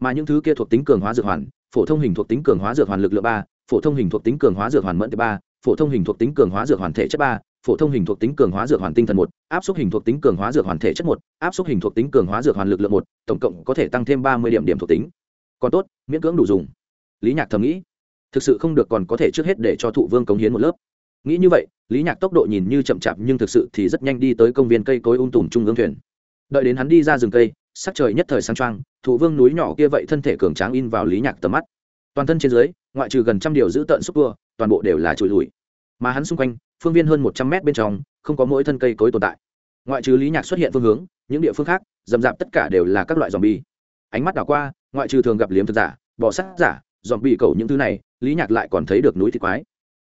mà những thứ kia thuộc tính cường hóa dược hoàn, phổ thông hình thuộc tính cường hóa dược hoàn lực lượng ba, phổ thông hình thuộc tính cường hóa dược hoàn mẫn ba, phổ thông hình thuộc tính cường hóa dược hoàn thể chất ba, phổ thông hình thuộc tính cường hóa dược hoàn tinh thần một, áp suất hình thuộc tính cường hóa dược hoàn thể chất một, áp suất hình thuộc tính cường hóa dược hoàn lực lượng một, tổng cộng có thể tăng thêm ba mươi điểm điểm thuộc tính. Còn tốt, miễn cưỡng đủ dùng. Lý nhạc thầm nghĩ. Thực sự không được còn có thể trước hết để cho thụ vương cống hiến một lớp. Nghĩ như vậy, lý nhạc tốc độ nhìn như chậm chạp nhưng thực sự thì rất nhanh đi tới công viên cây cối ung tùm trung ương thuyền. Đợi đến hắn đi ra rừng cây sắc trời nhất thời sang trang thụ vương núi nhỏ kia vậy thân thể cường tráng in vào lý nhạc tầm mắt. Toàn thân trên dưới ngoại trừ gần trăm điều giữ tợn xúc vua, toàn bộ đều là trụi lùi. Mà hắn xung quanh phương viên hơn một trăm mét bên trong không có mỗi thân cây cối tồn tại. Ngoại trừ lý nhạc xuất hiện phương hướng những địa phương khác dầm dạp tất cả đều là các loại dòm bi ánh mắt đảo qua ngoại trừ thường gặp liếm thực giả bọ sắt giả dòm bị cầu những thứ này lý nhạc lại còn thấy được núi thịt quái.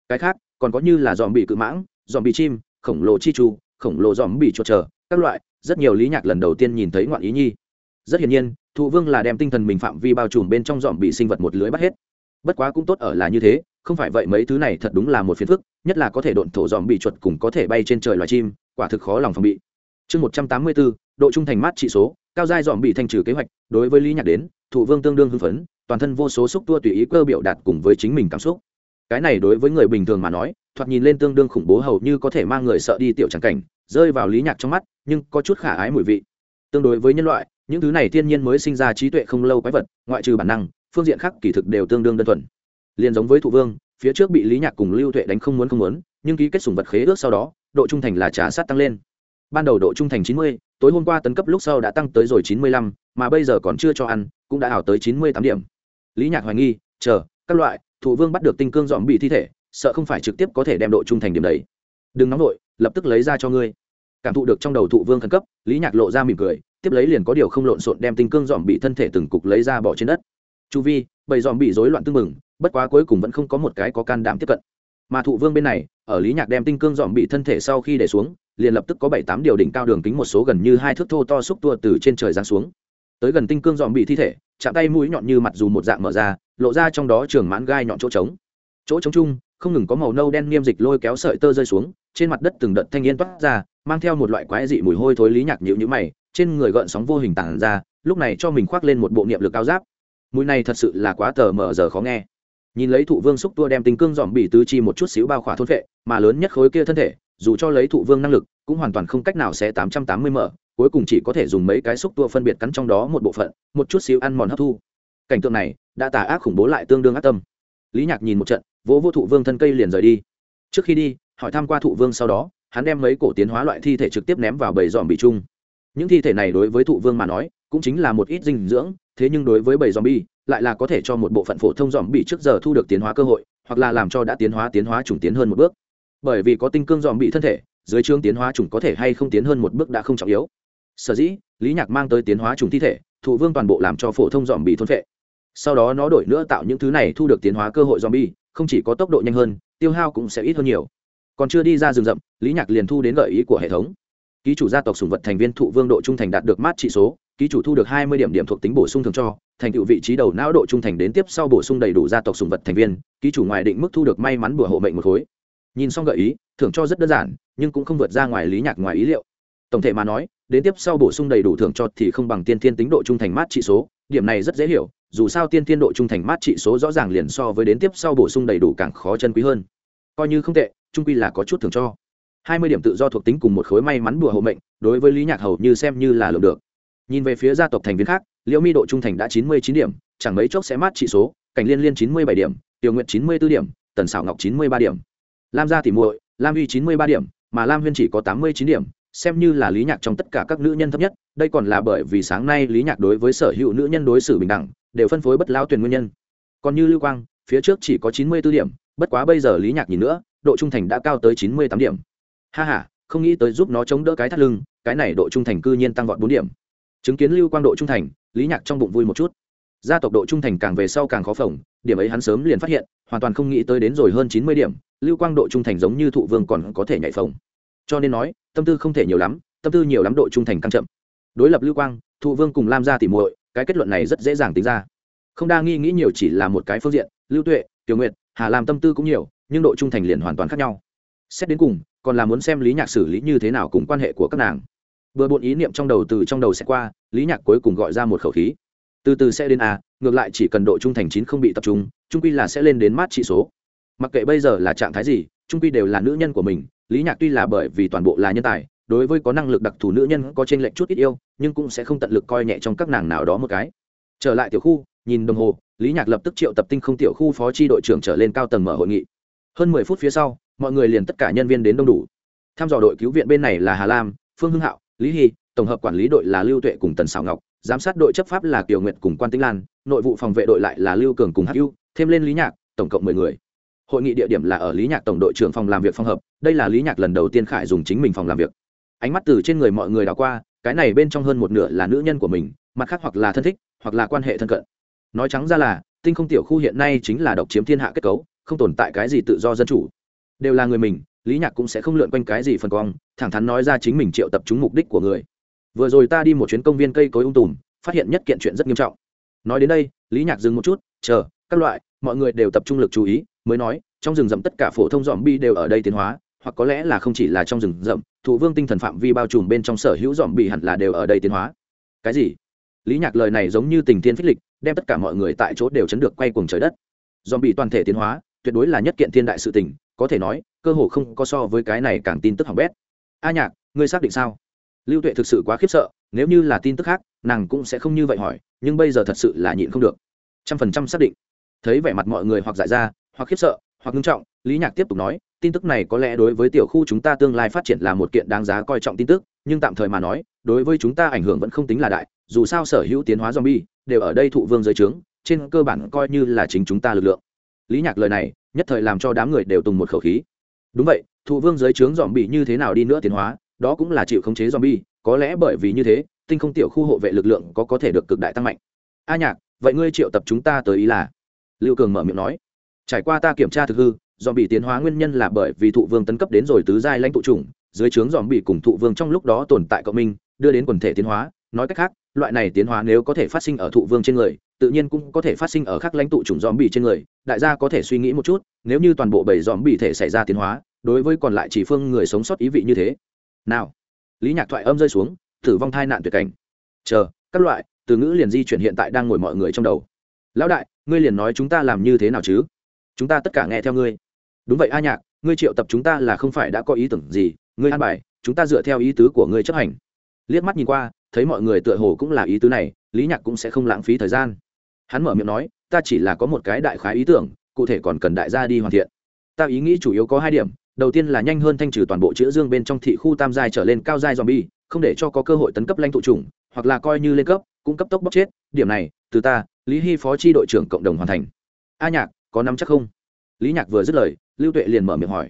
Cái khác còn có như là dòm bị cự mãng dòm bị chim khổng lồ chi chu khổng lồ dòm bị chuột trở các loại, rất nhiều lý nhạc lần đầu tiên nhìn thấy ngoạn ý nhi. Rất hiển nhiên, thụ vương là đem tinh thần mình phạm vi bao trùm bên trong dòm bị sinh vật một lưới bắt hết. Bất quá cũng tốt ở là như thế, không phải vậy mấy thứ này thật đúng là một phiền phức, nhất là có thể độn thổ dòm bị chuột cùng có thể bay trên trời loài chim, quả thực khó lòng phòng bị. Chương một trăm tám mươi bốn, độ trung thành mát trị số, cao giai dòm bị thanh trừ kế hoạch, đối với lý nhạc đến, thụ vương tương đương hưng phấn, toàn thân vô số xúc tua tùy ý cơ biểu đạt cùng với chính mình cảm xúc cái này đối với người bình thường mà nói, thoạt nhìn lên tương đương khủng bố hầu như có thể mang người sợ đi tiểu tràng cảnh, rơi vào lý nhạc trong mắt, nhưng có chút khả ái mùi vị. Tương đối với nhân loại, những thứ này thiên nhiên mới sinh ra trí tuệ không lâu quái vật, ngoại trừ bản năng, phương diện khác kỳ thực đều tương đương đơn thuần. Liền giống với thụ vương, phía trước bị lý nhạc cùng lưu tuệ đánh không muốn không muốn, nhưng ký kết sùng vật khế ước sau đó, độ trung thành là trả sát tăng lên. Ban đầu độ trung thành chín mươi, tối hôm qua tấn cấp lúc sau đã tăng tới rồi chín mươi lăm, mà bây giờ còn chưa cho ăn, cũng đã ảo tới chín mươi tám điểm. Lý nhạc hoài nghi, chờ, các loại thụ vương bắt được tinh cương dòm bị thi thể, sợ không phải trực tiếp có thể đem độ trung thành điểm đấy. Đừng nóng nổi lập tức lấy ra cho ngươi. Cảm thụ được trong đầu thụ vương khẩn cấp, lý nhạc lộ ra mỉm cười, tiếp lấy liền có điều không lộn xộn đem tinh cương dòm bị thân thể từng cục lấy ra bỏ trên đất. Chu vi bầy dòm bị rối loạn tưng mừng bất quá cuối cùng vẫn không có một cái có can đảm tiếp cận. Mà thụ vương bên này, ở lý nhạc đem tinh cương dòm bị thân thể sau khi để xuống, liền lập tức có bảy tám điều đỉnh cao đường kính một số gần như hai thước thô to xúc tua từ trên trời giáng xuống tới gần tinh cương dòm bị thi thể, chạm tay mũi nhọn như mặt dù một dạng mở ra, lộ ra trong đó trường mãn gai nhọn chỗ trống. Chỗ trống chung, không ngừng có màu nâu đen niêm dịch lôi kéo sợi tơ rơi xuống, trên mặt đất từng đợt thanh yên toát ra, mang theo một loại quái dị mùi hôi thối lý nhạc nhịu nhữ mày, trên người gợn sóng vô hình tản ra, lúc này cho mình khoác lên một bộ niệm lực cao giáp. Mùi này thật sự là quá tờ mở giờ khó nghe. Nhìn lấy thụ vương xúc tua đem tinh cương dòm bị tứ chi một chút xíu bao khỏa thôn vệ mà lớn nhất khối kia thân thể, dù cho lấy thụ vương năng lực, cũng hoàn toàn không cách nào sẽ tám trăm tám mươi mở cuối cùng chỉ có thể dùng mấy cái xúc tua phân biệt cắn trong đó một bộ phận, một chút xíu ăn mòn hấp thu. Cảnh tượng này, đã tà ác khủng bố lại tương đương ác tâm. Lý nhạc nhìn một trận, vỗ vô thụ vương thân cây liền rời đi. Trước khi đi, hỏi thăm qua thụ vương sau đó, hắn đem mấy cổ tiến hóa loại thi thể trực tiếp ném vào bầy dòm bị chung. Những thi thể này đối với thụ vương mà nói, cũng chính là một ít dinh dưỡng, thế nhưng đối với bầy dòm bi lại là có thể cho một bộ phận phổ thông dòm bị trước giờ thu được tiến hóa cơ hội, hoặc là làm cho đã tiến hóa tiến hóa chủng tiến hơn một bước. Bởi vì có tinh cương dòm bị thân thể, dưới chương tiến hóa chủng có thể hay không tiến hơn một bước đã không trọng yếu sở dĩ, lý nhạc mang tới tiến hóa trùng thi thể, thụ vương toàn bộ làm cho phổ thông dòm bị thôn phệ. Sau đó nó đổi nữa tạo những thứ này thu được tiến hóa cơ hội dòm bi không chỉ có tốc độ nhanh hơn, tiêu hao cũng sẽ ít hơn nhiều. Còn chưa đi ra rừng rậm, lý nhạc liền thu đến gợi ý của hệ thống. Ký chủ gia tộc sùng vật thành viên thụ vương độ trung thành đạt được mát trị số, ký chủ thu được hai mươi điểm điểm thuộc tính bổ sung thường cho, thành tựu vị trí đầu não độ trung thành đến tiếp sau bổ sung đầy đủ gia tộc sùng vật thành viên, ký chủ ngoài định mức thu được may mắn bùa hộ mệnh một khối. Nhìn xong gợi ý, thưởng cho rất đơn giản, nhưng cũng không vượt ra ngoài lý nhạc ngoài ý liệu tổng thể mà nói, đến tiếp sau bổ sung đầy đủ thưởng cho thì không bằng tiên thiên tính độ trung thành mát trị số, điểm này rất dễ hiểu, dù sao tiên thiên độ trung thành mát trị số rõ ràng liền so với đến tiếp sau bổ sung đầy đủ càng khó chân quý hơn. Coi như không tệ, trung quy là có chút thưởng cho. Hai mươi điểm tự do thuộc tính cùng một khối may mắn bùa hộ mệnh, đối với lý nhạc hầu như xem như là lượng được. Nhìn về phía gia tộc thành viên khác, liễu mi độ trung thành đã chín mươi chín điểm, chẳng mấy chốc sẽ mát trị số, cảnh liên liên chín mươi bảy điểm, tiểu nguyện chín mươi b ố điểm, tần xảo ngọc chín mươi ba điểm. Lam gia tỉ muội, lam uy chín mươi ba điểm, mà lam huyên chỉ có tám mươi chín điểm xem như là lý nhạc trong tất cả các nữ nhân thấp nhất, đây còn là bởi vì sáng nay lý nhạc đối với sở hữu nữ nhân đối xử bình đẳng, đều phân phối bất lao tuyển nguyên nhân. Còn như lưu quang, phía trước chỉ có chín mươi b ố điểm, bất quá bây giờ lý nhạc nhìn nữa, độ trung thành đã cao tới chín mươi tám điểm. Ha h a không nghĩ tới giúp nó chống đỡ cái thắt lưng, cái này độ trung thành cư nhiên tăng vọt bốn điểm. Chứng kiến lưu quang độ trung thành, lý nhạc trong bụng vui một chút. Gia tộc độ trung thành càng về sau càng khó phỏng điểm ấy hắn sớm liền phát hiện, hoàn toàn không nghĩ tới đến rồi hơn chín mươi điểm, lưu quang độ trung thành giống như thụ vương còn có thể nhảy phồng cho nên nói, tâm tư không thể nhiều lắm, tâm tư nhiều lắm độ trung thành căng chậm. Đối lập lưu quang, thụ vương cùng lam gia tỉ muội, cái kết luận này rất dễ dàng tính ra. Không đa nghi nghĩ nhiều chỉ là một cái phương diện, lưu tuệ, tiểu nguyệt, hà làm tâm tư cũng nhiều, nhưng độ trung thành liền hoàn toàn khác nhau. Xét đến cùng, còn là muốn xem lý nhạc xử lý như thế nào cùng quan hệ của các nàng. Vừa bộn ý niệm trong đầu từ trong đầu sẽ qua, lý nhạc cuối cùng gọi ra một khẩu khí. Từ từ sẽ đến a, ngược lại chỉ cần độ trung thành chín không bị tập trung trung quy là sẽ lên đến mát trị số. Mặc kệ bây giờ là trạng thái gì, trung quy đều là nữ nhân của mình lý nhạc tuy là bởi vì toàn bộ là nhân tài, đối với có năng lực đặc thù nữ nhân có trên lệnh chút ít yêu, nhưng cũng sẽ không tận lực coi nhẹ trong các nàng nào đó một cái. Trở lại tiểu khu, nhìn đồng hồ, lý nhạc lập tức triệu tập tinh không tiểu khu phó tri đội trưởng trở lên cao tầng mở hội nghị. Hơn mười phút phía sau, mọi người liền tất cả nhân viên đến đông đủ. Tham dò đội cứu viện bên này là hà lam, phương hưng hạo, lý hy, tổng hợp quản lý đội là lưu tuệ cùng tần xảo ngọc, giám sát đội chấp pháp là kiều nguyện cùng quan tĩnh lan, nội vụ phòng vệ đội lại là lưu cường cùng hữu thêm lên lý nhạc, tổng cộng mười người hội nghị địa điểm là ở lý nhạc tổng đội trưởng phòng làm việc phòng hợp, đây là lý nhạc lần đầu tiên khải dùng chính mình phòng làm việc. Ánh mắt từ trên người mọi người đảo qua, cái này bên trong hơn một nửa là nữ nhân của mình, mặt khác hoặc là thân thích, hoặc là quan hệ thân cận. Nói trắng ra là, tinh không tiểu khu hiện nay chính là độc chiếm thiên hạ kết cấu, không tồn tại cái gì tự do dân chủ. Đều là người mình, lý nhạc cũng sẽ không lượn quanh cái gì phần cong, thẳng thắn nói ra chính mình triệu tập chúng mục đích của người. Vừa rồi ta đi một chuyến công viên cây cối ung tùm, phát hiện nhất kiện chuyện rất nghiêm trọng. Nói đến đây, lý nhạc dừng một chút, chờ, các loại, mọi người đều tập trung lực chú ý mới nói, trong rừng rậm tất cả phổ thông dòm bi đều ở đây tiến hóa, hoặc có lẽ là không chỉ là trong rừng rậm, thụ vương tinh thần phạm vi bao trùm bên trong sở hữu dòm bi hẳn là đều ở đây tiến hóa. Cái gì? Lý nhạc lời này giống như tình thiên phích lịch, đem tất cả mọi người tại chỗ đều chấn được quay cuồng trời đất. Dòm bị toàn thể tiến hóa, tuyệt đối là nhất kiện thiên đại sự tình, có thể nói, cơ hồ không có so với cái này càng tin tức hỏng bét. A nhạc, ngươi xác định sao? Lưu tuệ thực sự quá khiếp sợ, nếu như là tin tức khác, nàng cũng sẽ không như vậy hỏi, nhưng bây giờ thật sự là nhịn không được. Trăm phần trăm xác định. Thấy vẻ mặt mọi người hoặc giải ra hoặc khiếp sợ, hoặc ngưng trọng, lý nhạc tiếp tục nói, tin tức này có lẽ đối với tiểu khu chúng ta tương lai phát triển là một kiện đáng giá coi trọng tin tức, nhưng tạm thời mà nói, đối với chúng ta ảnh hưởng vẫn không tính là đại, dù sao sở hữu tiến hóa zombie đều ở đây thụ vương giới trướng, trên cơ bản coi như là chính chúng ta lực lượng. Lý nhạc lời này, nhất thời làm cho đám người đều tùng một khẩu khí. Đúng vậy, thụ vương giới trướng dòm bị như thế nào đi nữa tiến hóa, đó cũng là chịu khống chế zombie, có lẽ bởi vì như thế, tinh không tiểu khu hộ vệ lực lượng có có thể được cực đại tăng mạnh. A nhạc, vậy ngươi triệu tập chúng ta tới ý là? Lưu cường mở miệng nói trải qua ta kiểm tra thực hư dòm bị tiến hóa nguyên nhân là bởi vì thụ vương tấn cấp đến rồi tứ giai lãnh tụ chủng, dưới trướng dòm bị cùng thụ vương trong lúc đó tồn tại cộng minh, đưa đến quần thể tiến hóa. Nói cách khác, loại này tiến hóa nếu có thể phát sinh ở thụ vương trên người, tự nhiên cũng có thể phát sinh ở các lãnh tụ chủng dòm bị trên người. Đại gia có thể suy nghĩ một chút, nếu như toàn bộ bảy dòm bị thể xảy ra tiến hóa, đối với còn lại chỉ phương người sống sót ý vị như thế. Nào, lý nhạc thoại âm rơi xuống, tử vong thai nạn tuyệt cảnh. Chờ, các loại, từ ngữ liền di chuyển hiện tại đang ngồi mọi người trong đầu. Lão đại, ngươi liền nói chúng ta làm như thế nào chứ? Chúng ta tất cả nghe theo ngươi. Đúng vậy a nhạc, ngươi triệu tập chúng ta là không phải đã có ý tưởng gì, ngươi an bài, chúng ta dựa theo ý tứ của ngươi chấp hành. Liếc mắt nhìn qua, thấy mọi người tựa hồ cũng là ý tứ này, lý nhạc cũng sẽ không lãng phí thời gian. Hắn mở miệng nói, ta chỉ là có một cái đại khái ý tưởng, cụ thể còn cần đại gia đi hoàn thiện. Ta ý nghĩ chủ yếu có hai điểm, đầu tiên là nhanh hơn thanh trừ toàn bộ chữ dương bên trong thị khu tam giai trở lên cao giai zombie, không để cho có cơ hội tấn cấp lãnh tụ chủng, hoặc là coi như lên cấp, cũng cấp tốc bóc chết. Điểm này, từ ta, lý hy phó tri đội trưởng cộng đồng hoàn thành. A nhạc có nắm chắc không? Lý nhạc vừa dứt lời, lưu tuệ liền mở miệng hỏi.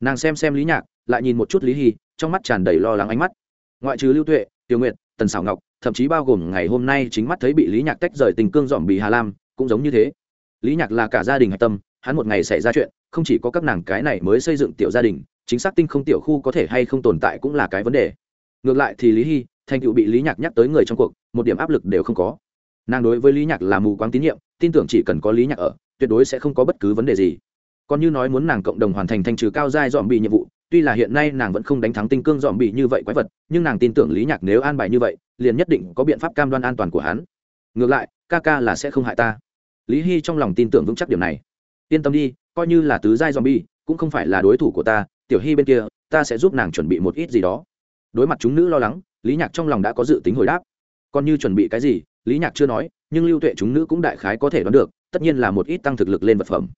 Nàng xem xem lý nhạc, lại nhìn một chút lý hy, trong mắt tràn đầy lo lắng ánh mắt. Ngoại trừ lưu tuệ tiêu nguyệt, tần xảo ngọc, thậm chí bao gồm ngày hôm nay chính mắt thấy bị lý nhạc tách rời tình cương dòm bị hà lam, cũng giống như thế. Lý nhạc là cả gia đình hạch tâm, hắn một ngày xảy ra chuyện, không chỉ có các nàng cái này mới xây dựng tiểu gia đình, chính xác tinh không tiểu khu có thể hay không tồn tại cũng là cái vấn đề. Ngược lại thì lý hy, thành tựu bị lý nhạc nhắc tới người trong cuộc, một điểm áp lực đều không có. Nàng đối với lý nhạc là mù quáng tín nhiệm, tin tưởng chỉ cần có lý nhạc ở tuyệt đối sẽ không có bất cứ vấn đề gì. Còn như nói muốn nàng cộng đồng hoàn thành thanh trừ cao giai dòm bị nhiệm vụ, tuy là hiện nay nàng vẫn không đánh thắng tinh cương dòm bị như vậy quái vật, nhưng nàng tin tưởng lý nhạc nếu an bài như vậy, liền nhất định có biện pháp cam đoan an toàn của hắn. Ngược lại, ca ca là sẽ không hại ta. Lý hy trong lòng tin tưởng vững chắc điểm này. Yên tâm đi, coi như là tứ giai dòm bi cũng không phải là đối thủ của ta, tiểu hy bên kia, ta sẽ giúp nàng chuẩn bị một ít gì đó. Đối mặt chúng nữ lo lắng, lý nhạc trong lòng đã có dự tính hồi đáp. Còn như chuẩn bị cái gì lý nhạc chưa nói, nhưng lưu tuệ chúng nữ cũng đại khái có thể đoán được, tất nhiên là một ít tăng thực lực lên vật phẩm.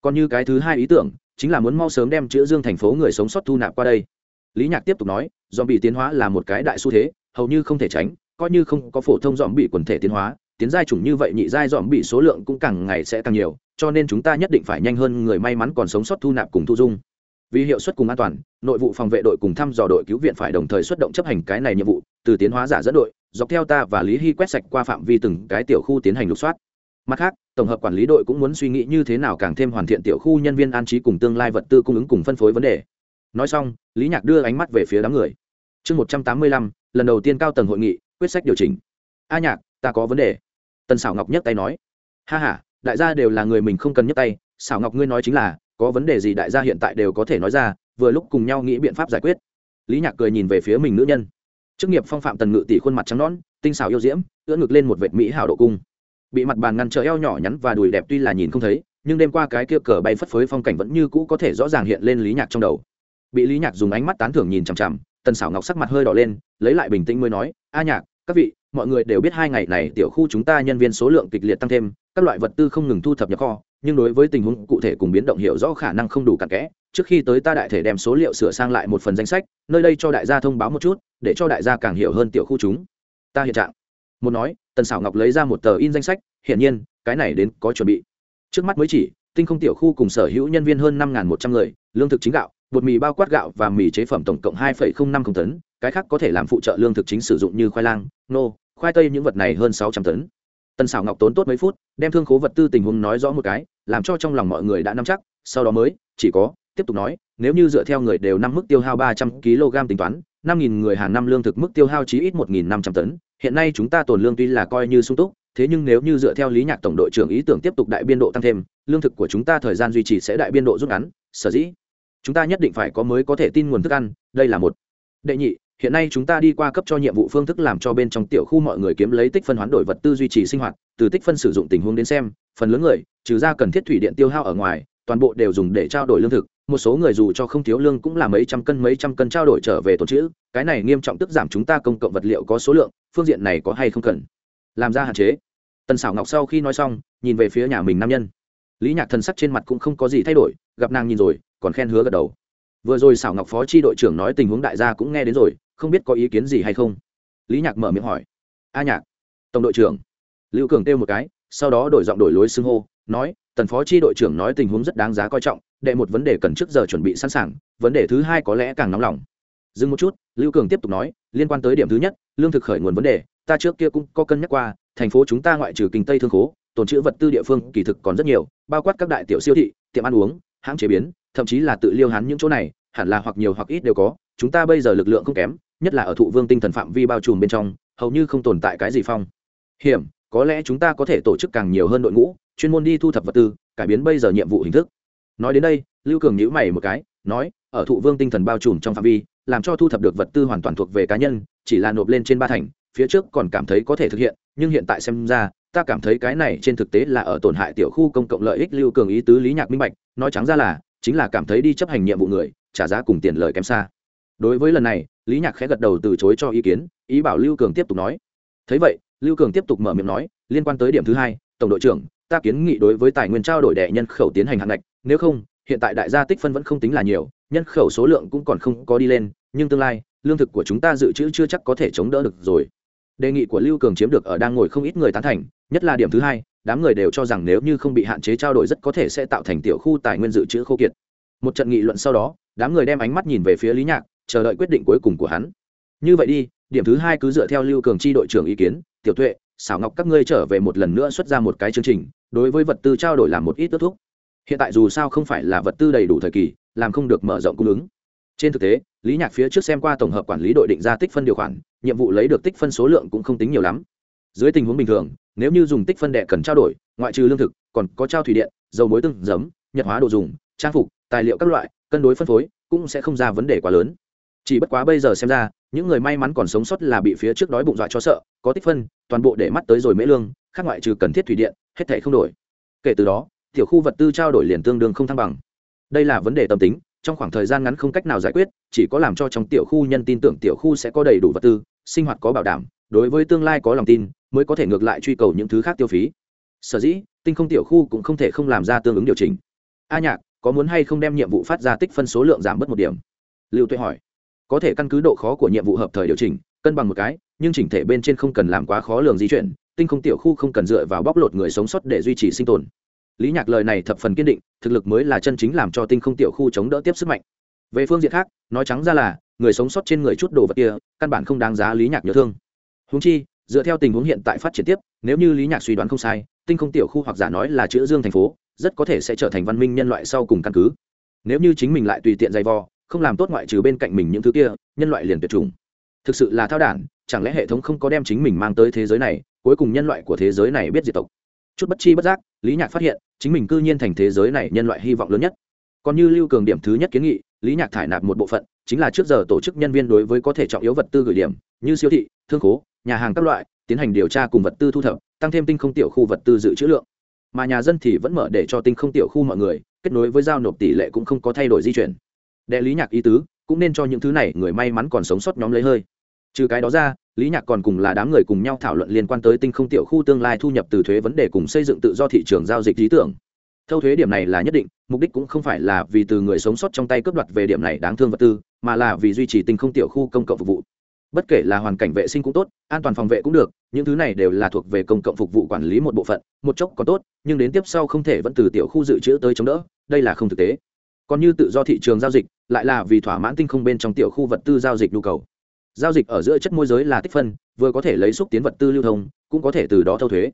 Còn như cái thứ hai ý tưởng, chính là muốn mau sớm đem chữa dương thành phố người sống sót thu nạp qua đây. Lý nhạc tiếp tục nói dòm bị tiến hóa là một cái đại xu thế, hầu như không thể tránh, coi như không có phổ thông dòm bị quần thể tiến hóa, tiến giai chủng như vậy nhị giai dòm bị số lượng cũng càng ngày sẽ càng nhiều, cho nên chúng ta nhất định phải nhanh hơn người may mắn còn sống sót thu nạp cùng thu dung vì hiệu suất cùng an toàn, nội vụ phòng vệ đội cùng thăm dò đội cứu viện phải đồng thời xuất động chấp hành cái này nhiệm vụ, từ tiến hóa giả dẫn đội, dọc theo ta và lý hy quét sạch qua phạm vi từng cái tiểu khu tiến hành lục soát. Mặt khác, tổng hợp quản lý đội cũng muốn suy nghĩ như thế nào càng thêm hoàn thiện tiểu khu nhân viên an trí cùng tương lai vật tư cung ứng cùng phân phối vấn đề. Nói xong, lý nhạc đưa ánh mắt về phía đám người. Chương một trăm tám mươi lăm, lần đầu tiên cao tầng hội nghị, quyết sách điều chỉnh. A nhạc, ta có vấn đề. Tần xảo ngọc nhấc tay nói. Ha h a đại gia đều là người mình không cần nhấc tay xảo ngọc ngươi nói chính là có vấn đề gì đại gia hiện tại đều có thể nói ra, vừa lúc cùng nhau nghĩ biện pháp giải quyết. Lý nhạc cười nhìn về phía mình nữ nhân. Chức nghiệp phong phạm tần ngự tỷ khuôn mặt trắng nón tinh xảo yêu diễm, ưỡn ngực lên một vệt mỹ hảo độ cung. Bị mặt bàn ngăn trở eo nhỏ nhắn và đùi đẹp tuy là nhìn không thấy, nhưng đêm qua cái kia cờ bay phất phới phong cảnh vẫn như cũ có thể rõ ràng hiện lên lý nhạc trong đầu. Bị lý nhạc dùng ánh mắt tán thưởng nhìn chằm chằm, tần xảo ngọc sắc mặt hơi đỏ lên, lấy lại bình tĩnh mới nói, a nhạc, các vị, mọi người đều biết hai ngày này tiểu khu chúng ta nhân viên số lượng kịch liệt tăng thêm, các loại vật tư không ngừng thu thập nhập kho nhưng đối với tình huống cụ thể cùng biến động hiểu rõ khả năng không đủ cặn kẽ, trước khi tới ta đại thể đem số liệu sửa sang lại một phần danh sách, nơi đây cho đại gia thông báo một chút, để cho đại gia càng hiểu hơn tiểu khu chúng. Ta hiện trạng. Một nói, tần xảo ngọc lấy ra một tờ in danh sách, hiển nhiên, cái này đến có chuẩn bị. Trước mắt mới chỉ, tinh không tiểu khu cùng sở hữu nhân viên hơn năm một trăm người, lương thực chính gạo, bột mì bao quát gạo và mì chế phẩm tổng cộng hai năm không tấn, cái khác có thể làm phụ trợ lương thực chính sử dụng như khoai lang, nô, khoai tây những vật này hơn sáu trăm tấn tần xảo ngọc tốn tốt mấy phút, đem thương khố vật tư tình huống nói rõ một cái, làm cho trong lòng mọi người đã nắm chắc, sau đó mới, chỉ có, tiếp tục nói, nếu như dựa theo người đều năm mức tiêu hao ba trăm kg tính toán, năm nghìn người hàng năm lương thực mức tiêu hao chí ít một nghìn năm trăm tấn, hiện nay chúng ta tồn lương tuy là coi như sung túc, thế nhưng nếu như dựa theo lý nhạc tổng đội trưởng ý tưởng tiếp tục đại biên độ tăng thêm, lương thực của chúng ta thời gian duy trì sẽ đại biên độ rút ngắn, sở dĩ, chúng ta nhất định phải có mới có thể tin nguồn thức ăn, đây là một. Đệ nhị hiện nay chúng ta đi qua cấp cho nhiệm vụ phương thức làm cho bên trong tiểu khu mọi người kiếm lấy tích phân hoán đổi vật tư duy trì sinh hoạt, từ tích phân sử dụng tình huống đến xem, phần lớn người, trừ ra cần thiết thủy điện tiêu hao ở ngoài, toàn bộ đều dùng để trao đổi lương thực, một số người dù cho không thiếu lương cũng là mấy trăm cân mấy trăm cân trao đổi trở về tồn chữ cái này nghiêm trọng tức giảm chúng ta công cộng vật liệu có số lượng, phương diện này có hay không cần? Làm ra hạn chế. Tần xảo ngọc sau khi nói xong, nhìn về phía nhà mình nam nhân. Lý nhạc thần sắc trên mặt cũng không có gì thay đổi, gặp nàng nhìn rồi, còn khen hứa gật đầu. Vừa rồi xảo ngọc phó tri đội trưởng nói tình huống đại gia cũng nghe đến rồi không biết có ý kiến gì hay không? Lý nhạc mở miệng hỏi. A nhạc, tổng đội trưởng. Lưu cường kêu một cái, sau đó đổi giọng đổi lối xưng hô, nói, tần phó chi đội trưởng nói tình huống rất đáng giá coi trọng, đệ một vấn đề cần trước giờ chuẩn bị sẵn sàng, vấn đề thứ hai có lẽ càng nóng lòng. Dừng một chút, lưu cường tiếp tục nói, liên quan tới điểm thứ nhất, lương thực khởi nguồn vấn đề, ta trước kia cũng có cân nhắc qua, thành phố chúng ta ngoại trừ kinh tây thương khố, tồn trữ vật tư địa phương kỳ thực còn rất nhiều, bao quát các đại tiểu siêu thị, tiệm ăn uống, hãng chế biến, thậm chí là tự liêu hán những chỗ này, hẳn là hoặc nhiều hoặc ít đều có, chúng ta bây giờ lực lượng không kém nhất là ở thụ vương tinh thần phạm vi bao trùm bên trong, hầu như không tồn tại cái gì phong. Hiểm, có lẽ chúng ta có thể tổ chức càng nhiều hơn đội ngũ, chuyên môn đi thu thập vật tư, cải biến bây giờ nhiệm vụ hình thức. Nói đến đây, lưu cường nhữ mày một cái, nói, ở thụ vương tinh thần bao trùm trong phạm vi, làm cho thu thập được vật tư hoàn toàn thuộc về cá nhân, chỉ là nộp lên trên ba thành, phía trước còn cảm thấy có thể thực hiện, nhưng hiện tại xem ra, ta cảm thấy cái này trên thực tế là ở tổn hại tiểu khu công cộng lợi ích lưu cường ý tứ lý nhạc minh bạch, nói trắng ra là, chính là cảm thấy đi chấp hành nhiệm vụ người, trả giá cùng tiền lời kém xa đối với lần này, lý nhạc khẽ gật đầu từ chối cho ý kiến, ý bảo lưu cường tiếp tục nói. Thấy vậy, lưu cường tiếp tục mở miệng nói, liên quan tới điểm thứ hai, tổng đội trưởng, ta kiến nghị đối với tài nguyên trao đổi đẻ nhân khẩu tiến hành hạn ngạch, nếu không, hiện tại đại gia tích phân vẫn không tính là nhiều, nhân khẩu số lượng cũng còn không có đi lên, nhưng tương lai, lương thực của chúng ta dự trữ chưa chắc có thể chống đỡ được rồi. Đề nghị của lưu cường chiếm được ở đang ngồi không ít người tán thành, nhất là điểm thứ hai, đám người đều cho rằng nếu như không bị hạn chế trao đổi rất có thể sẽ tạo thành tiểu khu tài nguyên dự trữ khô kiệt. Một trận nghị luận sau đó, đám người đem ánh mắt nhìn về phía lý nhạc chờ đợi quyết định cuối cùng của hắn. Như vậy đi, điểm thứ hai cứ dựa theo lưu cường chi đội trưởng ý kiến, tiểu tuệ xảo ngọc các ngươi trở về một lần nữa xuất ra một cái chương trình, đối với vật tư trao đổi làm một ít tước thúc. Hiện tại dù sao không phải là vật tư đầy đủ thời kỳ, làm không được mở rộng cung ứng. Trên thực tế, lý nhạc phía trước xem qua tổng hợp quản lý đội định ra tích phân điều khoản, nhiệm vụ lấy được tích phân số lượng cũng không tính nhiều lắm. Dưới tình huống bình thường, nếu như dùng tích phân đệ cần trao đổi, ngoại trừ lương thực, còn có trao thủy điện, dầu muối tương giấm, nhật hóa đồ dùng, trang phục, tài liệu các loại, cân đối phân phối, cũng sẽ không ra vấn đề quá lớn chỉ bất quá bây giờ xem ra, những người may mắn còn sống sót là bị phía trước đói bụng dọa cho sợ, có tích phân, toàn bộ để mắt tới rồi mễ lương, khác ngoại trừ cần thiết thủy điện, hết thể không đổi. Kể từ đó, tiểu khu vật tư trao đổi liền tương đương không thăng bằng. Đây là vấn đề tâm tính, trong khoảng thời gian ngắn không cách nào giải quyết, chỉ có làm cho trong tiểu khu nhân tin tưởng tiểu khu sẽ có đầy đủ vật tư, sinh hoạt có bảo đảm, đối với tương lai có lòng tin, mới có thể ngược lại truy cầu những thứ khác tiêu phí. Sở dĩ, tinh không tiểu khu cũng không thể không làm ra tương ứng điều chỉnh. A nhạc, có muốn hay không đem nhiệm vụ phát ra tích phân số lượng giảm bớt một điểm? Lưu tuệ hỏi có thể căn cứ độ khó của nhiệm vụ hợp thời điều chỉnh, cân bằng một cái, nhưng chỉnh thể bên trên không cần làm quá khó lường di chuyển, tinh không tiểu khu không cần dựa vào bóc lột người sống sót để duy trì sinh tồn. Lý nhạc lời này thập phần kiên định, thực lực mới là chân chính làm cho tinh không tiểu khu chống đỡ tiếp sức mạnh. Về phương diện khác, nói trắng ra là, người sống sót trên người chút đồ vật kia, căn bản không đáng giá lý nhạc nhớ thương. Húng chi, dựa theo tình huống hiện tại phát triển tiếp, nếu như lý nhạc suy đoán không sai, tinh không tiểu khu hoặc giả nói là chữ dương thành phố, rất có thể sẽ trở thành văn minh nhân loại sau cùng căn cứ. Nếu như chính mình lại tùy tiện dày vò không làm tốt ngoại trừ bên cạnh mình những thứ kia, nhân loại liền tuyệt chủng. Thực sự là thao đản, chẳng lẽ hệ thống không có đem chính mình mang tới thế giới này, cuối cùng nhân loại của thế giới này biết diệt tộc. Chút bất chi bất giác, lý nhạc phát hiện, chính mình cư nhiên thành thế giới này nhân loại hy vọng lớn nhất. Còn như lưu cường điểm thứ nhất kiến nghị, lý nhạc thải nạp một bộ phận, chính là trước giờ tổ chức nhân viên đối với có thể trọng yếu vật tư gửi điểm, như siêu thị, thương khố, nhà hàng các loại, tiến hành điều tra cùng vật tư thu thập, tăng thêm tinh không tiểu khu vật tư dự trữ lượng. Mà nhà dân thì vẫn mở để cho tinh không tiểu khu mọi người, kết nối với giao nộp tỷ lệ cũng không có thay đổi di chuyển đệ lý nhạc ý tứ, cũng nên cho những thứ này người may mắn còn sống sót nhóm lấy hơi. Trừ cái đó ra, lý nhạc còn cùng là đám người cùng nhau thảo luận liên quan tới tinh không tiểu khu tương lai thu nhập từ thuế vấn đề cùng xây dựng tự do thị trường giao dịch lý tưởng. Thâu thuế điểm này là nhất định, mục đích cũng không phải là vì từ người sống sót trong tay cướp đoạt về điểm này đáng thương vật tư, mà là vì duy trì tinh không tiểu khu công cộng phục vụ. Bất kể là hoàn cảnh vệ sinh cũng tốt, an toàn phòng vệ cũng được, những thứ này đều là thuộc về công cộng phục vụ quản lý một bộ phận, một chốc có tốt, nhưng đến tiếp sau không thể vẫn từ tiểu khu dự trữ tới chống đỡ, đây là không thực tế còn như tự do thị trường giao dịch, lại là vì thỏa mãn tinh không bên trong tiểu khu vật tư giao dịch nhu cầu. Giao dịch ở giữa chất môi giới là tích phân, vừa có thể lấy xúc tiến vật tư lưu thông, cũng có thể từ đó thâu thuế.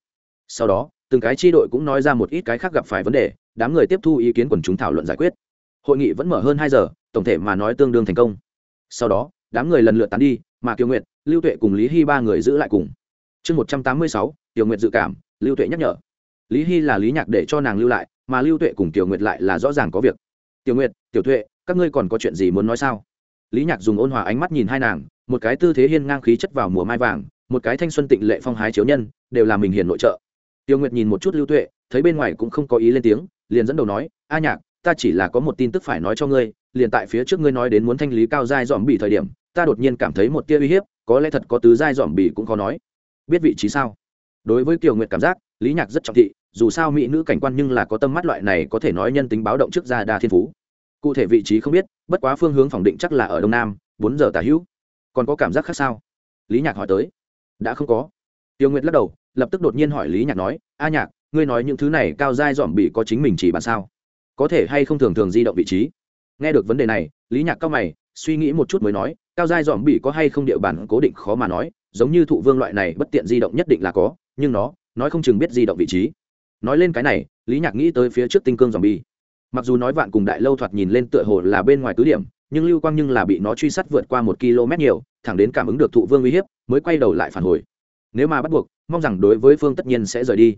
Sau đó, từng cái tri đội cũng nói ra một ít cái khác gặp phải vấn đề, đám người tiếp thu ý kiến quần chúng thảo luận giải quyết. Hội nghị vẫn mở hơn hai giờ, tổng thể mà nói tương đương thành công. Sau đó, đám người lần lượt tán đi, mà kiều nguyệt, lưu tuệ cùng lý hy ba người giữ lại cùng. Chương một trăm tám mươi sáu tiểu nguyệt dự cảm, lưu tuệ nhắc nhở. Lý hy là lý nhạc để cho nàng lưu lại, mà lưu tuệ cùng tiểu nguyệt lại là rõ ràng có việc tiểu nguyệt, tiểu tuệ, các ngươi còn có chuyện gì muốn nói sao? Lý nhạc dùng ôn hòa ánh mắt nhìn hai nàng, một cái tư thế hiên ngang khí chất vào mùa mai vàng, một cái thanh xuân tịnh lệ phong hái chiếu nhân, đều là mình hiền nội trợ. Tiêu nguyệt nhìn một chút lưu tuệ, thấy bên ngoài cũng không có ý lên tiếng, liền dẫn đầu nói, a nhạc, ta chỉ là có một tin tức phải nói cho ngươi, liền tại phía trước ngươi nói đến muốn thanh lý cao giai dòm bị thời điểm, ta đột nhiên cảm thấy một tia uy hiếp, có lẽ thật có tứ giai dòm bị cũng khó nói. Biết vị trí sao? Đối với kiều nguyệt cảm giác, lý nhạc rất trọng thị dù sao mỹ nữ cảnh quan nhưng là có tâm mắt loại này có thể nói nhân tính báo động trước ra đa thiên phú. Cụ thể vị trí không biết, bất quá phương hướng phỏng định chắc là ở đông nam, bốn giờ tả hữu. Còn có cảm giác khác sao? Lý nhạc hỏi tới. Đã không có. Tiêu nguyệt lắc đầu, lập tức đột nhiên hỏi lý nhạc nói, a nhạc, ngươi nói những thứ này cao dai dòm bị có chính mình chỉ bàn sao? Có thể hay không thường thường di động vị trí? Nghe được vấn đề này, lý nhạc cao mày, suy nghĩ một chút mới nói, cao dai dòm bị có hay không địa bàn cố định khó mà nói, giống như thụ vương loại này bất tiện di động nhất định là có, nhưng nó, nói không chừng biết di động vị trí nói lên cái này, lý nhạc nghĩ tới phía trước tinh cương dòm bi mặc dù nói vạn cùng đại lâu thoạt nhìn lên tựa hồ là bên ngoài cứ điểm, nhưng lưu quang nhưng là bị nó truy sát vượt qua một km nhiều, thẳng đến cảm ứng được thụ vương uy hiếp, mới quay đầu lại phản hồi. Nếu mà bắt buộc, mong rằng đối với phương tất nhiên sẽ rời đi.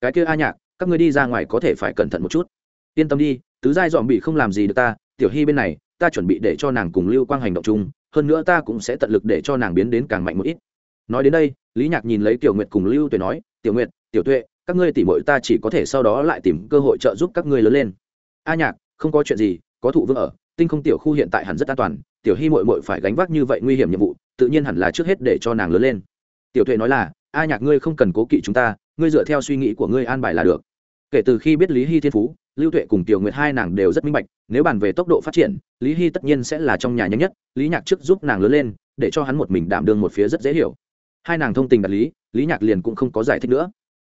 Cái kia a nhạc, các ngươi đi ra ngoài có thể phải cẩn thận một chút. Yên tâm đi, tứ giai dòm bị không làm gì được ta, tiểu hy bên này, ta chuẩn bị để cho nàng cùng lưu quang hành động chung, hơn nữa ta cũng sẽ tận lực để cho nàng biến đến càng mạnh một ít. Nói đến đây, lý nhạc nhìn lấy tiểu nguyệt cùng lưu tuệ nói, tiểu nguyệt, tiểu tuệ các ngươi tỉ mội ta chỉ có thể sau đó lại tìm cơ hội trợ giúp các ngươi lớn lên. A nhạc, không có chuyện gì, có thụ vương ở, tinh không tiểu khu hiện tại hẳn rất an toàn, tiểu hy mội mội phải gánh vác như vậy nguy hiểm nhiệm vụ, tự nhiên hẳn là trước hết để cho nàng lớn lên. Tiểu tuệ nói là, a nhạc ngươi không cần cố kỵ chúng ta, ngươi dựa theo suy nghĩ của ngươi an bài là được. Kể từ khi biết lý hy thiên phú, lưu tuệ cùng tiểu nguyệt hai nàng đều rất minh bạch, nếu bàn về tốc độ phát triển, lý hy tất nhiên sẽ là trong nhà nhanh nhất, lý nhạc trước giúp nàng lớn lên, để cho hắn một mình đảm đương một phía rất dễ hiểu. Hai nàng thông tình đạt lý lý nhạc liền cũng không có giải thích nữa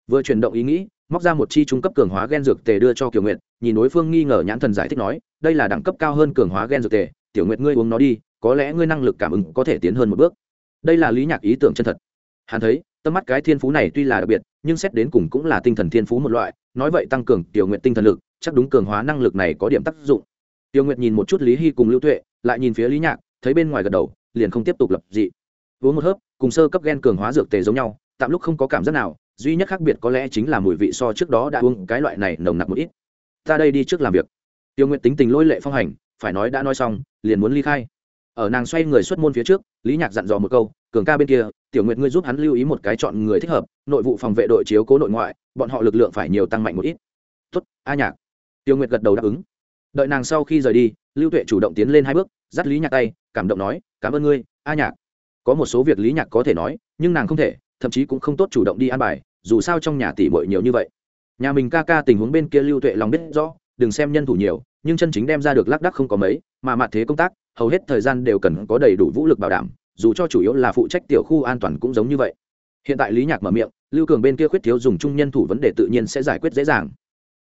vừa chuyển động ý nghĩ, móc ra một chi trung cấp cường hóa gen dược tề đưa cho kiều nguyệt, nhìn đối phương nghi ngờ nhãn thần giải thích nói, đây là đẳng cấp cao hơn cường hóa gen dược tề, tiểu nguyệt ngươi uống nó đi, có lẽ ngươi năng lực cảm ứng có thể tiến hơn một bước. Đây là lý nhạc ý tưởng chân thật. Hắn thấy tâm mắt cái thiên phú này tuy là đặc biệt, nhưng xét đến cùng cũng là tinh thần thiên phú một loại, nói vậy tăng cường tiểu nguyện tinh thần lực, chắc đúng cường hóa năng lực này có điểm tác dụng. Tiểu nguyệt nhìn một chút lý hy cùng lưu tuệ, lại nhìn phía lý nhạc, thấy bên ngoài gật đầu, liền không tiếp tục lập dị. Uống một hớp, cùng sơ cấp gen cường hóa dược tề giống nhau, tạm lúc không có cảm giác nào duy nhất khác biệt có lẽ chính là mùi vị so trước đó đã uống cái loại này nồng nặc một ít. Ta đây đi trước làm việc. Tiêu nguyện tính tình lôi lệ phong hành, phải nói đã nói xong, liền muốn ly khai. Ở nàng xoay người xuất môn phía trước, lý nhạc dặn dò một câu, cường ca bên kia, tiểu nguyệt ngươi giúp hắn lưu ý một cái chọn người thích hợp, nội vụ phòng vệ đội chiếu cố nội ngoại, bọn họ lực lượng phải nhiều tăng mạnh một ít. Tuất a nhạc. Tiểu nguyệt gật đầu đáp ứng. Đợi nàng sau khi rời đi, lưu tuệ chủ động tiến lên hai bước, dắt lý nhạc tay, cảm động nói, cảm ơn ngươi, a nhạc. Có một số việc lý nhạc có thể nói, nhưng nàng không thể thậm chí cũng không tốt chủ động đi an bài, dù sao trong nhà tỷ bội nhiều như vậy. Nhà mình ca ca tình huống bên kia lưu tuệ lòng biết rõ, đừng xem nhân thủ nhiều, nhưng chân chính đem ra được lác đắc không có mấy, mà mặt thế công tác, hầu hết thời gian đều cần có đầy đủ vũ lực bảo đảm, dù cho chủ yếu là phụ trách tiểu khu an toàn cũng giống như vậy. Hiện tại lý nhạc mở miệng, lưu cường bên kia khuyết thiếu dùng chung nhân thủ vấn đề tự nhiên sẽ giải quyết dễ dàng.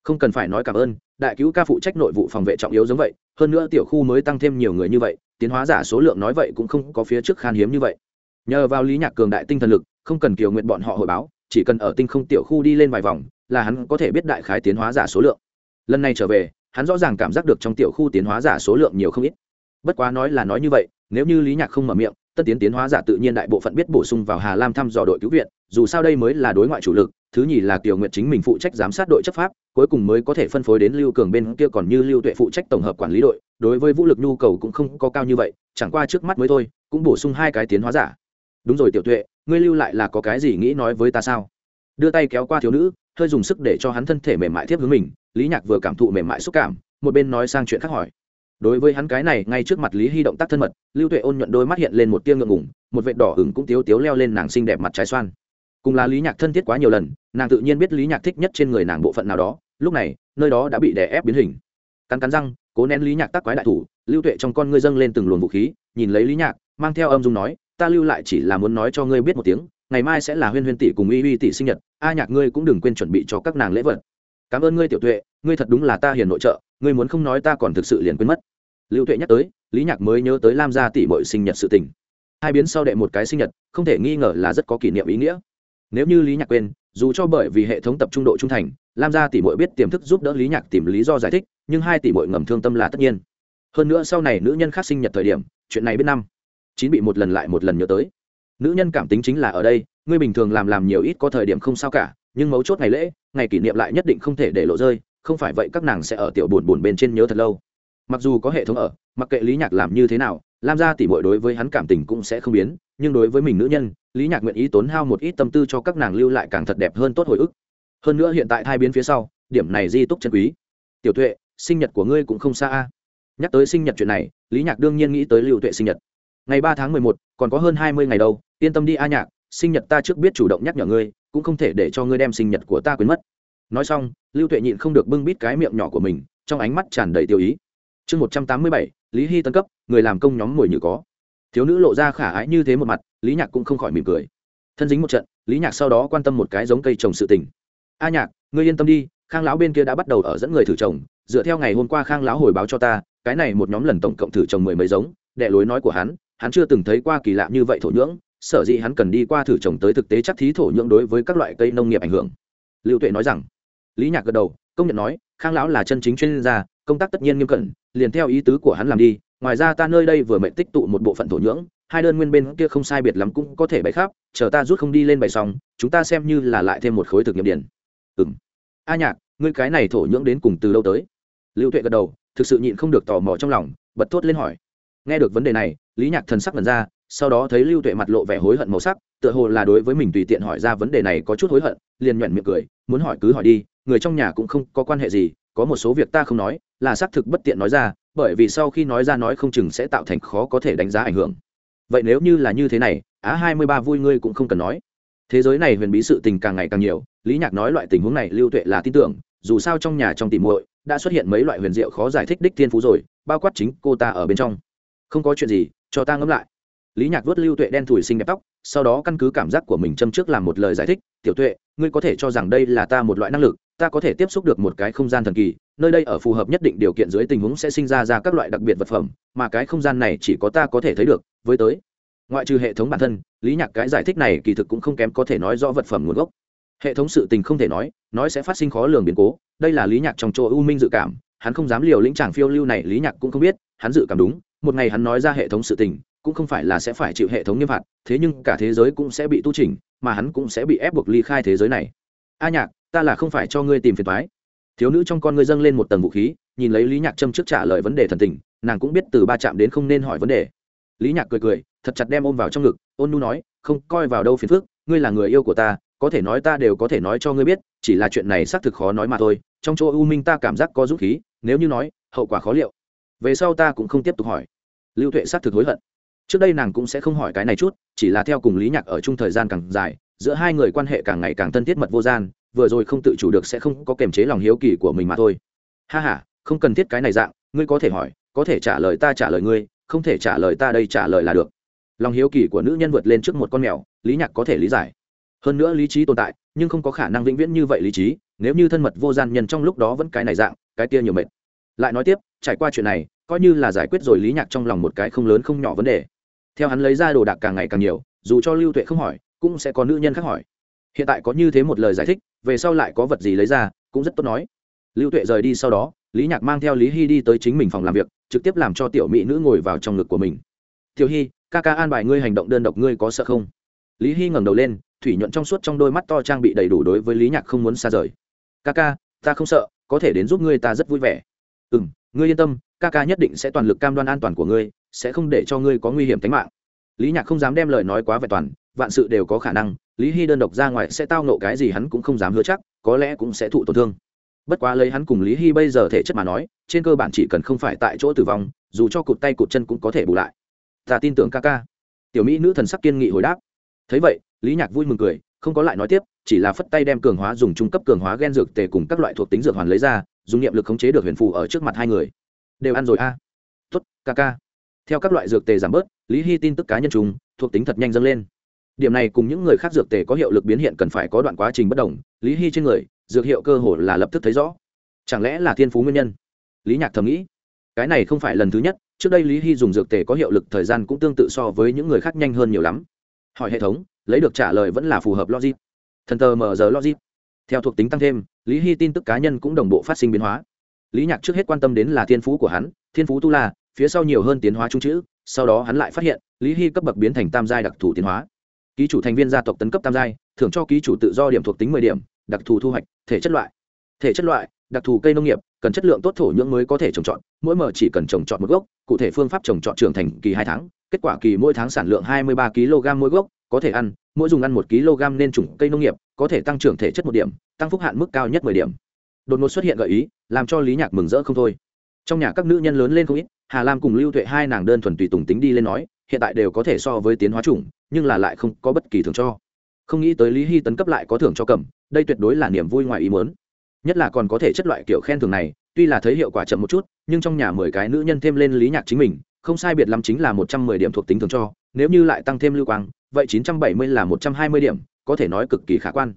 Không cần phải nói cảm ơn, đại cứu ca phụ trách nội vụ phòng vệ trọng yếu giống vậy, hơn nữa tiểu khu mới tăng thêm nhiều người như vậy, tiến hóa giả số lượng nói vậy cũng không có phía trước khan hiếm như vậy. Nhờ vào lý nhạc cường đại tinh thần lực không cần kiều nguyện bọn họ hồi báo, chỉ cần ở tinh không tiểu khu đi lên vài vòng, là hắn có thể biết đại khái tiến hóa giả số lượng. Lần này trở về, hắn rõ ràng cảm giác được trong tiểu khu tiến hóa giả số lượng nhiều không ít. Bất quá nói là nói như vậy, nếu như lý nhạc không mở miệng, tất tiến tiến hóa giả tự nhiên đại bộ phận biết bổ sung vào hà lam thăm dò đội cứu viện, dù sao đây mới là đối ngoại chủ lực, thứ nhì là tiểu nguyện chính mình phụ trách giám sát đội chấp pháp, cuối cùng mới có thể phân phối đến lưu cường bên kia còn như lưu tuệ phụ trách tổng hợp quản lý đội, đối với vũ lực nhu cầu cũng không có cao như vậy, chẳng qua trước mắt mới thôi, cũng bổ sung hai cái tiến hóa giả. Đúng rồi tiểu tuệ ngươi lưu lại là có cái gì nghĩ nói với ta sao? Đưa tay kéo qua thiếu nữ, hơi dùng sức để cho hắn thân thể mềm mại tiếp hướng mình, lý nhạc vừa cảm thụ mềm mại xúc cảm, một bên nói sang chuyện khác hỏi. Đối với hắn cái này, ngay trước mặt lý hy động tác thân mật, lưu tuệ ôn nhuận đôi mắt hiện lên một tia ngượng ngủng một vệt đỏ ửng cũng tiếu tiếu leo lên nàng xinh đẹp mặt trái xoan. Cùng là lý nhạc thân thiết quá nhiều lần, nàng tự nhiên biết lý nhạc thích nhất trên người nàng bộ phận nào đó, lúc này, nơi đó đã bị đè ép biến hình. Cắn cắn răng, cố nén lý nhạc tắc quái đại thủ, lưu tuệ trong con ngươi dâng lên từng luồng vũ khí, nhìn lấy lý nhạc, mang theo âm dung nói ta lưu lại chỉ là muốn nói cho ngươi biết một tiếng, ngày mai sẽ là huyên huyên tỷ cùng uy uy tỷ sinh nhật, a nhạc ngươi cũng đừng quên chuẩn bị cho các nàng lễ vật. Cảm ơn ngươi tiểu tuệ, ngươi thật đúng là ta hiền nội trợ, ngươi muốn không nói ta còn thực sự liền quên mất. Lưu tuệ nhắc tới, lý nhạc mới nhớ tới lam gia tỷ bội sinh nhật sự tình. Hai biến sau đệ một cái sinh nhật, không thể nghi ngờ là rất có kỷ niệm ý nghĩa. Nếu như lý nhạc quên, dù cho bởi vì hệ thống tập trung độ trung thành, lam gia tỷ bội biết tiềm thức giúp đỡ lý nhạc tìm lý do giải thích, nhưng hai tỷ bội ngầm thương tâm là tất nhiên. Hơn nữa sau này nữ nhân khác sinh nhật thời điểm, chuyện này biết năm chín bị một lần lại một lần nhớ tới. Nữ nhân cảm tính chính là ở đây, ngươi bình thường làm làm nhiều ít có thời điểm không sao cả, nhưng mấu chốt ngày lễ, ngày kỷ niệm lại nhất định không thể để lộ rơi, không phải vậy các nàng sẽ ở tiểu buồn buồn bên trên nhớ thật lâu. Mặc dù có hệ thống ở, mặc kệ lý nhạc làm như thế nào, lam gia tỷ bội đối với hắn cảm tình cũng sẽ không biến, nhưng đối với mình nữ nhân, lý nhạc nguyện ý tốn hao một ít tâm tư cho các nàng lưu lại càng thật đẹp hơn tốt hồi ức. Hơn nữa hiện tại hai biến phía sau, điểm này di túc chân quý. Tiểu tuệ, sinh nhật của ngươi cũng không xa a. Nhắc tới sinh nhật chuyện này, lý nhạc đương nhiên nghĩ tới lưu tuệ sinh nhật ngày ba tháng mười một, còn có hơn hai mươi ngày đâu, yên tâm đi a nhạc, sinh nhật ta trước biết chủ động nhắc nhở ngươi, cũng không thể để cho ngươi đem sinh nhật của ta quên mất. Nói xong, lưu tuệ nhịn không được bưng bít cái miệng nhỏ của mình, trong ánh mắt tràn đầy tiêu ý. Chương một trăm tám mươi bảy, lý hy tân cấp, người làm công nhóm mồi như có. Thiếu nữ lộ ra khả ái như thế một mặt, lý nhạc cũng không khỏi mỉm cười. Thân dính một trận, lý nhạc sau đó quan tâm một cái giống cây trồng sự tình. A nhạc, ngươi yên tâm đi, khang lão bên kia đã bắt đầu ở dẫn người thử trồng, dựa theo ngày hôm qua khang lão hồi báo cho ta, cái này một nhóm lần tổng cộng thử trồng mười mấy giống, đệ lối nói của hắn hắn chưa từng thấy qua kỳ lạ như vậy thổ nhưỡng, sở dĩ hắn cần đi qua thử trồng tới thực tế chắc thí thổ nhưỡng đối với các loại cây nông nghiệp ảnh hưởng. Lưu tuệ nói rằng, lý nhạc gật đầu, công nhận nói, khang lão là chân chính chuyên gia, công tác tất nhiên nghiêm cẩn, liền theo ý tứ của hắn làm đi, ngoài ra ta nơi đây vừa mệnh tích tụ một bộ phận thổ nhưỡng, hai đơn nguyên bên kia không sai biệt lắm cũng có thể bày khắp, chờ ta rút không đi lên bày xong, chúng ta xem như là lại thêm một khối thực nghiệm điển ừ m a nhạc, ngươi cái này thổ nhưỡng đến cùng từ lâu tới? Lưu tuệ gật đầu, thực sự nhịn không được tò mò trong lòng, bật thốt lên hỏi. Nghe được vấn đề này lý nhạc thần sắc lần ra, sau đó thấy lưu tuệ mặt lộ vẻ hối hận màu sắc, tựa hồ là đối với mình tùy tiện hỏi ra vấn đề này có chút hối hận, liền nhuận miệng cười, muốn hỏi cứ hỏi đi, người trong nhà cũng không có quan hệ gì, có một số việc ta không nói, là xác thực bất tiện nói ra, bởi vì sau khi nói ra nói không chừng sẽ tạo thành khó có thể đánh giá ảnh hưởng. Vậy nếu như là như thế này, á hai mươi ba vui ngươi cũng không cần nói. Thế giới này huyền bí sự tình càng ngày càng nhiều, lý nhạc nói loại tình huống này lưu tuệ là tin tưởng, dù sao trong nhà trong tìm muội đã xuất hiện mấy loại huyền diệu khó giải thích đích thiên phú rồi, bao quát chính cô ta ở bên trong. Không có chuyện gì cho ta ngẫm lại. Lý nhạc vớt lưu tuệ đen thủi xinh đẹp tóc, sau đó căn cứ cảm giác của mình châm trước làm một lời giải thích, tiểu tuệ, ngươi có thể cho rằng đây là ta một loại năng lực, ta có thể tiếp xúc được một cái không gian thần kỳ, nơi đây ở phù hợp nhất định điều kiện dưới tình huống sẽ sinh ra ra các loại đặc biệt vật phẩm, mà cái không gian này chỉ có ta có thể thấy được, với tới. Ngoại trừ hệ thống bản thân, lý nhạc cái giải thích này kỳ thực cũng không kém có thể nói rõ vật phẩm nguồn gốc. Hệ thống sự tình không thể nói nói sẽ phát sinh khó lường biến cố, đây là lý nhạc trong chỗ u minh dự cảm, hắn không dám liều lĩnh tràng phiêu lưu này, lý nhạc cũng không biết, hắn dự cảm đúng một ngày hắn nói ra hệ thống sự tình, cũng không phải là sẽ phải chịu hệ thống nghiêm phạt, thế nhưng cả thế giới cũng sẽ bị tu trình mà hắn cũng sẽ bị ép buộc ly khai thế giới này. A nhạc, ta là không phải cho ngươi tìm phiền thoái thiếu nữ trong con ngươi dâng lên một tầng vũ khí, nhìn lấy lý nhạc châm trước trả lời vấn đề thần tình, nàng cũng biết từ ba chạm đến không nên hỏi vấn đề. Lý nhạc cười cười, thật chặt đem ôm vào trong ngực, ôn nu nói, không, coi vào đâu phiền phức, ngươi là người yêu của ta, có thể nói ta đều có thể nói cho ngươi biết, chỉ là chuyện này xác thực khó nói mà thôi, trong chỗ u minh ta cảm giác có dũng khí, nếu như nói, hậu quả khó liệu. Về sau ta cũng không tiếp tục hỏi lưu tuệ xác thực hối hận. Trước đây nàng cũng sẽ không hỏi cái này chút, chỉ là theo cùng lý nhạc ở chung thời gian càng dài, giữa hai người quan hệ càng ngày càng thân thiết mật vô gian, vừa rồi không tự chủ được sẽ không có kềm chế lòng hiếu kỳ của mình mà thôi. Ha h a không cần thiết cái này dạng, ngươi có thể hỏi, có thể trả lời ta trả lời ngươi, không thể trả lời ta đây trả lời là được. Lòng hiếu kỳ của nữ nhân vượt lên trước một con mèo, lý nhạc có thể lý giải. Hơn nữa lý trí tồn tại, nhưng không có khả năng vĩnh viễn như vậy lý trí, nếu như thân mật vô gian nhân trong lúc đó vẫn cái này dạng, cái kia nhiều mệt. Lại nói tiếp, trải qua chuyện này coi như là giải quyết rồi lý nhạc trong lòng một cái không lớn không nhỏ vấn đề. Theo hắn lấy ra đồ đạc càng ngày càng nhiều, dù cho lưu tuệ không hỏi, cũng sẽ có nữ nhân khác hỏi. Hiện tại có như thế một lời giải thích, về sau lại có vật gì lấy ra, cũng rất tốt nói. Lưu tuệ rời đi sau đó, lý nhạc mang theo lý hy đi tới chính mình phòng làm việc, trực tiếp làm cho tiểu mỹ nữ ngồi vào trong ngực của mình. Tiểu hy, ca ca an bài ngươi hành động đơn độc ngươi có sợ không? Lý hy ngẩng đầu lên, thủy nhuận trong suốt trong đôi mắt to trang bị đầy đủ đối với lý nhạc không muốn xa rời. Ca ca, ta không sợ, có thể đến giúp ngươi ta rất vui vẻ. Ừ m ngươi yên tâm ca ca nhất định sẽ toàn lực cam đoan an toàn của ngươi, sẽ không để cho ngươi có nguy hiểm tính mạng. Lý nhạc không dám đem lời nói quá vẹn toàn, vạn sự đều có khả năng, lý hy đơn độc ra ngoài sẽ tao nộ cái gì hắn cũng không dám hứa chắc, có lẽ cũng sẽ thụ tổn thương. Bất quá lấy hắn cùng lý hy bây giờ thể chất mà nói, trên cơ bản chỉ cần không phải tại chỗ tử vong, dù cho cụt tay cụt chân cũng có thể bù lại. Ta tin tưởng ca ca. Tiểu mỹ nữ thần sắc kiên nghị hồi đáp. Thấy vậy, lý nhạc vui mừng cười, không có lại nói tiếp, chỉ là phất tay đem cường hóa dùng trung cấp cường hóa gen dược tề cùng các loại thuộc tính dược hoàn lấy ra, dùng niệm lực khống chế được huyền phù ở trước mặt hai người đều ăn rồi a. À. tuất ca ca. Theo các loại dược tề giảm bớt, lý hy tin tức cá nhân chúng thuộc tính thật nhanh dâng lên. Điểm này cùng những người khác dược tề có hiệu lực biến hiện cần phải có đoạn quá trình bất đồng, lý hy trên người, dược hiệu cơ hồ là lập tức thấy rõ. Chẳng lẽ là thiên phú nguyên nhân? Lý nhạc thầm nghĩ. Cái này không phải lần thứ nhất, trước đây lý hy dùng dược tề có hiệu lực thời gian cũng tương tự so với những người khác nhanh hơn nhiều lắm. Hỏi hệ thống, lấy được trả lời vẫn là phù hợp logic. Thần tờ mở giờ logic. Theo thuộc tính tăng thêm, lý hy tin tức cá nhân cũng đồng bộ phát sinh biến hóa lý nhạc trước hết quan tâm đến là thiên phú của hắn, thiên phú tu la, phía sau nhiều hơn tiến hóa trung chữ, sau đó hắn lại phát hiện, lý hy cấp bậc biến thành tam giai đặc thù tiến hóa. Ký chủ thành viên gia tộc tấn cấp tam giai, thưởng cho ký chủ tự do điểm thuộc tính mười điểm, đặc thù thu hoạch, thể chất loại. Thể chất loại, đặc thù cây nông nghiệp, cần chất lượng tốt thổ nhưỡng mới có thể trồng trọt, mỗi mở chỉ cần trồng trọt một gốc, cụ thể phương pháp trồng trọt trưởng thành kỳ hai tháng, kết quả kỳ mỗi tháng sản lượng hai mươi ba kg mỗi gốc, có thể ăn, mỗi dùng ăn một kg nên chủng cây nông nghiệp, có thể tăng trưởng thể chất một điểm, tăng phúc hạn mức cao nhất mười điểm đột ngột xuất hiện gợi ý, làm cho lý nhạc mừng rỡ không thôi. Trong nhà các nữ nhân lớn lên không ít, hà lam cùng lưu tuệ hai nàng đơn thuần tùy tùng tính đi lên nói, hiện tại đều có thể so với tiến hóa chủng, nhưng là lại không có bất kỳ thưởng cho. Không nghĩ tới lý hy tấn cấp lại có thưởng cho cầm, đây tuyệt đối là niềm vui ngoài ý muốn. Nhất là còn có thể chất loại kiểu khen thưởng này, tuy là thấy hiệu quả chậm một chút, nhưng trong nhà mười cái nữ nhân thêm lên lý nhạc chính mình, không sai biệt lắm chính là một trăm mười điểm thuộc tính thường cho, nếu như lại tăng thêm lưu quang, vậy chín trăm bảy mươi là một trăm hai mươi điểm, có thể nói cực kỳ khả quan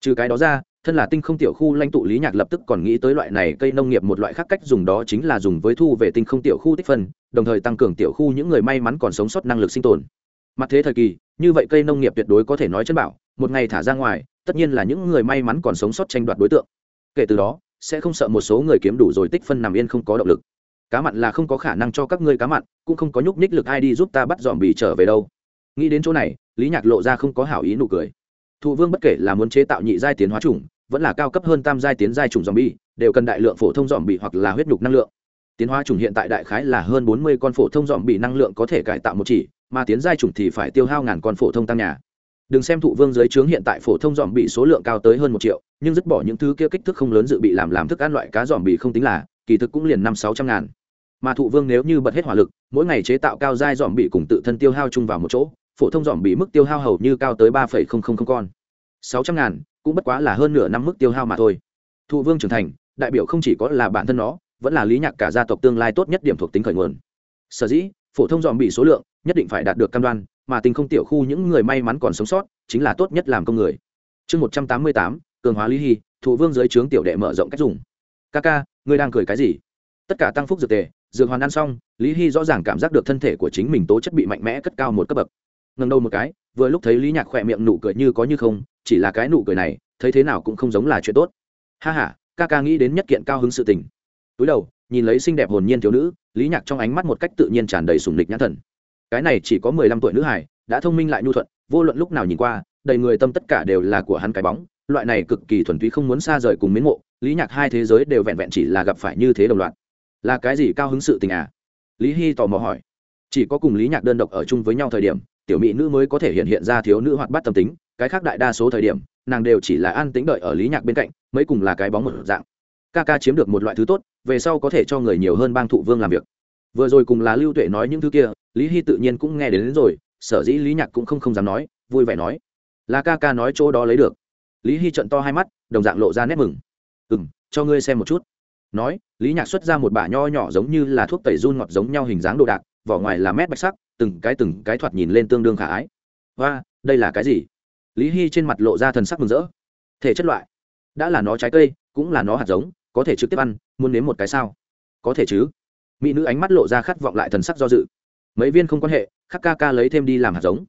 trừ cái đó ra, thân là tinh không tiểu khu lãnh tụ lý nhạc lập tức còn nghĩ tới loại này cây nông nghiệp một loại khác cách dùng đó chính là dùng với thu về tinh không tiểu khu tích phân, đồng thời tăng cường tiểu khu những người may mắn còn sống sót năng lực sinh tồn. Mặt thế thời kỳ, như vậy cây nông nghiệp tuyệt đối có thể nói chân bảo, một ngày thả ra ngoài, tất nhiên là những người may mắn còn sống sót tranh đoạt đối tượng. Kể từ đó, sẽ không sợ một số người kiếm đủ rồi tích phân nằm yên không có động lực. Cá mặn là không có khả năng cho các ngươi cá mặn, cũng không có nhúc nhích lực ai đi giúp ta bắt dòm bì trở về đâu. Nghĩ đến chỗ này, lý nhạc lộ ra không có hảo ý nụ cười thụ vương bất kể là muốn chế tạo nhị giai tiến hóa chủng, vẫn là cao cấp hơn tam giai tiến giai chủng dòm bi đều cần đại lượng phổ thông dòm bị hoặc là huyết nhục năng lượng. Tiến hóa chủng hiện tại đại khái là hơn bốn mươi con phổ thông dòm bị năng lượng có thể cải tạo một chỉ, mà tiến giai chủng thì phải tiêu hao ngàn con phổ thông tăng nhà. Đừng xem thụ vương dưới trướng hiện tại phổ thông dòm bị số lượng cao tới hơn một triệu, nhưng dứt bỏ những thứ kia kích thước không lớn dự bị làm làm thức ăn loại cá dòm bị không tính là, kỳ thực cũng liền năm sáu trăm ngàn. Mà thụ vương nếu như bật hết hỏa lực, mỗi ngày chế tạo cao giai dòm bị cùng tự thân tiêu hao chung vào một chỗ phổ thông dòm bị mức tiêu hao hầu như cao tới ba phẩy không không không con. sáu trăm ngàn, cũng bất quá là hơn nửa năm mức tiêu hao mà thôi. Thụ vương trưởng thành, đại biểu không chỉ có là bản thân nó, vẫn là lý nhạc cả gia tộc tương lai tốt nhất điểm thuộc tính khởi nguồn. Sở dĩ, phổ thông dòm bị số lượng nhất định phải đạt được cam đoan, mà tình không tiểu khu những người may mắn còn sống sót, chính là tốt nhất làm công người. Chương một trăm tám mươi tám, cường hóa lý hy, thụ vương dưới trướng tiểu đệ mở rộng cách dùng. Ca ca, ngươi đang cười cái gì? Tất cả tăng phúc dược tề, dược hoàn ăn xong, lý hy rõ ràng cảm giác được thân thể của chính mình tố chất bị mạnh mẽ cất cao một cấp bậc ngần đầu một cái, vừa lúc thấy lý nhạc khỏe miệng nụ cười như có như không, chỉ là cái nụ cười này, thấy thế nào cũng không giống là chuyện tốt. Ha h a ca ca nghĩ đến nhất kiện cao hứng sự tình. Túi đầu, nhìn lấy xinh đẹp hồn nhiên thiếu nữ, lý nhạc trong ánh mắt một cách tự nhiên tràn đầy sùng lịch nhãn thần. Cái này chỉ có mười lăm tuổi nữ hải đã thông minh lại nhu thuận, vô luận lúc nào nhìn qua, đầy người tâm tất cả đều là của hắn cái bóng, loại này cực kỳ thuần túy không muốn xa rời cùng mến mộ, lý nhạc hai thế giới đều vẹn vẹn chỉ là gặp phải như thế đồng loạt. Là cái gì cao hứng sự tình à? Lý hy tò mò hỏi. Chỉ có cùng lý nhạc đơn độc ở chung với nhau thời điểm tiểu mỹ nữ mới có thể hiện hiện ra thiếu nữ hoạt bát tâm tính cái khác đại đa số thời điểm nàng đều chỉ là an tính đợi ở lý nhạc bên cạnh mấy cùng là cái bóng một dạng. Ca ca chiếm được một loại thứ tốt về sau có thể cho người nhiều hơn bang thụ vương làm việc. Vừa rồi cùng là lưu tuệ nói những thứ kia lý hy tự nhiên cũng nghe đến, đến rồi sở dĩ lý nhạc cũng không không dám nói vui vẻ nói. Là ca ca nói chỗ đó lấy được. Lý hy trận to hai mắt đồng dạng lộ ra nét mừng. Ừ m cho ngươi xem một chút. Nói lý nhạc xuất ra một bả nho nhỏ giống như là thuốc tẩy run ngọt giống nhau hình dáng đồ đạc vỏ ngoài là mét bạch sắc từng cái từng cái thoạt nhìn lên tương đương khả ái. Và đây là cái gì? Lý hy trên mặt lộ ra thần sắc mừng rỡ. Thể chất loại. Đã là nó trái cây, cũng là nó hạt giống, có thể trực tiếp ăn, muốn nếm một cái sao? Có thể chứ. Mỹ nữ ánh mắt lộ ra khát vọng lại thần sắc do dự. Mấy viên không quan hệ, khắc ca ca lấy thêm đi làm hạt giống.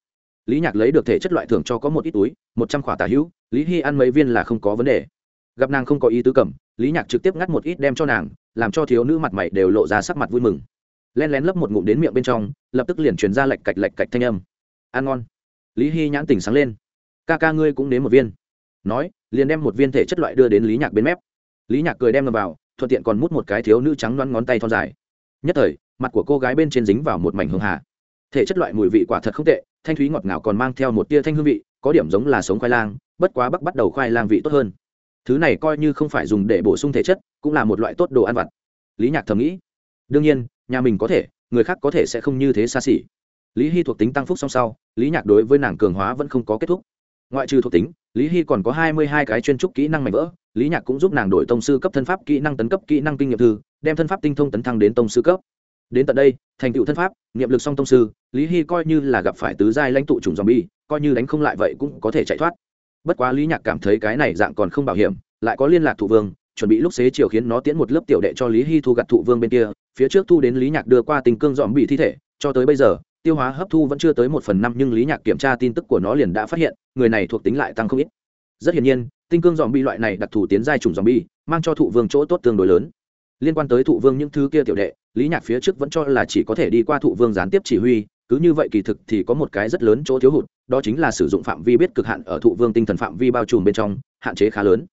Lý nhạc lấy được thể chất loại thưởng cho có một ít túi, một trăm khỏa tà hữu, lý hy ăn mấy viên là không có vấn đề. Gặp nàng không có ý tứ cầm, lý nhạc trực tiếp ngắt một ít đem cho nàng, làm cho thiếu nữ mặt mày đều lộ ra sắc mặt vui mừng len lén lấp một ngụm đến miệng bên trong, lập tức liền truyền ra lạch cạch lạch cạch thanh âm. Ăn ngon. Lý hy nhãn tỉnh sáng lên. Ca ca ngươi cũng đến một viên. Nói, liền đem một viên thể chất loại đưa đến lý nhạc bên mép. Lý nhạc cười đem ngầm vào, thuận tiện còn mút một cái thiếu nữ trắng loăn ngón tay thon dài. Nhất thời, mặt của cô gái bên trên dính vào một mảnh hương hà. Thể chất loại mùi vị quả thật không tệ, thanh thúy ngọt ngào còn mang theo một tia thanh hương vị, có điểm giống là sống khoai lang, bất quá bắc bắt đầu khoai lang vị tốt hơn. Thứ này coi như không phải dùng để bổ sung thể chất, cũng là một loại tốt đồ ăn vặt. Lý nhạc thầm nghĩ. Đương nhiên nhà mình có thể, người khác có thể sẽ không như thế xa xỉ. Lý hy thuộc tính tăng phúc song sau, lý nhạc đối với nàng cường hóa vẫn không có kết thúc. Ngoại trừ thuộc tính, lý hy còn có hai mươi hai cái chuyên trúc kỹ năng mạnh vỡ, lý nhạc cũng giúp nàng đổi tông sư cấp thân pháp kỹ năng tấn cấp kỹ năng kinh nghiệm thư, đem thân pháp tinh thông tấn thăng đến tông sư cấp. Đến tận đây, thành tựu thân pháp, niệm lực song tông sư, lý hy coi như là gặp phải tứ giai lãnh tụ chủng zombie, coi như đánh không lại vậy cũng có thể chạy thoát. Bất quá lý nhạc cảm thấy cái này dạng còn không bảo hiểm, lại có liên lạc thụ vương chuẩn bị lúc xế chiều khiến nó tiến một lớp tiểu đệ cho lý hy thu gặt thụ vương bên kia, phía trước thu đến lý nhạc đưa qua tình cương dòm bị thi thể, cho tới bây giờ, tiêu hóa hấp thu vẫn chưa tới một phần năm nhưng lý nhạc kiểm tra tin tức của nó liền đã phát hiện, người này thuộc tính lại tăng không ít. Rất hiển nhiên, tinh cương dòm bi loại này đặc thù tiến giai trùng dòm bi mang cho thụ vương chỗ tốt tương đối lớn. Liên quan tới thụ vương những thứ kia tiểu đệ, lý nhạc phía trước vẫn cho là chỉ có thể đi qua thụ vương gián tiếp chỉ huy, cứ như vậy kỳ thực thì có một cái rất lớn chỗ thiếu hụt, đó chính là sử dụng phạm vi biết cực hạn ở thụ vương tinh thần phạm vi bao trùm bên trong, hạn chế khá lớn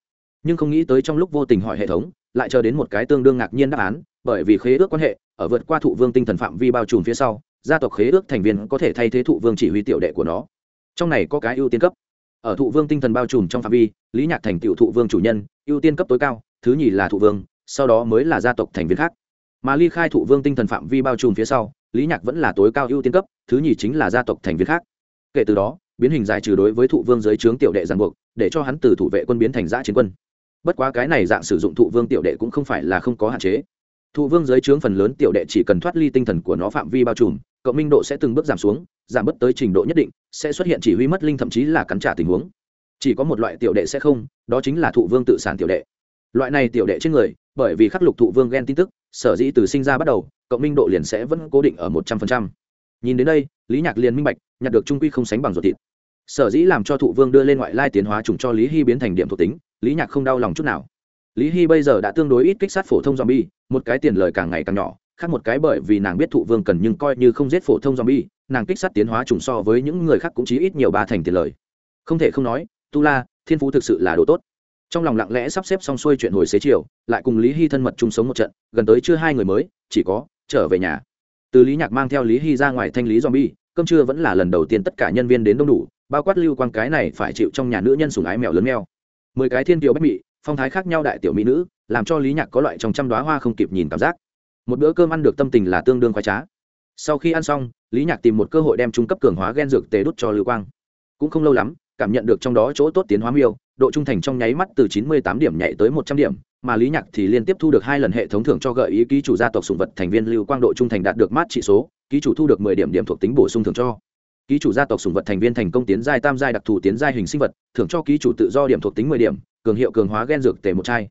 nhưng không nghĩ tới trong lúc vô tình hỏi hệ thống, lại chờ đến một cái tương đương ngạc nhiên đáp án, bởi vì khế ước quan hệ, ở vượt qua thụ vương tinh thần phạm vi bao trùm phía sau, gia tộc khế ước thành viên có thể thay thế thụ vương chỉ huy tiểu đệ của nó. Trong này có cái ưu tiên cấp. Ở thụ vương tinh thần bao trùm trong phạm vi, lý nhạc thành tiểu thụ vương chủ nhân, ưu tiên cấp tối cao, thứ nhì là thụ vương, sau đó mới là gia tộc thành viên khác. Mà ly khai thụ vương tinh thần phạm vi bao trùm phía sau, lý nhạc vẫn là tối cao ưu tiên cấp, thứ nhì chính là gia tộc thành viên khác. Kể từ đó, biến hình giải trừ đối với thụ vương giới trướng tiểu đệ giàn buộc, để cho hắn từ thủ vệ quân biến thành giã chiến quân bất quá cái này dạng sử dụng thụ vương tiểu đệ cũng không phải là không có hạn chế. Thụ vương giới trướng phần lớn tiểu đệ chỉ cần thoát ly tinh thần của nó phạm vi bao trùm, cộng minh độ sẽ từng bước giảm xuống, giảm bớt tới trình độ nhất định, sẽ xuất hiện chỉ huy mất linh thậm chí là cắn trả tình huống. Chỉ có một loại tiểu đệ sẽ không, đó chính là thụ vương tự sản tiểu đệ. Loại này tiểu đệ trên người, bởi vì khắc lục thụ vương ghen tin tức, sở dĩ từ sinh ra bắt đầu, cộng minh độ liền sẽ vẫn cố định ở một trăm phần trăm. Nhìn đến đây, lý nhạc liền minh bạch, nhặt được trung quy không sánh bằng ruột thịt. Sở dĩ làm cho thụ vương đưa lên ngoại lai tiến hóa trùng cho lý hy biến thành điểm thuộc tính lý nhạc không đau lòng chút nào. Lý hy bây giờ đã tương đối ít kích sát phổ thông zombie, một cái tiền lời càng ngày càng nhỏ, khác một cái bởi vì nàng biết thụ vương cần nhưng coi như không giết phổ thông zombie, nàng kích sát tiến hóa trùng so với những người khác cũng chí ít nhiều ba thành tiền lời. Không thể không nói, tu la, thiên phú thực sự là đồ tốt. Trong lòng lặng lẽ sắp xếp xong xuôi chuyện hồi xế chiều, lại cùng lý hy thân mật chung sống một trận, gần tới chưa hai người mới, chỉ có, trở về nhà. Từ lý nhạc mang theo lý hy ra ngoài thanh lý zombie, cơm trưa vẫn là lần đầu tiên tất cả nhân viên đến đông đủ, bao quát lưu quan cái này phải chịu trong nhà nữ nhân sùng ái mèo lớn mèo mười cái thiên kiều bách mị, phong thái khác nhau đại tiểu mỹ nữ, làm cho lý nhạc có loại trong trăm đoá hoa không kịp nhìn cảm giác. Một bữa cơm ăn được tâm tình là tương đương khoái trá. Sau khi ăn xong, lý nhạc tìm một cơ hội đem trung cấp cường hóa gen dược tề đút cho lưu quang. Cũng không lâu lắm, cảm nhận được trong đó chỗ tốt tiến hóa miêu, độ trung thành trong nháy mắt từ chín mươi tám điểm nhảy tới một trăm điểm, mà lý nhạc thì liên tiếp thu được hai lần hệ thống thưởng cho gợi ý ký chủ gia tộc sùng vật thành viên lưu quang độ trung thành đạt được mát trị số, ký chủ thu được mười điểm điểm thuộc tính bổ sung thưởng cho ký chủ gia tộc sùng vật thành viên thành công tiến giai tam giai đặc thù tiến giai hình sinh vật, thưởng cho ký chủ tự do điểm thuộc tính mười điểm, cường hiệu cường hóa gen dược tề một chai.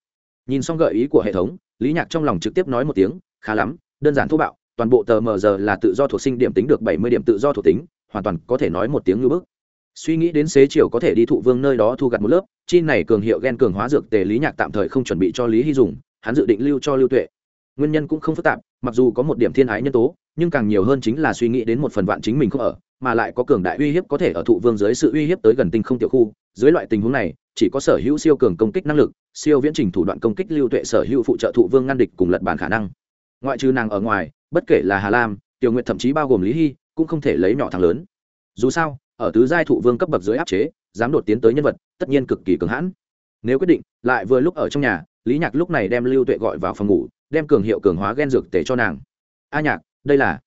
Nhìn xong gợi ý của hệ thống, lý nhạc trong lòng trực tiếp nói một tiếng, khá lắm, đơn giản thô bạo, toàn bộ tờ mờ giờ là tự do thuộc sinh điểm tính được bảy mươi điểm tự do thuộc tính, hoàn toàn có thể nói một tiếng ngưỡng bức. Suy nghĩ đến xế chiều có thể đi thụ vương nơi đó thu gặt một lớp, chi này cường hiệu gen cường hóa dược tề lý nhạc tạm thời không chuẩn bị cho lý hy dùng, hắn dự định lưu cho lưu tuệ. Nguyên nhân cũng không phức tạp, mặc dù có một điểm thiên ái nhân tố, nhưng càng nhiều hơn chính là suy nghĩ đến một phần vạn chính mình không ở mà lại có cường đại uy hiếp có thể ở thụ vương dưới sự uy hiếp tới gần tinh không tiểu khu. Dưới loại tình huống này, chỉ có sở hữu siêu cường công kích năng lực, siêu viễn trình thủ đoạn công kích lưu tuệ sở hữu phụ trợ thụ vương ngăn địch cùng lật bàn khả năng. Ngoại trừ nàng ở ngoài, bất kể là hà lam, tiểu nguyện thậm chí bao gồm lý hy, cũng không thể lấy nhỏ thằng lớn. Dù sao, ở tứ giai thụ vương cấp bậc dưới áp chế, dám đột tiến tới nhân vật, tất nhiên cực kỳ cường hãn. Nếu quyết định, lại vừa lúc ở trong nhà, lý nhạc lúc này đem lưu tuệ gọi vào phòng ngủ, đem cường hiệu cường hóa gen dược tể cho nàng. A nhạc, đây là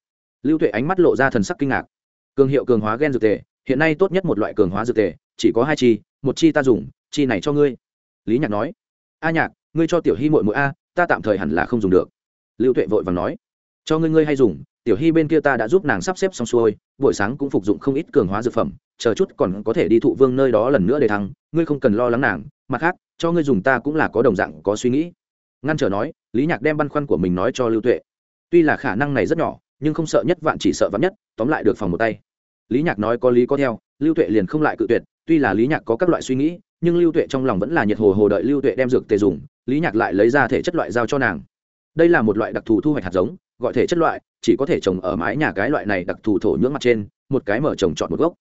lưu tuệ ánh mắt lộ ra thần sắc kinh ngạc cường hiệu cường hóa gen dược tề, hiện nay tốt nhất một loại cường hóa dược tề, chỉ có hai chi, một chi ta dùng, chi này cho ngươi. Lý nhạc nói. A nhạc, ngươi cho tiểu hy mội mỗi a, ta tạm thời hẳn là không dùng được. Lưu tuệ vội vàng nói. Cho ngươi ngươi hay dùng, tiểu hy bên kia ta đã giúp nàng sắp xếp xong xuôi, buổi sáng cũng phục dụng không ít cường hóa dược phẩm, chờ chút còn có thể đi thụ vương nơi đó lần nữa để thăng, ngươi không cần lo lắng nàng, mặt khác, cho ngươi dùng ta cũng là có đồng dạng, có suy nghĩ. Ngăn trở nói, lý nhạc đem băn khoăn của mình nói cho lưu tuệ. Tuy là khả năng này rất nhỏ, nhưng không sợ nhất vạn chỉ sợ vạn nhất, tóm lại được phòng một tay lý nhạc nói có lý có theo, lưu tuệ liền không lại cự tuyệt, tuy là lý nhạc có các loại suy nghĩ, nhưng lưu tuệ trong lòng vẫn là nhiệt hồ hồ đợi lưu tuệ đem dược tề dùng, lý nhạc lại lấy ra thể chất loại giao cho nàng. Đây là một loại đặc thù thu hoạch hạt giống, gọi thể chất loại, chỉ có thể trồng ở mái nhà cái loại này đặc thù thổ nhưỡng mặt trên, một cái mở trồng chọn một gốc.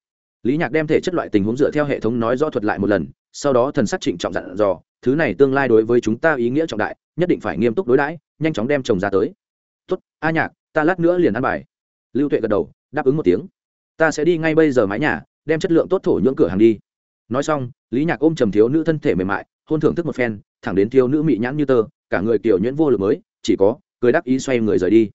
Lý nhạc đem thể chất loại tình huống dựa theo hệ thống nói rõ thuật lại một lần, sau đó thần sắc trịnh trọng dặn dò, thứ này tương lai đối với chúng ta ý nghĩa trọng đại, nhất định phải nghiêm túc đối đãi, nhanh chóng đem trồng ra tới. Tuất a nhạc, ta lát nữa liền ăn bài. Lưu tuệ gật đầu, đáp ứng một tiếng ta sẽ đi ngay bây giờ mái nhà, đem chất lượng tốt thổ nhưỡng cửa hàng đi. Nói xong, lý nhạc ôm trầm thiếu nữ thân thể mềm mại, hôn thưởng thức một phen, thẳng đến thiếu nữ mị nhãn như tơ, cả người kiểu nhuyễn vô lực mới, chỉ có, cười đắc ý xoay người rời đi.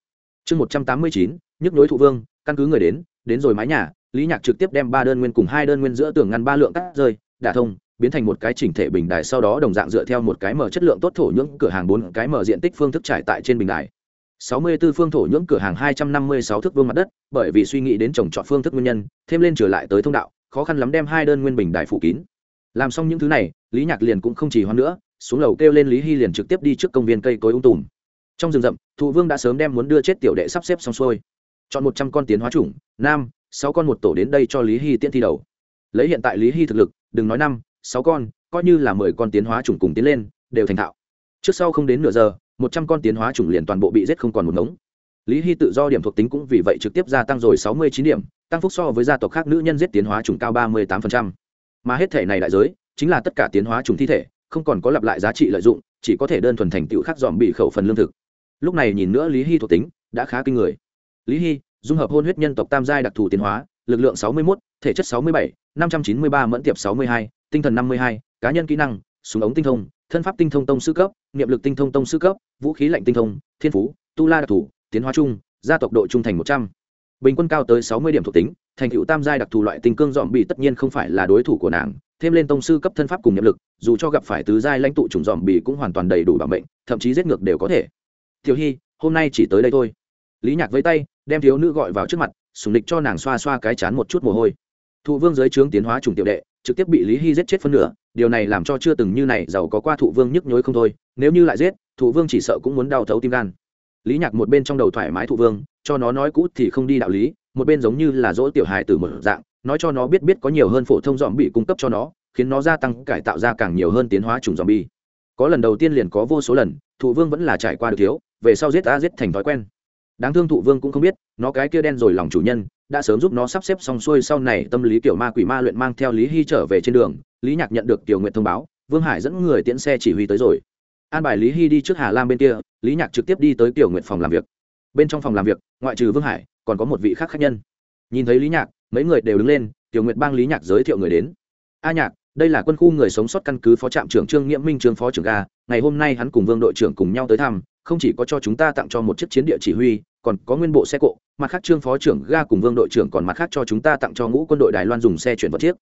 Chương một trăm tám mươi chín, nhức nhối thụ vương, căn cứ người đến đến rồi mái nhà, lý nhạc trực tiếp đem ba đơn nguyên cùng hai đơn nguyên giữa tường ngăn ba lượng cắt rơi, đả thông, biến thành một cái chỉnh thể bình đài sau đó đồng dạng dựa theo một cái mở chất lượng tốt thổ nhưỡng cửa hàng bốn cái mở diện tích phương thức trải tại trên bình đài. 64 phương thổ nhưỡng cửa hàng 256 thước vuông mặt đất, bởi vì suy nghĩ đến trồng trọt phương thức nguyên nhân, thêm lên trở lại tới thông đạo, khó khăn lắm đem hai đơn nguyên bình đại phủ kín. Làm xong những thứ này, Lý Nhạc liền cũng không trì hoãn nữa, xuống lầu kêu lên Lý Hy liền trực tiếp đi trước công viên cây cối ung tùm. Trong rừng rậm, Thụ Vương đã sớm đem muốn đưa chết tiểu đệ sắp xếp xong xuôi. Chọn 100 con tiến hóa chủng, nam, 6 con một tổ đến đây cho Lý Hy tiễn thi đầu. Lấy hiện tại Lý Hy thực lực, đừng nói năm, 6 con, coi như là 10 con tiến hóa chủng cùng tiến lên, đều thành thạo. Trước sau không đến nửa giờ, một trăm con tiến hóa chủng liền toàn bộ bị giết không còn một ngống. Lý hy tự do điểm thuộc tính cũng vì vậy trực tiếp gia tăng rồi sáu mươi chín điểm, tăng phúc so với gia tộc khác nữ nhân giết tiến hóa chủng cao ba mươi tám mà hết thể này đại giới, chính là tất cả tiến hóa chủng thi thể, không còn có lặp lại giá trị lợi dụng, chỉ có thể đơn thuần thành tựu khắc dòm bị khẩu phần lương thực. Lúc này nhìn nữa lý hy thuộc tính, đã khá kinh người. Lý hy, dung hợp hôn huyết nhân tộc tam giai đặc thù tiến hóa, lực lượng sáu mươi một thể chất sáu mươi bảy, năm trăm chín mươi ba mẫn tiệp sáu mươi hai, tinh thần năm mươi hai, cá nhân kỹ năng, súng ống tinh thông thân pháp tinh thông tông sư cấp, niệm lực tinh thông tông sư cấp, vũ khí lạnh tinh thông, thiên phú, tu la đặc thù, tiến hóa chung, gia tộc độ trung thành một trăm. Bình quân cao tới sáu mươi điểm thuộc tính, thành tựu tam giai đặc thù loại tinh cương dòm bị tất nhiên không phải là đối thủ của nàng, thêm lên tông sư cấp thân pháp cùng niệm lực, dù cho gặp phải tứ giai lãnh tụ chủng dòm bị cũng hoàn toàn đầy đủ bảo mệnh, thậm chí giết ngược đều có thể. Thiếu hy, hôm nay chỉ tới đây thôi. Lý nhạc với tay, đem thiếu nữ gọi vào trước mặt, sùng địch cho nàng xoa xoa cái chán một chút mồ hôi. Thụ vương giới trướng tiến hóa trùng tiểu đệ trực tiếp bị lý hy giết chết phân nửa, điều này làm cho chưa từng như này giàu có qua thụ vương nhức nhối không thôi, nếu như lại giết, thụ vương chỉ sợ cũng muốn đau thấu tim gan. Lý nhạc một bên trong đầu thoải mái thụ vương, cho nó nói cũ thì không đi đạo lý, một bên giống như là dỗ tiểu hài từ một dạng, nói cho nó biết biết có nhiều hơn phổ thông dòm bị cung cấp cho nó, khiến nó gia tăng cải tạo ra càng nhiều hơn tiến hóa chủng dòm bi có lần đầu tiên liền có vô số lần, thụ vương vẫn là trải qua được thiếu, về sau giết ta giết thành thói quen. Đáng thương thụ vương cũng không biết, nó cái kia đen rồi lòng chủ nhân đã sớm giúp nó sắp xếp xong xuôi sau này tâm lý kiểu ma quỷ ma luyện mang theo lý hy trở về trên đường, lý nhạc nhận được tiểu nguyện thông báo, vương hải dẫn người tiễn xe chỉ huy tới rồi. An bài lý hy đi trước hà lam bên kia, lý nhạc trực tiếp đi tới tiểu nguyện phòng làm việc. Bên trong phòng làm việc, ngoại trừ vương hải, còn có một vị khác khác nhân. Nhìn thấy lý nhạc, mấy người đều đứng lên, tiểu nguyện bang lý nhạc giới thiệu người đến. A nhạc, đây là quân khu người sống sót căn cứ phó trạm trưởng trương nghĩa minh, trương phó trưởng ga, ngày hôm nay hắn cùng vương đội trưởng cùng nhau tới thăm không chỉ có cho chúng ta tặng cho một chiếc chiến địa chỉ huy, còn có nguyên bộ xe cộ, mặt khác trương phó trưởng ga cùng vương đội trưởng còn mặt khác cho chúng ta tặng cho ngũ quân đội đài loan dùng xe chuyển vật chiếc.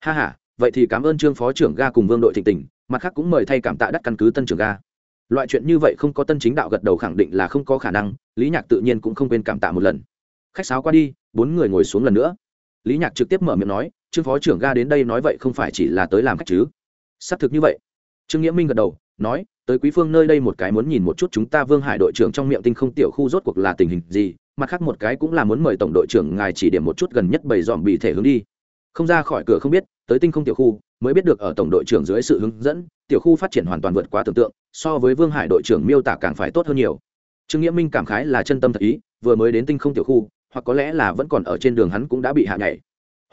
Ha h a vậy thì cảm ơn trương phó trưởng ga cùng vương đội thịnh tình, mặt khác cũng mời thay cảm tạ đắt căn cứ tân trưởng ga. Loại chuyện như vậy không có tân chính đạo gật đầu khẳng định là không có khả năng, lý nhạc tự nhiên cũng không quên cảm tạ một lần. Khách sáo qua đi, bốn người ngồi xuống lần nữa. Lý nhạc trực tiếp mở miệng nói, trương phó trưởng ga đến đây nói vậy không phải chỉ là tới làm khách chứ? Xác thực như vậy. Trương nghĩa minh gật đầu, nói tới quý phương nơi đây một cái muốn nhìn một chút chúng ta vương hải đội trưởng trong miệng tinh không tiểu khu rốt cuộc là tình hình gì, mặt khác một cái cũng là muốn mời tổng đội trưởng ngài chỉ điểm một chút gần nhất bảy dòm bị thể hướng đi. Không ra khỏi cửa không biết, tới tinh không tiểu khu, mới biết được ở tổng đội trưởng dưới sự hướng dẫn, tiểu khu phát triển hoàn toàn vượt quá tưởng tượng, so với vương hải đội trưởng miêu tả càng phải tốt hơn nhiều. Trương nghĩa minh cảm khái là chân tâm thật ý, vừa mới đến tinh không tiểu khu, hoặc có lẽ là vẫn còn ở trên đường hắn cũng đã bị hạ nhảy.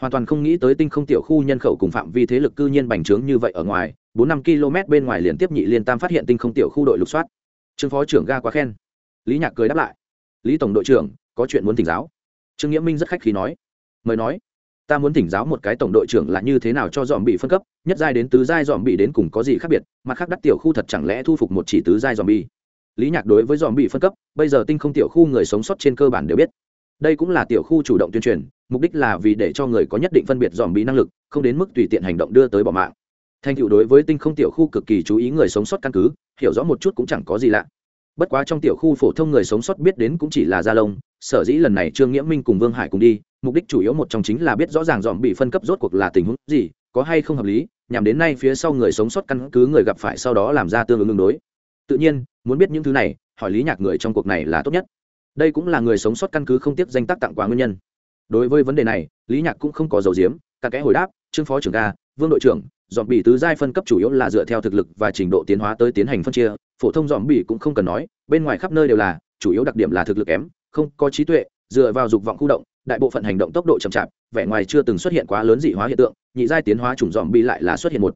Hoàn toàn không nghĩ tới tinh không tiểu khu nhân khẩu cùng phạm vi thế lực cư nhiên bành trướng như vậy ở ngoài bốn năm km bên ngoài liền tiếp nhị liên tam phát hiện tinh không tiểu khu đội lục soát. Trương phó trưởng ga quá khen. Lý nhạc cười đáp lại. Lý tổng đội trưởng, có chuyện muốn thỉnh giáo. Trương nghĩa minh rất khách khí nói. Mời nói. Ta muốn thỉnh giáo một cái tổng đội trưởng là như thế nào cho dòm bị phân cấp, nhất giai đến tứ giai dòm bị đến cùng có gì khác biệt, mặt khác đắt tiểu khu thật chẳng lẽ thu phục một chỉ tứ giai dòm bị lý nhạc đối với dòm bị phân cấp, bây giờ tinh không tiểu khu người sống sót trên cơ bản đều biết. Đây cũng là tiểu khu chủ động tuyên truyền, mục đích là vì để cho người có nhất định phân biệt dòm bị năng lực, không đến mức tùy tiện hành động đưa tới bỏ mạng thành tựu đối với tinh không tiểu khu cực kỳ chú ý người sống sót căn cứ, hiểu rõ một chút cũng chẳng có gì lạ. Bất quá trong tiểu khu phổ thông người sống sót biết đến cũng chỉ là gia lông sở dĩ lần này trương nghĩa minh cùng vương hải cùng đi, mục đích chủ yếu một trong chính là biết rõ ràng dòm bị phân cấp rốt cuộc là tình huống gì, có hay không hợp lý, nhằm đến nay phía sau người sống sót căn cứ người gặp phải sau đó làm ra tương ứng ứng đối. Tự nhiên, muốn biết những thứ này, hỏi lý nhạc người trong cuộc này là tốt nhất. Đây cũng là người sống sót căn cứ không tiếp danh tác tặng quá nguyên nhân. Đối với vấn đề này, lý nhạc cũng không có dầu diếm cả kẽ hồi đáp, trương phó trưởng ca, vương đội trưởng dòm bỉ tứ giai phân cấp chủ yếu là dựa theo thực lực và trình độ tiến hóa tới tiến hành phân chia. Phổ thông dòm bỉ cũng không cần nói bên ngoài khắp nơi đều là chủ yếu đặc điểm là thực lực kém không có trí tuệ dựa vào dục vọng khu động đại bộ phận hành động tốc độ chậm chạp vẻ ngoài chưa từng xuất hiện quá lớn dị hóa hiện tượng nhị giai tiến hóa chủng dòm bỉ lại là xuất hiện một.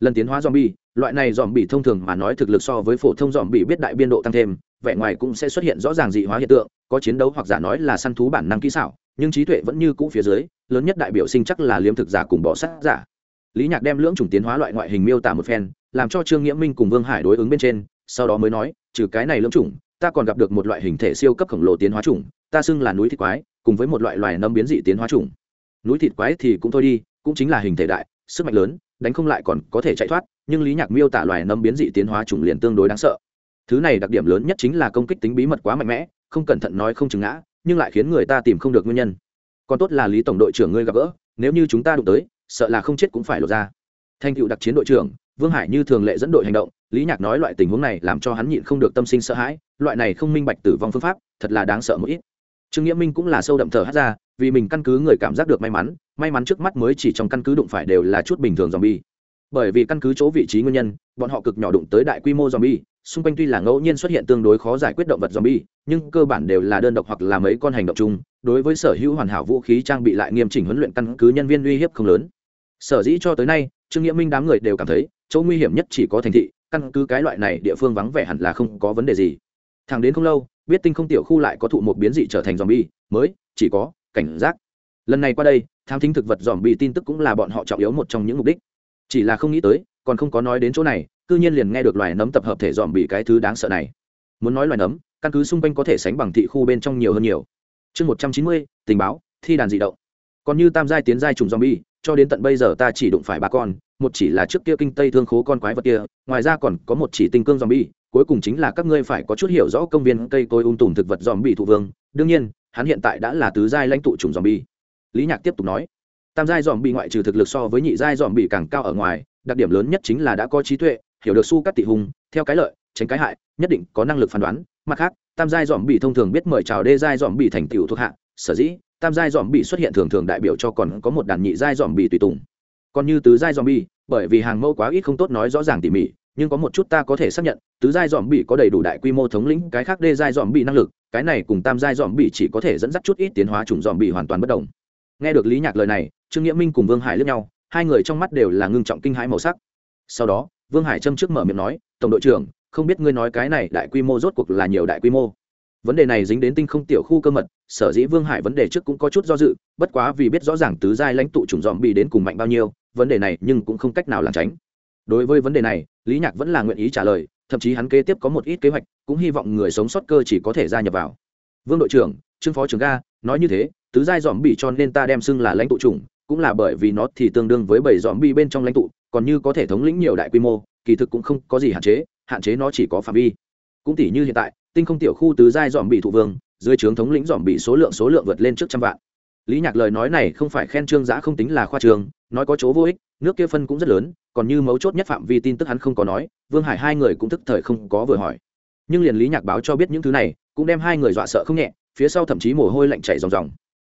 Lần tiến hóa dòm bỉ, loại này dòm bỉ thông thường mà nói thực lực so với phổ thông dòm bỉ biết đại biên độ tăng thêm vẻ ngoài cũng sẽ xuất hiện rõ ràng dị hóa hiện tượng có chiến đấu hoặc giả nói là săn thú bản năng kỹ xảo nhưng trí tuệ vẫn như cũ phía dưới lớn nhất đại biểu sinh chắc là liếm thực giả cùng bỏ sát giả lý nhạc đem lưỡng chủng tiến hóa loại ngoại hình miêu tả một phen, làm cho trương nghĩa minh cùng vương hải đối ứng bên trên, sau đó mới nói, trừ cái này lưỡng chủng, ta còn gặp được một loại hình thể siêu cấp khổng lồ tiến hóa chủng, ta xưng là núi thịt quái, cùng với một loại loài nấm biến dị tiến hóa chủng. Núi thịt quái thì cũng thôi đi, cũng chính là hình thể đại, sức mạnh lớn, đánh không lại còn có thể chạy thoát, nhưng lý nhạc miêu tả loài nấm biến dị tiến hóa chủng liền tương đối đáng sợ. Thứ này đặc điểm lớn nhất chính là công kích tính bí mật quá mạnh mẽ, không cẩn thận nói không chừng ngã, nhưng lại khiến người ta tìm không được nguyên nhân. Còn tốt là lý tổng đội trưởng ngươi gặp gỡ, nếu như chúng ta đụng tới sợ là không chết cũng phải lột ra. Thành cựu đặc chiến đội trưởng, vương hải như thường lệ dẫn đội hành động, lý nhạc nói loại tình huống này làm cho hắn nhịn không được tâm sinh sợ hãi, loại này không minh bạch tử vong phương pháp, thật là đáng sợ một ít. Trương nghĩa minh cũng là sâu đậm thở hát ra, vì mình căn cứ người cảm giác được may mắn may mắn trước mắt mới chỉ trong căn cứ đụng phải đều là chút bình thường zombie. Bởi vì căn cứ chỗ vị trí nguyên nhân, bọn họ cực nhỏ đụng tới đại quy mô zombie, xung quanh tuy là ngẫu nhiên xuất hiện tương đối khó giải quyết động vật zombie, nhưng cơ bản đều là đơn độc hoặc là mấy con hành động chung, đối với sở hữu hoàn hảo vũ khí trang bị lại nghiêm chỉnh huấn luyện căn cứ nhân viên uy hiếp không lớn sở dĩ cho tới nay, trương nghĩa minh đám người đều cảm thấy, chỗ nguy hiểm nhất chỉ có thành thị, căn cứ cái loại này địa phương vắng vẻ hẳn là không có vấn đề gì. Thằng đến không lâu, biết tinh không tiểu khu lại có thụ một biến dị trở thành zombie, mới, chỉ có, cảnh giác. Lần này qua đây, tham thính thực vật dòm bị tin tức cũng là bọn họ trọng yếu một trong những mục đích. Chỉ là không nghĩ tới, còn không có nói đến chỗ này, cư nhiên liền nghe được loài nấm tập hợp thể dòm bị cái thứ đáng sợ này. Muốn nói loài nấm, căn cứ xung quanh có thể sánh bằng thị khu bên trong nhiều hơn nhiều. Chương một trăm chín mươi, tình báo, thi đàn dị động. Còn như tam giai tiến giai trùng zombie cho đến tận bây giờ ta chỉ đụng phải ba con, một chỉ là trước kia kinh tây thương khố con quái vật kia, ngoài ra còn có một chỉ tinh cương zombie, cuối cùng chính là các ngươi phải có chút hiểu rõ công viên cây cối ung tùm thực vật zombie thụ vương. Đương nhiên, hắn hiện tại đã là tứ giai lãnh tụ trùng zombie. Lý nhạc tiếp tục nói, tam giai zombie ngoại trừ thực lực so với nhị giai zombie càng cao ở ngoài, đặc điểm lớn nhất chính là đã có trí tuệ, hiểu được su cắt tị hùng, theo cái lợi, tránh cái hại, nhất định có năng lực phán đoán. Mặt khác, tam giai dòm bị thông thường biết mời chào đê giai dòm bị thành tựu thuộc hạ, sở dĩ tam giai dòm bị xuất hiện thường thường đại biểu cho còn có một đàn nhị giai dòm bị tùy tùng. Còn như tứ giai dòm bị bởi vì hàng mẫu quá ít không tốt nói rõ ràng tỉ mỉ, nhưng có một chút ta có thể xác nhận, tứ giai dòm bị có đầy đủ đại quy mô thống lĩnh, cái khác đê giai dòm bị năng lực, cái này cùng tam giai dòm bị chỉ có thể dẫn dắt chút ít tiến hóa chủng dòm bị hoàn toàn bất đồng. Nghe được lý nhạc lời này, trương nghĩa minh cùng vương hải lướt nhau, hai người trong mắt đều là ngưng trọng kinh hãi màu sắc. Sau đó, vương hải châm trước mở miệng nói, tổng đội trưởng, không biết ngươi nói cái này đại quy mô rốt cuộc là nhiều đại quy mô? Vấn đề này dính đến tinh không tiểu khu cơ mật, sở dĩ vương hải vấn đề trước cũng có chút do dự, bất quá vì biết rõ ràng tứ giai lãnh tụ chủng dòm bị đến cùng mạnh bao nhiêu, vấn đề này nhưng cũng không cách nào làm tránh. Đối với vấn đề này, lý nhạc vẫn là nguyện ý trả lời, thậm chí hắn kế tiếp có một ít kế hoạch, cũng hy vọng người sống sót cơ chỉ có thể gia nhập vào. Vương đội trưởng, trương phó trưởng ga, nói như thế, tứ giai dòm bị cho nên ta đem xưng là lãnh tụ chủng, cũng là bởi vì nó thì tương đương với bảy dòm bị bên trong lãnh tụ, còn như có thể thống lĩnh nhiều đại quy mô, kỳ thực cũng không có gì hạn chế hạn chế nó chỉ có phạm vi. Cũng tỷ như hiện tại tinh không tiểu khu tứ giai dòm bị thụ vương, dưới trướng thống lĩnh dòm bị số lượng số lượng vượt lên trước trăm vạn. Lý nhạc lời nói này không phải khen trương giã không tính là khoa trường, nói có chỗ vô ích, nước kia phân cũng rất lớn, còn như mấu chốt nhất phạm vi tin tức hắn không có nói, vương hải hai người cũng thức thời không có vừa hỏi. Nhưng liền lý nhạc báo cho biết những thứ này, cũng đem hai người dọa sợ không nhẹ, phía sau thậm chí mồ hôi lạnh chảy ròng ròng.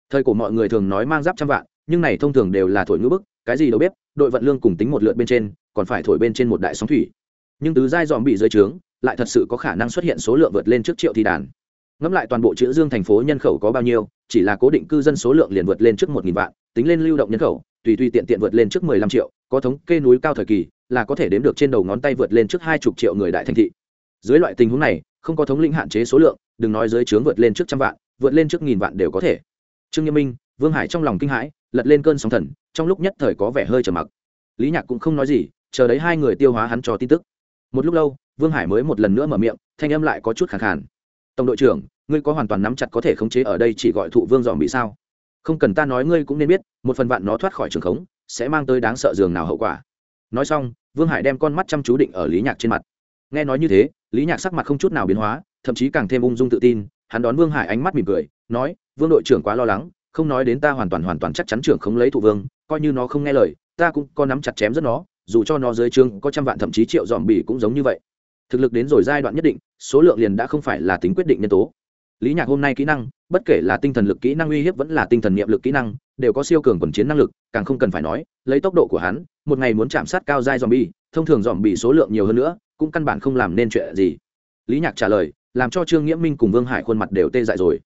Thời của mọi người thường nói mang giáp trăm vạn, nhưng này thông thường đều là thổi ngữ bức, cái gì đâu biết, đội vận lương cùng tính một lượt bên trên, còn phải thổi bên trên một đại sóng thủy. Nhưng tứ giai dòm bị dưới trướng lại thật sự có khả năng xuất hiện số lượng vượt lên trước triệu thi đàn. Ngẫm lại toàn bộ chữ dương thành phố nhân khẩu có bao nhiêu, chỉ là cố định cư dân số lượng liền vượt lên trước một nghìn vạn, tính lên lưu động nhân khẩu, tùy tùy tiện tiện vượt lên trước mười lăm triệu, có thống kê núi cao thời kỳ, là có thể đếm được trên đầu ngón tay vượt lên trước hai chục triệu người đại thành thị. Dưới loại tình huống này, không có thống lĩnh hạn chế số lượng, đừng nói dưới trướng vượt lên trước trăm vạn, vượt lên trước nghìn vạn đều có thể. Trương nghiêm minh, vương hải trong lòng kinh hãi, lật lên cơn sóng thần, trong lúc nhất thời có vẻ hơi trầm mặc. Lý nhạc cũng không nói gì, chờ đấy hai người tiêu hóa hắn cho tin tức. Một lúc lâu vương hải mới một lần nữa mở miệng, thanh âm lại có chút khẳng khàn. Tổng đội trưởng, ngươi có hoàn toàn nắm chặt có thể khống chế ở đây chỉ gọi thụ vương dòm bị sao? Không cần ta nói ngươi cũng nên biết, một phần vạn nó thoát khỏi trường khống, sẽ mang tới đáng sợ giường nào hậu quả. Nói xong, vương hải đem con mắt chăm chú định ở lý nhạc trên mặt. Nghe nói như thế, lý nhạc sắc mặt không chút nào biến hóa, thậm chí càng thêm ung dung tự tin, hắn đón vương hải ánh mắt mỉm cười, nói, vương đội trưởng quá lo lắng, không nói đến ta hoàn toàn hoàn toàn chắc chắn trưởng không lấy thụ vương, coi như nó không nghe lời, ta cũng có nắm chặt chém rất nó, dù cho nó dưới chương có trăm vạn thậm chí triệu dòm bỉ cũng giống như vậy thực lực đến rồi giai đoạn nhất định, số lượng liền đã không phải là tính quyết định nhân tố. Lý nhạc hôm nay kỹ năng, bất kể là tinh thần lực kỹ năng uy hiếp vẫn là tinh thần niệm lực kỹ năng, đều có siêu cường quần chiến năng lực, càng không cần phải nói, lấy tốc độ của hắn, một ngày muốn chạm sát cao giai dòm bi thông thường dòm bị số lượng nhiều hơn nữa, cũng căn bản không làm nên chuyện gì. Lý nhạc trả lời, làm cho trương nghĩa minh cùng vương hải khuôn mặt đều tê dại rồi.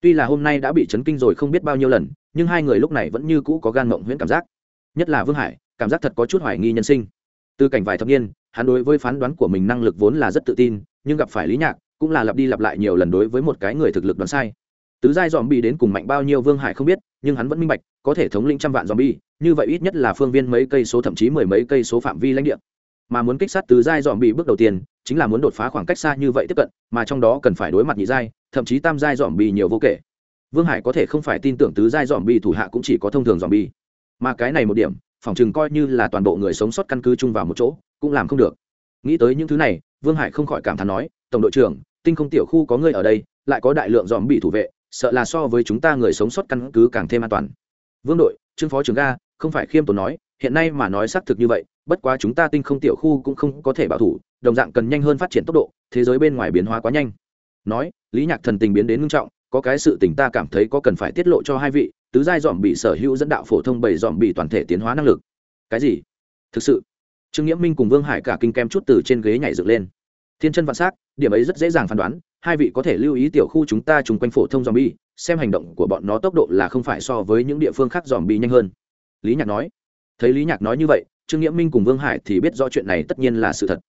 Tuy là hôm nay đã bị chấn kinh rồi không biết bao nhiêu lần, nhưng hai người lúc này vẫn như cũ có gan mộng huyễn cảm giác. Nhất là vương hải, cảm giác thật có chút hoài nghi nhân sinh. Từ cảnh vài thập niên hắn đối với phán đoán của mình năng lực vốn là rất tự tin nhưng gặp phải lý nhạc cũng là lặp đi lặp lại nhiều lần đối với một cái người thực lực đoán sai tứ giai dòm Bi đến cùng mạnh bao nhiêu vương hải không biết nhưng hắn vẫn minh bạch có thể thống lĩnh trăm vạn zombie, như vậy ít nhất là phương viên mấy cây số thậm chí mười mấy cây số phạm vi lãnh địa. Mà muốn kích sát tứ giai Bi bước đầu tiên, chính là muốn đột phá khoảng cách xa như vậy tiếp cận, mà trong đó cần phải đối mặt nhị giai, thậm chí tam giai Bi nhiều vô kể. Vương Hải có thể không phải tin tưởng tứ giai Bi thủ hạ cũng chỉ có thông thường zombie. Mà cái này một điểm, phòng chừng coi như là toàn bộ người sống sót căn cứ chung vào một chỗ, cũng làm không được. Nghĩ tới những thứ này, Vương Hải không khỏi cảm thán nói, "Tổng đội trưởng, tinh không tiểu khu có ngươi ở đây, lại có đại lượng zombie thủ vệ, sợ là so với chúng ta người sống sót căn cứ càng thêm an toàn." Vương đội, Trương phó trưởng ga, không phải khiêm tốn nói, hiện nay mà nói xác thực như vậy, bất quá chúng ta tinh không tiểu khu cũng không có thể bảo thủ, đồng dạng cần nhanh hơn phát triển tốc độ, thế giới bên ngoài biến hóa quá nhanh. Nói, Lý Nhạc thần tình biến đến nghiêm trọng, có cái sự tình ta cảm thấy có cần phải tiết lộ cho hai vị, tứ giai dòm bị sở hữu dẫn đạo phổ thông bảy dòm bị toàn thể tiến hóa năng lực. Cái gì? Thực sự? Trương Nghĩa Minh cùng Vương Hải cả kinh kem chút từ trên ghế nhảy dựng lên. Thiên chân vạn sắc, điểm ấy rất dễ dàng phán đoán, hai vị có thể lưu ý tiểu khu chúng ta trùng quanh phổ thông zombie, xem hành động của bọn nó tốc độ là không phải so với những địa phương khác zombie nhanh hơn. Lý Nhạc nói. Thấy Lý Nhạc nói như vậy, Trương Nghĩa Minh cùng Vương Hải thì biết rõ chuyện này tất nhiên là sự thật.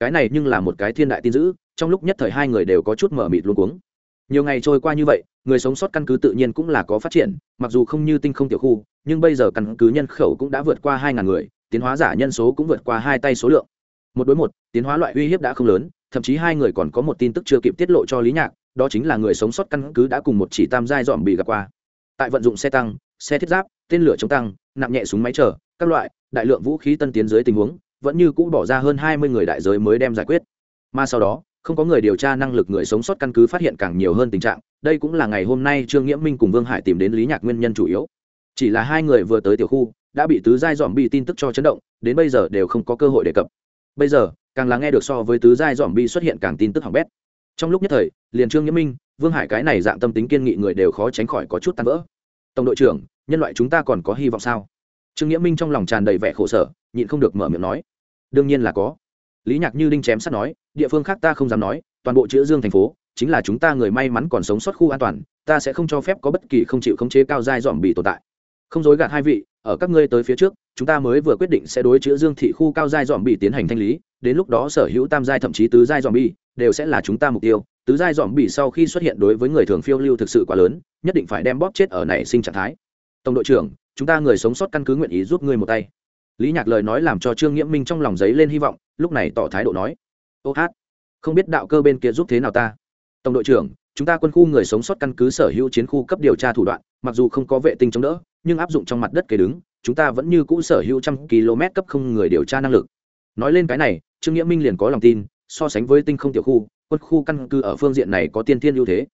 Cái này nhưng là một cái thiên đại tin dữ, trong lúc nhất thời hai người đều có chút mở mịt luống cuống. Nhiều ngày trôi qua như vậy, người sống sót căn cứ tự nhiên cũng là có phát triển, mặc dù không như tinh không tiểu khu, nhưng bây giờ căn cứ nhân khẩu cũng đã vượt qua hai ngàn người, tiến hóa giả nhân số cũng vượt qua hai tay số lượng. Một đối một, tiến hóa loại uy hiếp đã không lớn, thậm chí hai người còn có một tin tức chưa kịp tiết lộ cho Lý Nhạc, đó chính là người sống sót căn cứ đã cùng một chỉ tam giai dọn bị gặp qua. Tại vận dụng xe tăng, xe thiết giáp, tên lửa chống tăng, nặng nhẹ súng máy chở các loại đại lượng vũ khí tân tiến dưới tình huống, vẫn như cũ bỏ ra hơn hai mươi người đại giới mới đem giải quyết. Mà sau đó, không có người điều tra năng lực người sống sót căn cứ phát hiện càng nhiều hơn tình trạng đây cũng là ngày hôm nay trương nghĩa minh cùng vương hải tìm đến lý nhạc nguyên nhân chủ yếu chỉ là hai người vừa tới tiểu khu đã bị tứ giai dòm bị tin tức cho chấn động, đến bây giờ đều không có cơ hội đề cập. Bây giờ, càng là nghe được so với tứ giai dòm bị xuất hiện càng tin tức hỏng bét. Trong lúc nhất thời, liền trương nghĩa minh, vương hải cái này dạng tâm tính kiên nghị người đều khó tránh khỏi có chút tan vỡ. Tổng đội trưởng, nhân loại chúng ta còn có hy vọng sao? Trương nghĩa minh trong lòng tràn đầy vẻ khổ sở, nhịn không được mở miệng nói. Đương nhiên là có. Lý nhạc như đinh chém sắt nói, địa phương khác ta không dám nói, toàn bộ chữ dương thành phố, chính là chúng ta người may mắn còn sống sót khu an toàn, ta sẽ không cho phép có bất kỳ không chịu khống chế cao dai dòm bị tồn tại. Không dối gạt hai vị ở các ngươi tới phía trước, chúng ta mới vừa quyết định sẽ đối chữ dương thị khu cao giai dòm bị tiến hành thanh lý, đến lúc đó sở hữu tam giai thậm chí tứ giai dòm bị đều sẽ là chúng ta mục tiêu. Tứ giai dòm bị sau khi xuất hiện đối với người thường phiêu lưu thực sự quá lớn, nhất định phải đem bóp chết ở nảy sinh trạng thái. Tổng đội trưởng, chúng ta người sống sót căn cứ nguyện ý giúp ngươi một tay. Lý nhạc lời nói làm cho trương nghĩa minh trong lòng giấy lên hy vọng, lúc này tỏ thái độ nói, ô hát, không biết đạo cơ bên kia giúp thế nào ta? Tổng đội trưởng chúng ta quân khu người sống sót căn cứ sở hữu chiến khu cấp điều tra thủ đoạn, mặc dù không có vệ tinh chống đỡ, nhưng áp dụng trong mặt đất kề đứng, chúng ta vẫn như cũ sở hữu trăm km cấp không người điều tra năng lực. Nói lên cái này, trương nghĩa minh liền có lòng tin, so sánh với tinh không tiểu khu, quân khu căn cứ ở phương diện này có tiên thiên ưu thế.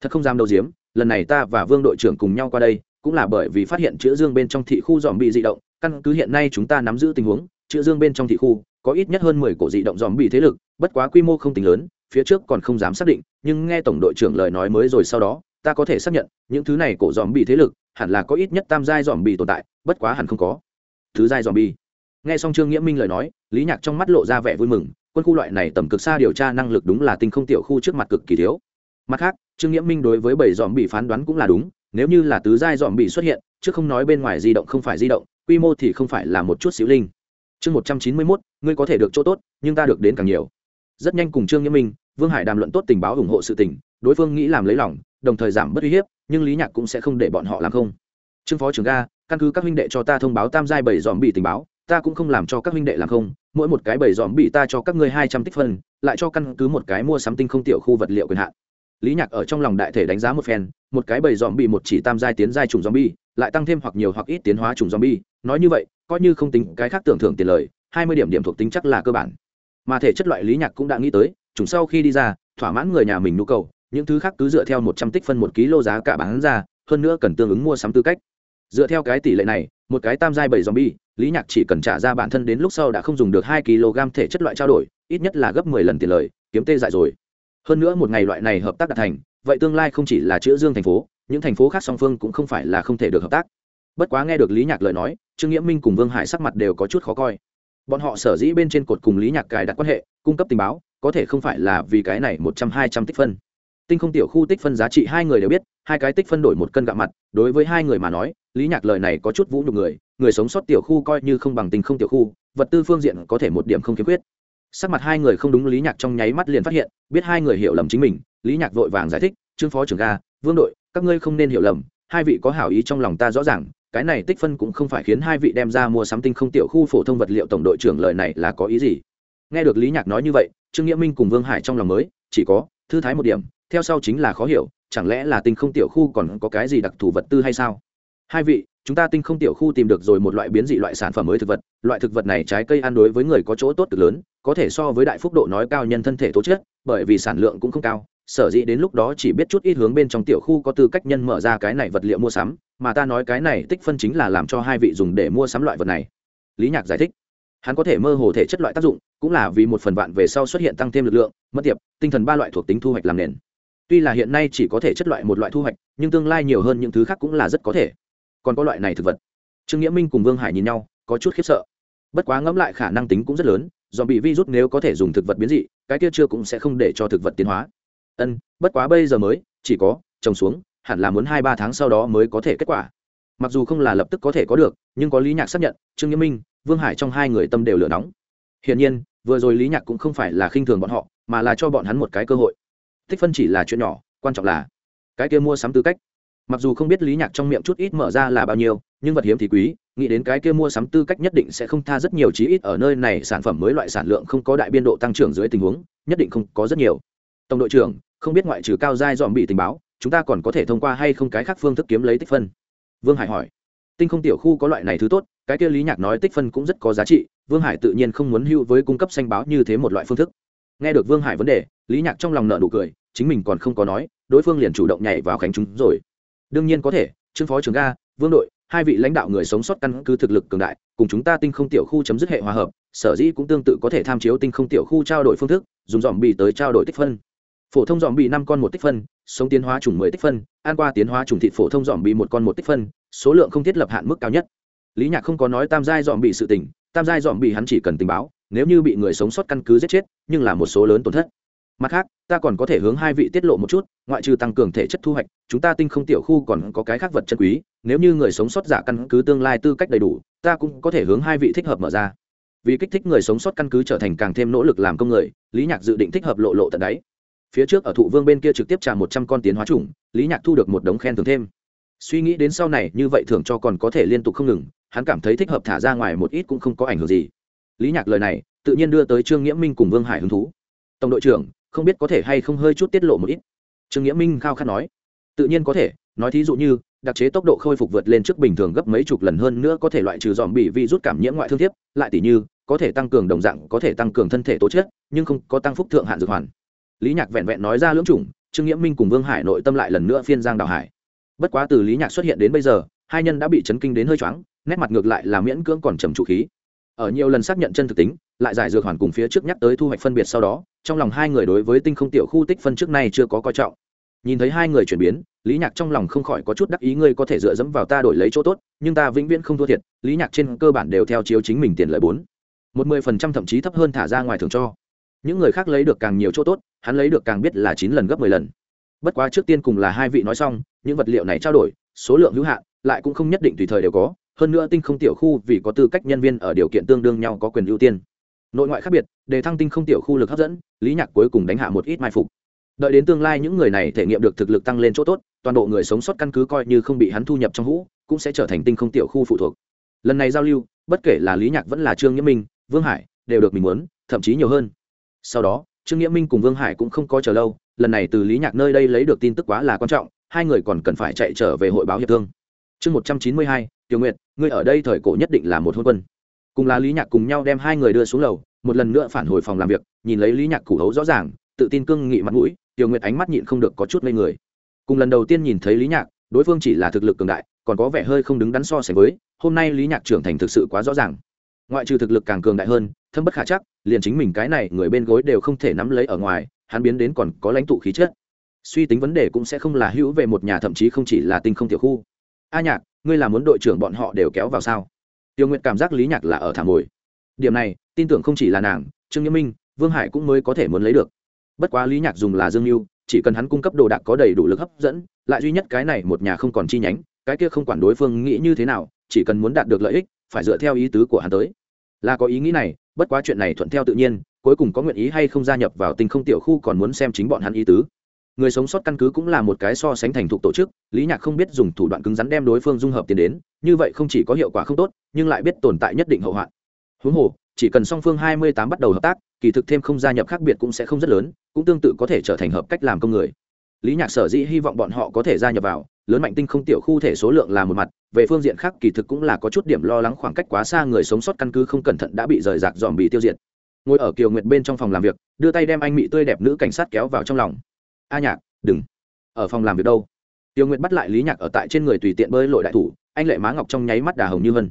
Thật không dám đầu diếm lần này ta và vương đội trưởng cùng nhau qua đây, cũng là bởi vì phát hiện chữa dương bên trong thị khu dòm bị dị động, căn cứ hiện nay chúng ta nắm giữ tình huống chữa dương bên trong thị khu, có ít nhất hơn mười cổ dị động dòm bị thế lực, bất quá quy mô không tính lớn phía trước còn không dám xác định, nhưng nghe tổng đội trưởng lời nói mới rồi sau đó, ta có thể xác nhận, những thứ này cổ dòm bị thế lực, hẳn là có ít nhất tam giai dòm bị tồn tại, bất quá hẳn không có. Thứ giai dòm bị nghe xong trương nghĩa minh lời nói, lý nhạc trong mắt lộ ra vẻ vui mừng, quân khu loại này tầm cực xa điều tra năng lực đúng là tinh không tiểu khu trước mặt cực kỳ thiếu. Mặt khác, trương nghĩa minh đối với bảy dòm bị phán đoán cũng là đúng, nếu như là tứ giai dòm bị xuất hiện, chứ không nói bên ngoài di động không phải di động, quy mô thì không phải là một chút xíu linh. Chương một trăm chín mươi mốt, ngươi có thể được chỗ tốt, nhưng ta được đến càng nhiều rất nhanh cùng trương nghĩa minh, vương hải đàm luận tốt tình báo ủng hộ sự tình, đối phương nghĩ làm lấy lòng, đồng thời giảm bớt uy hiếp, nhưng lý nhạc cũng sẽ không để bọn họ làm không. Trương phó trưởng ga, căn cứ các huynh đệ cho ta thông báo tam giai bảy dòm bị tình báo, ta cũng không làm cho các huynh đệ làm không, mỗi một cái bảy dòm bị ta cho các ngươi hai trăm tích phân, lại cho căn cứ một cái mua sắm tinh không tiểu khu vật liệu quyền hạn. Lý nhạc ở trong lòng đại thể đánh giá một phen, một cái bảy dòm bị một chỉ tam giai tiến giai trùng dòm bi lại tăng thêm hoặc nhiều hoặc ít tiến hóa trùng dòm bi nói như vậy, coi như không tính cái khác tưởng thưởng tiền lời, hai mươi điểm điểm thuộc tính chắc là cơ bản mà thể chất loại lý nhạc cũng đã nghĩ tới chúng sau khi đi ra, thỏa mãn người nhà mình nhu cầu, những thứ khác cứ dựa theo một trăm tích phân một kg giá cả bán ra, hơn nữa cần tương ứng mua sắm tư cách. Dựa theo cái tỷ lệ này, một cái tam giai bảy zombie, lý nhạc chỉ cần trả ra bản thân đến lúc sau đã không dùng được hai kg thể chất loại trao đổi, ít nhất là gấp mười lần tiền lời, kiếm tê dại rồi. Hơn nữa một ngày loại này hợp tác đạt thành, vậy tương lai không chỉ là chữa dương thành phố, những thành phố khác song phương cũng không phải là không thể được hợp tác. Bất quá nghe được lý nhạc lời nói, trương nghĩa minh cùng vương hải sắc mặt đều có chút khó coi bọn họ sở dĩ bên trên cột cùng lý nhạc cài đặt quan hệ, cung cấp tình báo, có thể không phải là vì cái này một trăm hai trăm tích phân. Tinh không tiểu khu tích phân giá trị hai người đều biết, hai cái tích phân đổi một cân gạo mặt, đối với hai người mà nói, lý nhạc lời này có chút vũ nhục người người sống sót tiểu khu coi như không bằng tinh không tiểu khu, vật tư phương diện có thể một điểm không khiếm khuyết. Sắc mặt hai người không đúng, lý nhạc trong nháy mắt liền phát hiện, biết hai người hiểu lầm chính mình, lý nhạc vội vàng giải thích, trương phó trưởng ga vương đội, các ngươi không nên hiểu lầm, hai vị có hảo ý trong lòng ta rõ ràng cái này tích phân cũng không phải khiến hai vị đem ra mua sắm tinh không tiểu khu phổ thông vật liệu tổng đội trưởng lời này là có ý gì? Nghe được lý nhạc nói như vậy, trương nghĩa minh cùng vương hải trong lòng mới, chỉ có, thư thái một điểm, theo sau chính là khó hiểu, chẳng lẽ là tinh không tiểu khu còn có cái gì đặc thù vật tư hay sao? Hai vị, chúng ta tinh không tiểu khu tìm được rồi một loại biến dị loại sản phẩm mới thực vật, loại thực vật này trái cây ăn đối với người có chỗ tốt cực lớn, có thể so với đại phúc độ nói cao nhân thân thể tố chất, bởi vì sản lượng cũng không cao sở dĩ đến lúc đó chỉ biết chút ít hướng bên trong tiểu khu có tư cách nhân mở ra cái này vật liệu mua sắm, mà ta nói cái này tích phân chính là làm cho hai vị dùng để mua sắm loại vật này. Lý nhạc giải thích, hắn có thể mơ hồ thể chất loại tác dụng, cũng là vì một phần vạn về sau xuất hiện tăng thêm lực lượng, mất tiệp, tinh thần ba loại thuộc tính thu hoạch làm nền. Tuy là hiện nay chỉ có thể chất loại một loại thu hoạch, nhưng tương lai nhiều hơn những thứ khác cũng là rất có thể. Còn có loại này thực vật. Trương nghĩa minh cùng vương hải nhìn nhau, có chút khiếp sợ. Bất quá ngẫm lại khả năng tính cũng rất lớn do bị virus nếu có thể dùng thực vật biến dị, cái kia chưa cũng sẽ không để cho thực vật tiến hóa ân, bất quá bây giờ mới, chỉ có, trồng xuống, hẳn là muốn hai ba tháng sau đó mới có thể kết quả. Mặc dù không là lập tức có thể có được, nhưng có lý nhạc xác nhận, trương nghĩa minh, vương hải trong hai người tâm đều lửa nóng. Hiển nhiên, vừa rồi lý nhạc cũng không phải là khinh thường bọn họ, mà là cho bọn hắn một cái cơ hội. Tích phân chỉ là chuyện nhỏ, quan trọng là cái kia mua sắm tư cách. Mặc dù không biết lý nhạc trong miệng chút ít mở ra là bao nhiêu, nhưng vật hiếm thì quý, nghĩ đến cái kia mua sắm tư cách nhất định sẽ không tha rất nhiều chí ít ở nơi này sản phẩm mới loại sản lượng không có đại biên độ tăng trưởng dưới tình huống, nhất định không có rất nhiều. Tổng đội trưởng không biết ngoại trừ cao giai dòm bị tình báo, chúng ta còn có thể thông qua hay không cái khác phương thức kiếm lấy tích phân? Vương hải hỏi. Tinh không tiểu khu có loại này thứ tốt, cái kia lý nhạc nói tích phân cũng rất có giá trị, vương hải tự nhiên không muốn hưu với cung cấp xanh báo như thế một loại phương thức. Nghe được vương hải vấn đề, lý nhạc trong lòng nợ nụ cười, chính mình còn không có nói, đối phương liền chủ động nhảy vào khánh chúng rồi. Đương nhiên có thể, trương phó trưởng ga, vương đội, hai vị lãnh đạo người sống sót căn cứ thực lực cường đại, cùng chúng ta tinh không tiểu khu chấm dứt hệ hòa hợp, sở dĩ cũng tương tự có thể tham chiếu tinh không tiểu khu trao đổi phương thức, dùng dòm bị tới trao đổi tích phân phổ thông dòm bị năm con một tích phân, sống tiến hóa chủng mười tích phân an qua tiến hóa chủng thịt phổ thông dòm bị một con một tích phân, số lượng không thiết lập hạn mức cao nhất. Lý nhạc không có nói tam giai dòm bị sự tình, tam giai dòm bị hắn chỉ cần tình báo, nếu như bị người sống sót căn cứ giết chết, nhưng là một số lớn tổn thất. Mặt khác, ta còn có thể hướng hai vị tiết lộ một chút, ngoại trừ tăng cường thể chất thu hoạch, chúng ta tinh không tiểu khu còn có cái khác vật chân quý, nếu như người sống sót giả căn cứ tương lai tư cách đầy đủ, ta cũng có thể hướng hai vị thích hợp mở ra. Vì kích thích người sống sót căn cứ trở thành càng thêm nỗ lực làm công người, lý nhạc dự định thích hợp lộ lộ tận đáy phía trước ở thụ vương bên kia trực tiếp trả một trăm con tiến hóa chủng, lý nhạc thu được một đống khen thưởng thêm. Suy nghĩ đến sau này, như vậy thưởng cho còn có thể liên tục không ngừng, hắn cảm thấy thích hợp thả ra ngoài một ít cũng không có ảnh hưởng gì. Lý nhạc lời này, tự nhiên đưa tới trương nghĩa minh cùng vương hải hứng thú. Tổng đội trưởng, không biết có thể hay không hơi chút tiết lộ một ít? Trương nghĩa minh khao khát nói. Tự nhiên có thể, nói thí dụ như, đặc chế tốc độ khôi phục vượt lên trước bình thường gấp mấy chục lần hơn nữa có thể loại trừ dòm bị vi rút cảm nhiễm ngoại thương thiếp, lại tỷ như, có thể tăng cường đồng dạng, có thể tăng cường thân thể tố chất, nhưng không có tăng phúc thượng hạn dược hoàn lý nhạc vẹn vẹn nói ra lưỡng chủng, trương nghĩa minh cùng vương hải nội tâm lại lần nữa phiên giang đào hải. Bất quá từ lý nhạc xuất hiện đến bây giờ, hai nhân đã bị chấn kinh đến hơi choáng, nét mặt ngược lại là miễn cưỡng còn trầm trụ khí. Ở nhiều lần xác nhận chân thực tính, lại giải dược hoàn cùng phía trước nhắc tới thu hoạch phân biệt sau đó, trong lòng hai người đối với tinh không tiểu khu tích phân trước nay chưa có coi trọng. Nhìn thấy hai người chuyển biến, lý nhạc trong lòng không khỏi có chút đắc ý ngươi có thể dựa dẫm vào ta đổi lấy chỗ tốt, nhưng ta vĩnh viễn không thua thiệt, lý nhạc trên cơ bản đều theo chiếu chính mình tiền lợi bốn. Một mươi phần trăm thậm chí thấp hơn thả ra ngoài thường cho. Những người khác lấy được càng nhiều chỗ tốt hắn lấy được càng biết là chín lần gấp mười lần. Bất quá trước tiên cùng là hai vị nói xong, những vật liệu này trao đổi, số lượng hữu hạn, lại cũng không nhất định tùy thời đều có. Hơn nữa tinh không tiểu khu vì có tư cách nhân viên ở điều kiện tương đương nhau có quyền ưu tiên. Nội ngoại khác biệt để thăng tinh không tiểu khu lực hấp dẫn, lý nhạc cuối cùng đánh hạ một ít mai phục. Đợi đến tương lai những người này thể nghiệm được thực lực tăng lên chỗ tốt, toàn bộ người sống sót căn cứ coi như không bị hắn thu nhập trong hũ, cũng sẽ trở thành tinh không tiểu khu phụ thuộc. Lần này giao lưu, bất kể là lý nhạc vẫn là trương nghĩa minh, vương hải, đều được mình muốn, thậm chí nhiều hơn. Sau đó trương nghĩa minh cùng vương hải cũng không có chờ lâu, lần này từ lý nhạc nơi đây lấy được tin tức quá là quan trọng, hai người còn cần phải chạy trở về hội báo hiệp thương. Chương một trăm chín mươi hai, tiểu nguyệt, ngươi ở đây thời cổ nhất định là một hôn quân. Cùng là lý nhạc cùng nhau đem hai người đưa xuống lầu, một lần nữa phản hồi phòng làm việc, nhìn lấy lý nhạc củ hấu rõ ràng, tự tin cương nghị mặt mũi, tiểu nguyệt ánh mắt nhịn không được có chút ngây người. Cùng lần đầu tiên nhìn thấy lý nhạc, đối phương chỉ là thực lực cường đại, còn có vẻ hơi không đứng đắn so sánh với, hôm nay lý nhạc trưởng thành thực sự quá rõ ràng. Ngoại trừ thực lực càng cường đại hơn thâm bất khả chắc, liền chính mình cái này người bên gối đều không thể nắm lấy ở ngoài, hắn biến đến còn có lãnh tụ khí chất. Suy tính vấn đề cũng sẽ không là hữu về một nhà, thậm chí không chỉ là tinh không tiểu khu. A nhạc, ngươi là muốn đội trưởng bọn họ đều kéo vào sao? Tiêu nguyện cảm giác lý nhạc là ở thả mồi điểm này, tin tưởng không chỉ là nàng, trương nghĩa minh, vương hải cũng mới có thể muốn lấy được. Bất quá lý nhạc dùng là dương mưu chỉ cần hắn cung cấp đồ đạc có đầy đủ lực hấp dẫn, lại duy nhất cái này một nhà không còn chi nhánh, cái kia không quản đối phương nghĩ như thế nào, chỉ cần muốn đạt được lợi ích, phải dựa theo ý tứ của hắn tới. Là có ý nghĩ này bất quá chuyện này thuận theo tự nhiên, cuối cùng có nguyện ý hay không gia nhập vào tình không tiểu khu còn muốn xem chính bọn hắn ý tứ. Người sống sót căn cứ cũng là một cái so sánh thành thục tổ chức, lý nhạc không biết dùng thủ đoạn cứng rắn đem đối phương dung hợp tiền đến, như vậy không chỉ có hiệu quả không tốt, nhưng lại biết tồn tại nhất định hậu hoạn. Huống hồ, chỉ cần song phương hai mươi tám bắt đầu hợp tác, kỳ thực thêm không gia nhập khác biệt cũng sẽ không rất lớn, cũng tương tự có thể trở thành hợp cách làm công người. Lý nhạc sở dĩ hy vọng bọn họ có thể gia nhập vào lớn mạnh tinh không tiểu khu thể số lượng là một mặt, về phương diện khác kỳ thực cũng là có chút điểm lo lắng khoảng cách quá xa người sống sót căn cứ không cẩn thận đã bị rời rạc dòm bị tiêu diệt. Ngồi ở kiều nguyệt bên trong phòng làm việc, đưa tay đem anh mỹ tươi đẹp nữ cảnh sát kéo vào trong lòng. A nhạc, đừng. Ở phòng làm việc đâu? Tiêu nguyệt bắt lại lý nhạc ở tại trên người tùy tiện bơi lội đại thủ, anh lệ má ngọc trong nháy mắt đà hồng như vân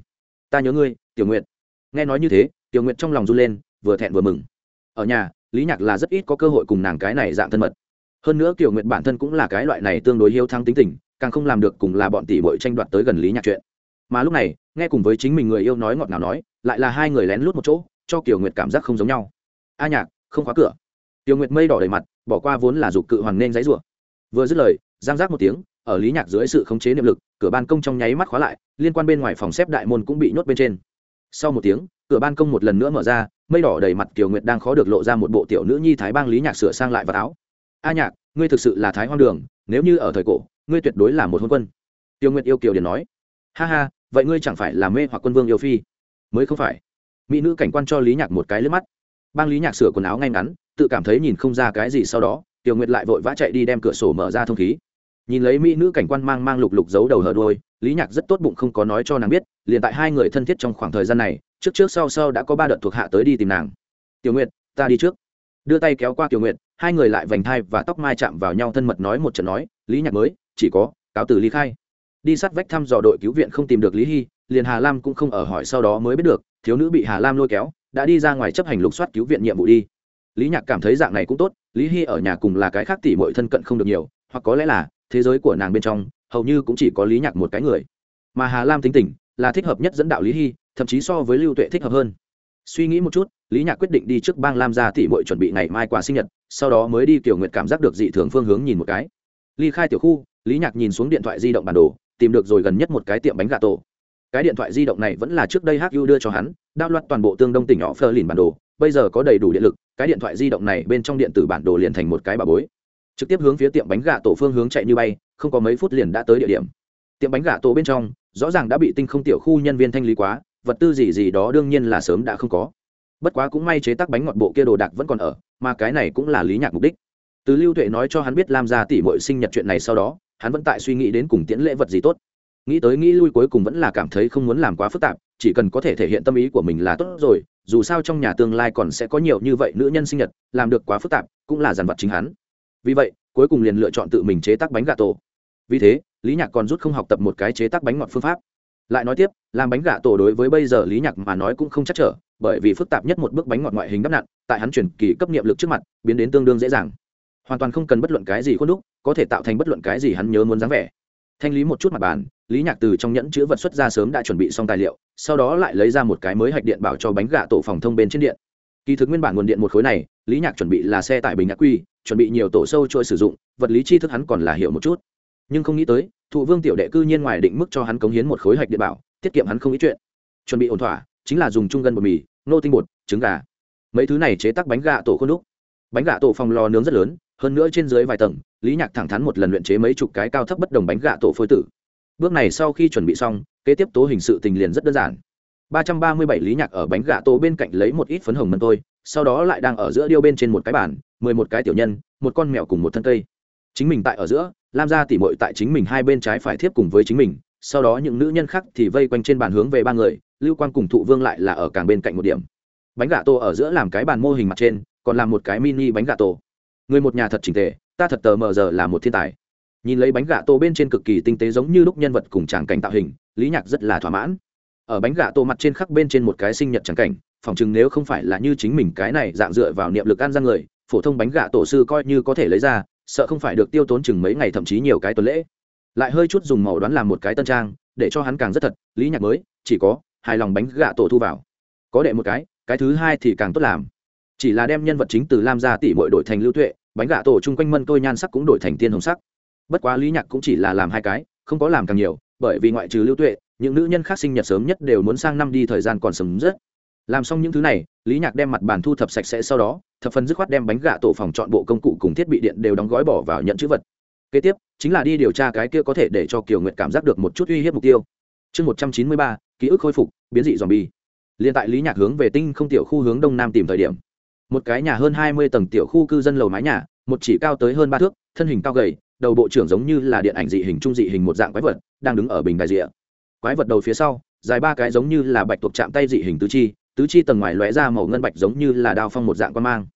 ta nhớ ngươi, tiểu nguyệt. Nghe nói như thế tiểu nguyệt trong lòng run lên, vừa thẹn vừa mừng. Ở nhà, lý nhạc là rất ít có cơ hội cùng nàng cái này dạng thân mật. Hơn nữa tiểu nguyệt bản thân cũng là cái loại này tương đối hiếu thắng tính tình càng không làm được cùng là bọn tỷ bội tranh đoạt tới gần lý nhạc chuyện. Mà lúc này, nghe cùng với chính mình người yêu nói ngọt ngào nói, lại là hai người lén lút một chỗ, cho kiều nguyệt cảm giác không giống nhau. A nhạc, không khóa cửa. Tiểu nguyệt mây đỏ đầy mặt, bỏ qua vốn là dục cự hoàng nên giấy rủa. Vừa dứt lời, giang giác một tiếng, ở lý nhạc dưới sự khống chế niệm lực, cửa ban công trong nháy mắt khóa lại, liên quan bên ngoài phòng xếp đại môn cũng bị nhốt bên trên. Sau một tiếng, cửa ban công một lần nữa mở ra, mây đỏ đầy mặt kiều nguyệt đang khó được lộ ra một bộ tiểu nữ nhi thái bang lý nhạc sửa sang lại vào áo. A nhạc, ngươi thực sự là thái hoang đường, nếu như ở thời cổ ngươi tuyệt đối là một hôn quân. Tiêu nguyệt yêu kiều điền nói. Ha ha, vậy ngươi chẳng phải là mê hoặc quân vương yêu phi? Mới không phải. Mỹ nữ cảnh quan cho lý nhạc một cái lướt mắt. Bang lý nhạc sửa quần áo ngay ngắn, tự cảm thấy nhìn không ra cái gì sau đó tiểu nguyệt lại vội vã chạy đi đem cửa sổ mở ra thông khí. Nhìn lấy mỹ nữ cảnh quan mang mang lục lục giấu đầu hở đôi, lý nhạc rất tốt bụng không có nói cho nàng biết, liền tại hai người thân thiết trong khoảng thời gian này, trước trước sau sau đã có ba đợt thuộc hạ tới đi tìm nàng. Tiểu nguyệt, ta đi trước. Đưa tay kéo qua tiểu nguyệt, hai người lại vành thai và tóc mai chạm vào nhau thân mật nói một trận nói, lý nhạc mới chỉ có, cáo từ ly khai. Đi sát vách thăm dò đội cứu viện không tìm được lý hy, liền hà lam cũng không ở hỏi sau đó mới biết được, thiếu nữ bị hà lam lôi kéo, đã đi ra ngoài chấp hành lục soát cứu viện nhiệm vụ đi. Lý nhạc cảm thấy dạng này cũng tốt, lý hy ở nhà cùng là cái khác tỉ mọi thân cận không được nhiều, hoặc có lẽ là, thế giới của nàng bên trong, hầu như cũng chỉ có lý nhạc một cái người. Mà hà lam tính tình, là thích hợp nhất dẫn đạo lý hy, thậm chí so với lưu tuệ thích hợp hơn. Suy nghĩ một chút, lý nhạc quyết định đi trước bang lam ra tỉ mọi chuẩn bị ngày mai quà sinh nhật, sau đó mới đi kiểu nguyệt cảm giác được dị thường phương hướng nhìn một cái. Ly khai tiểu khu lý nhạc nhìn xuống điện thoại di động bản đồ, tìm được rồi gần nhất một cái tiệm bánh gà tổ. Cái điện thoại di động này vẫn là trước đây hữu đưa cho hắn, đao loạt toàn bộ tương đông tỉnh nhỏ phơ lìn bản đồ, bây giờ có đầy đủ điện lực, cái điện thoại di động này bên trong điện tử bản đồ liền thành một cái bà bối. Trực tiếp hướng phía tiệm bánh gà tổ phương hướng chạy như bay, không có mấy phút liền đã tới địa điểm. Tiệm bánh gà tổ bên trong, rõ ràng đã bị tinh không tiểu khu nhân viên thanh lý quá, vật tư gì gì đó đương nhiên là sớm đã không có. Bất quá cũng may chế tác bánh ngọt bộ kia đồ đạc vẫn còn ở, mà cái này cũng là lý nhạc mục đích. Từ lưu tuệ nói cho hắn biết lam gia tỷ mội sinh nhật chuyện này sau đó hắn vẫn tại suy nghĩ đến cùng tiễn lễ vật gì tốt. Nghĩ tới nghĩ lui cuối cùng vẫn là cảm thấy không muốn làm quá phức tạp, chỉ cần có thể thể hiện tâm ý của mình là tốt rồi, dù sao trong nhà tương lai còn sẽ có nhiều như vậy nữ nhân sinh nhật, làm được quá phức tạp cũng là dàn vật chính hắn. Vì vậy, cuối cùng liền lựa chọn tự mình chế tác bánh gà tổ. Vì thế, lý nhạc còn rút không học tập một cái chế tác bánh ngọt phương pháp. Lại nói tiếp, làm bánh gà tổ đối với bây giờ lý nhạc mà nói cũng không chắc trở, bởi vì phức tạp nhất một bước bánh ngọt ngoại hình đắp nặn, tại hắn chuyển kỳ cấp nghiệm lực trước mặt, biến đến tương đương dễ dàng hoàn toàn không cần bất luận cái gì khuôn đúc, có thể tạo thành bất luận cái gì hắn nhớ muốn dáng vẻ. Thanh lý một chút mặt bàn, lý nhạc từ trong nhẫn chữ vật xuất ra sớm đã chuẩn bị xong tài liệu, sau đó lại lấy ra một cái mới hạch điện bảo cho bánh gà tổ phòng thông bên trên điện. Kỳ thực nguyên bản nguồn điện một khối này, lý nhạc chuẩn bị là xe tải bình nhạc quy, chuẩn bị nhiều tổ sâu trôi sử dụng, vật lý tri thức hắn còn là hiểu một chút. Nhưng không nghĩ tới, thụ vương tiểu đệ cư nhiên ngoài định mức cho hắn cống hiến một khối hạch điện bảo, tiết kiệm hắn không ít chuyện. Chuẩn bị ổn thỏa, chính là dùng trung gân bột mì, nô tinh bột, trứng gà. Mấy thứ này chế tác bánh gà tổ khuôn đúc. Bánh gà tổ phòng lò nướng rất lớn hơn nữa trên dưới vài tầng, lý nhạc thẳng thắn một lần luyện chế mấy chục cái cao thấp bất đồng bánh gạ tổ phôi tử. Bước này sau khi chuẩn bị xong, kế tiếp tố hình sự tình liền rất đơn giản. Ba trăm ba mươi bảy lý nhạc ở bánh gạ tổ bên cạnh lấy một ít phấn hồng mân tôi, sau đó lại đang ở giữa điêu bên trên một cái bàn, mười một cái tiểu nhân, một con mèo cùng một thân cây. Chính mình tại ở giữa, lam gia tỉ mội tại chính mình hai bên trái phải thiếp cùng với chính mình, sau đó những nữ nhân khác thì vây quanh trên bàn hướng về ba người, lưu quan cùng thụ vương lại là ở càng bên cạnh một điểm. Bánh gà tổ ở giữa làm cái bàn mô hình mặt trên, còn làm một cái mini bánh gà tổ người một nhà thật trình tề, ta thật tờ mờ giờ là một thiên tài. Nhìn lấy bánh gà tô bên trên cực kỳ tinh tế giống như lúc nhân vật cùng tràng cảnh tạo hình, lý nhạc rất là thỏa mãn. Ở bánh gà tô mặt trên khắc bên trên một cái sinh nhật tràng cảnh phỏng chừng nếu không phải là như chính mình cái này dạng dựa vào niệm lực ăn ra người, phổ thông bánh gà tổ sư coi như có thể lấy ra, sợ không phải được tiêu tốn chừng mấy ngày thậm chí nhiều cái tuần lễ. Lại hơi chút dùng màu đoán làm một cái tân trang, để cho hắn càng rất thật, lý nhạc mới, chỉ có hài lòng bánh gà tổ thu vào. Có đệ một cái cái thứ hai thì càng tốt làm. Chỉ là đem nhân vật chính từ lam gia tỷ bội đổi thành lưu tuệ bánh gà tổ chung quanh mân tôi nhan sắc cũng đổi thành tiên hồng sắc. Bất quá lý nhạc cũng chỉ là làm hai cái, không có làm càng nhiều, bởi vì ngoại trừ lưu tuệ, những nữ nhân khác sinh nhật sớm nhất đều muốn sang năm đi thời gian còn sớm rất. Làm xong những thứ này, lý nhạc đem mặt bàn thu thập sạch sẽ sau đó, thập phần dứt khoát đem bánh gà tổ phòng chọn bộ công cụ cùng thiết bị điện đều đóng gói bỏ vào nhận chữ vật. Kế tiếp, chính là đi điều tra cái kia có thể để cho kiều nguyệt cảm giác được một chút uy hiếp mục tiêu. Chương một trăm chín mươi ba, ký ức khôi phục, biến dị dòm bi liền tại lý nhạc hướng về tinh không tiểu khu hướng đông nam tìm thời điểm một cái nhà hơn hai mươi tầng tiểu khu cư dân lầu mái nhà, một chỉ cao tới hơn ba thước, thân hình cao gầy, đầu bộ trưởng giống như là điện ảnh dị hình trung dị hình một dạng quái vật, đang đứng ở bình đại rịa quái vật đầu phía sau, dài ba cái giống như là bạch tuộc chạm tay dị hình tứ chi tứ chi tầng ngoài lóe ra màu ngân bạch giống như là đao phong một dạng quan mang.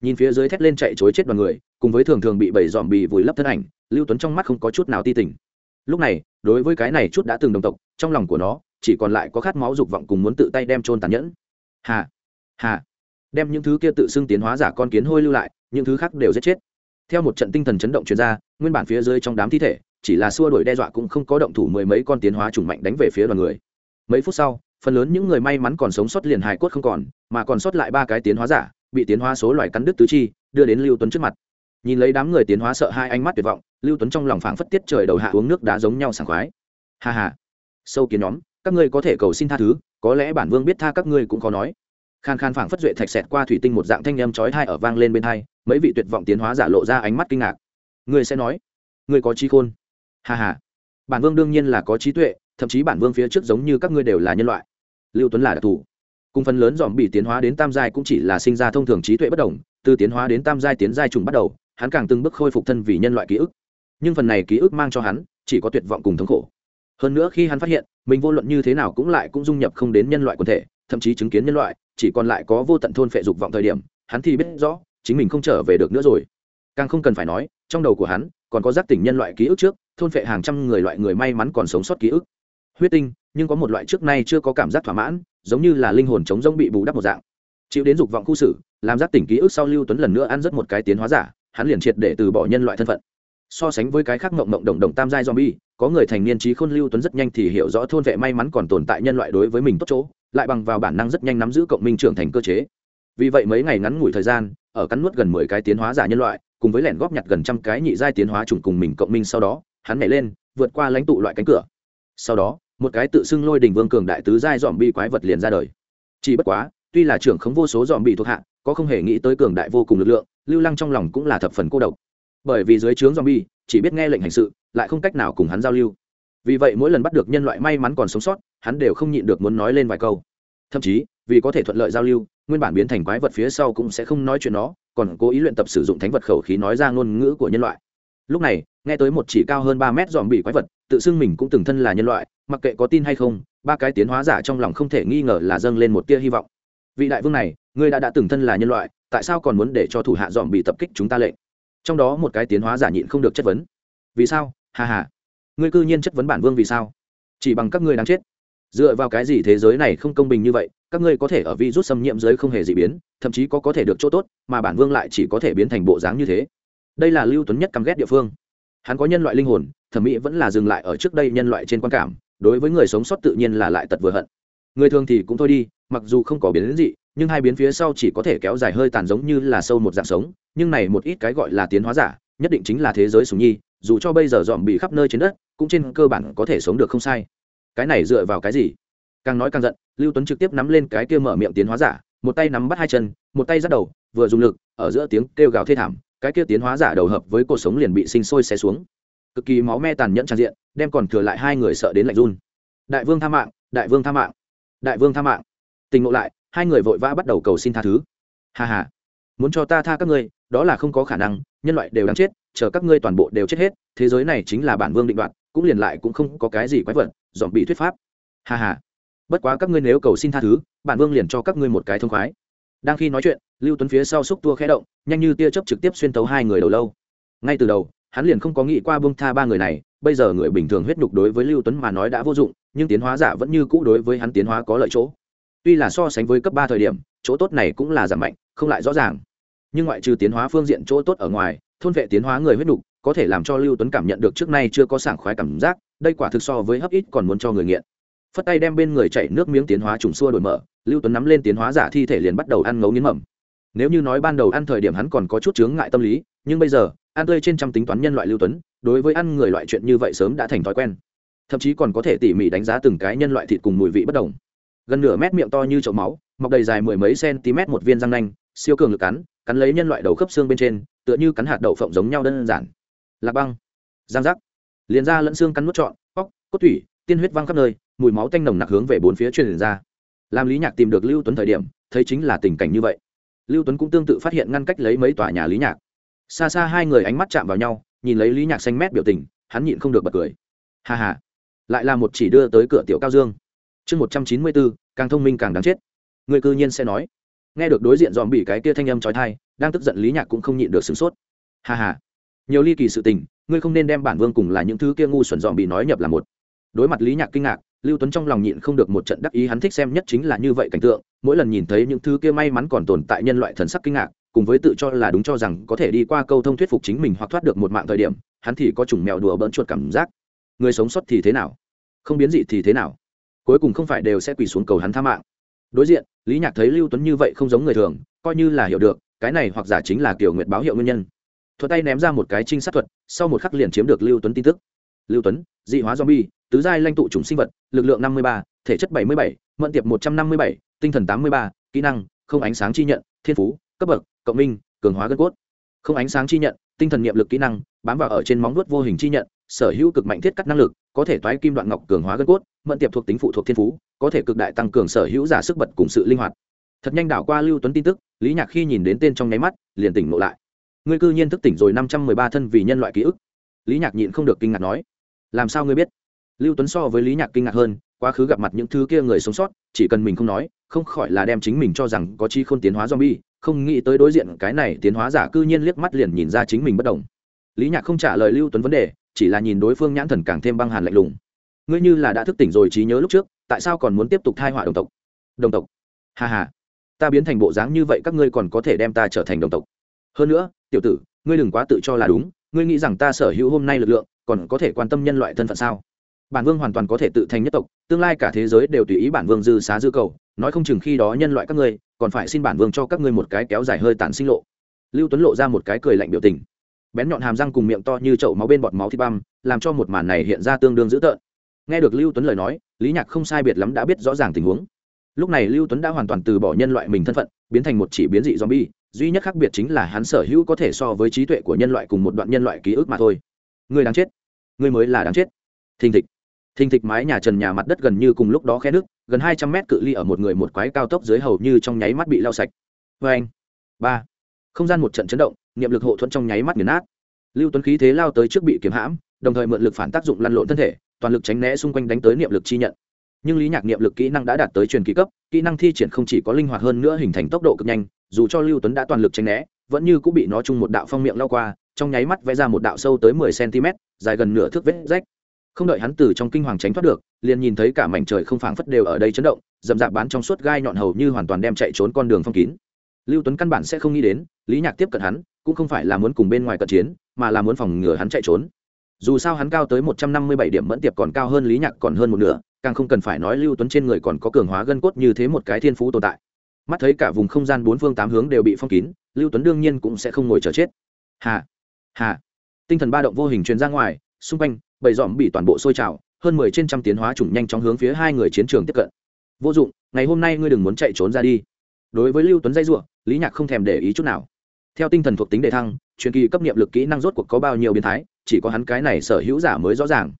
Nhìn phía dưới thét lên chạy chối chết đoàn người, cùng với thường thường bị bầy dòm bị vùi lấp thân ảnh, lưu tuấn trong mắt không có chút nào ti tình. Lúc này, đối với cái này chút đã từng đồng tộc, trong lòng của nó, chỉ còn lại có khát máu dục vọng cùng muốn tự tay đem trôn tàn nhẫn. Hà hà đem những thứ kia tự xưng tiến hóa giả con kiến hôi lưu lại, những thứ khác đều giết chết. Theo một trận tinh thần chấn động chuyên gia nguyên bản phía dưới trong đám thi thể, chỉ là xua đuổi đe dọa cũng không có động thủ mười mấy con tiến hóa chủng mạnh đánh về phía đoàn người. Mấy phút sau, phần lớn những người may mắn còn sống sót liền hài cốt không còn, mà còn sót lại ba cái tiến hóa giả, bị tiến hóa số loài cắn đứt tứ chi, đưa đến lưu tuấn trước mặt. Nhìn lấy đám người tiến hóa sợ hai ánh mắt tuyệt vọng, lưu tuấn trong lòng phảng phất tiết trời đầu hạ uống nước đá giống nhau sảng khoái. Hà hà sâu kiến nhóm, các ngươi có thể cầu xin tha thứ, có lẽ bản vương biết tha các ngươi cũng khó nói khan khan phảng phất duệ thạch xẹt qua thủy tinh một dạng thanh â m chói thai ở vang lên bên thai mấy vị tuyệt vọng tiến hóa giả lộ ra ánh mắt kinh ngạc. Người sẽ nói, người có trí khôn. Hà hà bản vương đương nhiên là có trí tuệ, thậm chí bản vương phía trước giống như các ngươi đều là nhân loại. Lưu tuấn là đặc thù. Cùng phần lớn dòm bị tiến hóa đến tam giai cũng chỉ là sinh ra thông thường trí tuệ bất đồng, từ tiến hóa đến tam giai tiến giai trùng bắt đầu, hắn càng từng bước khôi phục thân vì nhân loại ký ức. Nhưng phần này ký ức mang cho hắn chỉ có tuyệt vọng cùng thống khổ. Hơn nữa khi hắn phát hiện, mình vô luận như thế nào cũng lại cũng dung nhập không đến nhân loại quần thể, thậm chí chứng kiến nhân loại chỉ còn lại có vô tận thôn phệ dục vọng thời điểm, hắn thì biết rõ, chính mình không trở về được nữa rồi. Càng không cần phải nói, trong đầu của hắn, còn có giác tỉnh nhân loại ký ức trước, thôn phệ hàng trăm người loại người may mắn còn sống sót ký ức. Huyết tinh, nhưng có một loại trước nay chưa có cảm giác thỏa mãn, giống như là linh hồn chống rông bị bù đắp một dạng. Chịu đến dục vọng khu xử, làm giác tỉnh ký ức sau lưu tuấn lần nữa ăn rất một cái tiến hóa giả, hắn liền triệt để từ bỏ nhân loại thân phận. So sánh với cái khác mộng mộng đồng đồng tam giai zombie, có người thành niên trí khôn lưu tuấn rất nhanh thì hiểu rõ thôn vệ may mắn còn tồn tại nhân loại đối với mình tốt chỗ lại bằng vào bản năng rất nhanh nắm giữ cộng minh trưởng thành cơ chế. Vì vậy mấy ngày ngắn ngủi thời gian, ở cắn nuốt gần mười cái tiến hóa giả nhân loại, cùng với lẻn góp nhặt gần trăm cái nhị giai tiến hóa trùng cùng mình cộng minh sau đó, hắn nhảy lên, vượt qua lãnh tụ loại cánh cửa. Sau đó, một cái tự xưng lôi đình vương cường đại tứ giai dòm bi quái vật liền ra đời. Chỉ bất quá, tuy là trưởng khống vô số dòm bị thuộc hạ, có không hề nghĩ tới cường đại vô cùng lực lượng, lưu lăng trong lòng cũng là thập phần cô độc. Bởi vì dưới trướng dòm bi chỉ biết nghe lệnh hành sự, lại không cách nào cùng hắn giao lưu vì vậy mỗi lần bắt được nhân loại may mắn còn sống sót, hắn đều không nhịn được muốn nói lên vài câu. Thậm chí, vì có thể thuận lợi giao lưu, nguyên bản biến thành quái vật phía sau cũng sẽ không nói chuyện nó, còn cố ý luyện tập sử dụng thánh vật khẩu khí nói ra ngôn ngữ của nhân loại. Lúc này, nghe tới một chỉ cao hơn ba mét dòm bị quái vật, tự xưng mình cũng từng thân là nhân loại, mặc kệ có tin hay không, ba cái tiến hóa giả trong lòng không thể nghi ngờ là dâng lên một tia hy vọng. Vị đại vương này, ngươi đã đã từng thân là nhân loại, tại sao còn muốn để cho thủ hạ dòm bị tập kích chúng ta lệnh? Trong đó một cái tiến hóa giả nhịn không được chất vấn. Vì sao? Hà hà ngươi cư nhiên chất vấn bản vương vì sao? Chỉ bằng các ngươi đang chết. Dựa vào cái gì thế giới này không công bình như vậy, các ngươi có thể ở vi rút xâm nhiễm giới không hề dị biến, thậm chí có có thể được chỗ tốt, mà bản vương lại chỉ có thể biến thành bộ dáng như thế. Đây là lưu tuấn nhất căm ghét địa phương. Hắn có nhân loại linh hồn, thẩm mỹ vẫn là dừng lại ở trước đây nhân loại trên quan cảm, đối với người sống sót tự nhiên là lại tật vừa hận. Người thường thì cũng thôi đi, mặc dù không có biến đến dị nhưng hai biến phía sau chỉ có thể kéo dài hơi tàn giống như là sâu một dạng sống, nhưng này một ít cái gọi là tiến hóa giả, nhất định chính là thế giới sùng nhi dù cho bây giờ dòm bị khắp nơi trên đất, cũng trên cơ bản có thể sống được không sai. Cái này dựa vào cái gì? Càng nói càng giận, lưu tuấn trực tiếp nắm lên cái kia mở miệng tiến hóa giả, một tay nắm bắt hai chân, một tay dắt đầu, vừa dùng lực, ở giữa tiếng kêu gào thê thảm, cái kia tiến hóa giả đầu hợp với cuộc sống liền bị sinh sôi xé xuống. Cực kỳ máu me tàn nhẫn tràn diện, đem còn thừa lại hai người sợ đến lạnh run. Đại vương tha mạng, đại vương tha mạng, đại vương tha mạng. Tình ngộ lại, hai người vội vã bắt đầu cầu xin tha thứ. Hà hà muốn cho ta tha các ngươi, đó là không có khả năng, nhân loại đều đáng chết chờ các ngươi toàn bộ đều chết hết, thế giới này chính là bản vương định đoạt, cũng liền lại cũng không có cái gì quái vật, dòm bị thuyết pháp. Hà hà bất quá các ngươi nếu cầu xin tha thứ, bản vương liền cho các ngươi một cái thông khoái. Đang khi nói chuyện, lưu tuấn phía sau xúc tua khẽ động, nhanh như tia chớp trực tiếp xuyên tấu hai người đầu lâu. Ngay từ đầu, hắn liền không có nghĩ qua buông tha ba người này, bây giờ người bình thường huyết nhục đối với lưu tuấn mà nói đã vô dụng, nhưng tiến hóa giả vẫn như cũ đối với hắn tiến hóa có lợi chỗ. Tuy là so sánh với cấp ba thời điểm, chỗ tốt này cũng là giảm mạnh, không lại rõ ràng. Nhưng ngoại trừ tiến hóa phương diện chỗ tốt ở ngoài thôn vệ tiến hóa người huyết nhục có thể làm cho lưu tuấn cảm nhận được trước nay chưa có sảng khoái cảm giác, đây quả thực so với hấp ít còn muốn cho người nghiện. Phất tay đem bên người chảy nước miếng tiến hóa trùng xua đổi mở, lưu tuấn nắm lên tiến hóa giả thi thể liền bắt đầu ăn ngấu nghiến mầm. Nếu như nói ban đầu ăn thời điểm hắn còn có chút chướng ngại tâm lý, nhưng bây giờ, ăn tươi trên trăm tính toán nhân loại lưu tuấn, đối với ăn người loại chuyện như vậy sớm đã thành thói quen. Thậm chí còn có thể tỉ mỉ đánh giá từng cái nhân loại thịt cùng mùi vị bất đồng. Gần nửa mét miệng to như chậu máu, mọc đầy dài mười mấy cm một viên răng nanh, siêu cường lực cắn cắn lấy nhân loại đầu khớp xương bên trên, tựa như cắn hạt đậu phộng giống nhau đơn giản. Lạc băng. Giang giác. Liền ra lẫn xương cắn nuốt trọn cóc cốt thủy tiên huyết văng khắp nơi, mùi máu tanh nồng nặc hướng về bốn phía truyền ra. Làm lý nhạc tìm được lưu tuấn thời điểm, thấy chính là tình cảnh như vậy. Lưu tuấn cũng tương tự phát hiện ngăn cách lấy mấy tòa nhà lý nhạc. Xa xa hai người ánh mắt chạm vào nhau, nhìn lấy lý nhạc xanh mét biểu tình, hắn nhịn không được bật cười. Hà hà lại là một chỉ đưa tới cửa tiểu cao dương. Chương một trăm chín mươi bốn, càng thông minh càng đáng chết. Người cư nhiên sẽ nói nghe được đối diện dòm bị cái kia thanh âm trói thai, đang tức giận lý nhạc cũng không nhịn được sửng sốt. Hà hà nhiều ly kỳ sự tình, ngươi không nên đem bản vương cùng là những thứ kia ngu xuẩn dòm bị nói nhập là một. Đối mặt lý nhạc kinh ngạc, lưu tuấn trong lòng nhịn không được một trận đắc ý hắn thích xem nhất chính là như vậy cảnh tượng, mỗi lần nhìn thấy những thứ kia may mắn còn tồn tại nhân loại thần sắc kinh ngạc, cùng với tự cho là đúng cho rằng có thể đi qua câu thông thuyết phục chính mình hoặc thoát được một mạng thời điểm, hắn thì có chủng mèo đùa bỡn chuột cảm giác. Người sống sót thì thế nào? Không biến dị thì thế nào? Cuối cùng không phải đều sẽ quỳ xuống cầu hắn tha mạng đối diện, lý nhạc thấy lưu tuấn như vậy không giống người thường, coi như là hiểu được, cái này hoặc giả chính là kiểu nguyệt báo hiệu nguyên nhân. Thuật tay ném ra một cái trinh sát thuật, sau một khắc liền chiếm được lưu tuấn tin tức. Lưu tuấn, dị hóa zombie, tứ giai lanh tụ chủng sinh vật, lực lượng năm mươi ba, thể chất bảy mươi bảy mận tiệp một trăm năm mươi bảy, tinh thần tám mươi ba, kỹ năng, không ánh sáng chi nhận, thiên phú, cấp bậc, cộng minh, cường hóa gân cốt. Không ánh sáng chi nhận, tinh thần nghiệm lực kỹ năng, bám vào ở trên móng vuốt vô hình chi nhận, sở hữu cực mạnh thiết cắt năng lực có thể toái kim đoạn ngọc cường hóa gân cốt mận tiệp thuộc tính phụ thuộc thiên phú, có thể cực đại tăng cường sở hữu giả sức bật cùng sự linh hoạt. Thật nhanh đảo qua lưu tuấn tin tức, lý nhạc khi nhìn đến tên trong nháy mắt, liền tỉnh ngộ lại. Ngươi cư nhiên thức tỉnh rồi năm trăm mười ba thân vì nhân loại ký ức. Lý nhạc nhịn không được kinh ngạc nói, làm sao ngươi biết? Lưu tuấn so với lý nhạc kinh ngạc hơn, quá khứ gặp mặt những thứ kia người sống sót, chỉ cần mình không nói, không khỏi là đem chính mình cho rằng có chi không tiến hóa zombie, không nghĩ tới đối diện cái này tiến hóa giả cư nhiên liếc mắt liền nhìn ra chính mình bất đồng. Lý nhạc không trả lời lưu tuấn vấn đề chỉ là nhìn đối phương nhãn thần càng thêm băng hàn lạnh lùng. Ngươi như là đã thức tỉnh rồi trí nhớ lúc trước, tại sao còn muốn tiếp tục thai họa đồng tộc? Đồng tộc? Hà hà ta biến thành bộ dáng như vậy các ngươi còn có thể đem ta trở thành đồng tộc. Hơn nữa, tiểu tử, ngươi đừng quá tự cho là đúng, ngươi nghĩ rằng ta sở hữu hôm nay lực lượng, còn có thể quan tâm nhân loại thân phận sao? Bản vương hoàn toàn có thể tự thành nhất tộc, tương lai cả thế giới đều tùy ý bản vương dư xá dư cầu, nói không chừng khi đó nhân loại các ngươi, còn phải xin bản vương cho các ngươi một cái kéo dài hơi tàn sinh lộ. Lưu tuấn lộ ra một cái cười lạnh biểu tình bén nhọn hàm răng cùng miệng to như chậu máu bên bọt máu thịt băm, làm cho một màn này hiện ra tương đương dữ tợn. Nghe được lưu tuấn lời nói, lý nhạc không sai biệt lắm đã biết rõ ràng tình huống. Lúc này lưu tuấn đã hoàn toàn từ bỏ nhân loại mình thân phận, biến thành một chỉ biến dị zombie, duy nhất khác biệt chính là hắn sở hữu có thể so với trí tuệ của nhân loại cùng một đoạn nhân loại ký ức mà thôi. Người đáng chết. Người mới là đáng chết. Thình thịch. Thình thịch mái nhà trần nhà mặt đất gần như cùng lúc đó khe nước, gần hai trăm mét cự ly ở một người một quái cao tốc dưới hầu như trong nháy mắt bị lau sạch. Vê anh ba. Không gian một trận chấn động niệm lực hộ thuẫn trong nháy mắt nghiền nát. Lưu tuấn khí thế lao tới trước bị kiếm hãm, đồng thời mượn lực phản tác dụng lăn lộn thân thể, toàn lực tránh né xung quanh đánh tới niệm lực chi nhận. Nhưng lý nhạc niệm lực kỹ năng đã đạt tới truyền kỳ cấp, kỹ năng thi triển không chỉ có linh hoạt hơn nữa hình thành tốc độ cực nhanh, dù cho lưu tuấn đã toàn lực tránh né, vẫn như cũng bị nó chung một đạo phong miệng lao qua, trong nháy mắt vẽ ra một đạo sâu tới mười cm, dài gần nửa thước vết rách. Không đợi hắn từ trong kinh hoàng tránh thoát được, liền nhìn thấy cả mảnh trời không phảng phất đều ở đây chấn động dầm dạp bán trong suốt gai nhọn hầu như hoàn toàn đem chạy trốn con đường phong kín. Lưu tuấn căn bản sẽ không nghĩ đến, lý nhạc tiếp cận hắn cũng không phải là muốn cùng bên ngoài cận chiến, mà là muốn phòng ngừa hắn chạy trốn. Dù sao hắn cao tới một trăm năm mươi bảy điểm mẫn tiệp còn cao hơn lý nhạc còn hơn một nửa, càng không cần phải nói lưu tuấn trên người còn có cường hóa gân cốt như thế một cái thiên phú tồn tại. Mắt thấy cả vùng không gian bốn phương tám hướng đều bị phong kín, lưu tuấn đương nhiên cũng sẽ không ngồi chờ chết. Hà hà. Tinh thần ba động vô hình truyền ra ngoài, xung quanh, bầy dòm bị toàn bộ sôi trào, hơn mười trên trăm tiến hóa chủng nhanh chóng hướng phía hai người chiến trường tiếp cận. Vô dụng, ngày hôm nay ngươi đừng muốn chạy trốn ra đi. Đối với lưu tuấn dây ruộng lý nhạc không thèm để ý chút nào theo tinh thần thuộc tính đề thăng, truyền kỳ cấp niệm lực kỹ năng rốt cuộc có bao nhiêu biến thái, chỉ có hắn cái này sở hữu giả mới rõ ràng.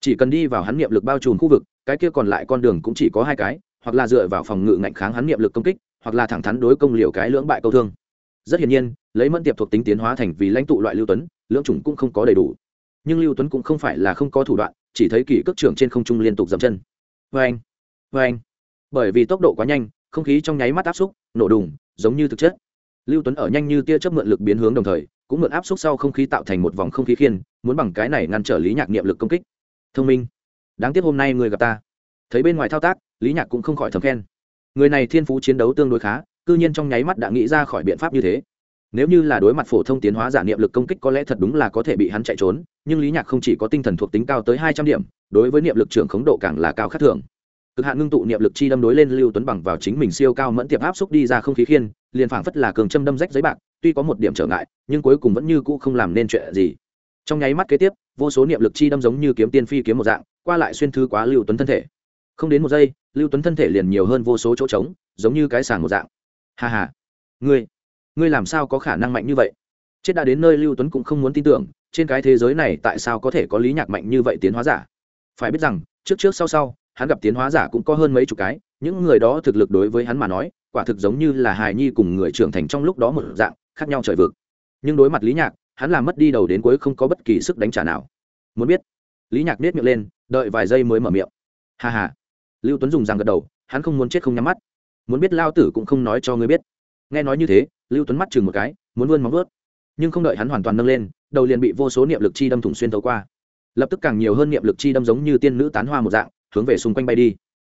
Chỉ cần đi vào hắn niệm lực bao trùm khu vực, cái kia còn lại con đường cũng chỉ có hai cái, hoặc là dựa vào phòng ngự ngạnh kháng hắn niệm lực công kích, hoặc là thẳng thắn đối công liều cái lưỡng bại câu thương. Rất hiển nhiên, lấy mẫn tiệp thuộc tính tiến hóa thành vì lãnh tụ loại lưu tuấn, lưỡng chủng cũng không có đầy đủ. Nhưng lưu tuấn cũng không phải là không có thủ đoạn, chỉ thấy kỳ cước trưởng trên không trung liên tục dậm chân. Vê anh vê anh bởi vì tốc độ quá nhanh, không khí trong nháy mắt áp xúc, nổ đùng, giống như thực chất lưu tuấn ở nhanh như tia chớp mượn lực biến hướng đồng thời, cũng mượn áp xúc sau không khí tạo thành một vòng không khí khiên, muốn bằng cái này ngăn trở lý nhạc niệm lực công kích. Thông minh. Đáng tiếc hôm nay người gặp ta. Thấy bên ngoài thao tác, lý nhạc cũng không khỏi thầm khen. Người này thiên phú chiến đấu tương đối khá, cư nhiên trong nháy mắt đã nghĩ ra khỏi biện pháp như thế. Nếu như là đối mặt phổ thông tiến hóa giả niệm lực công kích có lẽ thật đúng là có thể bị hắn chạy trốn, nhưng lý nhạc không chỉ có tinh thần thuộc tính cao tới hai trăm điểm, đối với niệm lực trưởng khống độ càng là cao khác thường. Cực hạn ngưng tụ niệm lực chi đâm đối lên lưu tuấn bằng vào chính mình siêu cao mẫn tiệp áp xúc đi ra không khí khiên liền phảng phất là cường châm đâm rách giấy bạc, tuy có một điểm trở ngại, nhưng cuối cùng vẫn như cũ không làm nên chuyện gì. Trong nháy mắt kế tiếp, vô số niệm lực chi đâm giống như kiếm tiên phi kiếm một dạng, qua lại xuyên thư quá lưu tuấn thân thể. Không đến một giây, lưu tuấn thân thể liền nhiều hơn vô số chỗ trống, giống như cái sàng một dạng. Hà hà ngươi ngươi làm sao có khả năng mạnh như vậy? Chết đã đến nơi lưu tuấn cũng không muốn tin tưởng, trên cái thế giới này tại sao có thể có lý nhạc mạnh như vậy tiến hóa giả? Phải biết rằng, trước trước sau sau, hắn gặp tiến hóa giả cũng có hơn mấy chục cái, những người đó thực lực đối với hắn mà nói quả thực giống như là hài nhi cùng người trưởng thành trong lúc đó một dạng, khác nhau trời vực. Nhưng đối mặt lý nhạc, hắn làm mất đi đầu đến cuối không có bất kỳ sức đánh trả nào. Muốn biết, lý nhạc nết miệng lên, đợi vài giây mới mở miệng. Hà hà lưu tuấn dùng rằng gật đầu, hắn không muốn chết không nhắm mắt. Muốn biết lao tử cũng không nói cho ngươi biết. Nghe nói như thế, lưu tuấn mắt chừng một cái, muốn vươn móng vớt nhưng không đợi hắn hoàn toàn nâng lên, đầu liền bị vô số niệm lực chi đâm thủng xuyên tấu qua. Lập tức càng nhiều hơn niệm lực chi đâm giống như tiên nữ tán hoa một dạng, hướng về xung quanh bay đi.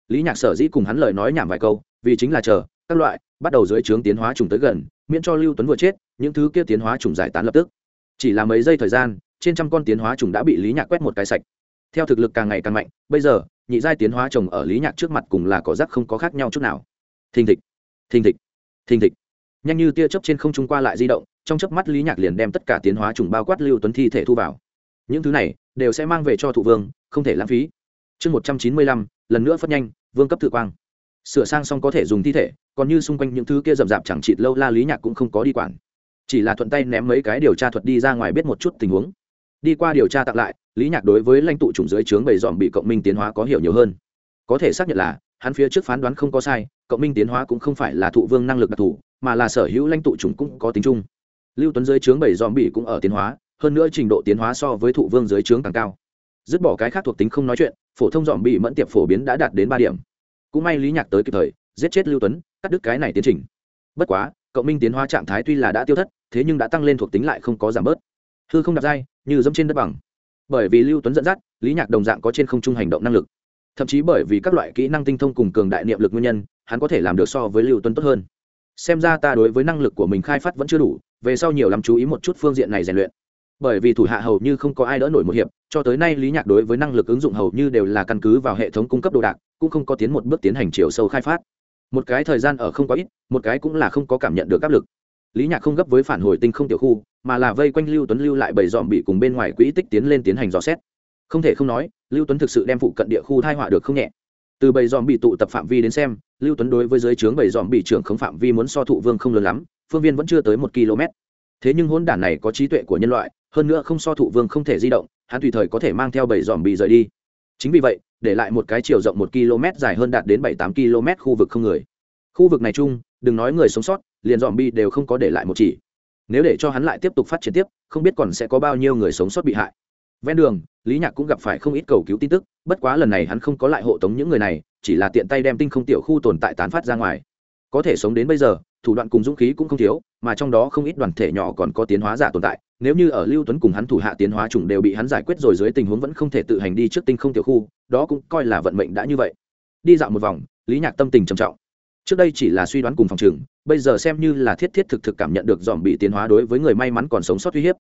Lý nhạc sở dĩ cùng hắn lời nói nhảm vài câu, vì chính là chờ các loại, bắt đầu dưới trướng tiến hóa trùng tới gần, miễn cho lưu tuấn vừa chết, những thứ kia tiến hóa trùng giải tán lập tức. Chỉ là mấy giây thời gian, trên trăm con tiến hóa trùng đã bị lý nhạc quét một cái sạch. Theo thực lực càng ngày càng mạnh, bây giờ, nhị giai tiến hóa trồng ở lý nhạc trước mặt cùng là cỏ rác không có khác nhau chút nào. Thình thịch thình thịch thình thịch. Nhanh như tia chớp trên không trung qua lại di động, trong chớp mắt lý nhạc liền đem tất cả tiến hóa trùng bao quát lưu tuấn thi thể thu vào. Những thứ này, đều sẽ mang về cho thụ vương, không thể lãng phí. Chương một trăm chín mươi lăm, lần nữa phất nhanh, vương cấp thự quang sửa sang xong có thể dùng thi thể, còn như xung quanh những thứ kia rậm rạp chẳng chịt lâu la lý nhạc cũng không có đi quản. Chỉ là thuận tay ném mấy cái điều tra thuật đi ra ngoài biết một chút tình huống. Đi qua điều tra tặng lại, lý nhạc đối với lãnh tụ chủng dưới trướng bầy dòm bị cộng minh tiến hóa có hiểu nhiều hơn. Có thể xác nhận là, hắn phía trước phán đoán không có sai, cộng minh tiến hóa cũng không phải là thụ vương năng lực đặc thù, mà là sở hữu lãnh tụ chủng cũng có tính chung. Lưu tuấn dưới trướng bầy dòm bị cũng ở tiến hóa, hơn nữa trình độ tiến hóa so với thụ vương dưới trướng càng cao. Dứt bỏ cái khác thuộc tính không nói chuyện, phổ thông dòm bị mẫn tiệp phổ biến đã đạt đến ba điểm cũng may lý nhạc tới kịp thời, giết chết lưu tuấn, cắt đứt cái này tiến trình. Bất quá cộng minh tiến hóa trạng thái tuy là đã tiêu thất, thế nhưng đã tăng lên thuộc tính lại không có giảm bớt. Hư không đặt dai, như dẫm trên đất bằng. Bởi vì lưu tuấn dẫn dắt, lý nhạc đồng dạng có trên không trung hành động năng lực. Thậm chí bởi vì các loại kỹ năng tinh thông cùng cường đại niệm lực nguyên nhân, hắn có thể làm được so với lưu tuấn tốt hơn. Xem ra ta đối với năng lực của mình khai phát vẫn chưa đủ, về sau nhiều lắm chú ý một chút phương diện này rèn luyện. Bởi vì thủ hạ hầu như không có ai đỡ nổi một hiệp, cho tới nay lý nhạc đối với năng lực ứng dụng hầu như đều là căn cứ vào hệ thống cung cấp đồ đạc cũng không có tiến một bước tiến hành chiều sâu khai phát. Một cái thời gian ở không có ít, một cái cũng là không có cảm nhận được áp lực. Lý nhạc không gấp với phản hồi tinh không tiểu khu, mà là vây quanh lưu tuấn lưu lại bảy dòm bị cùng bên ngoài quỹ tích tiến lên tiến hành dò xét. Không thể không nói, lưu tuấn thực sự đem phụ cận địa khu thai họa được không nhẹ. Từ bảy dòm bị tụ tập phạm vi đến xem, lưu tuấn đối với giới trướng bảy dòm bị trưởng không phạm vi muốn so thụ vương không lớn lắm, phương viên vẫn chưa tới một km. Thế nhưng hôn đản này có trí tuệ của nhân loại, hơn nữa không so thụ vương không thể di động, hắn tùy thời có thể mang theo bảy dòm bị rời đi. Chính vì vậy để lại một cái chiều rộng một km dài hơn đạt đến bảy tám km khu vực không người. Khu vực này chung, đừng nói người sống sót, liền dòm bi đều không có để lại một chỉ. Nếu để cho hắn lại tiếp tục phát triển tiếp, không biết còn sẽ có bao nhiêu người sống sót bị hại. Ven đường, lý nhạc cũng gặp phải không ít cầu cứu tin tức, bất quá lần này hắn không có lại hộ tống những người này, chỉ là tiện tay đem tinh không tiểu khu tồn tại tán phát ra ngoài. Có thể sống đến bây giờ, thủ đoạn cùng dũng khí cũng không thiếu, mà trong đó không ít đoàn thể nhỏ còn có tiến hóa giả tồn tại nếu như ở lưu tuấn cùng hắn thủ hạ tiến hóa chủng đều bị hắn giải quyết rồi dưới tình huống vẫn không thể tự hành đi trước tinh không tiểu khu, đó cũng coi là vận mệnh đã như vậy. Đi dạo một vòng, lý nhạc tâm tình trầm trọng. Trước đây chỉ là suy đoán cùng phòng trường, bây giờ xem như là thiết thiết thực thực cảm nhận được dòm bị tiến hóa đối với người may mắn còn sống sót uy hiếp.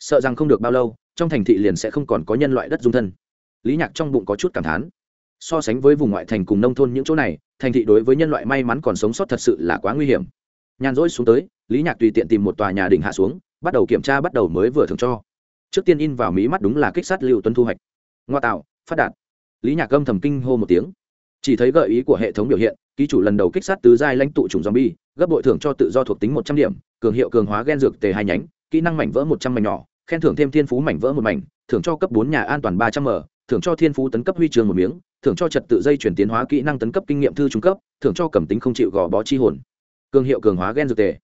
Sợ rằng không được bao lâu, trong thành thị liền sẽ không còn có nhân loại đất dung thân. Lý nhạc trong bụng có chút cảm thán. So sánh với vùng ngoại thành cùng nông thôn những chỗ này, thành thị đối với nhân loại may mắn còn sống sót thật sự là quá nguy hiểm. Nhàn rỗi xuống tới, lý nhạc tùy tiện tìm một tòa nhà đỉnh hạ xuống bắt đầu kiểm tra bắt đầu mới vừa thường cho. Trước tiên in vào mí mắt đúng là kích sát lưu tuân thu hoạch. Ngoa tạo, phát đạt. Lý nhạc âm thầm kinh hô một tiếng. Chỉ thấy gợi ý của hệ thống biểu hiện, ký chủ lần đầu kích sát tứ giai lãnh tụ trùng zombie, gấp bội thưởng cho tự do thuộc tính một trăm điểm, cường hiệu cường hóa gen dược tề hai nhánh, kỹ năng mảnh vỡ một trăm mảnh nhỏ, khen thưởng thêm thiên phú mảnh vỡ một mảnh, thưởng cho cấp bốn nhà an toàn ba trăm m, thưởng cho thiên phú tấn cấp huy trường một miếng, thưởng cho trật tự dây chuyển tiến hóa kỹ năng tấn cấp kinh nghiệm thư trung cấp, thưởng cho cầm tính không chịu gò bó chi hồn. Cường hiệu cường hóa gen dược tề.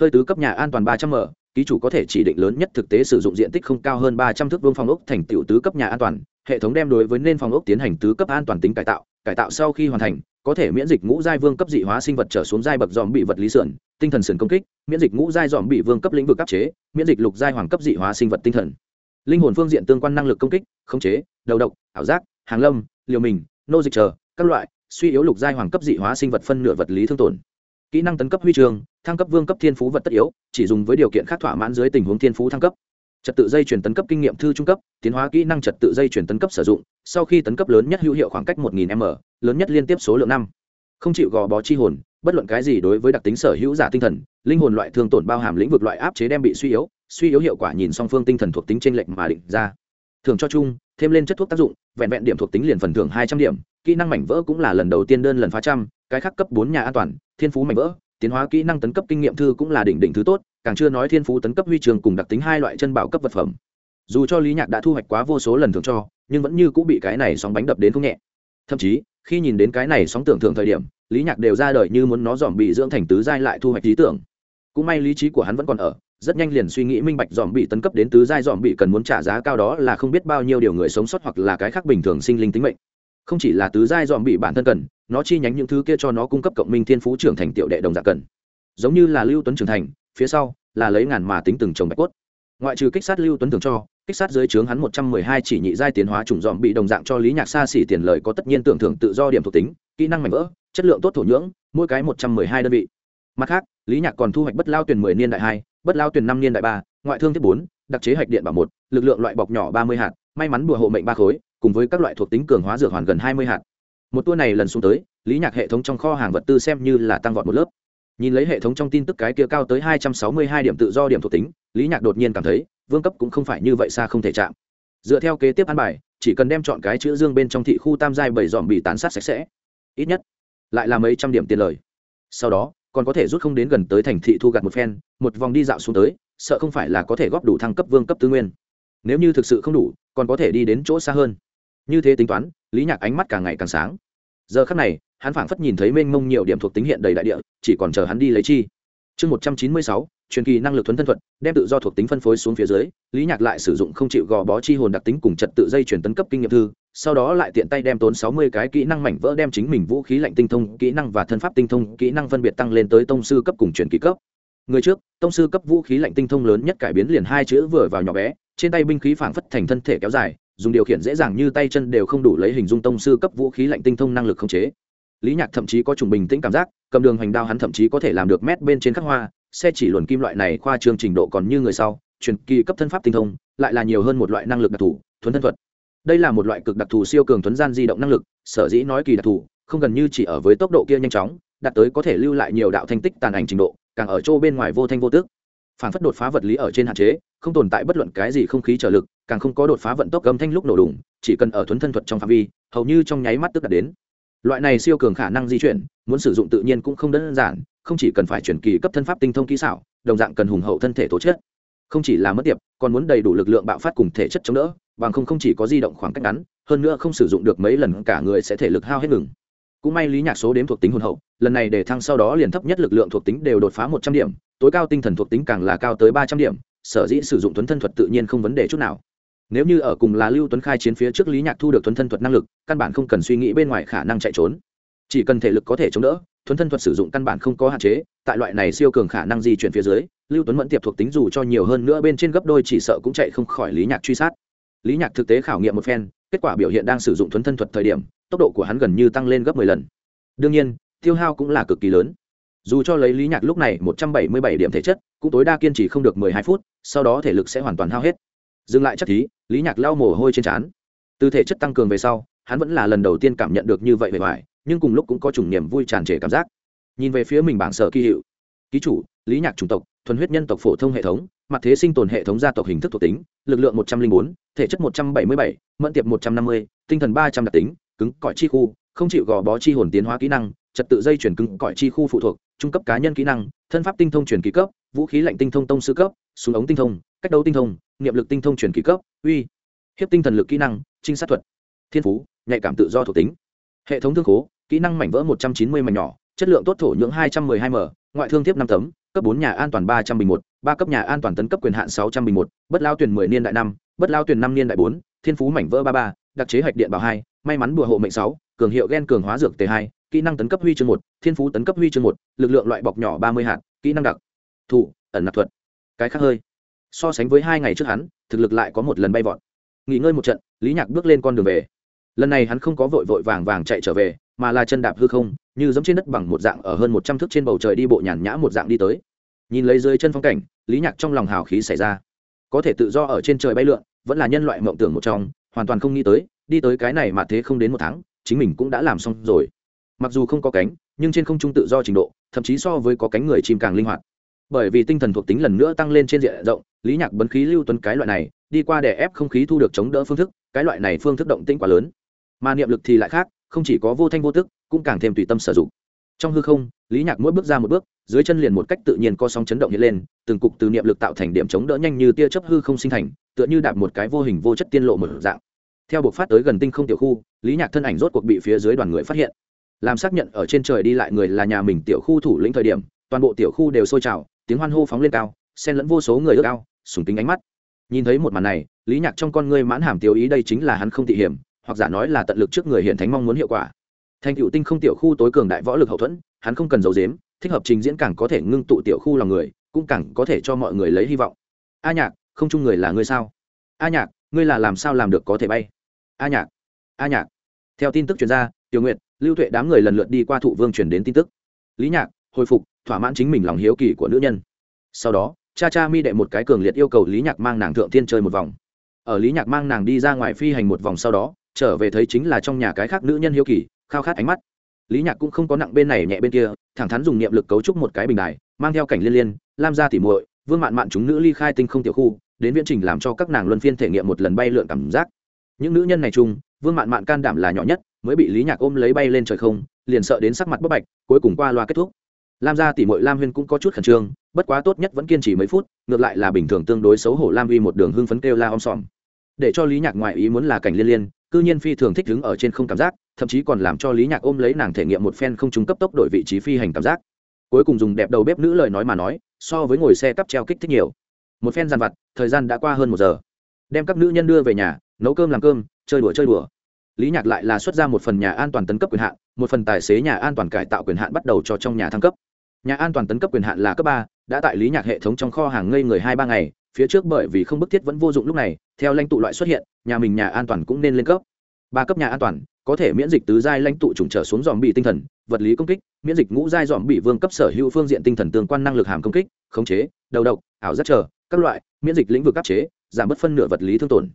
Hơi tứ cấp nhà an toàn ba trăm m ký chủ có thể chỉ định lớn nhất thực tế sử dụng diện tích không cao hơn ba trăm thước vuông phòng ốc thành tiểu tứ cấp nhà an toàn, hệ thống đem đối với nên phòng ốc tiến hành tứ cấp an toàn tính cải tạo cải tạo sau khi hoàn thành, có thể miễn dịch ngũ giai vương cấp dị hóa sinh vật trở xuống giai bậc dòm bị vật lý sườn, tinh thần sườn công kích, miễn dịch ngũ giai dòm bị vương cấp lĩnh vực cấp chế, miễn dịch lục giai hoàng cấp dị hóa sinh vật tinh thần. Linh hồn phương diện tương quan năng lực công kích, khống chế, đầu độc, ảo giác, hàng lâm, liều mình, nô dịch chờ, các loại, suy yếu lục giai hoàng cấp dị hóa sinh vật phân nửa vật lý thương tổn. Kỹ năng tấn cấp huy trường thăng cấp vương cấp thiên phú vật tất yếu, chỉ dùng với điều kiện khác thỏa mãn dưới tình huống thiên phú thăng cấp. Trật tự dây chuyển tấn cấp kinh nghiệm thư trung cấp, tiến hóa kỹ năng trật tự dây chuyển tấn cấp sử dụng, sau khi tấn cấp lớn nhất hữu hiệu khoảng cách 1000 m, lớn nhất liên tiếp số lượng năm. Không chịu gò bó chi hồn, bất luận cái gì đối với đặc tính sở hữu giả tinh thần, linh hồn loại thương tổn bao hàm lĩnh vực loại áp chế đem bị suy yếu suy yếu hiệu quả nhìn song phương tinh thần thuộc tính trên lệnh mà định ra. Thường cho chung, thêm lên chất thuốc tác dụng, vẹn vẹn điểm thuộc tính liền phần thưởng hai trăm điểm, kỹ năng mảnh vỡ cũng là lần đầu tiên đơn lần phá trăm, cái khác cấp bốn nhà an toàn, thiên phú mảnh vỡ tiến hóa kỹ năng tấn cấp kinh nghiệm thư cũng là đỉnh đỉnh thứ tốt, càng chưa nói thiên phú tấn cấp huy trường cùng đặc tính hai loại chân bảo cấp vật phẩm. Dù cho lý nhạc đã thu hoạch quá vô số lần thường cho, nhưng vẫn như cũng bị cái này sóng bánh đập đến không nhẹ. Thậm chí, khi nhìn đến cái này sóng tưởng thường thời điểm, lý nhạc đều ra đời như muốn nó dòm bị dưỡng thành tứ giai lại thu hoạch lý tưởng. Cũng may lý trí của hắn vẫn còn ở, rất nhanh liền suy nghĩ minh bạch dòm bị tấn cấp đến tứ giai dòm bị cần muốn trả giá cao đó là không biết bao nhiêu điều người sống sót hoặc là cái khác bình thường sinh linh tính mệnh không chỉ là tứ giai dòm bị bản thân cần, nó chi nhánh những thứ kia cho nó cung cấp cộng minh thiên phú trưởng thành tiểu đệ đồng dạng cần. Giống như là lưu tuấn trưởng thành, phía sau là lấy ngàn mà tính từng trồng bạch cốt. Ngoại trừ kích sát lưu tuấn thường cho, kích sát dưới trướng hắn một trăm mười hai chỉ nhị giai tiến hóa chủng dòm bị đồng dạng cho lý nhạc xa xỉ tiền lời có tất nhiên tưởng thưởng tự do điểm thuộc tính, kỹ năng mạnh vỡ, chất lượng tốt thổ nhưỡng, mỗi cái một trăm mười hai đơn vị. Mặt khác, lý nhạc còn thu hoạch bất lao tuyển mười niên đại hai, bất lao tuyển năm niên đại ba, ngoại thương thiết bốn, đặc chế hạch điện bảo một, lực lượng loại bọc nhỏ ba mươi hạt, may mắn bùa hộ mệnh ba khối cùng với các loại thuộc tính cường hóa dược hoàn gần hai mươi hạt. Một tour này lần xuống tới, lý nhạc hệ thống trong kho hàng vật tư xem như là tăng vọt một lớp. Nhìn lấy hệ thống trong tin tức cái kia cao tới hai trăm sáu mươi hai điểm tự do điểm thuộc tính, lý nhạc đột nhiên cảm thấy, vương cấp cũng không phải như vậy xa không thể chạm. Dựa theo kế tiếp an bài, chỉ cần đem chọn cái chữ dương bên trong thị khu tam giai bảy dòm bị tán sát sạch sẽ. Ít nhất, lại là mấy trăm điểm tiền lời. Sau đó, còn có thể rút không đến gần tới thành thị thu gặt một phen, một vòng đi dạo xuống tới, sợ không phải là có thể góp đủ thăng cấp vương cấp tư nguyên. Nếu như thực sự không đủ, còn có thể đi đến chỗ xa hơn như thế tính toán, lý nhạc ánh mắt càng ngày càng sáng. Giờ khắc này, hắn phảng phất nhìn thấy mênh mông nhiều điểm thuộc tính hiện đầy đại địa, chỉ còn chờ hắn đi lấy chi. Chương một trăm chín mươi sáu, truyền kỳ năng lực thuấn thân thuật, đem tự do thuộc tính phân phối xuống phía dưới, lý nhạc lại sử dụng không chịu gò bó chi hồn đặc tính cùng trật tự dây chuyển tấn cấp kinh nghiệm thư, sau đó lại tiện tay đem tốn sáu mươi cái kỹ năng mảnh vỡ đem chính mình vũ khí lạnh tinh thông, kỹ năng và thân pháp tinh thông, kỹ năng phân biệt tăng lên tới tông sư cấp cùng truyền kỳ cấp. Người trước, tông sư cấp vũ khí lạnh tinh thông lớn nhất cải biến liền hai chữ vừa vào nhỏ bé, trên tay binh khí phảng phất thành thân thể kéo dài dùng điều khiển dễ dàng như tay chân đều không đủ lấy hình dung tông sư cấp vũ khí lạnh tinh thông năng lực khống chế. Lý nhạc thậm chí có trùng bình tĩnh cảm giác, cầm đường hoành đao hắn thậm chí có thể làm được mét bên trên khắc hoa, xe chỉ luồn kim loại này khoa trương trình độ còn như người sau, truyền kỳ cấp thân pháp tinh thông, lại là nhiều hơn một loại năng lực đặc thù thuấn thân thuật. Đây là một loại cực đặc thù siêu cường thuấn gian di động năng lực, sở dĩ nói kỳ đặc thù, không gần như chỉ ở với tốc độ kia nhanh chóng, đạt tới có thể lưu lại nhiều đạo thanh tích tàn ảnh trình độ, càng ở chỗ bên ngoài vô thanh vô tước phản phất đột phá vật lý ở trên hạn chế, không tồn tại bất luận cái gì không khí trở lực, càng không có đột phá vận tốc âm thanh lúc nổ đùng, chỉ cần ở thuấn thân thuật trong phạm vi, hầu như trong nháy mắt tức đạt đến. Loại này siêu cường khả năng di chuyển, muốn sử dụng tự nhiên cũng không đơn giản, không chỉ cần phải chuyển kỳ cấp thân pháp tinh thông kỹ xảo, đồng dạng cần hùng hậu thân thể tố chất. Không chỉ là mất tiệp, còn muốn đầy đủ lực lượng bạo phát cùng thể chất chống đỡ, bằng không không chỉ có di động khoảng cách ngắn, hơn nữa không sử dụng được mấy lần cả người sẽ thể lực hao hết ngừng. Cũng may lý nhạc số đếm thuộc tính hồn hậu, lần này để thăng sau đó liền thấp nhất lực lượng thuộc tính đều đột phá một trăm điểm tối cao tinh thần thuộc tính càng là cao tới ba trăm điểm, sở dĩ sử dụng thuấn thân thuật tự nhiên không vấn đề chút nào. Nếu như ở cùng là lưu tuấn khai chiến phía trước lý nhạc thu được thuấn thân thuật năng lực, căn bản không cần suy nghĩ bên ngoài khả năng chạy trốn. Chỉ cần thể lực có thể chống đỡ, thuấn thân thuật sử dụng căn bản không có hạn chế, tại loại này siêu cường khả năng di chuyển phía dưới, lưu tuấn mẫn tiệp thuộc tính dù cho nhiều hơn nữa bên trên gấp đôi chỉ sợ cũng chạy không khỏi lý nhạc truy sát. Lý nhạc thực tế khảo nghiệm một phen, kết quả biểu hiện đang sử dụng thuấn thân thuật thời điểm, tốc độ của hắn gần như tăng lên gấp mười lần. Đương nhiên, tiêu hao cũng là cực kỳ lớn dù cho lấy lý nhạc lúc này một trăm bảy mươi bảy điểm thể chất, cũng tối đa kiên trì không được mười hai phút, sau đó thể lực sẽ hoàn toàn hao hết. Dừng lại chắc thí, lý nhạc lau mồ hôi trên trán. Từ thể chất tăng cường về sau, hắn vẫn là lần đầu tiên cảm nhận được như vậy bề ngoài nhưng cùng lúc cũng có chủng niềm vui tràn trề cảm giác. Nhìn về phía mình bảng sở kỳ hiệu, ký chủ, lý nhạc chủng tộc, thuần huyết nhân tộc phổ thông hệ thống, mặt thế sinh tồn hệ thống gia tộc hình thức thuộc tính, lực lượng một trăm linh bốn, thể chất một trăm bảy mươi bảy, mẫn tiệp một trăm năm mươi, tinh thần ba trăm đặc tính, cứng cõi chi khu, không chịu gò bó chi hồn tiến hóa kỹ năng trật tự dây chuyển cứng cỏi chi khu phụ thuộc, trung cấp cá nhân kỹ năng, thân pháp tinh thông chuyển ký cấp, vũ khí lạnh tinh thông tông sư cấp, súng ống tinh thông, cách đấu tinh thông niệm lực tinh thông chuyển ký cấp, uy hiếp tinh thần lực kỹ năng, trinh sát thuật, thiên phú, nhạy cảm tự do thuộc tính. Hệ thống thương khố, kỹ năng mảnh vỡ một trăm chín mươi mảnh nhỏ, chất lượng tốt thổ nhưỡng hai trăm m ư ơ i hai m, ngoại thương thiếp năm tấm, cấp bốn nhà an toàn ba trăm bình một, ba cấp nhà an toàn tấn cấp quyền hạn sáu trăm bình một, bất lao tuyển mười niên đại năm, bất lao tuyển năm niên đại bốn, thiên phú mảnh vỡ ba ba, đặc chế hạch điện bảo hai, may mắn bùa hộ mệnh sáu, cường hiệu g e n cường hóa dược t hai kỹ năng tấn cấp huy chương một, thiên phú tấn cấp huy chương một, lực lượng loại bọc nhỏ ba mươi hạt, kỹ năng đặc thù ẩn nạp thuật. Cái khác hơi. So sánh với hai ngày trước hắn, thực lực lại có một lần bay vọt. Nghỉ ngơi một trận, lý nhạc bước lên con đường về. Lần này hắn không có vội vội vàng vàng chạy trở về, mà là chân đạp hư không, như giống trên đất bằng một dạng ở hơn một trăm thước trên bầu trời đi bộ nhàn nhã một dạng đi tới. Nhìn lấy dưới chân phong cảnh, lý nhạc trong lòng hào khí xảy ra. Có thể tự do ở trên trời bay lượn, vẫn là nhân loại mộng tưởng một trong, hoàn toàn không nghĩ tới, đi tới cái này mà thế không đến một tháng, chính mình cũng đã làm xong rồi mặc dù không có cánh, nhưng trên không trung tự do trình độ, thậm chí so với có cánh người chim càng linh hoạt. Bởi vì tinh thần thuộc tính lần nữa tăng lên trên diện rộng, lý nhạc bấn khí lưu tuấn cái loại này, đi qua để ép không khí thu được chống đỡ phương thức, cái loại này phương thức động tĩnh quá lớn. Mà niệm lực thì lại khác, không chỉ có vô thanh vô tức, cũng càng thêm tùy tâm sử dụng. Trong hư không, lý nhạc mỗi bước ra một bước, dưới chân liền một cách tự nhiên co sóng chấn động hiện lên, từng cục từ niệm lực tạo thành điểm chống đỡ nhanh như tia chớp hư không sinh thành, tựa như đạp một cái vô hình vô chất tiên lộ một dạng. Theo buộc phát tới gần tinh không tiểu khu, lý nhạc thân ảnh rốt cuộc bị phía dưới đoàn người phát hiện làm xác nhận ở trên trời đi lại người là nhà mình tiểu khu thủ lĩnh thời điểm, toàn bộ tiểu khu đều sôi trào, tiếng hoan hô phóng lên cao, xen lẫn vô số người ước ao, sùng kính ánh mắt. Nhìn thấy một màn này, lý nhạc trong con ngươi mãn hàm tiêu ý đây chính là hắn không tị hiểm, hoặc giả nói là tận lực trước người hiện thánh mong muốn hiệu quả. Thành cựu tinh không tiểu khu tối cường đại võ lực hậu thuẫn, hắn không cần giấu dếm thích hợp trình diễn càng có thể ngưng tụ tiểu khu lòng người, cũng càng có thể cho mọi người lấy hy vọng. A nhạc, không chung người là ngươi sao? A nhạc, ngươi là làm sao làm được có thể bay? A nhạc a nhạc. Theo tin tức chuyên gia tiểu Nguyệt, lưu tuệ đám người lần lượt đi qua thụ vương chuyển đến tin tức. Lý nhạc hồi phục thỏa mãn chính mình lòng hiếu kỳ của nữ nhân. Sau đó cha cha mi đệ một cái cường liệt yêu cầu lý nhạc mang nàng thượng thiên chơi một vòng. Ở lý nhạc mang nàng đi ra ngoài phi hành một vòng sau đó trở về thấy chính là trong nhà cái khác nữ nhân hiếu kỳ khao khát ánh mắt. Lý nhạc cũng không có nặng bên này nhẹ bên kia thẳng thắn dùng niệm lực cấu trúc một cái bình đài mang theo cảnh liên liên lam gia tỉ muội vương mạn mạn chúng nữ ly khai tinh không tiểu khu đến viễn trình làm cho các nàng luân phiên thể nghiệm một lần bay lượn cảm giác. Những nữ nhân này chung vương mạn mạn can đảm là nhỏ nhất mới bị lý nhạc ôm lấy bay lên trời không, liền sợ đến sắc mặt bất bạch, cuối cùng qua loa kết thúc. Lam gia tỷ mội lam huyên cũng có chút khẩn trương, bất quá tốt nhất vẫn kiên trì mấy phút, ngược lại là bình thường tương đối xấu hổ lam vi một đường hưng phấn kêu la om sòm. Để cho lý nhạc ngoại ý muốn là cảnh liên liên, cư nhiên phi thường thích đứng ở trên không cảm giác, thậm chí còn làm cho lý nhạc ôm lấy nàng thể nghiệm một phen không trung cấp tốc đổi vị trí phi hành cảm giác. Cuối cùng dùng đẹp đầu bếp nữ lời nói mà nói, so với ngồi xe cắp treo kích thích nhiều. Một phen dàn vặt, thời gian đã qua hơn một giờ. Đem các nữ nhân đưa về nhà, nấu cơm làm cơm, chơi đùa chơi đùa lý nhạc lại là xuất ra một phần nhà an toàn tấn cấp quyền hạn, một phần tài xế nhà an toàn cải tạo quyền hạn bắt đầu cho trong nhà thăng cấp. Nhà an toàn tấn cấp quyền hạn là cấp ba, đã tại lý nhạc hệ thống trong kho hàng ngây người hai ba ngày, phía trước bởi vì không bức thiết vẫn vô dụng lúc này, theo lãnh tụ loại xuất hiện, nhà mình nhà an toàn cũng nên lên cấp. Ba cấp nhà an toàn, có thể miễn dịch tứ giai lãnh tụ trùng trở xuống dòm bị tinh thần, vật lý công kích, miễn dịch ngũ giai dòm bị vương cấp sở hữu phương diện tinh thần tương quan năng lực hàm công kích, khống chế, đầu độc, ảo giác trở các loại, miễn dịch lĩnh vực áp chế, giảm bớt phân nửa vật lý thương tổn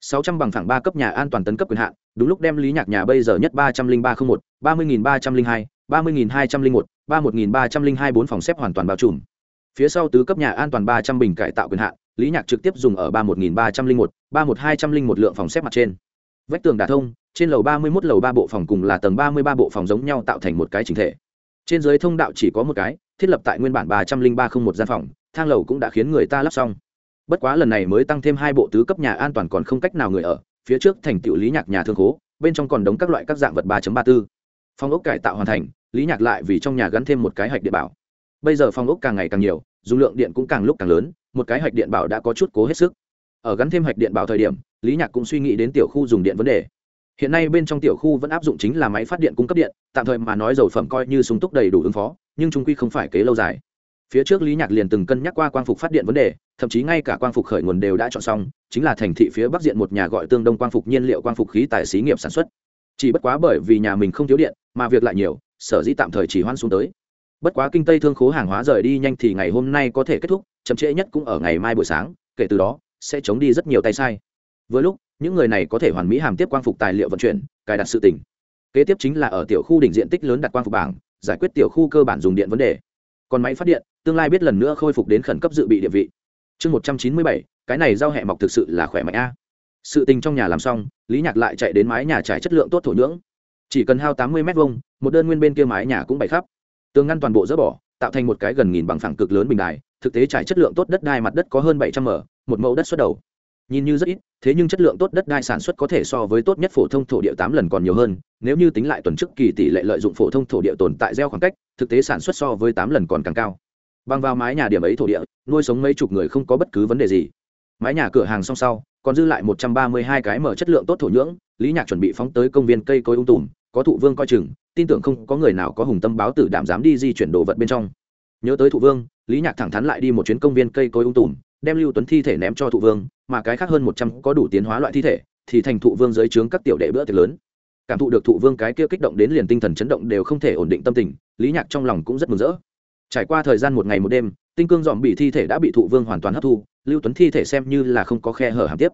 sáu trăm bằng phẳng ba cấp nhà an toàn tấn cấp quyền hạn, đúng lúc đem lý nhạc nhà bây giờ nhất ba trăm linh ba không một, ba mươi nghìn ba trăm linh hai, ba mươi nghìn hai trăm linh một, ba một nghìn ba trăm linh hai bốn phòng xếp hoàn toàn bao trùm. Phía sau tứ cấp nhà an toàn ba trăm bình cải tạo quyền hạn, lý nhạc trực tiếp dùng ở ba một nghìn ba trăm linh một, ba một hai trăm linh một lượng phòng xếp mặt trên. Vách tường đả thông, trên lầu ba mươi một lầu ba bộ phòng cùng là tầng ba mươi ba bộ phòng giống nhau tạo thành một cái chỉnh thể. Trên dưới thông đạo chỉ có một cái, thiết lập tại nguyên bản ba trăm linh ba không một gian phòng, thang lầu cũng đã khiến người ta lắp xong bất quá lần này mới tăng thêm hai bộ tứ cấp nhà an toàn còn không cách nào người ở, phía trước thành tựu lý nhạc nhà thương khố, bên trong còn đống các loại các dạng vật ba ba bốn phòng ốc cải tạo hoàn thành, lý nhạc lại vì trong nhà gắn thêm một cái hạch điện bảo. Bây giờ phòng ốc càng ngày càng nhiều dung lượng điện cũng càng lúc càng lớn, một cái hạch điện bảo đã có chút cố hết sức. Ở gắn thêm hạch điện bảo thời điểm, lý nhạc cũng suy nghĩ đến tiểu khu dùng điện vấn đề. Hiện nay bên trong tiểu khu vẫn áp dụng chính là máy phát điện cung cấp điện, tạm thời mà nói dầu phẩm coi như sung túc đầy đủ ứng phó, nhưng chúng quy không phải kế lâu dài phía trước lý nhạc liền từng cân nhắc qua quang phục phát điện vấn đề, thậm chí ngay cả quang phục khởi nguồn đều đã chọn xong, chính là thành thị phía bắc diện một nhà gọi tương đông quang phục nhiên liệu quang phục khí tài xí nghiệp sản xuất. Chỉ bất quá bởi vì nhà mình không thiếu điện, mà việc lại nhiều, sở dĩ tạm thời chỉ hoan xuống tới. Bất quá kinh tây thương khố hàng hóa rời đi nhanh thì ngày hôm nay có thể kết thúc, chậm trễ nhất cũng ở ngày mai buổi sáng, kể từ đó, sẽ chống đi rất nhiều tay sai. Với lúc, những người này có thể hoàn mỹ hàm tiếp quang phục tài liệu vận chuyển, cài đặt sự tỉnh kế tiếp chính là ở tiểu khu đỉnh diện tích lớn đặt quang phục bảng, giải quyết tiểu khu cơ bản dùng điện vấn đề còn máy phát điện, tương lai biết lần nữa khôi phục đến khẩn cấp dự bị địa vị. Chương một trăm chín mươi bảy, cái này giao hẹ mọc thực sự là khỏe mạnh a. Sự tình trong nhà làm xong, lý nhạc lại chạy đến mái nhà trải chất lượng tốt thổ nhưỡng. Chỉ cần hao tám mươi m hai một đơn nguyên bên kia mái nhà cũng bày khắp. Tường ngăn toàn bộ dỡ bỏ, tạo thành một cái gần nghìn bằng phẳng cực lớn bình đài, thực tế trải chất lượng tốt đất đai mặt đất có hơn bảy trăm m, một mẫu đất xuất đầu. Nhìn như rất ít, thế nhưng chất lượng tốt đất đai sản xuất có thể so với tốt nhất phổ thông thổ địa tám lần còn nhiều hơn, nếu như tính lại tuần trước kỳ tỷ lệ lợi dụng phổ thông thổ địa tồn tại gieo khoảng cách thực tế sản xuất so với tám lần còn càng cao. Bằng vào mái nhà điểm ấy thổ địa, nuôi sống mấy chục người không có bất cứ vấn đề gì. Mái nhà cửa hàng song sau, còn dư lại một trăm ba mươi hai cái mở chất lượng tốt thổ nhưỡng, lý nhạc chuẩn bị phóng tới công viên cây cối ung tùm, có thụ vương coi chừng, tin tưởng không có người nào có hùng tâm báo tử đảm dám đi di chuyển đồ vật bên trong. Nhớ tới thụ vương, lý nhạc thẳng thắn lại đi một chuyến công viên cây cối ung tùm, đem lưu tuấn thi thể ném cho thụ vương, mà cái khác hơn một trăm có đủ tiến hóa loại thi thể, thì thành thụ vương dưới trướng các tiểu đệ bữa tiệc lớn. Cảm thụ được thụ vương cái kia kích động đến liền tinh thần chấn động đều không thể ổn định tâm tình lý nhạc trong lòng cũng rất mừng rỡ. Trải qua thời gian một ngày một đêm, tinh cương dòm bị thi thể đã bị thụ vương hoàn toàn hấp thu, lưu tuấn thi thể xem như là không có khe hở hàm tiếp.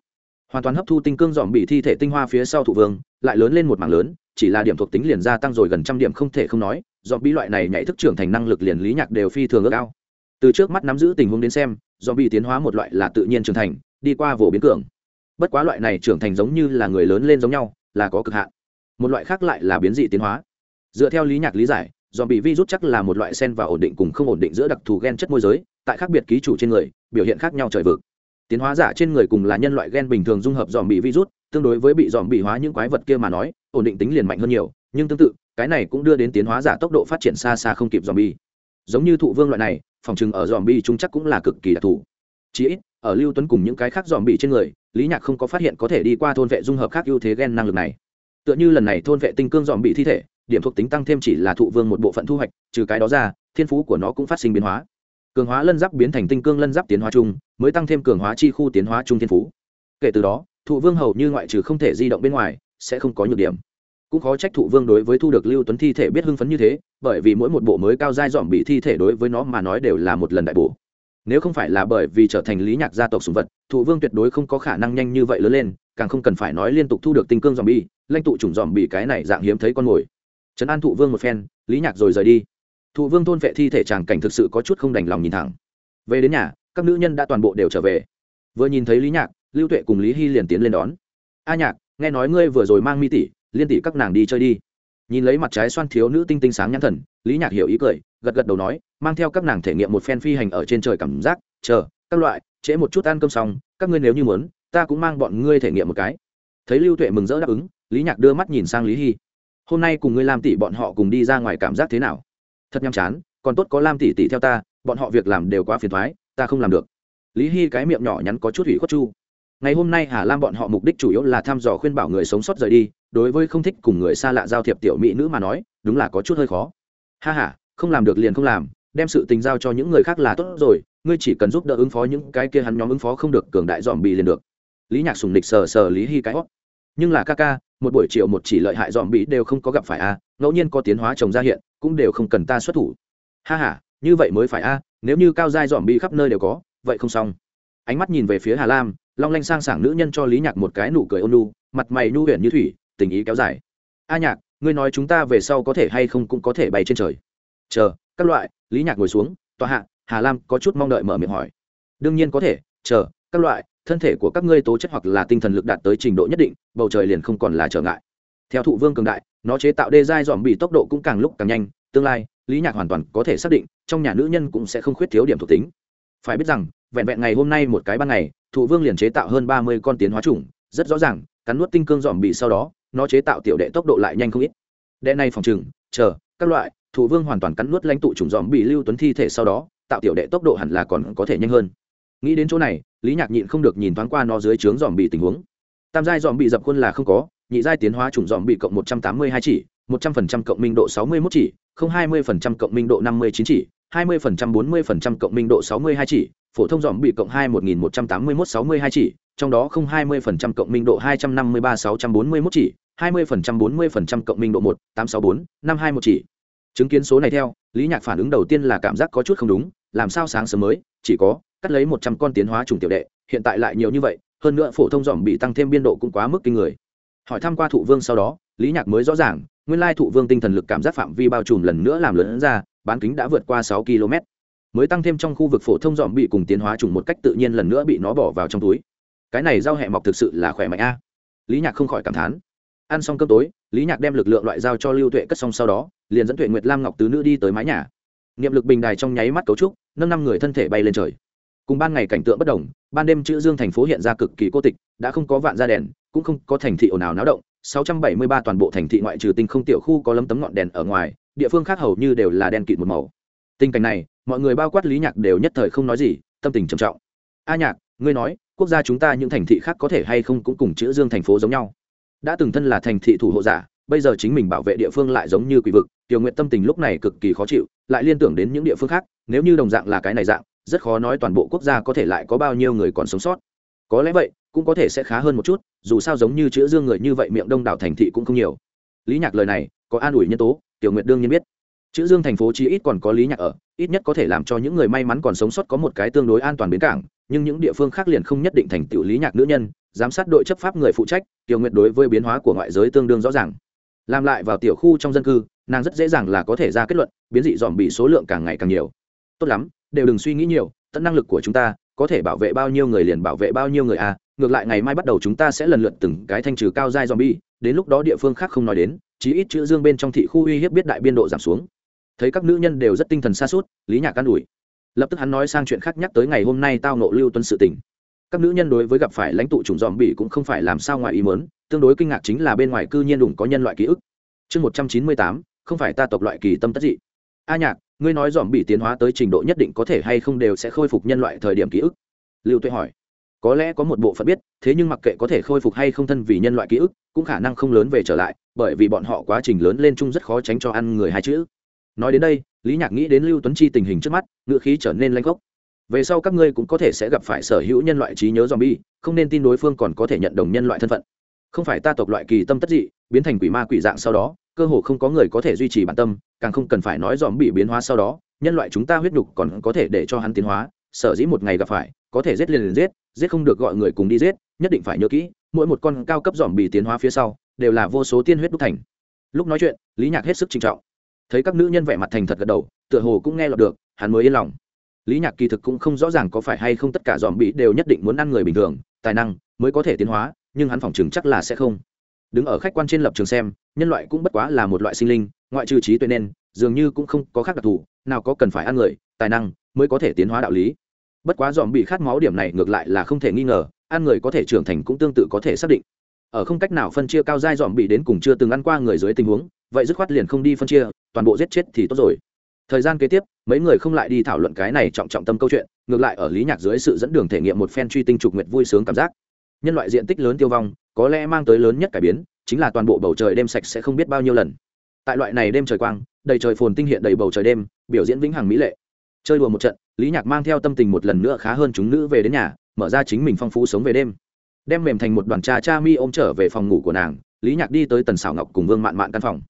Hoàn toàn hấp thu tinh cương dòm bị thi thể tinh hoa phía sau thụ vương, lại lớn lên một mảng lớn, chỉ là điểm thuộc tính liền gia tăng rồi gần trăm điểm không thể không nói, dòm bị loại này nhảy thức trưởng thành năng lực liền lý nhạc đều phi thường ước ao. Từ trước mắt nắm giữ tình huống đến xem, dòm bị tiến hóa một loại là tự nhiên trưởng thành, đi qua vồ biến cường. Bất quá loại này trưởng thành giống như là người lớn lên giống nhau, là có cực hạn. Một loại khác lại là biến dị tiến hóa. Dựa theo lý nhạc lý giải dòm bị virus chắc là một loại sen và ổn định cùng không ổn định giữa đặc thù gen chất môi giới, tại khác biệt ký chủ trên người, biểu hiện khác nhau trời vực. Tiến hóa giả trên người cùng là nhân loại gen bình thường dung hợp dòm bị virus, tương đối với bị dòm bị hóa những quái vật kia mà nói, ổn định tính liền mạnh hơn nhiều, nhưng tương tự, cái này cũng đưa đến tiến hóa giả tốc độ phát triển xa xa không kịp dòm bi giống như thụ vương loại này, phòng chừng ở dòm bi chúng chắc cũng là cực kỳ đặc thù. Chí ít, ở lưu tuấn cùng những cái khác dòm bị trên người, lý nhạc không có phát hiện có thể đi qua thôn vệ dung hợp khác ưu thế gen năng lực này. Tựa như lần này thôn vệ tinh cương dòm bị thi thể điểm thuộc tính tăng thêm chỉ là thụ vương một bộ phận thu hoạch, trừ cái đó ra, thiên phú của nó cũng phát sinh biến hóa. Cường hóa lân giáp biến thành tinh cương lân giáp tiến hóa chung, mới tăng thêm cường hóa chi khu tiến hóa chung thiên phú. Kể từ đó, thụ vương hầu như ngoại trừ không thể di động bên ngoài, sẽ không có nhược điểm. Cũng khó trách thụ vương đối với thu được lưu tuấn thi thể biết hưng phấn như thế, bởi vì mỗi một bộ mới cao dai dòm bị thi thể đối với nó mà nói đều là một lần đại bổ. Nếu không phải là bởi vì trở thành lý nhạc gia tộc sùng vật, thụ vương tuyệt đối không có khả năng nhanh như vậy lớn lên, càng không cần phải nói liên tục thu được tinh cương dòm bi lanh tụ chủng dòm bị cái này dạng hiếm thấy con mồi trấn an thụ vương một phen, lý nhạc rồi rời đi. Thụ vương thôn vệ thi thể tràng cảnh thực sự có chút không đành lòng nhìn thẳng. Về đến nhà, các nữ nhân đã toàn bộ đều trở về. Vừa nhìn thấy lý nhạc, lưu tuệ cùng lý hy liền tiến lên đón. A nhạc, nghe nói ngươi vừa rồi mang mi tỷ, liên tỷ các nàng đi chơi đi. Nhìn lấy mặt trái xoan thiếu nữ tinh tinh sáng nhãn thần, lý nhạc hiểu ý cười, gật gật đầu nói, mang theo các nàng thể nghiệm một phen phi hành ở trên trời cảm giác, chờ, các loại, trễ một chút ăn cơm xong, các ngươi nếu như muốn, ta cũng mang bọn ngươi thể nghiệm một cái. Thấy lưu tuệ mừng rỡ đáp ứng, lý nhạc đưa mắt nhìn sang lý hy hôm nay cùng ngươi làm tỷ bọn họ cùng đi ra ngoài cảm giác thế nào? Thật nhàm chán, còn tốt có lam tỷ tỷ theo ta, bọn họ việc làm đều quá phiền thoái, ta không làm được. Lý hy cái miệng nhỏ nhắn có chút hủy khuất chu. Ngày hôm nay hà lam bọn họ mục đích chủ yếu là thăm dò khuyên bảo người sống sót rời đi, đối với không thích cùng người xa lạ giao thiệp tiểu mỹ nữ mà nói, đúng là có chút hơi khó. Ha h a không làm được liền không làm, đem sự tình giao cho những người khác là tốt rồi, ngươi chỉ cần giúp đỡ ứng phó những cái kia hắn nhóm ứng phó không được, cường đại dòm bị liền được. Lý nhạc sùng địch sờ sờ lý hy cái hót nhưng là ca ca, một buổi chiều một chỉ lợi hại dòm bị đều không có gặp phải a, ngẫu nhiên có tiến hóa trồng ra hiện, cũng đều không cần ta xuất thủ. Ha h a như vậy mới phải a, nếu như cao dai dòm bị khắp nơi đều có, vậy không xong. Ánh mắt nhìn về phía hà lam, long lanh sang sảng nữ nhân cho lý nhạc một cái nụ cười ôn nu mặt mày nhu huyền như thủy, tình ý kéo dài. A nhạc, ngươi nói chúng ta về sau có thể hay không cũng có thể bay trên trời. Chờ, các loại, lý nhạc ngồi xuống, tòa hạ, hà lam có chút mong đợi mở miệng hỏi. Đương nhiên có thể, chờ, các loại thân thể của các ngươi tố chất hoặc là tinh thần lực đạt tới trình độ nhất định, bầu trời liền không còn là trở ngại. Theo thụ vương cường đại, nó chế tạo đê giai dòm bị tốc độ cũng càng lúc càng nhanh, tương lai, lý nhạc hoàn toàn có thể xác định, trong nhà nữ nhân cũng sẽ không khuyết thiếu điểm thuộc tính. Phải biết rằng, vẹn vẹn ngày hôm nay một cái ban ngày, thụ vương liền chế tạo hơn ba mươi con tiến hóa chủng, rất rõ ràng, cắn nuốt tinh cương dòm bị sau đó, nó chế tạo tiểu đệ tốc độ lại nhanh không ít. Đệ này phòng trừng chờ, các loại, thụ vương hoàn toàn cắn nuốt lãnh tụ chủng dòm bị lưu tuấn thi thể sau đó, tạo tiểu đệ tốc độ hẳn là còn có thể nhanh hơn. Nghĩ đến chỗ này lý nhạc nhịn không được nhìn thoáng qua nó dưới trướng dòm bị tình huống. Tam giai dòm bị dập khuôn là không có, nhị giai tiến hóa chủng dòm bị cộng một trăm tám mươi hai chỉ, một trăm phần trăm cộng minh độ sáu mươi mốt chỉ, không hai mươi phần trăm cộng minh độ năm mươi chín chỉ, hai mươi phần trăm bốn mươi phần trăm cộng minh độ sáu mươi hai chỉ, phổ thông dòm bị cộng hai một nghìn một trăm tám mươi mốt sáu mươi hai chỉ, trong đó không hai mươi phần trăm cộng minh độ hai trăm năm mươi ba sáu trăm bốn mươi mốt chỉ, hai mươi phần trăm bốn mươi phần trăm cộng minh độ một tám sáu bốn, năm hai một chỉ. Chứng kiến số này theo, lý nhạc phản ứng đầu tiên là cảm giác có chút không đúng, làm sao sáng sớm mới, chỉ có cắt lấy một trăm con tiến hóa trùng tiểu đệ, hiện tại lại nhiều như vậy, hơn nữa phổ thông dòm bị tăng thêm biên độ cũng quá mức kinh người. Hỏi thăm qua thụ vương sau đó, lý nhạc mới rõ ràng, nguyên lai thụ vương tinh thần lực cảm giác phạm vi bao trùm lần nữa làm lớn ra, bán kính đã vượt qua sáu km. Mới tăng thêm trong khu vực phổ thông dòm bị cùng tiến hóa trùng một cách tự nhiên lần nữa bị nó bỏ vào trong túi. Cái này giao hẹ mọc thực sự là khỏe mạnh a. Lý nhạc không khỏi cảm thán. Ăn xong cơm tối, lý nhạc đem lực lượng loại giao cho lưu tuệ cất xong sau đó, liền dẫn tuệ nguyệt lam ngọc tứ nữ đi tới mái nhà. Niệm lực bình đài trong nháy mắt cấu trúc, nâng năm người thân thể bay lên trời cùng ban ngày cảnh tượng bất đồng, ban đêm chữ dương thành phố hiện ra cực kỳ cô tịch, đã không có vạn ra đèn, cũng không có thành thị ồn ào náo động. 673 toàn bộ thành thị ngoại trừ tinh không tiểu khu có lấm tấm ngọn đèn ở ngoài, địa phương khác hầu như đều là đen kịt một màu. Tình cảnh này, mọi người bao quát lý nhạc đều nhất thời không nói gì, tâm tình trầm trọng. A nhạc, ngươi nói, quốc gia chúng ta những thành thị khác có thể hay không cũng cùng chữ dương thành phố giống nhau? Đã từng thân là thành thị thủ hộ giả, bây giờ chính mình bảo vệ địa phương lại giống như quỷ vực. Tiểu nguyện tâm tình lúc này cực kỳ khó chịu, lại liên tưởng đến những địa phương khác, nếu như đồng dạng là cái này dạng rất khó nói toàn bộ quốc gia có thể lại có bao nhiêu người còn sống sót. Có lẽ vậy, cũng có thể sẽ khá hơn một chút, dù sao giống như chữ dương người như vậy miệng đông đảo thành thị cũng không nhiều. Lý nhạc lời này, có an ủi nhân tố, tiểu nguyệt đương nhiên biết. Chữ dương thành phố chí ít còn có lý nhạc ở, ít nhất có thể làm cho những người may mắn còn sống sót có một cái tương đối an toàn bến cảng, nhưng những địa phương khác liền không nhất định thành tựu lý nhạc nữ nhân, giám sát đội chấp pháp người phụ trách, tiểu nguyệt đối với biến hóa của ngoại giới tương đương rõ ràng. Làm lại vào tiểu khu trong dân cư, nàng rất dễ dàng là có thể ra kết luận, biến dị dòm bị số lượng càng ngày càng nhiều. Tốt lắm đều đừng suy nghĩ nhiều, tận năng lực của chúng ta có thể bảo vệ bao nhiêu người liền bảo vệ bao nhiêu người à ngược lại ngày mai bắt đầu chúng ta sẽ lần lượt từng cái thanh trừ cao giai zombie, đến lúc đó địa phương khác không nói đến, chí ít chữ dương bên trong thị khu uy hiếp biết đại biên độ giảm xuống. Thấy các nữ nhân đều rất tinh thần xa suốt lý nhạc can ủi. Lập tức hắn nói sang chuyện khác nhắc tới ngày hôm nay tao nộ lưu tuân sự tình. Các nữ nhân đối với gặp phải lãnh tụ chủng dòm bỉ cũng không phải làm sao ngoài ý mớn tương đối kinh ngạc chính là bên ngoài cư nhiên đủng có nhân loại ký ức. Chương một trăm chín mươi tám, không phải ta tộc loại kỳ tâm tất dị a nhạc, ngươi nói dòm bị tiến hóa tới trình độ nhất định có thể hay không đều sẽ khôi phục nhân loại thời điểm ký ức? Lưu tuệ hỏi. Có lẽ có một bộ phận biết, thế nhưng mặc kệ có thể khôi phục hay không thân vì nhân loại ký ức, cũng khả năng không lớn về trở lại, bởi vì bọn họ quá trình lớn lên chung rất khó tránh cho ăn người hai chữ. Nói đến đây, lý nhạc nghĩ đến lưu tuấn chi tình hình trước mắt, ngựa khí trở nên lanh gốc. Về sau các ngươi cũng có thể sẽ gặp phải sở hữu nhân loại trí nhớ z o m bi e không nên tin đối phương còn có thể nhận đồng nhân loại thân phận. Không phải ta tộc loại kỳ tâm tất dị, biến thành quỷ ma quỷ dạng sau đó cơ hồ không có người có thể duy trì bản tâm, càng không cần phải nói dòm bị biến hóa sau đó, nhân loại chúng ta huyết nhục còn có thể để cho hắn tiến hóa, sở dĩ một ngày gặp phải, có thể giết liền liền giết giết không được gọi người cùng đi giết, nhất định phải nhớ kỹ, mỗi một con cao cấp dòm bị tiến hóa phía sau, đều là vô số tiên huyết đúc thành. Lúc nói chuyện, lý nhạc hết sức trinh trọng. Thấy các nữ nhân vẻ mặt thành thật gật đầu, tựa hồ cũng nghe lọt được, hắn mới yên lòng. Lý nhạc kỳ thực cũng không rõ ràng có phải hay không tất cả dòm bị đều nhất định muốn ăn người bình thường, tài năng mới có thể tiến hóa, nhưng hắn phỏng chừng chắc là sẽ không. Đứng ở khách quan trên lập trường xem nhân loại cũng bất quá là một loại sinh linh, ngoại trừ trí tuệ nên, dường như cũng không có khác đặc thù, nào có cần phải ăn người, tài năng mới có thể tiến hóa đạo lý. Bất quá dòm bị khát máu điểm này ngược lại là không thể nghi ngờ, ăn người có thể trưởng thành cũng tương tự có thể xác định. Ở không cách nào phân chia cao giai dòm bị đến cùng chưa từng ăn qua người dưới tình huống, vậy dứt khoát liền không đi phân chia, toàn bộ giết chết thì tốt rồi. Thời gian kế tiếp, mấy người không lại đi thảo luận cái này trọng trọng tâm câu chuyện, ngược lại ở lý nhạc dưới sự dẫn đường thể nghiệm một phen truy tinh trục nguyệt vui sướng cảm giác. Nhân loại diện tích lớn tiêu vong, có lẽ mang tới lớn nhất cải biến chính là toàn bộ bầu trời đêm sạch sẽ không biết bao nhiêu lần. Tại loại này đêm trời quang, đầy trời phồn tinh hiện đầy bầu trời đêm, biểu diễn vĩnh hằng mỹ lệ. Chơi đùa một trận, lý nhạc mang theo tâm tình một lần nữa khá hơn chúng nữ về đến nhà, mở ra chính mình phong phú sống về đêm. Đem mềm thành một đoàn trà cha mi ôm trở về phòng ngủ của nàng, lý nhạc đi tới tần xảo ngọc cùng vương mạn mạn căn phòng.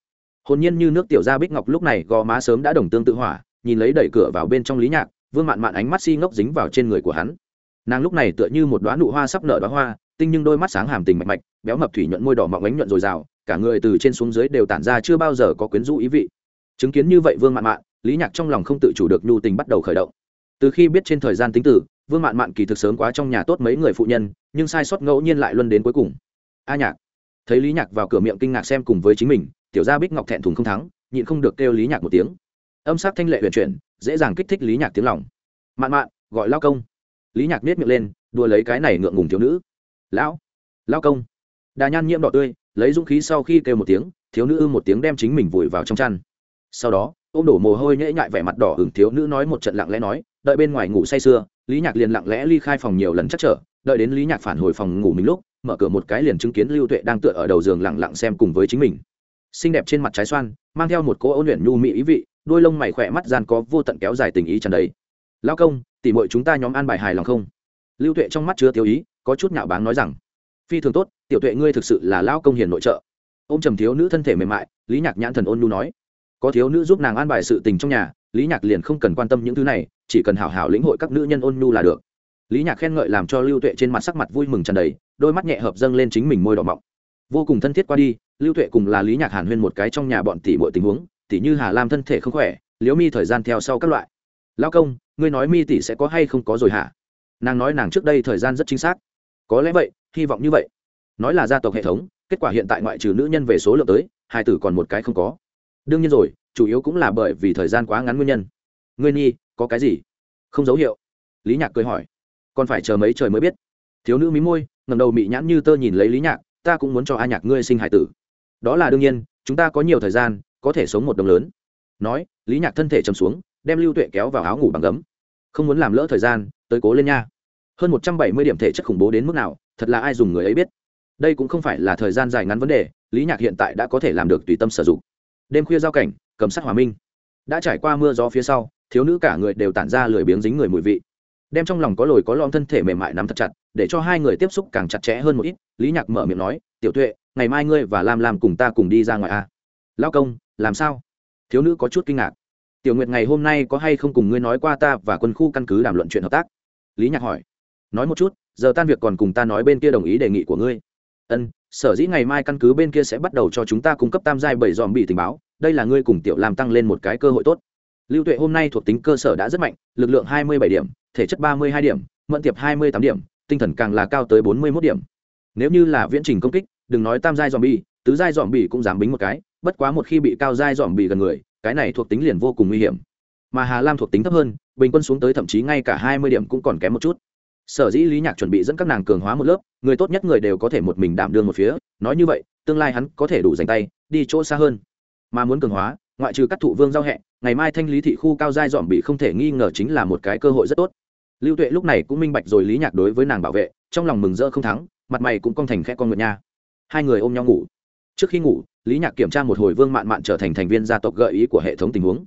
Hồn nhiên như nước tiểu gia bích ngọc lúc này gò má sớm đã đồng tương tự hỏa, nhìn lấy đẩy cửa vào bên trong lý nhạc, vương mạn mạn ánh mắt si ngốc dính vào trên người của hắn. Nàng lúc này tựa như một đoá nụ hoa sắp nở đoá hoa tinh nhưng đôi mắt sáng hàm tình mạch mạch, béo mập thủy nhuận môi đỏ mọng ánh nhuận dồi dào, cả người từ trên xuống dưới đều tản ra chưa bao giờ có quyến rũ ý vị. Chứng kiến như vậy vương mạn mạn, lý nhạc trong lòng không tự chủ được nhu tình bắt đầu khởi động. Từ khi biết trên thời gian tính tử vương mạn mạn kỳ thực sớm quá trong nhà tốt mấy người phụ nhân, nhưng sai sót ngẫu nhiên lại luân đến cuối cùng. A nhạc. Thấy lý nhạc vào cửa miệng kinh ngạc xem cùng với chính mình, tiểu gia bích ngọc thẹn thùng không thắng, nhịn không được kêu lý nhạc một tiếng. Âm sắc thanh lệ huyền chuyển, dễ dàng kích thích lý nhạc tiếng lòng. Mạn mạn, gọi lao công. Lý nhạc nết miệng lên, đùa lấy cái này ngượng ngùng thiếu nữ lão lao công. Đà nhan nhiễm đỏ tươi, lấy dũng khí sau khi kêu một tiếng, thiếu nữ ư một tiếng đem chính mình vùi vào trong chăn. Sau đó ô m đổ mồ hôi nhễ nhại vẻ mặt đỏ hưởng thiếu nữ nói một trận lặng lẽ nói, đợi bên ngoài ngủ say sưa. Lý nhạc liền lặng lẽ ly khai phòng nhiều lần chắc trở, đợi đến lý nhạc phản hồi phòng ngủ mình lúc, mở cửa một cái liền chứng kiến lưu tuệ đang tựa ở đầu giường lặng lặng xem cùng với chính mình. Xinh đẹp trên mặt trái xoan, mang theo một cỗ ôn luyện nhu mỹ ý vị, đôi lông mày khỏe mắt gian có vô tận kéo dài tình ý tràn đầy. Lao công, tỉ mội chúng ta nhóm an bài hài lòng không? Lưu tuệ trong mắt chứa tiêu ý có chút nhạo báng nói rằng, phi thường tốt, tiểu tuệ ngươi thực sự là lao công hiền nội trợ. Ô m trầm thiếu nữ thân thể mềm mại, lý nhạc nhãn thần ôn nu nói, có thiếu nữ giúp nàng an bài sự tình trong nhà, lý nhạc liền không cần quan tâm những thứ này, chỉ cần hảo hảo lĩnh hội các nữ nhân ôn nu là được. Lý nhạc khen ngợi làm cho lưu tuệ trên mặt sắc mặt vui mừng tràn đầy, đôi mắt nhẹ hợp dâng lên chính mình môi đỏ mọng. Vô cùng thân thiết qua đi, lưu tuệ cùng là lý nhạc hàn huyên một cái trong nhà bọn tỷ mọi tình huống tỷ như hà lam thân thể không khỏe, liễu mi thời gian theo sau các loại. Lao công, ngươi nói mi tỷ sẽ có hay không có rồi hả? Nàng nói nàng trước đây thời gian rất chính xác có lẽ vậy, hy vọng như vậy. Nói là gia tộc hệ thống, kết quả hiện tại ngoại trừ nữ nhân về số lượng tới, hai tử còn một cái không có. Đương nhiên rồi, chủ yếu cũng là bởi vì thời gian quá ngắn nguyên nhân. Ngươi nhi, có cái gì? Không dấu hiệu. Lý nhạc cười hỏi. Còn phải chờ mấy trời mới biết. Thiếu nữ mí môi ngầm đầu mị nhãn như tơ nhìn lấy lý nhạc, ta cũng muốn cho a nhạc ngươi sinh hải tử. Đó là đương nhiên, chúng ta có nhiều thời gian, có thể sống một đồng lớn. Nói, lý nhạc thân thể chầm xuống, đem lưu tuệ kéo vào áo ngủ bằng gấm. Không muốn làm lỡ thời gian, tới cố lên nha hơn một trăm bảy mươi điểm thể chất khủng bố đến mức nào, thật là ai dùng người ấy biết. Đây cũng không phải là thời gian dài ngắn vấn đề, lý nhạc hiện tại đã có thể làm được tùy tâm sử dụng. Đêm khuya giao cảnh, cầm sát hòa minh. Đã trải qua mưa gió phía sau, thiếu nữ cả người đều tản ra lười biếng dính người mùi vị. Đem trong lòng có lồi có lom thân thể mềm mại nắm thật chặt, để cho hai người tiếp xúc càng chặt chẽ hơn một ít, lý nhạc mở miệng nói, tiểu tuệ, ngày mai ngươi và lam lam cùng ta cùng đi ra ngoài a. À? lao công, làm sao? Thiếu nữ có chút kinh ngạc. Tiểu nguyệt, ngày hôm nay có hay không cùng ngươi nói qua ta và quân khu căn cứ đàm luận chuyện hợp tác? Lý nhạc hỏi nói một chút, giờ tan việc còn cùng ta nói bên kia đồng ý đề nghị của ngươi. Ân, sở dĩ ngày mai căn cứ bên kia sẽ bắt đầu cho chúng ta cung cấp tam giai bảy dòm bị tình báo, đây là ngươi cùng tiểu làm tăng lên một cái cơ hội tốt. Lưu tuệ hôm nay thuộc tính cơ sở đã rất mạnh, lực lượng hai mươi bảy điểm, thể chất ba mươi hai điểm, mẫn tiệp hai mươi tám điểm, tinh thần càng là cao tới bốn mươi mốt điểm. Nếu như là viễn trình công kích, đừng nói tam giai dòm bi tứ giai dòm bị cũng dám bính một cái, bất quá một khi bị cao giai dòm bị gần người, cái này thuộc tính liền vô cùng nguy hiểm. Mà hà lam thuộc tính thấp hơn, bình quân xuống tới thậm chí ngay cả hai mươi điểm cũng còn kém một chút sở dĩ lý nhạc chuẩn bị dẫn các nàng cường hóa một lớp, người tốt nhất người đều có thể một mình đảm đương một phía, nói như vậy, tương lai hắn có thể đủ dành tay, đi chỗ xa hơn. Mà muốn cường hóa, ngoại trừ các thụ vương giao hẹ, ngày mai thanh lý thị khu cao giai dọn bị không thể nghi ngờ chính là một cái cơ hội rất tốt. Lưu tuệ lúc này cũng minh bạch rồi lý nhạc đối với nàng bảo vệ, trong lòng mừng rỡ không thắng, mặt mày cũng cong thành khẽ con ngựa nha. Hai người ôm nhau ngủ. Trước khi ngủ, lý nhạc kiểm tra một hồi vương mạn mạn trở thành thành viên gia tộc gợi ý của hệ thống tình huống.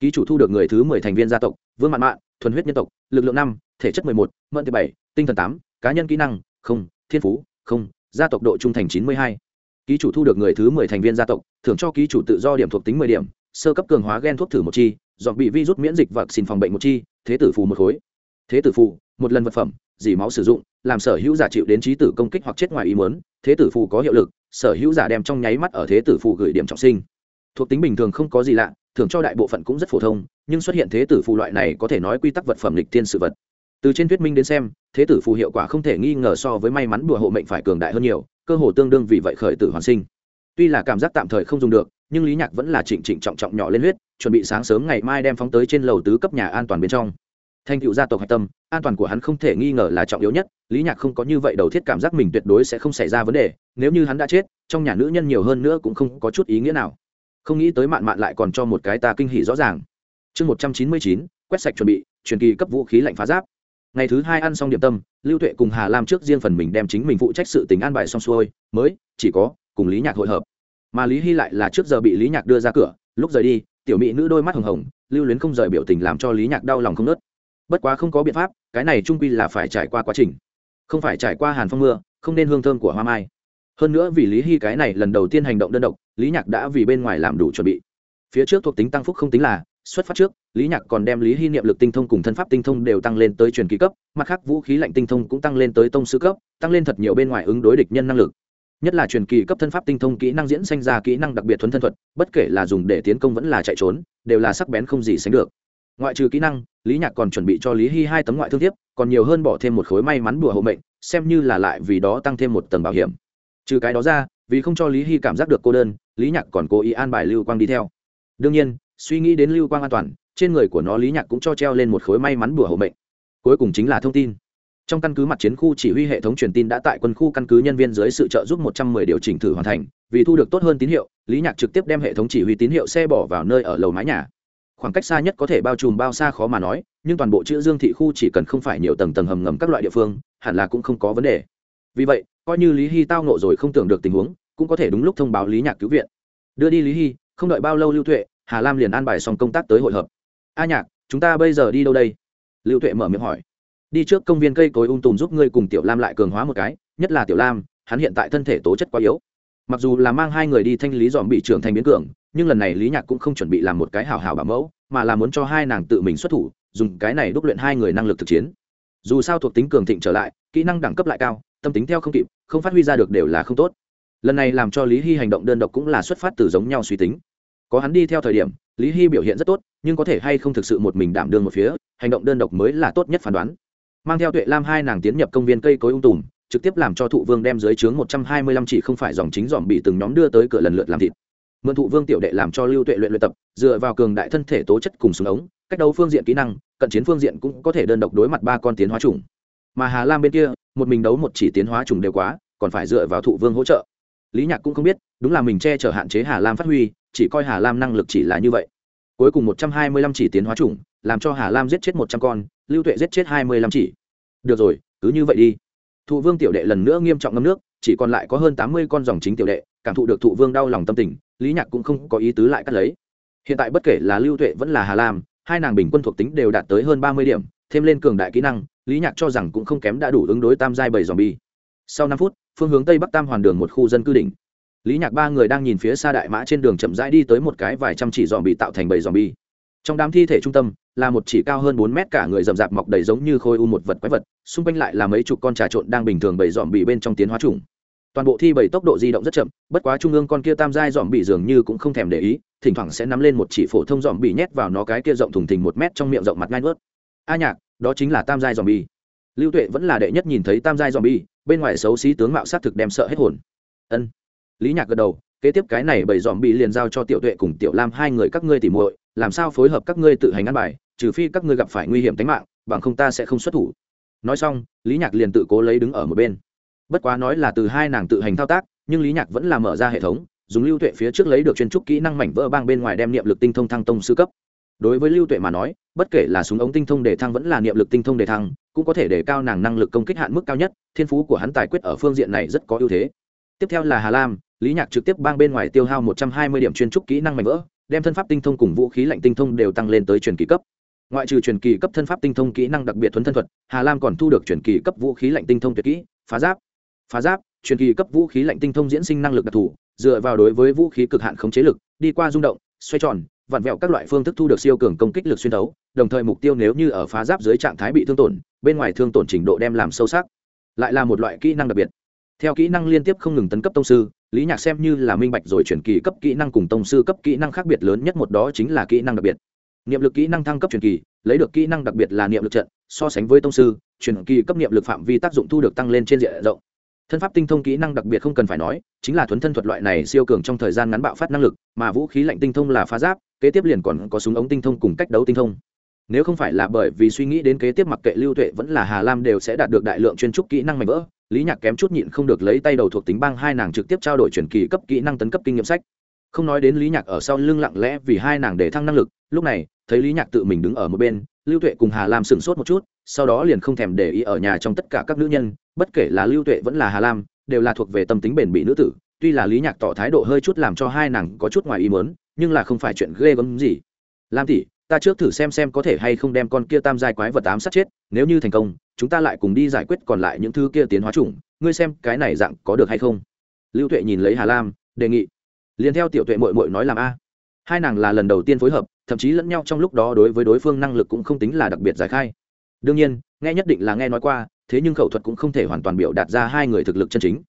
Ký chủ thu được người thứ mười thành viên gia tộc, vương mạn mạn, thuần huyết nhân tộc, lực lượng năm thể chất mười một, mẫn thứ bảy, tinh thần tám, cá nhân kỹ năng, không, thiên phú, không, gia tộc độ trung thành chín mươi hai. Ký chủ thu được người thứ mười thành viên gia tộc, thưởng cho ký chủ tự do điểm thuộc tính mười điểm, sơ cấp cường hóa gen thuốc thử một chi, dọn bị virus miễn dịch và xin phòng bệnh một chi, thế tử phù một khối. Thế tử phù, một lần vật phẩm dỉ máu sử dụng, làm sở hữu giả chịu đến trí tử công kích hoặc chết ngoài ý muốn, thế tử phù có hiệu lực, sở hữu giả đem trong nháy mắt ở thế tử phù gửi điểm trọng sinh. Thuộc tính bình thường không có gì lạ thường cho đại bộ phận cũng rất phổ thông, nhưng xuất hiện thế tử phù loại này có thể nói quy tắc vật phẩm lịch tiên sự vật từ trên thuyết minh đến xem, thế tử phù hiệu quả không thể nghi ngờ so với may mắn đùa hộ mệnh phải cường đại hơn nhiều, cơ hồ tương đương vì vậy khởi tử hoàn sinh. Tuy là cảm giác tạm thời không dùng được, nhưng lý nhạc vẫn là trịnh trịnh trọng trọng nhỏ lên huyết, chuẩn bị sáng sớm ngày mai đem phóng tới trên lầu tứ cấp nhà an toàn bên trong. Thành cựu gia tộc hạch tâm, an toàn của hắn không thể nghi ngờ là trọng yếu nhất, lý nhạc không có như vậy đầu thiết cảm giác mình tuyệt đối sẽ không xảy ra vấn đề, nếu như hắn đã chết, trong nhà nữ nhân nhiều hơn nữa cũng không có chút ý nghĩa nào. Không nghĩ tới mạn mạn lại còn cho một cái ta kinh hỉ rõ ràng. Chương một trăm chín mươi chín, quét sạch chuẩn bị, truyền kỳ cấp vũ khí lạnh phá giáp ngày thứ hai ăn xong điểm tâm, lưu tuệ cùng hà lam trước riêng phần mình đem chính mình phụ trách sự tình an bài xong xuôi, mới, chỉ có, cùng lý nhạc hội hợp. Mà lý hy lại là trước giờ bị lý nhạc đưa ra cửa, lúc rời đi, tiểu mỹ nữ đôi mắt hồng hồng, lưu luyến không rời biểu tình làm cho lý nhạc đau lòng không nớt bất quá không có biện pháp, cái này trung quy là phải trải qua quá trình. Không phải trải qua hàn phong mưa, không nên hương thơm của hoa mai. Hơn nữa vì lý hy cái này lần đầu tiên hành động đơn độc, lý nhạc đã vì bên ngoài làm đủ chuẩn bị. Phía trước thuộc tính tăng phúc không tính là xuất phát trước, lý nhạc còn đem lý hy niệm lực tinh thông cùng thân pháp tinh thông đều tăng lên tới truyền ký cấp, mặt khác vũ khí lạnh tinh thông cũng tăng lên tới tông sư cấp, tăng lên thật nhiều bên ngoài ứng đối địch nhân năng lực. Nhất là truyền kỳ cấp thân pháp tinh thông kỹ năng diễn sanh ra kỹ năng đặc biệt thuấn thân thuật, bất kể là dùng để tiến công vẫn là chạy trốn, đều là sắc bén không gì sánh được. Ngoại trừ kỹ năng, lý nhạc còn chuẩn bị cho lý hy hai tấm ngoại thương tiếp còn nhiều hơn bỏ thêm một khối may mắn bùa hộ mệnh, xem như là lại vì đó tăng thêm một tầng bảo hiểm. Trừ cái đó ra, vì không cho lý hy cảm giác được cô đơn, lý nhạc còn cố ý an bài lưu quang đi theo. Đương nhiên suy nghĩ đến lưu quang an toàn, trên người của nó lý nhạc cũng cho treo lên một khối may mắn bùa hộ mệnh. Cuối cùng chính là thông tin. Trong căn cứ mặt chiến khu chỉ huy hệ thống truyền tin đã tại quân khu căn cứ nhân viên dưới sự trợ giúp 110 điều chỉnh thử hoàn thành, vì thu được tốt hơn tín hiệu, lý nhạc trực tiếp đem hệ thống chỉ huy tín hiệu xe bỏ vào nơi ở lầu mái nhà. Khoảng cách xa nhất có thể bao trùm bao xa khó mà nói, nhưng toàn bộ chữ dương thị khu chỉ cần không phải nhiều tầng tầng hầm ngầm các loại địa phương, hẳn là cũng không có vấn đề. Vì vậy, coi như lý hy tao nộ rồi không tưởng được tình huống, cũng có thể đúng lúc thông báo lý nhạc cứu viện. Đưa đi lý hy, không đợi bao lâu lưu tuệ hà lam liền an bài xong công tác tới hội hợp. A nhạc, chúng ta bây giờ đi đâu đây? Lưu tuệ mở miệng hỏi. Đi trước công viên cây cối ung tùm giúp ngươi cùng tiểu lam lại cường hóa một cái, nhất là tiểu lam, hắn hiện tại thân thể tố chất quá yếu. Mặc dù là mang hai người đi thanh lý dòm bị trưởng thành biến cường, nhưng lần này lý nhạc cũng không chuẩn bị làm một cái hào hào bảo mẫu, mà là muốn cho hai nàng tự mình xuất thủ, dùng cái này đúc luyện hai người năng lực thực chiến. Dù sao thuộc tính cường thịnh trở lại, kỹ năng đẳng cấp lại cao, tâm tính theo không kịp, không phát huy ra được đều là không tốt. Lần này làm cho lý hy hành động đơn độc cũng là xuất phát từ giống nhau suy tính có hắn đi theo thời điểm, lý hy biểu hiện rất tốt, nhưng có thể hay không thực sự một mình đảm đương một phía, hành động đơn độc mới là tốt nhất phán đoán. Mang theo tuệ lam hai nàng tiến nhập công viên cây cối ung tùm, trực tiếp làm cho thụ vương đem dưới chướng một trăm hai mươi lăm chỉ không phải dòng chính dòm bị từng nhóm đưa tới cửa lần lượt làm thịt. Mượn thụ vương tiểu đệ làm cho lưu tuệ luyện luyện tập, dựa vào cường đại thân thể tố chất cùng súng ống, cách đấu phương diện kỹ năng, cận chiến phương diện cũng có thể đơn độc đối mặt ba con tiến hóa trùng mà hà lam bên kia, một mình đấu một chỉ tiến hóa trùng đều quá, còn phải dựa vào thụ vương hỗ trợ. Lý nhạc cũng không biết, đúng là mình che chở hạn chế hà lam phát huy chỉ coi hà lam năng lực chỉ là như vậy. Cuối cùng một trăm hai mươi lăm chỉ tiến hóa trùng làm cho hà lam giết chết một trăm con, lưu tuệ giết chết hai mươi lăm chỉ. Được rồi, cứ như vậy đi. Thụ vương tiểu đệ lần nữa nghiêm trọng ngâm nước, chỉ còn lại có hơn tám mươi con dòng chính tiểu đệ, cảm thụ được thụ vương đau lòng tâm tình, lý nhạc cũng không có ý tứ lại cắt lấy. Hiện tại bất kể là lưu tuệ vẫn là hà lam, hai nàng bình quân thuộc tính đều đạt tới hơn ba mươi điểm, thêm lên cường đại kỹ năng, lý nhạc cho rằng cũng không kém đã đủ ứng đối tam giai bảy zombie. sau năm phút, phương hướng tây bắc tam hoàn đường một khu dân cư đỉnh lý nhạc ba người đang nhìn phía xa đại mã trên đường chậm rãi đi tới một cái vài trăm chỉ dòm bị tạo thành bảy dòm bi trong đám thi thể trung tâm, là một chỉ cao hơn bốn mét cả người rậm rạp mọc đầy giống như khôi u một vật quái vật, xung quanh lại là mấy chục con trà trộn đang bình thường bầy dòm bị bên trong tiến hóa trùng toàn bộ thi bảy tốc độ di động rất chậm, bất quá trung ương con kia tam giai dòm bị dường như cũng không thèm để ý, thỉnh thoảng sẽ nắm lên một chỉ phổ thông dòm bị nhét vào nó cái kia rộng thùng thình một mét trong miệng rộng mặt ngai nuốt. A nhạc, đó chính là tam giai dòm bi lưu tuệ vẫn là đệ nhất nhìn thấy tam giai dòm bi bên ngoài xấu xí tướng mạo sát thực đem sợ hết hồn. Ân lý nhạc gật đầu, kế tiếp cái này bảy dòm bị liền giao cho tiểu tuệ cùng tiểu lam hai người các ngươi tỉ muội, làm sao phối hợp các ngươi tự hành ăn bài, trừ phi các ngươi gặp phải nguy hiểm tính mạng, bằng không ta sẽ không xuất thủ. Nói xong, lý nhạc liền tự cố lấy đứng ở một bên. Bất quá nói là từ hai nàng tự hành thao tác, nhưng lý nhạc vẫn là mở ra hệ thống, dùng lưu tuệ phía trước lấy được chuyên trúc kỹ năng mảnh vỡ bang bên ngoài đem niệm lực tinh thông thăng tông sư cấp. Đối với lưu tuệ mà nói, bất kể là súng ống tinh thông để thăng vẫn là niệm lực tinh thông để thăng, cũng có thể để cao nàng năng lực công kích hạn mức cao nhất, thiên phú của hắn tài quyết ở phương diện này rất có ưu thế tiếp theo là hà lam, lý nhạc trực tiếp bang bên ngoài tiêu hao một trăm hai mươi điểm chuyên trúc kỹ năng mạnh vỡ, đem thân pháp tinh thông cùng vũ khí lạnh tinh thông đều tăng lên tới truyền kỳ cấp. Ngoại trừ truyền kỳ cấp thân pháp tinh thông kỹ năng đặc biệt thuấn thân thuật, hà lam còn thu được truyền kỳ cấp vũ khí lạnh tinh thông tuyệt kỹ, phá giáp. Phá giáp, truyền kỳ cấp vũ khí lạnh tinh thông diễn sinh năng lực đặc thù, dựa vào đối với vũ khí cực hạn khống chế lực, đi qua rung động, xoay tròn, vặn vẹo các loại phương thức thu được siêu cường công kích lực xuyên thấu, đồng thời mục tiêu nếu như ở phá giáp dưới trạng thái bị thương tổn, bên ngoài thương tổn trình độ đem làm sâu sắc. Lại là một loại kỹ năng đặc biệt theo kỹ năng liên tiếp không ngừng tấn cấp tông sư, lý nhạc xem như là minh bạch rồi chuyển kỳ cấp kỹ năng cùng tông sư cấp kỹ năng khác biệt lớn nhất một đó chính là kỹ năng đặc biệt. Niệm lực kỹ năng thăng cấp truyền kỳ, lấy được kỹ năng đặc biệt là niệm lực trận, so sánh với tông sư, truyền kỳ cấp niệm lực phạm vi tác dụng thu được tăng lên trên diện rộng. Thân pháp tinh thông kỹ năng đặc biệt không cần phải nói, chính là thuấn thân thuật loại này siêu cường trong thời gian ngắn bạo phát năng lực, mà vũ khí lạnh tinh thông là phá giáp, kế tiếp liền còn có súng ống tinh thông cùng cách đấu tinh thông. Nếu không phải là bởi vì suy nghĩ đến kế tiếp mặc kệ lưu tuệ vẫn là hà lam đều sẽ đạt được đại lượng chuyên trúc kỹ năng mạnh vỡ lý nhạc kém chút nhịn không được lấy tay đầu thuộc tính bang hai nàng trực tiếp trao đổi truyền kỳ cấp kỹ năng tấn cấp kinh nghiệm sách. Không nói đến lý nhạc ở sau lưng lặng lẽ vì hai nàng để thăng năng lực, lúc này, thấy lý nhạc tự mình đứng ở một bên, lưu tuệ cùng hà lam sửng sốt một chút, sau đó liền không thèm để ý ở nhà trong tất cả các nữ nhân, bất kể là lưu tuệ vẫn là hà lam, đều là thuộc về tâm tính bền bỉ nữ tử. Tuy là lý nhạc tỏ thái độ hơi chút làm cho hai nàng có chút ngoài ý mớn nhưng là không phải chuyện ghê gớm gì. Lam tỷ ta trước thử xem xem có thể hay không đem con kia tam giai quái vật ám sát chết, nếu như thành công, chúng ta lại cùng đi giải quyết còn lại những thứ kia tiến hóa chủng, ngươi xem cái này dạng có được hay không? Lưu tuệ nhìn lấy hà lam, đề nghị. Liền theo tiểu tuệ mội mội nói làm a. Hai nàng là lần đầu tiên phối hợp, thậm chí lẫn nhau trong lúc đó đối với đối phương năng lực cũng không tính là đặc biệt giải khai. Đương nhiên, nghe nhất định là nghe nói qua, thế nhưng khẩu thuật cũng không thể hoàn toàn biểu đạt ra hai người thực lực chân chính.